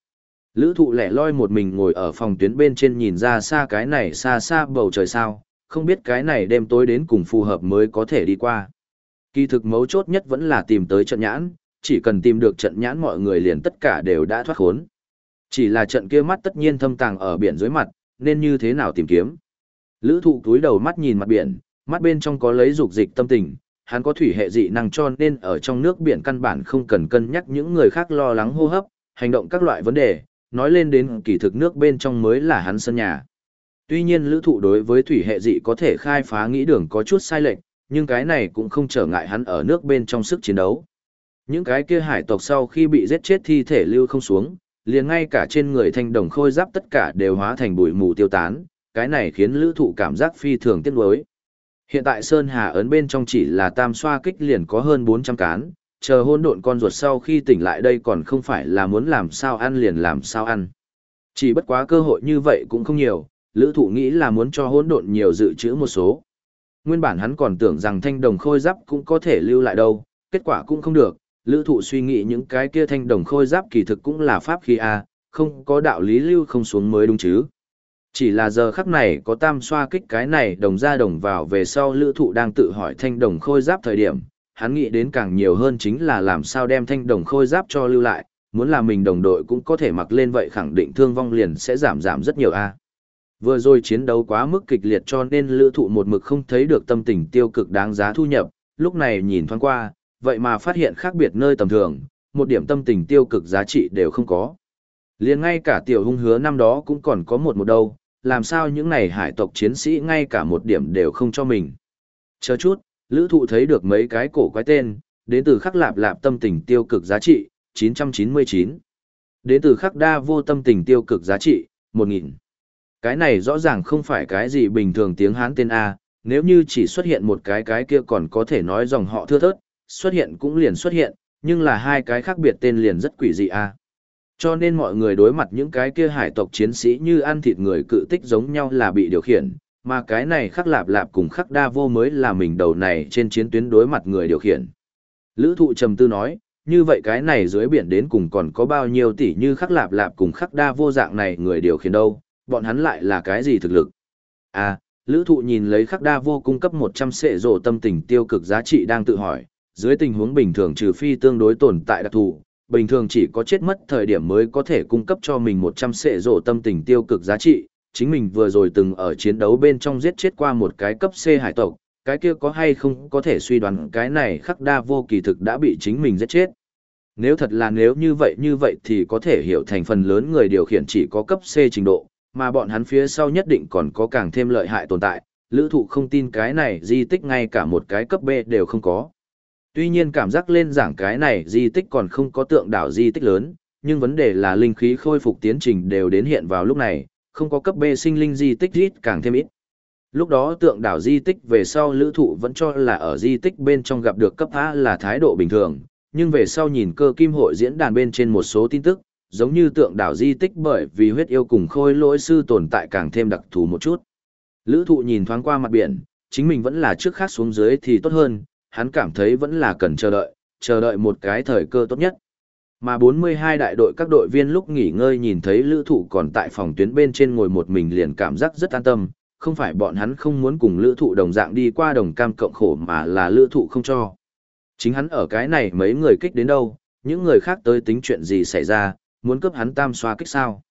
Lữ thụ lẻ loi một mình ngồi ở phòng tuyến bên trên nhìn ra xa cái này xa xa bầu trời sao, không biết cái này đêm tối đến cùng phù hợp mới có thể đi qua. Kỳ thực mấu chốt nhất vẫn là tìm tới trận nhãn, chỉ cần tìm được trận nhãn mọi người liền tất cả đều đã thoát khốn. Chỉ là trận kia mắt tất nhiên thâm tàng ở biển dưới mặt, nên như thế nào tìm kiếm. Lữ thụ túi đầu mắt nhìn mặt biển, mắt bên trong có lấy dục dịch tâm tình, hắn có thủy hệ dị năng cho nên ở trong nước biển căn bản không cần cân nhắc những người khác lo lắng hô hấp, hành động các loại vấn đề, nói lên đến kỳ thực nước bên trong mới là hắn sân nhà. Tuy nhiên lữ thụ đối với thủy hệ dị có thể khai phá nghĩ đường có chút sai lệch, nhưng cái này cũng không trở ngại hắn ở nước bên trong sức chiến đấu. Những cái kia hải tộc sau khi bị giết chết thi thể lưu không xuống, liền ngay cả trên người thanh đồng khôi giáp tất cả đều hóa thành bụi mù tiêu tán, cái này khiến lữ thụ cảm giác phi thường tiếc nuối. Hiện tại Sơn Hà ấn bên trong chỉ là tam xoa kích liền có hơn 400 cán, chờ hôn độn con ruột sau khi tỉnh lại đây còn không phải là muốn làm sao ăn liền làm sao ăn. Chỉ bất quá cơ hội như vậy cũng không nhiều, lữ thụ nghĩ là muốn cho hôn độn nhiều dự trữ một số. Nguyên bản hắn còn tưởng rằng thanh đồng khôi giáp cũng có thể lưu lại đâu, kết quả cũng không được, lữ thụ suy nghĩ những cái kia thanh đồng khôi giáp kỳ thực cũng là pháp khí A, không có đạo lý lưu không xuống mới đúng chứ. Chỉ là giờ khắc này có tam xoa kích cái này đồng ra đồng vào về sau lữ thụ đang tự hỏi thanh đồng khôi giáp thời điểm, hắn nghĩ đến càng nhiều hơn chính là làm sao đem thanh đồng khôi giáp cho lưu lại, muốn là mình đồng đội cũng có thể mặc lên vậy khẳng định thương vong liền sẽ giảm giảm rất nhiều a Vừa rồi chiến đấu quá mức kịch liệt cho nên lữ thụ một mực không thấy được tâm tình tiêu cực đáng giá thu nhập, lúc này nhìn thoáng qua, vậy mà phát hiện khác biệt nơi tầm thường, một điểm tâm tình tiêu cực giá trị đều không có. liền ngay cả tiểu hung hứa năm đó cũng còn có một một đâu, làm sao những này hải tộc chiến sĩ ngay cả một điểm đều không cho mình. Chờ chút, lữ thụ thấy được mấy cái cổ quái tên, đến từ khắc lạp lạp tâm tình tiêu cực giá trị, 999. Đến từ khắc đa vô tâm tình tiêu cực giá trị, 1000. Cái này rõ ràng không phải cái gì bình thường tiếng Hán tên A, nếu như chỉ xuất hiện một cái cái kia còn có thể nói dòng họ thưa thớt, xuất hiện cũng liền xuất hiện, nhưng là hai cái khác biệt tên liền rất quỷ dị A. Cho nên mọi người đối mặt những cái kia hải tộc chiến sĩ như ăn thịt người cự tích giống nhau là bị điều khiển, mà cái này khắc lạp lạp cùng khắc đa vô mới là mình đầu này trên chiến tuyến đối mặt người điều khiển. Lữ thụ trầm tư nói, như vậy cái này dưới biển đến cùng còn có bao nhiêu tỷ như khắc lạp lạp cùng khắc đa vô dạng này người điều khiển đâu, bọn hắn lại là cái gì thực lực? À, lữ thụ nhìn lấy khắc đa vô cung cấp 100 sệ rộ tâm tình tiêu cực giá trị đang tự hỏi, dưới tình huống bình thường trừ phi tương đối tồn tại đặc thù, bình thường chỉ có chết mất thời điểm mới có thể cung cấp cho mình 100 sệ rộ tâm tình tiêu cực giá trị, chính mình vừa rồi từng ở chiến đấu bên trong giết chết qua một cái cấp C hải tộc, cái kia có hay không có thể suy đoán cái này khắc đa vô kỳ thực đã bị chính mình giết chết. Nếu thật là nếu như vậy như vậy thì có thể hiểu thành phần lớn người điều khiển chỉ có cấp C trình độ, mà bọn hắn phía sau nhất định còn có càng thêm lợi hại tồn tại, lữ thụ không tin cái này di tích ngay cả một cái cấp B đều không có. Tuy nhiên cảm giác lên giảng cái này di tích còn không có tượng đảo di tích lớn, nhưng vấn đề là linh khí khôi phục tiến trình đều đến hiện vào lúc này, không có cấp B sinh linh di tích ít càng thêm ít. Lúc đó tượng đảo di tích về sau lữ thụ vẫn cho là ở di tích bên trong gặp được cấp A là thái độ bình thường, nhưng về sau nhìn cơ kim hội diễn đàn bên trên một số tin tức, giống như tượng đảo di tích bởi vì huyết yêu cùng khôi lỗi sư tồn tại càng thêm đặc thù một chút. Lữ thụ nhìn thoáng qua mặt biển, chính mình vẫn là trước khác xuống dưới thì tốt hơn, hắn cảm thấy vẫn là cần chờ đợi, chờ đợi một cái thời cơ tốt nhất. Mà 42 đại đội các đội viên lúc nghỉ ngơi nhìn thấy lữ thụ còn tại phòng tuyến bên trên ngồi một mình liền cảm giác rất an tâm, không phải bọn hắn không muốn cùng lữ thụ đồng dạng đi qua đồng cam cộng khổ mà là lữ thụ không cho. Chính hắn ở cái này mấy người kích đến đâu, những người khác tới tính chuyện gì xảy ra, muốn cướp hắn tam xoa kích sao.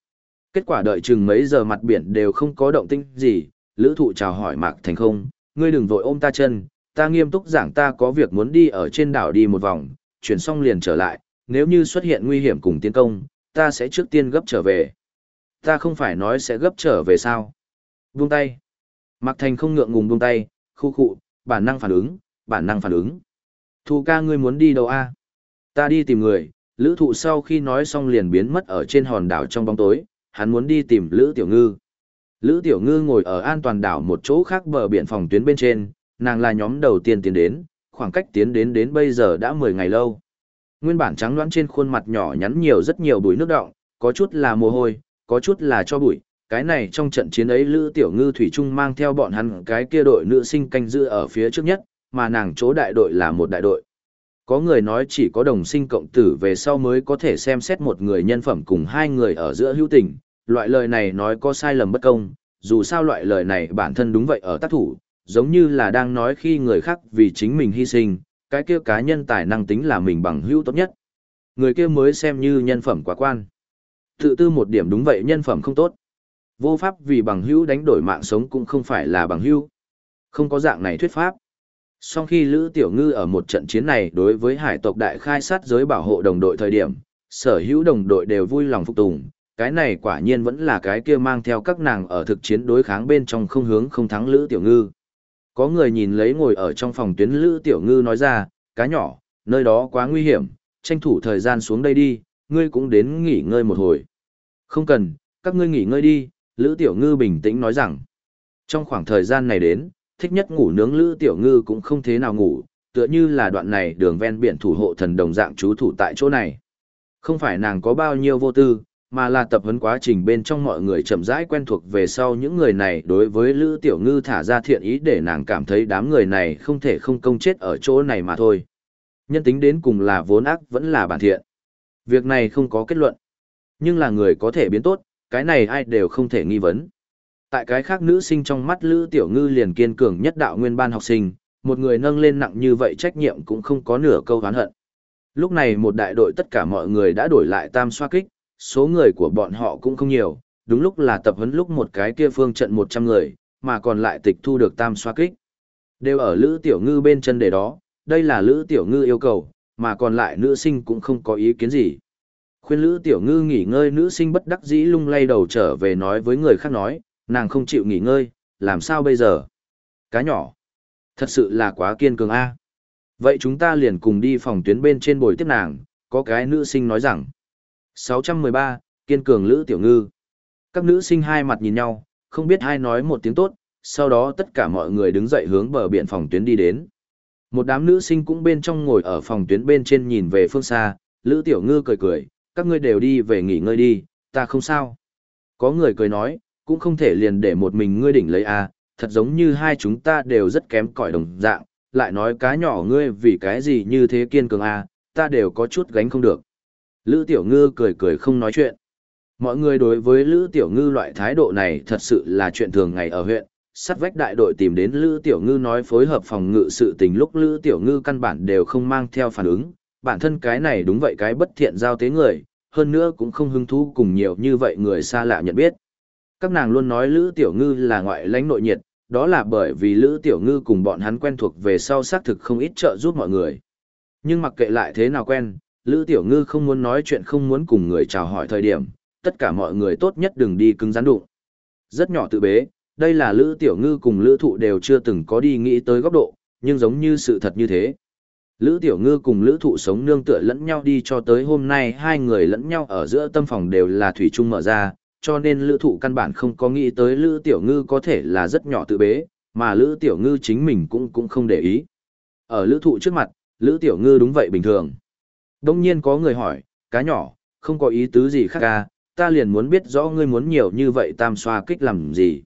Kết quả đợi chừng mấy giờ mặt biển đều không có động tinh gì, lữ thụ chào hỏi Mạc Thành không, ngươi đừng vội ôm ta chân, ta nghiêm túc giảng ta có việc muốn đi ở trên đảo đi một vòng, chuyển xong liền trở lại, nếu như xuất hiện nguy hiểm cùng tiến công, ta sẽ trước tiên gấp trở về. Ta không phải nói sẽ gấp trở về sao. Buông tay. Mạc Thành không ngượng ngùng buông tay, khu khụ, bản năng phản ứng, bản năng phản ứng. Thu ca ngươi muốn đi đâu a? Ta đi tìm người, lữ thụ sau khi nói xong liền biến mất ở trên hòn đảo trong bóng tối, hắn muốn đi tìm lữ tiểu ngư. Lữ tiểu ngư ngồi ở an toàn đảo một chỗ khác bờ biển phòng tuyến bên trên, nàng là nhóm đầu tiên tiến đến, khoảng cách tiến đến đến bây giờ đã 10 ngày lâu. Nguyên bản trắng đoán trên khuôn mặt nhỏ nhắn nhiều rất nhiều bụi nước đọng, có chút là mồ hôi, có chút là cho bụi. Cái này trong trận chiến ấy Lữ Tiểu Ngư Thủy Trung mang theo bọn hắn cái kia đội nữ sinh canh giữ ở phía trước nhất, mà nàng chỗ đại đội là một đại đội. Có người nói chỉ có đồng sinh cộng tử về sau mới có thể xem xét một người nhân phẩm cùng hai người ở giữa hữu tình. Loại lời này nói có sai lầm bất công, dù sao loại lời này bản thân đúng vậy ở tác thủ, giống như là đang nói khi người khác vì chính mình hy sinh, cái kia cá nhân tài năng tính là mình bằng hữu tốt nhất. Người kia mới xem như nhân phẩm quá quan. Tự tư một điểm đúng vậy nhân phẩm không tốt. Vô pháp vì bằng hữu đánh đổi mạng sống cũng không phải là bằng hữu. Không có dạng này thuyết pháp. Sau khi Lữ Tiểu Ngư ở một trận chiến này đối với hải tộc đại khai sát giới bảo hộ đồng đội thời điểm, sở hữu đồng đội đều vui lòng phục tùng, cái này quả nhiên vẫn là cái kia mang theo các nàng ở thực chiến đối kháng bên trong không hướng không thắng Lữ Tiểu Ngư. Có người nhìn lấy ngồi ở trong phòng tuyến Lữ Tiểu Ngư nói ra, cá nhỏ, nơi đó quá nguy hiểm, tranh thủ thời gian xuống đây đi, ngươi cũng đến nghỉ ngơi một hồi. Không cần, các ngươi nghỉ ngơi đi, Lữ Tiểu Ngư bình tĩnh nói rằng. Trong khoảng thời gian này đến, thích nhất ngủ nướng Lữ Tiểu Ngư cũng không thế nào ngủ, tựa như là đoạn này đường ven biển thủ hộ thần đồng dạng chú thủ tại chỗ này. Không phải nàng có bao nhiêu vô tư, mà là tập huấn quá trình bên trong mọi người chậm rãi quen thuộc về sau những người này đối với Lữ Tiểu Ngư thả ra thiện ý để nàng cảm thấy đám người này không thể không công chết ở chỗ này mà thôi. Nhân tính đến cùng là vốn ác vẫn là bản thiện. Việc này không có kết luận. Nhưng là người có thể biến tốt, cái này ai đều không thể nghi vấn. Tại cái khác nữ sinh trong mắt Lữ Tiểu Ngư liền kiên cường nhất đạo nguyên ban học sinh, một người nâng lên nặng như vậy trách nhiệm cũng không có nửa câu oán hận. Lúc này một đại đội tất cả mọi người đã đổi lại tam xoa kích, số người của bọn họ cũng không nhiều, đúng lúc là tập huấn lúc một cái kia phương trận 100 người, mà còn lại tịch thu được tam xoa kích. Đều ở Lữ Tiểu Ngư bên chân để đó, đây là Lữ Tiểu Ngư yêu cầu, mà còn lại nữ sinh cũng không có ý kiến gì. Khuyên Lữ Tiểu Ngư nghỉ ngơi nữ sinh bất đắc dĩ lung lay đầu trở về nói với người khác nói, nàng không chịu nghỉ ngơi, làm sao bây giờ? Cá nhỏ. Thật sự là quá kiên cường a. Vậy chúng ta liền cùng đi phòng tuyến bên trên bồi tiếp nàng, có cái nữ sinh nói rằng. 613, kiên cường Lữ Tiểu Ngư. Các nữ sinh hai mặt nhìn nhau, không biết ai nói một tiếng tốt, sau đó tất cả mọi người đứng dậy hướng bờ biển phòng tuyến đi đến. Một đám nữ sinh cũng bên trong ngồi ở phòng tuyến bên trên nhìn về phương xa, Lữ Tiểu Ngư cười cười, các ngươi đều đi về nghỉ ngơi đi, ta không sao. Có người cười nói, cũng không thể liền để một mình ngươi đỉnh lấy a, à, thật giống như hai chúng ta đều rất kém cỏi đồng dạng, lại nói cá nhỏ ngươi vì cái gì như thế kiên cường a, à, ta đều có chút gánh không được. Lữ Tiểu Ngư cười cười không nói chuyện. Mọi người đối với Lữ Tiểu Ngư loại thái độ này thật sự là chuyện thường ngày ở huyện. Sắt vách đại đội tìm đến Lữ Tiểu Ngư nói phối hợp phòng ngự sự tình lúc Lữ Tiểu Ngư căn bản đều không mang theo phản ứng. Bản thân cái này đúng vậy cái bất thiện giao tế người, hơn nữa cũng không hứng thú cùng nhiều như vậy người xa lạ nhận biết. Các nàng luôn nói Lữ Tiểu Ngư là ngoại lãnh nội nhiệt, đó là bởi vì Lữ Tiểu Ngư cùng bọn hắn quen thuộc về sau xác thực không ít trợ giúp mọi người. Nhưng mặc kệ lại thế nào quen, Lữ Tiểu Ngư không muốn nói chuyện không muốn cùng người chào hỏi thời điểm, tất cả mọi người tốt nhất đừng đi cứng rắn đụng. Rất nhỏ tự bế, đây là Lữ Tiểu Ngư cùng Lữ Thụ đều chưa từng có đi nghĩ tới góc độ, nhưng giống như sự thật như thế. Lữ Tiểu Ngư cùng Lữ Thụ sống nương tựa lẫn nhau đi cho tới hôm nay hai người lẫn nhau ở giữa tâm phòng đều là thủy chung mở ra, cho nên Lữ Thụ căn bản không có nghĩ tới Lữ Tiểu Ngư có thể là rất nhỏ tự bế, Mà Lữ Tiểu Ngư chính mình cũng cũng không để ý. Ở Lữ Thụ trước mặt, Lữ Tiểu Ngư đúng vậy bình thường. Đông nhiên có người hỏi, cá nhỏ, không có ý tứ gì khác ca, ta liền muốn biết rõ ngươi muốn nhiều như vậy tam xoa kích làm gì.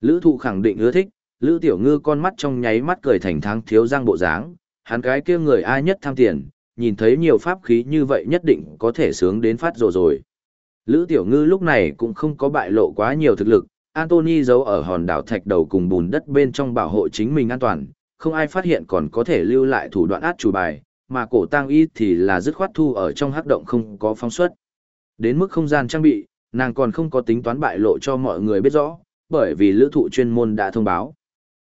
Lữ Thụ khẳng định ưa thích, Lữ Tiểu Ngư con mắt trong nháy mắt cười thành tháng thiếu răng bộ dáng, hắn cái kia người ai nhất tham tiền, nhìn thấy nhiều pháp khí như vậy nhất định có thể sướng đến phát rồi rồi. Lữ Tiểu Ngư lúc này cũng không có bại lộ quá nhiều thực lực, Anthony giấu ở hòn đảo thạch đầu cùng bùn đất bên trong bảo hộ chính mình an toàn, không ai phát hiện còn có thể lưu lại thủ đoạn át chủ bài, mà cổ tang y thì là dứt khoát thu ở trong hắc động không có phóng xuất. Đến mức không gian trang bị, nàng còn không có tính toán bại lộ cho mọi người biết rõ, bởi vì lữ thụ chuyên môn đã thông báo.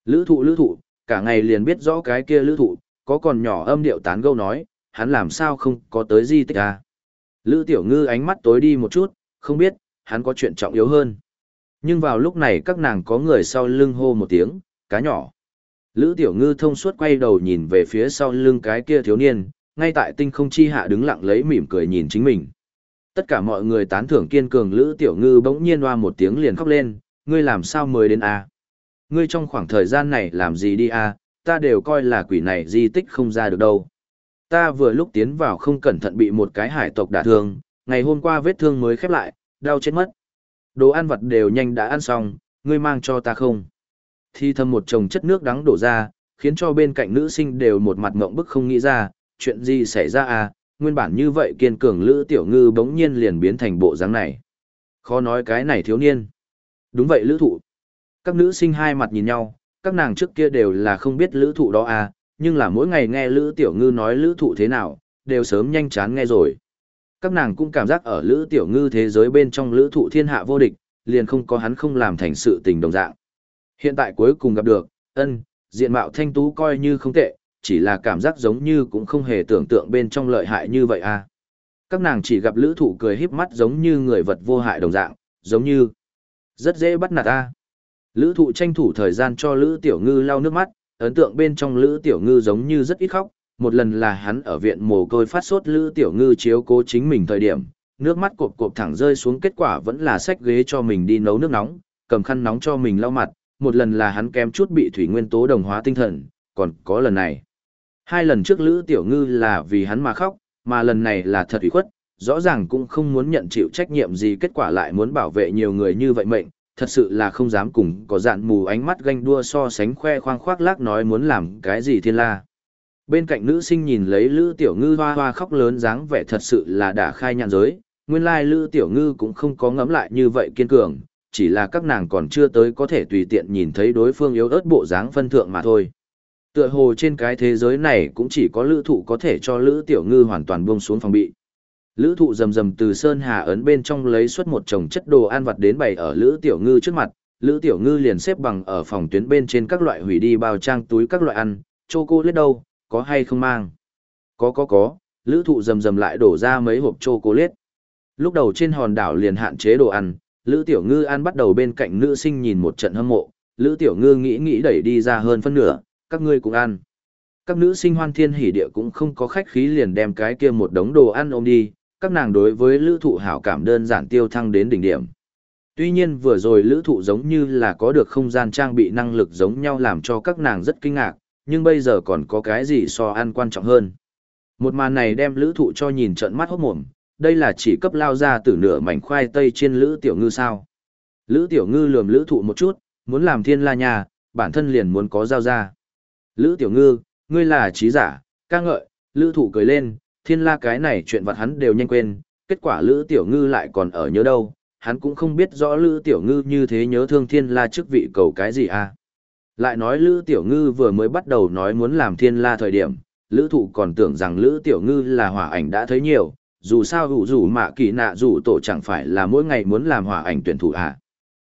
Lữ thụ lữ thụ, cả ngày liền biết rõ cái kia lữ thụ, có còn nhỏ âm điệu tán gâu nói, hắn làm sao không có tới di tích à. Lữ tiểu ngư ánh mắt tối đi một chút, không biết, hắn có chuyện trọng yếu hơn. Nhưng vào lúc này các nàng có người sau lưng hô một tiếng, cá nhỏ. Lữ tiểu ngư thông suốt quay đầu nhìn về phía sau lưng cái kia thiếu niên, ngay tại tinh không chi hạ đứng lặng lấy mỉm cười nhìn chính mình. Tất cả mọi người tán thưởng kiên cường Lữ tiểu ngư bỗng nhiên hoa một tiếng liền khóc lên, ngươi làm sao mới đến a? Ngươi trong khoảng thời gian này làm gì đi a? Ta đều coi là quỷ này di tích không ra được đâu. Ta vừa lúc tiến vào không cẩn thận bị một cái hải tộc đả thương, ngày hôm qua vết thương mới khép lại, đau chết mất. Đồ ăn vật đều nhanh đã ăn xong, ngươi mang cho ta không? Thi thầm một chồng chất nước đắng đổ ra, khiến cho bên cạnh nữ sinh đều một mặt ngộng bức không nghĩ ra, chuyện gì xảy ra à, nguyên bản như vậy kiên cường lữ tiểu ngư bỗng nhiên liền biến thành bộ dáng này. Khó nói cái này thiếu niên. Đúng vậy lữ thụ. Các nữ sinh hai mặt nhìn nhau, các nàng trước kia đều là không biết lữ thụ đó à, nhưng là mỗi ngày nghe lữ tiểu ngư nói lữ thụ thế nào, đều sớm nhanh chán nghe rồi. Các nàng cũng cảm giác ở lữ tiểu ngư thế giới bên trong lữ thụ thiên hạ vô địch, liền không có hắn không làm thành sự tình đồng dạng. Hiện tại cuối cùng gặp được, ân, diện mạo thanh tú coi như không tệ, chỉ là cảm giác giống như cũng không hề tưởng tượng bên trong lợi hại như vậy à. Các nàng chỉ gặp lữ thụ cười híp mắt giống như người vật vô hại đồng dạng, giống như rất dễ bắt nạt ta. Lữ thụ tranh thủ thời gian cho Lữ Tiểu Ngư lau nước mắt, ấn tượng bên trong Lữ Tiểu Ngư giống như rất ít khóc, một lần là hắn ở viện mồ côi phát sốt Lữ Tiểu Ngư chiếu cố chính mình thời điểm, nước mắt cộp cộp thẳng rơi xuống kết quả vẫn là xách ghế cho mình đi nấu nước nóng, cầm khăn nóng cho mình lau mặt, một lần là hắn kém chút bị thủy nguyên tố đồng hóa tinh thần, còn có lần này. Hai lần trước Lữ Tiểu Ngư là vì hắn mà khóc, mà lần này là thật ủy khuất, rõ ràng cũng không muốn nhận chịu trách nhiệm gì kết quả lại muốn bảo vệ nhiều người như vậy mệnh, thật sự là không dám cùng có dạn mù ánh mắt ganh đua so sánh khoe khoang khoác lác nói muốn làm cái gì thiên la. Bên cạnh nữ sinh nhìn lấy Lữ Tiểu Ngư hoa hoa khóc lớn dáng vẻ thật sự là đã khai nhạn giới, nguyên lai Lữ Tiểu Ngư cũng không có ngẫm lại như vậy kiên cường, chỉ là các nàng còn chưa tới có thể tùy tiện nhìn thấy đối phương yếu ớt bộ dáng phân thượng mà thôi. Tựa hồ trên cái thế giới này cũng chỉ có Lữ Thụ có thể cho Lữ Tiểu Ngư hoàn toàn buông xuống phòng bị. Lữ thụ rầm rầm từ sơn hà ấn bên trong lấy suất một chồng chất đồ ăn vặt đến bày ở Lữ Tiểu Ngư trước mặt, Lữ Tiểu Ngư liền xếp bằng ở phòng tuyến bên trên các loại hủy đi bao trang túi các loại ăn, chô cô lết đâu, có hay không mang? Có có có, Lữ thụ rầm rầm lại đổ ra mấy hộp chô cô lết. Lúc đầu trên hòn đảo liền hạn chế đồ ăn, Lữ Tiểu Ngư ăn bắt đầu bên cạnh nữ sinh nhìn một trận hâm mộ, Lữ Tiểu Ngư nghĩ nghĩ đẩy đi ra hơn phân nửa, các ngươi cũng ăn. Các nữ sinh hoan thiên hỉ địa cũng không có khách khí liền đem cái kia một đống đồ ăn ôm đi, các nàng đối với lữ thụ hảo cảm đơn giản tiêu thăng đến đỉnh điểm. Tuy nhiên vừa rồi lữ thụ giống như là có được không gian trang bị năng lực giống nhau làm cho các nàng rất kinh ngạc, nhưng bây giờ còn có cái gì so ăn quan trọng hơn. Một màn này đem lữ thụ cho nhìn trận mắt hốt mồm, đây là chỉ cấp lao ra từ nửa mảnh khoai tây trên lữ tiểu ngư sao. Lữ tiểu ngư lườm lữ thụ một chút, muốn làm thiên la nhà, bản thân liền muốn có giao ra. Lữ tiểu ngư, ngươi là trí giả, ca ngợi, lữ thụ cười lên, thiên la cái này chuyện vặt hắn đều nhanh quên, kết quả Lữ Tiểu Ngư lại còn ở nhớ đâu, hắn cũng không biết rõ Lữ Tiểu Ngư như thế nhớ thương thiên la chức vị cầu cái gì à. Lại nói Lữ Tiểu Ngư vừa mới bắt đầu nói muốn làm thiên la thời điểm, Lữ Thụ còn tưởng rằng Lữ Tiểu Ngư là hỏa ảnh đã thấy nhiều, dù sao hữu dù mạ kỳ nạ dù tổ chẳng phải là mỗi ngày muốn làm hỏa ảnh tuyển thủ à.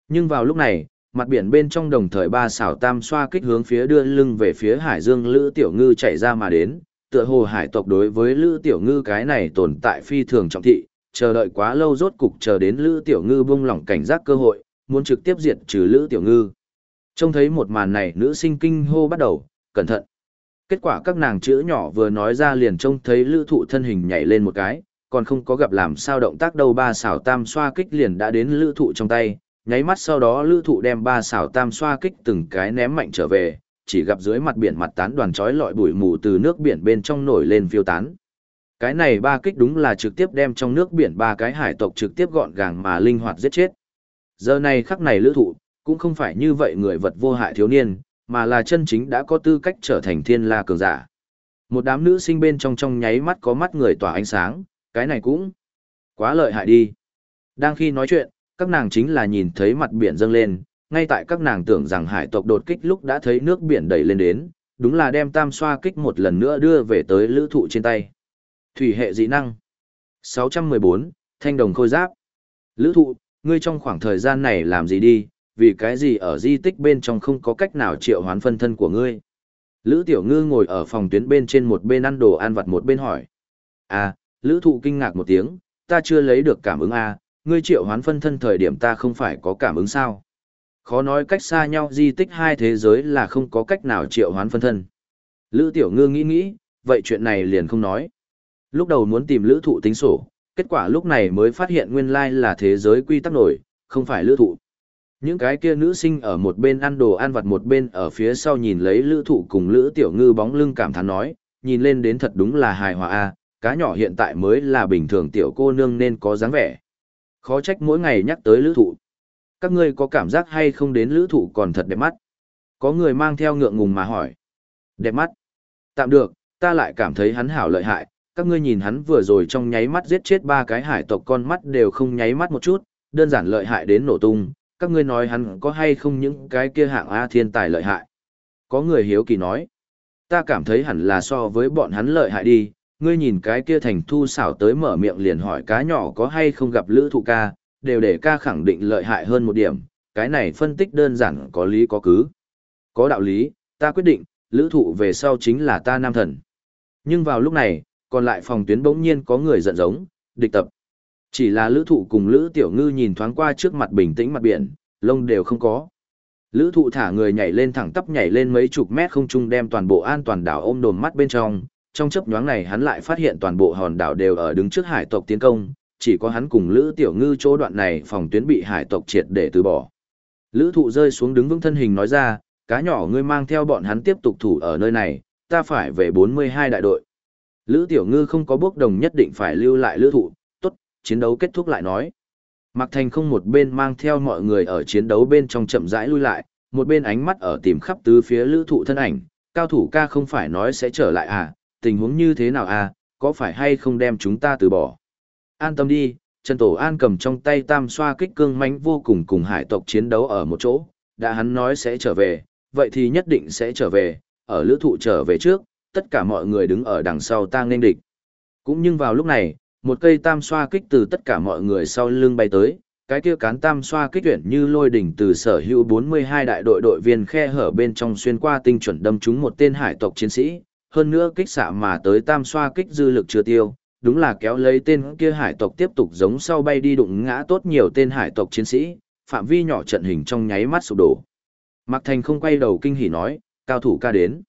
Nhưng vào lúc này, mặt biển bên trong đồng thời ba xảo tam xoa kích hướng phía đưa lưng về phía hải dương Lữ Tiểu Ngư chạy ra mà đến, tựa hồ hải tộc đối với Lữ Tiểu Ngư cái này tồn tại phi thường trọng thị, chờ đợi quá lâu rốt cục chờ đến Lữ Tiểu Ngư bung lỏng cảnh giác cơ hội, muốn trực tiếp diệt trừ Lữ Tiểu Ngư. Trông thấy một màn này nữ sinh kinh hô bắt đầu, cẩn thận. Kết quả các nàng chữ nhỏ vừa nói ra liền trông thấy Lữ Thụ thân hình nhảy lên một cái, còn không có gặp làm sao động tác đâu ba xảo tam xoa kích liền đã đến Lữ Thụ trong tay, nháy mắt sau đó lữ thụ đem ba xảo tam xoa kích từng cái ném mạnh trở về, chỉ gặp dưới mặt biển mặt tán đoàn chói lọi bụi mù từ nước biển bên trong nổi lên phiêu tán. Cái này ba kích đúng là trực tiếp đem trong nước biển ba cái hải tộc trực tiếp gọn gàng mà linh hoạt giết chết. Giờ này khắc này lữ thụ, cũng không phải như vậy người vật vô hại thiếu niên, mà là chân chính đã có tư cách trở thành thiên la cường giả. Một đám nữ sinh bên trong trong nháy mắt có mắt người tỏa ánh sáng, cái này cũng quá lợi hại đi. Đang khi nói chuyện, các nàng chính là nhìn thấy mặt biển dâng lên, ngay tại các nàng tưởng rằng hải tộc đột kích lúc đã thấy nước biển đẩy lên đến, đúng là đem tam xoa kích một lần nữa đưa về tới lữ thụ trên tay. Thủy hệ dị năng 614, Thanh đồng khôi giáp Lữ thụ, ngươi trong khoảng thời gian này làm gì đi, vì cái gì ở di tích bên trong không có cách nào triệu hoán phân thân của ngươi. Lữ Tiểu Ngư ngồi ở phòng tuyến bên trên một bên ăn đồ ăn vặt một bên hỏi. À, Lữ Thụ kinh ngạc một tiếng, ta chưa lấy được cảm ứng à, ngươi triệu hoán phân thân thời điểm ta không phải có cảm ứng sao. Khó nói cách xa nhau di tích hai thế giới là không có cách nào triệu hoán phân thân. Lữ Tiểu Ngư nghĩ nghĩ, vậy chuyện này liền không nói. Lúc đầu muốn tìm Lữ Thụ tính sổ, kết quả lúc này mới phát hiện nguyên lai là thế giới quy tắc nổi, không phải Lữ Thụ. Những cái kia nữ sinh ở một bên ăn đồ ăn vặt một bên ở phía sau nhìn lấy lữ thụ cùng lữ tiểu ngư bóng lưng cảm thán nói, nhìn lên đến thật đúng là hài hòa a cá nhỏ hiện tại mới là bình thường tiểu cô nương nên có dáng vẻ. Khó trách mỗi ngày nhắc tới lữ thụ. Các ngươi có cảm giác hay không đến lữ thụ còn thật đẹp mắt? Có người mang theo ngượng ngùng mà hỏi. Đẹp mắt. Tạm được, ta lại cảm thấy hắn hảo lợi hại. Các ngươi nhìn hắn vừa rồi trong nháy mắt giết chết ba cái hải tộc con mắt đều không nháy mắt một chút, đơn giản lợi hại đến nổ tung, các ngươi nói hắn có hay không những cái kia hạng A thiên tài lợi hại. Có người hiếu kỳ nói, ta cảm thấy hẳn là so với bọn hắn lợi hại đi, ngươi nhìn cái kia thành thu xảo tới mở miệng liền hỏi cá nhỏ có hay không gặp lữ thụ ca, đều để ca khẳng định lợi hại hơn một điểm, cái này phân tích đơn giản có lý có cứ. Có đạo lý, ta quyết định, lữ thụ về sau chính là ta nam thần. Nhưng vào lúc này, còn lại phòng tuyến bỗng nhiên có người giận giống, địch tập. Chỉ là lữ thụ cùng lữ tiểu ngư nhìn thoáng qua trước mặt bình tĩnh mặt biển, lông đều không có. Lữ thụ thả người nhảy lên thẳng tắp nhảy lên mấy chục mét không trung đem toàn bộ an toàn đảo ôm đồn mắt bên trong. Trong chấp nhoáng này hắn lại phát hiện toàn bộ hòn đảo đều ở đứng trước hải tộc tiến công, chỉ có hắn cùng Lữ Tiểu Ngư chỗ đoạn này phòng tuyến bị hải tộc triệt để từ bỏ. Lữ thụ rơi xuống đứng vững thân hình nói ra, cá nhỏ ngươi mang theo bọn hắn tiếp tục thủ ở nơi này, ta phải về 42 đại đội. Lữ Tiểu Ngư không có bước đồng nhất định phải lưu lại lữ thụ, tốt chiến đấu kết thúc lại nói. Mạc Thành không một bên mang theo mọi người ở chiến đấu bên trong chậm rãi lui lại, một bên ánh mắt ở tìm khắp tứ phía lữ thụ thân ảnh, cao thủ ca không phải nói sẽ trở lại à, tình huống như thế nào à, có phải hay không đem chúng ta từ bỏ. An tâm đi, Trần Tổ An cầm trong tay tam xoa kích cương mãnh vô cùng cùng hải tộc chiến đấu ở một chỗ, đã hắn nói sẽ trở về, vậy thì nhất định sẽ trở về, ở lữ thụ trở về trước, tất cả mọi người đứng ở đằng sau ta nghênh địch. Cũng nhưng vào lúc này, một cây tam xoa kích từ tất cả mọi người sau lưng bay tới, cái kia cán tam xoa kích tuyển như lôi đỉnh từ sở hữu 42 đại đội đội viên khe hở bên trong xuyên qua tinh chuẩn đâm trúng một tên hải tộc chiến sĩ, hơn nữa kích xạ mà tới tam xoa kích dư lực chưa tiêu, đúng là kéo lấy tên kia hải tộc tiếp tục giống sau bay đi đụng ngã tốt nhiều tên hải tộc chiến sĩ, phạm vi nhỏ trận hình trong nháy mắt sụp đổ. Mạc Thành không quay đầu kinh hỉ nói, cao thủ ca đến.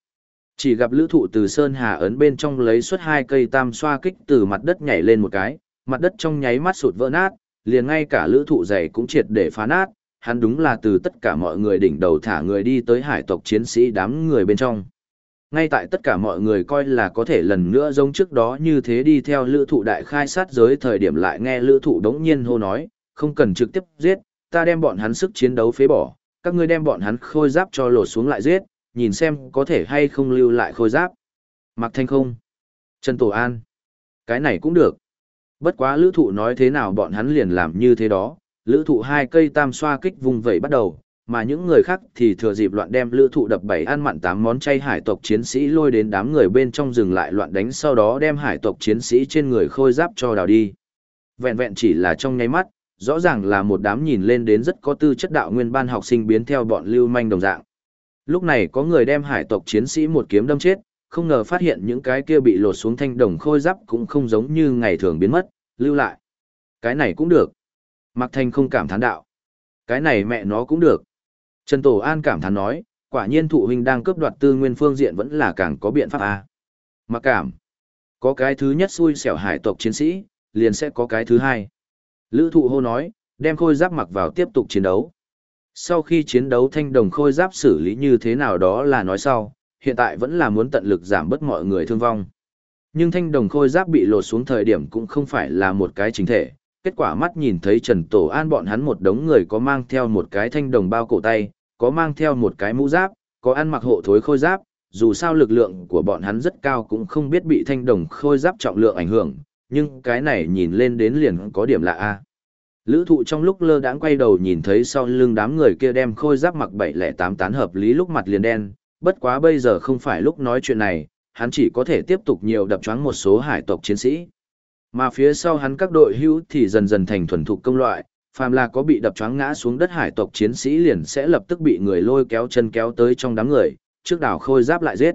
Chỉ gặp lữ thụ từ Sơn Hà ấn bên trong lấy suốt hai cây tam xoa kích từ mặt đất nhảy lên một cái, mặt đất trong nháy mắt sụt vỡ nát, liền ngay cả lữ thụ dày cũng triệt để phá nát, hắn đúng là từ tất cả mọi người đỉnh đầu thả người đi tới hải tộc chiến sĩ đám người bên trong. Ngay tại tất cả mọi người coi là có thể lần nữa giống trước đó như thế đi theo lữ thụ đại khai sát giới thời điểm lại nghe lữ thụ đống nhiên hô nói, không cần trực tiếp giết, ta đem bọn hắn sức chiến đấu phế bỏ, các ngươi đem bọn hắn khôi giáp cho lột xuống lại giết, nhìn xem có thể hay không lưu lại khôi giáp. Mặc thanh không. Trần Tổ An. Cái này cũng được. Bất quá lữ thụ nói thế nào bọn hắn liền làm như thế đó, lữ thụ hai cây tam xoa kích vùng vẩy bắt đầu, mà những người khác thì thừa dịp loạn đem lữ thụ đập bảy ăn mặn tám món chay hải tộc chiến sĩ lôi đến đám người bên trong rừng lại loạn đánh sau đó đem hải tộc chiến sĩ trên người khôi giáp cho đào đi. Vẹn vẹn chỉ là trong nháy mắt, rõ ràng là một đám nhìn lên đến rất có tư chất đạo nguyên ban học sinh biến theo bọn lưu manh đồng dạng. Lúc này có người đem hải tộc chiến sĩ một kiếm đâm chết, không ngờ phát hiện những cái kia bị lột xuống thanh đồng khôi giáp cũng không giống như ngày thường biến mất, lưu lại. Cái này cũng được. Mạc Thanh không cảm thán đạo. Cái này mẹ nó cũng được. Trần Tổ An cảm thán nói, quả nhiên thụ huynh đang cướp đoạt tư nguyên phương diện vẫn là càng có biện pháp a. À. Mặc cảm. Có cái thứ nhất xui xẻo hải tộc chiến sĩ, liền sẽ có cái thứ hai. Lữ thụ hô nói, đem khôi giáp mặc vào tiếp tục chiến đấu. Sau khi chiến đấu thanh đồng khôi giáp xử lý như thế nào đó là nói sau, hiện tại vẫn là muốn tận lực giảm bớt mọi người thương vong. Nhưng thanh đồng khôi giáp bị lột xuống thời điểm cũng không phải là một cái chính thể, kết quả mắt nhìn thấy Trần Tổ An bọn hắn một đống người có mang theo một cái thanh đồng bao cổ tay, có mang theo một cái mũ giáp, có ăn mặc hộ thối khôi giáp, dù sao lực lượng của bọn hắn rất cao cũng không biết bị thanh đồng khôi giáp trọng lượng ảnh hưởng, nhưng cái này nhìn lên đến liền có điểm lạ a. Lữ thụ trong lúc lơ đãng quay đầu nhìn thấy sau lưng đám người kia đem khôi giáp mặc 708 tán hợp lý lúc mặt liền đen, bất quá bây giờ không phải lúc nói chuyện này, hắn chỉ có thể tiếp tục nhiều đập choáng một số hải tộc chiến sĩ. Mà phía sau hắn các đội hữu thì dần dần thành thuần thục công loại, phàm là có bị đập choáng ngã xuống đất hải tộc chiến sĩ liền sẽ lập tức bị người lôi kéo chân kéo tới trong đám người, trước đảo khôi giáp lại giết.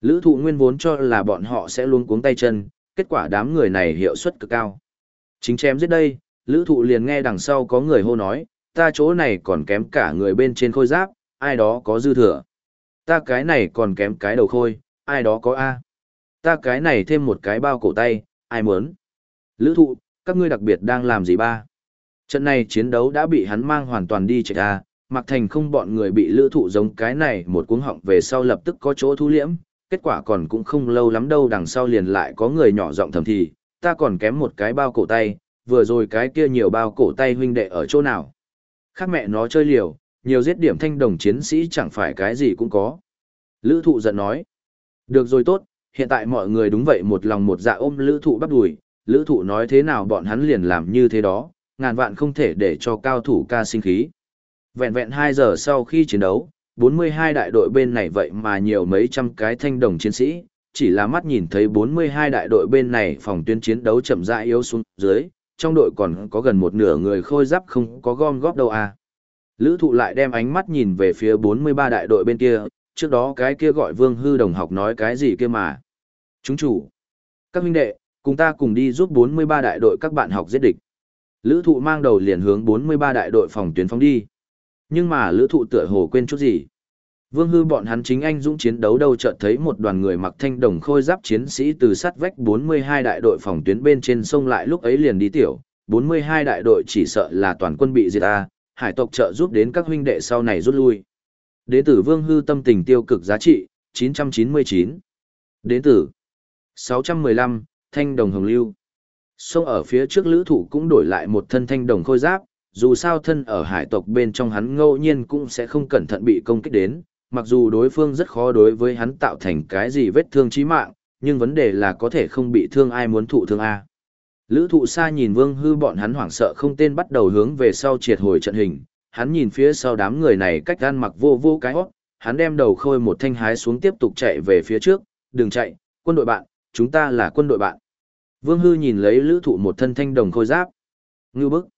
Lữ thụ nguyên vốn cho là bọn họ sẽ luôn cuống tay chân, kết quả đám người này hiệu suất cực cao. Chính chém giết đây, lữ thụ liền nghe đằng sau có người hô nói, ta chỗ này còn kém cả người bên trên khôi giáp, ai đó có dư thừa. Ta cái này còn kém cái đầu khôi, ai đó có A. Ta cái này thêm một cái bao cổ tay, ai muốn. Lữ thụ, các ngươi đặc biệt đang làm gì ba? Trận này chiến đấu đã bị hắn mang hoàn toàn đi chạy à, ra, mặc thành không bọn người bị lữ thụ giống cái này một cuống họng về sau lập tức có chỗ thu liễm, kết quả còn cũng không lâu lắm đâu đằng sau liền lại có người nhỏ giọng thầm thì, ta còn kém một cái bao cổ tay, vừa rồi cái kia nhiều bao cổ tay huynh đệ ở chỗ nào. Khác mẹ nó chơi liều, nhiều giết điểm thanh đồng chiến sĩ chẳng phải cái gì cũng có. Lữ thụ giận nói, được rồi tốt, hiện tại mọi người đúng vậy một lòng một dạ ôm lữ thụ bắt đùi, lữ thụ nói thế nào bọn hắn liền làm như thế đó, ngàn vạn không thể để cho cao thủ ca sinh khí. Vẹn vẹn 2 giờ sau khi chiến đấu, 42 đại đội bên này vậy mà nhiều mấy trăm cái thanh đồng chiến sĩ, chỉ là mắt nhìn thấy 42 đại đội bên này phòng tuyến chiến đấu chậm rãi yếu xuống dưới, trong đội còn có gần một nửa người khôi giáp không có gom góp đâu à. Lữ thụ lại đem ánh mắt nhìn về phía 43 đại đội bên kia, trước đó cái kia gọi vương hư đồng học nói cái gì kia mà. Chúng chủ, các huynh đệ, cùng ta cùng đi giúp 43 đại đội các bạn học giết địch. Lữ thụ mang đầu liền hướng 43 đại đội phòng tuyến phóng đi. Nhưng mà lữ thụ tựa hồ quên chút gì. Vương hư bọn hắn chính anh dũng chiến đấu đâu chợt thấy một đoàn người mặc thanh đồng khôi giáp chiến sĩ từ sắt vách 42 đại đội phòng tuyến bên trên sông lại lúc ấy liền đi tiểu, 42 đại đội chỉ sợ là toàn quân bị diệt ta, hải tộc trợ giúp đến các huynh đệ sau này rút lui. Đế tử Vương hư tâm tình tiêu cực giá trị, 999. Đế tử 615, thanh đồng hồng lưu. Sông ở phía trước lữ thủ cũng đổi lại một thân thanh đồng khôi giáp, dù sao thân ở hải tộc bên trong hắn ngẫu nhiên cũng sẽ không cẩn thận bị công kích đến, mặc dù đối phương rất khó đối với hắn tạo thành cái gì vết thương chí mạng, nhưng vấn đề là có thể không bị thương ai muốn thụ thương A. Lữ thụ xa nhìn vương hư bọn hắn hoảng sợ không tên bắt đầu hướng về sau triệt hồi trận hình, hắn nhìn phía sau đám người này cách gan mặc vô vô cái hót, hắn đem đầu khôi một thanh hái xuống tiếp tục chạy về phía trước, đừng chạy, quân đội bạn, chúng ta là quân đội bạn. Vương hư nhìn lấy lữ thụ một thân thanh đồng khôi giáp. Ngưu bức.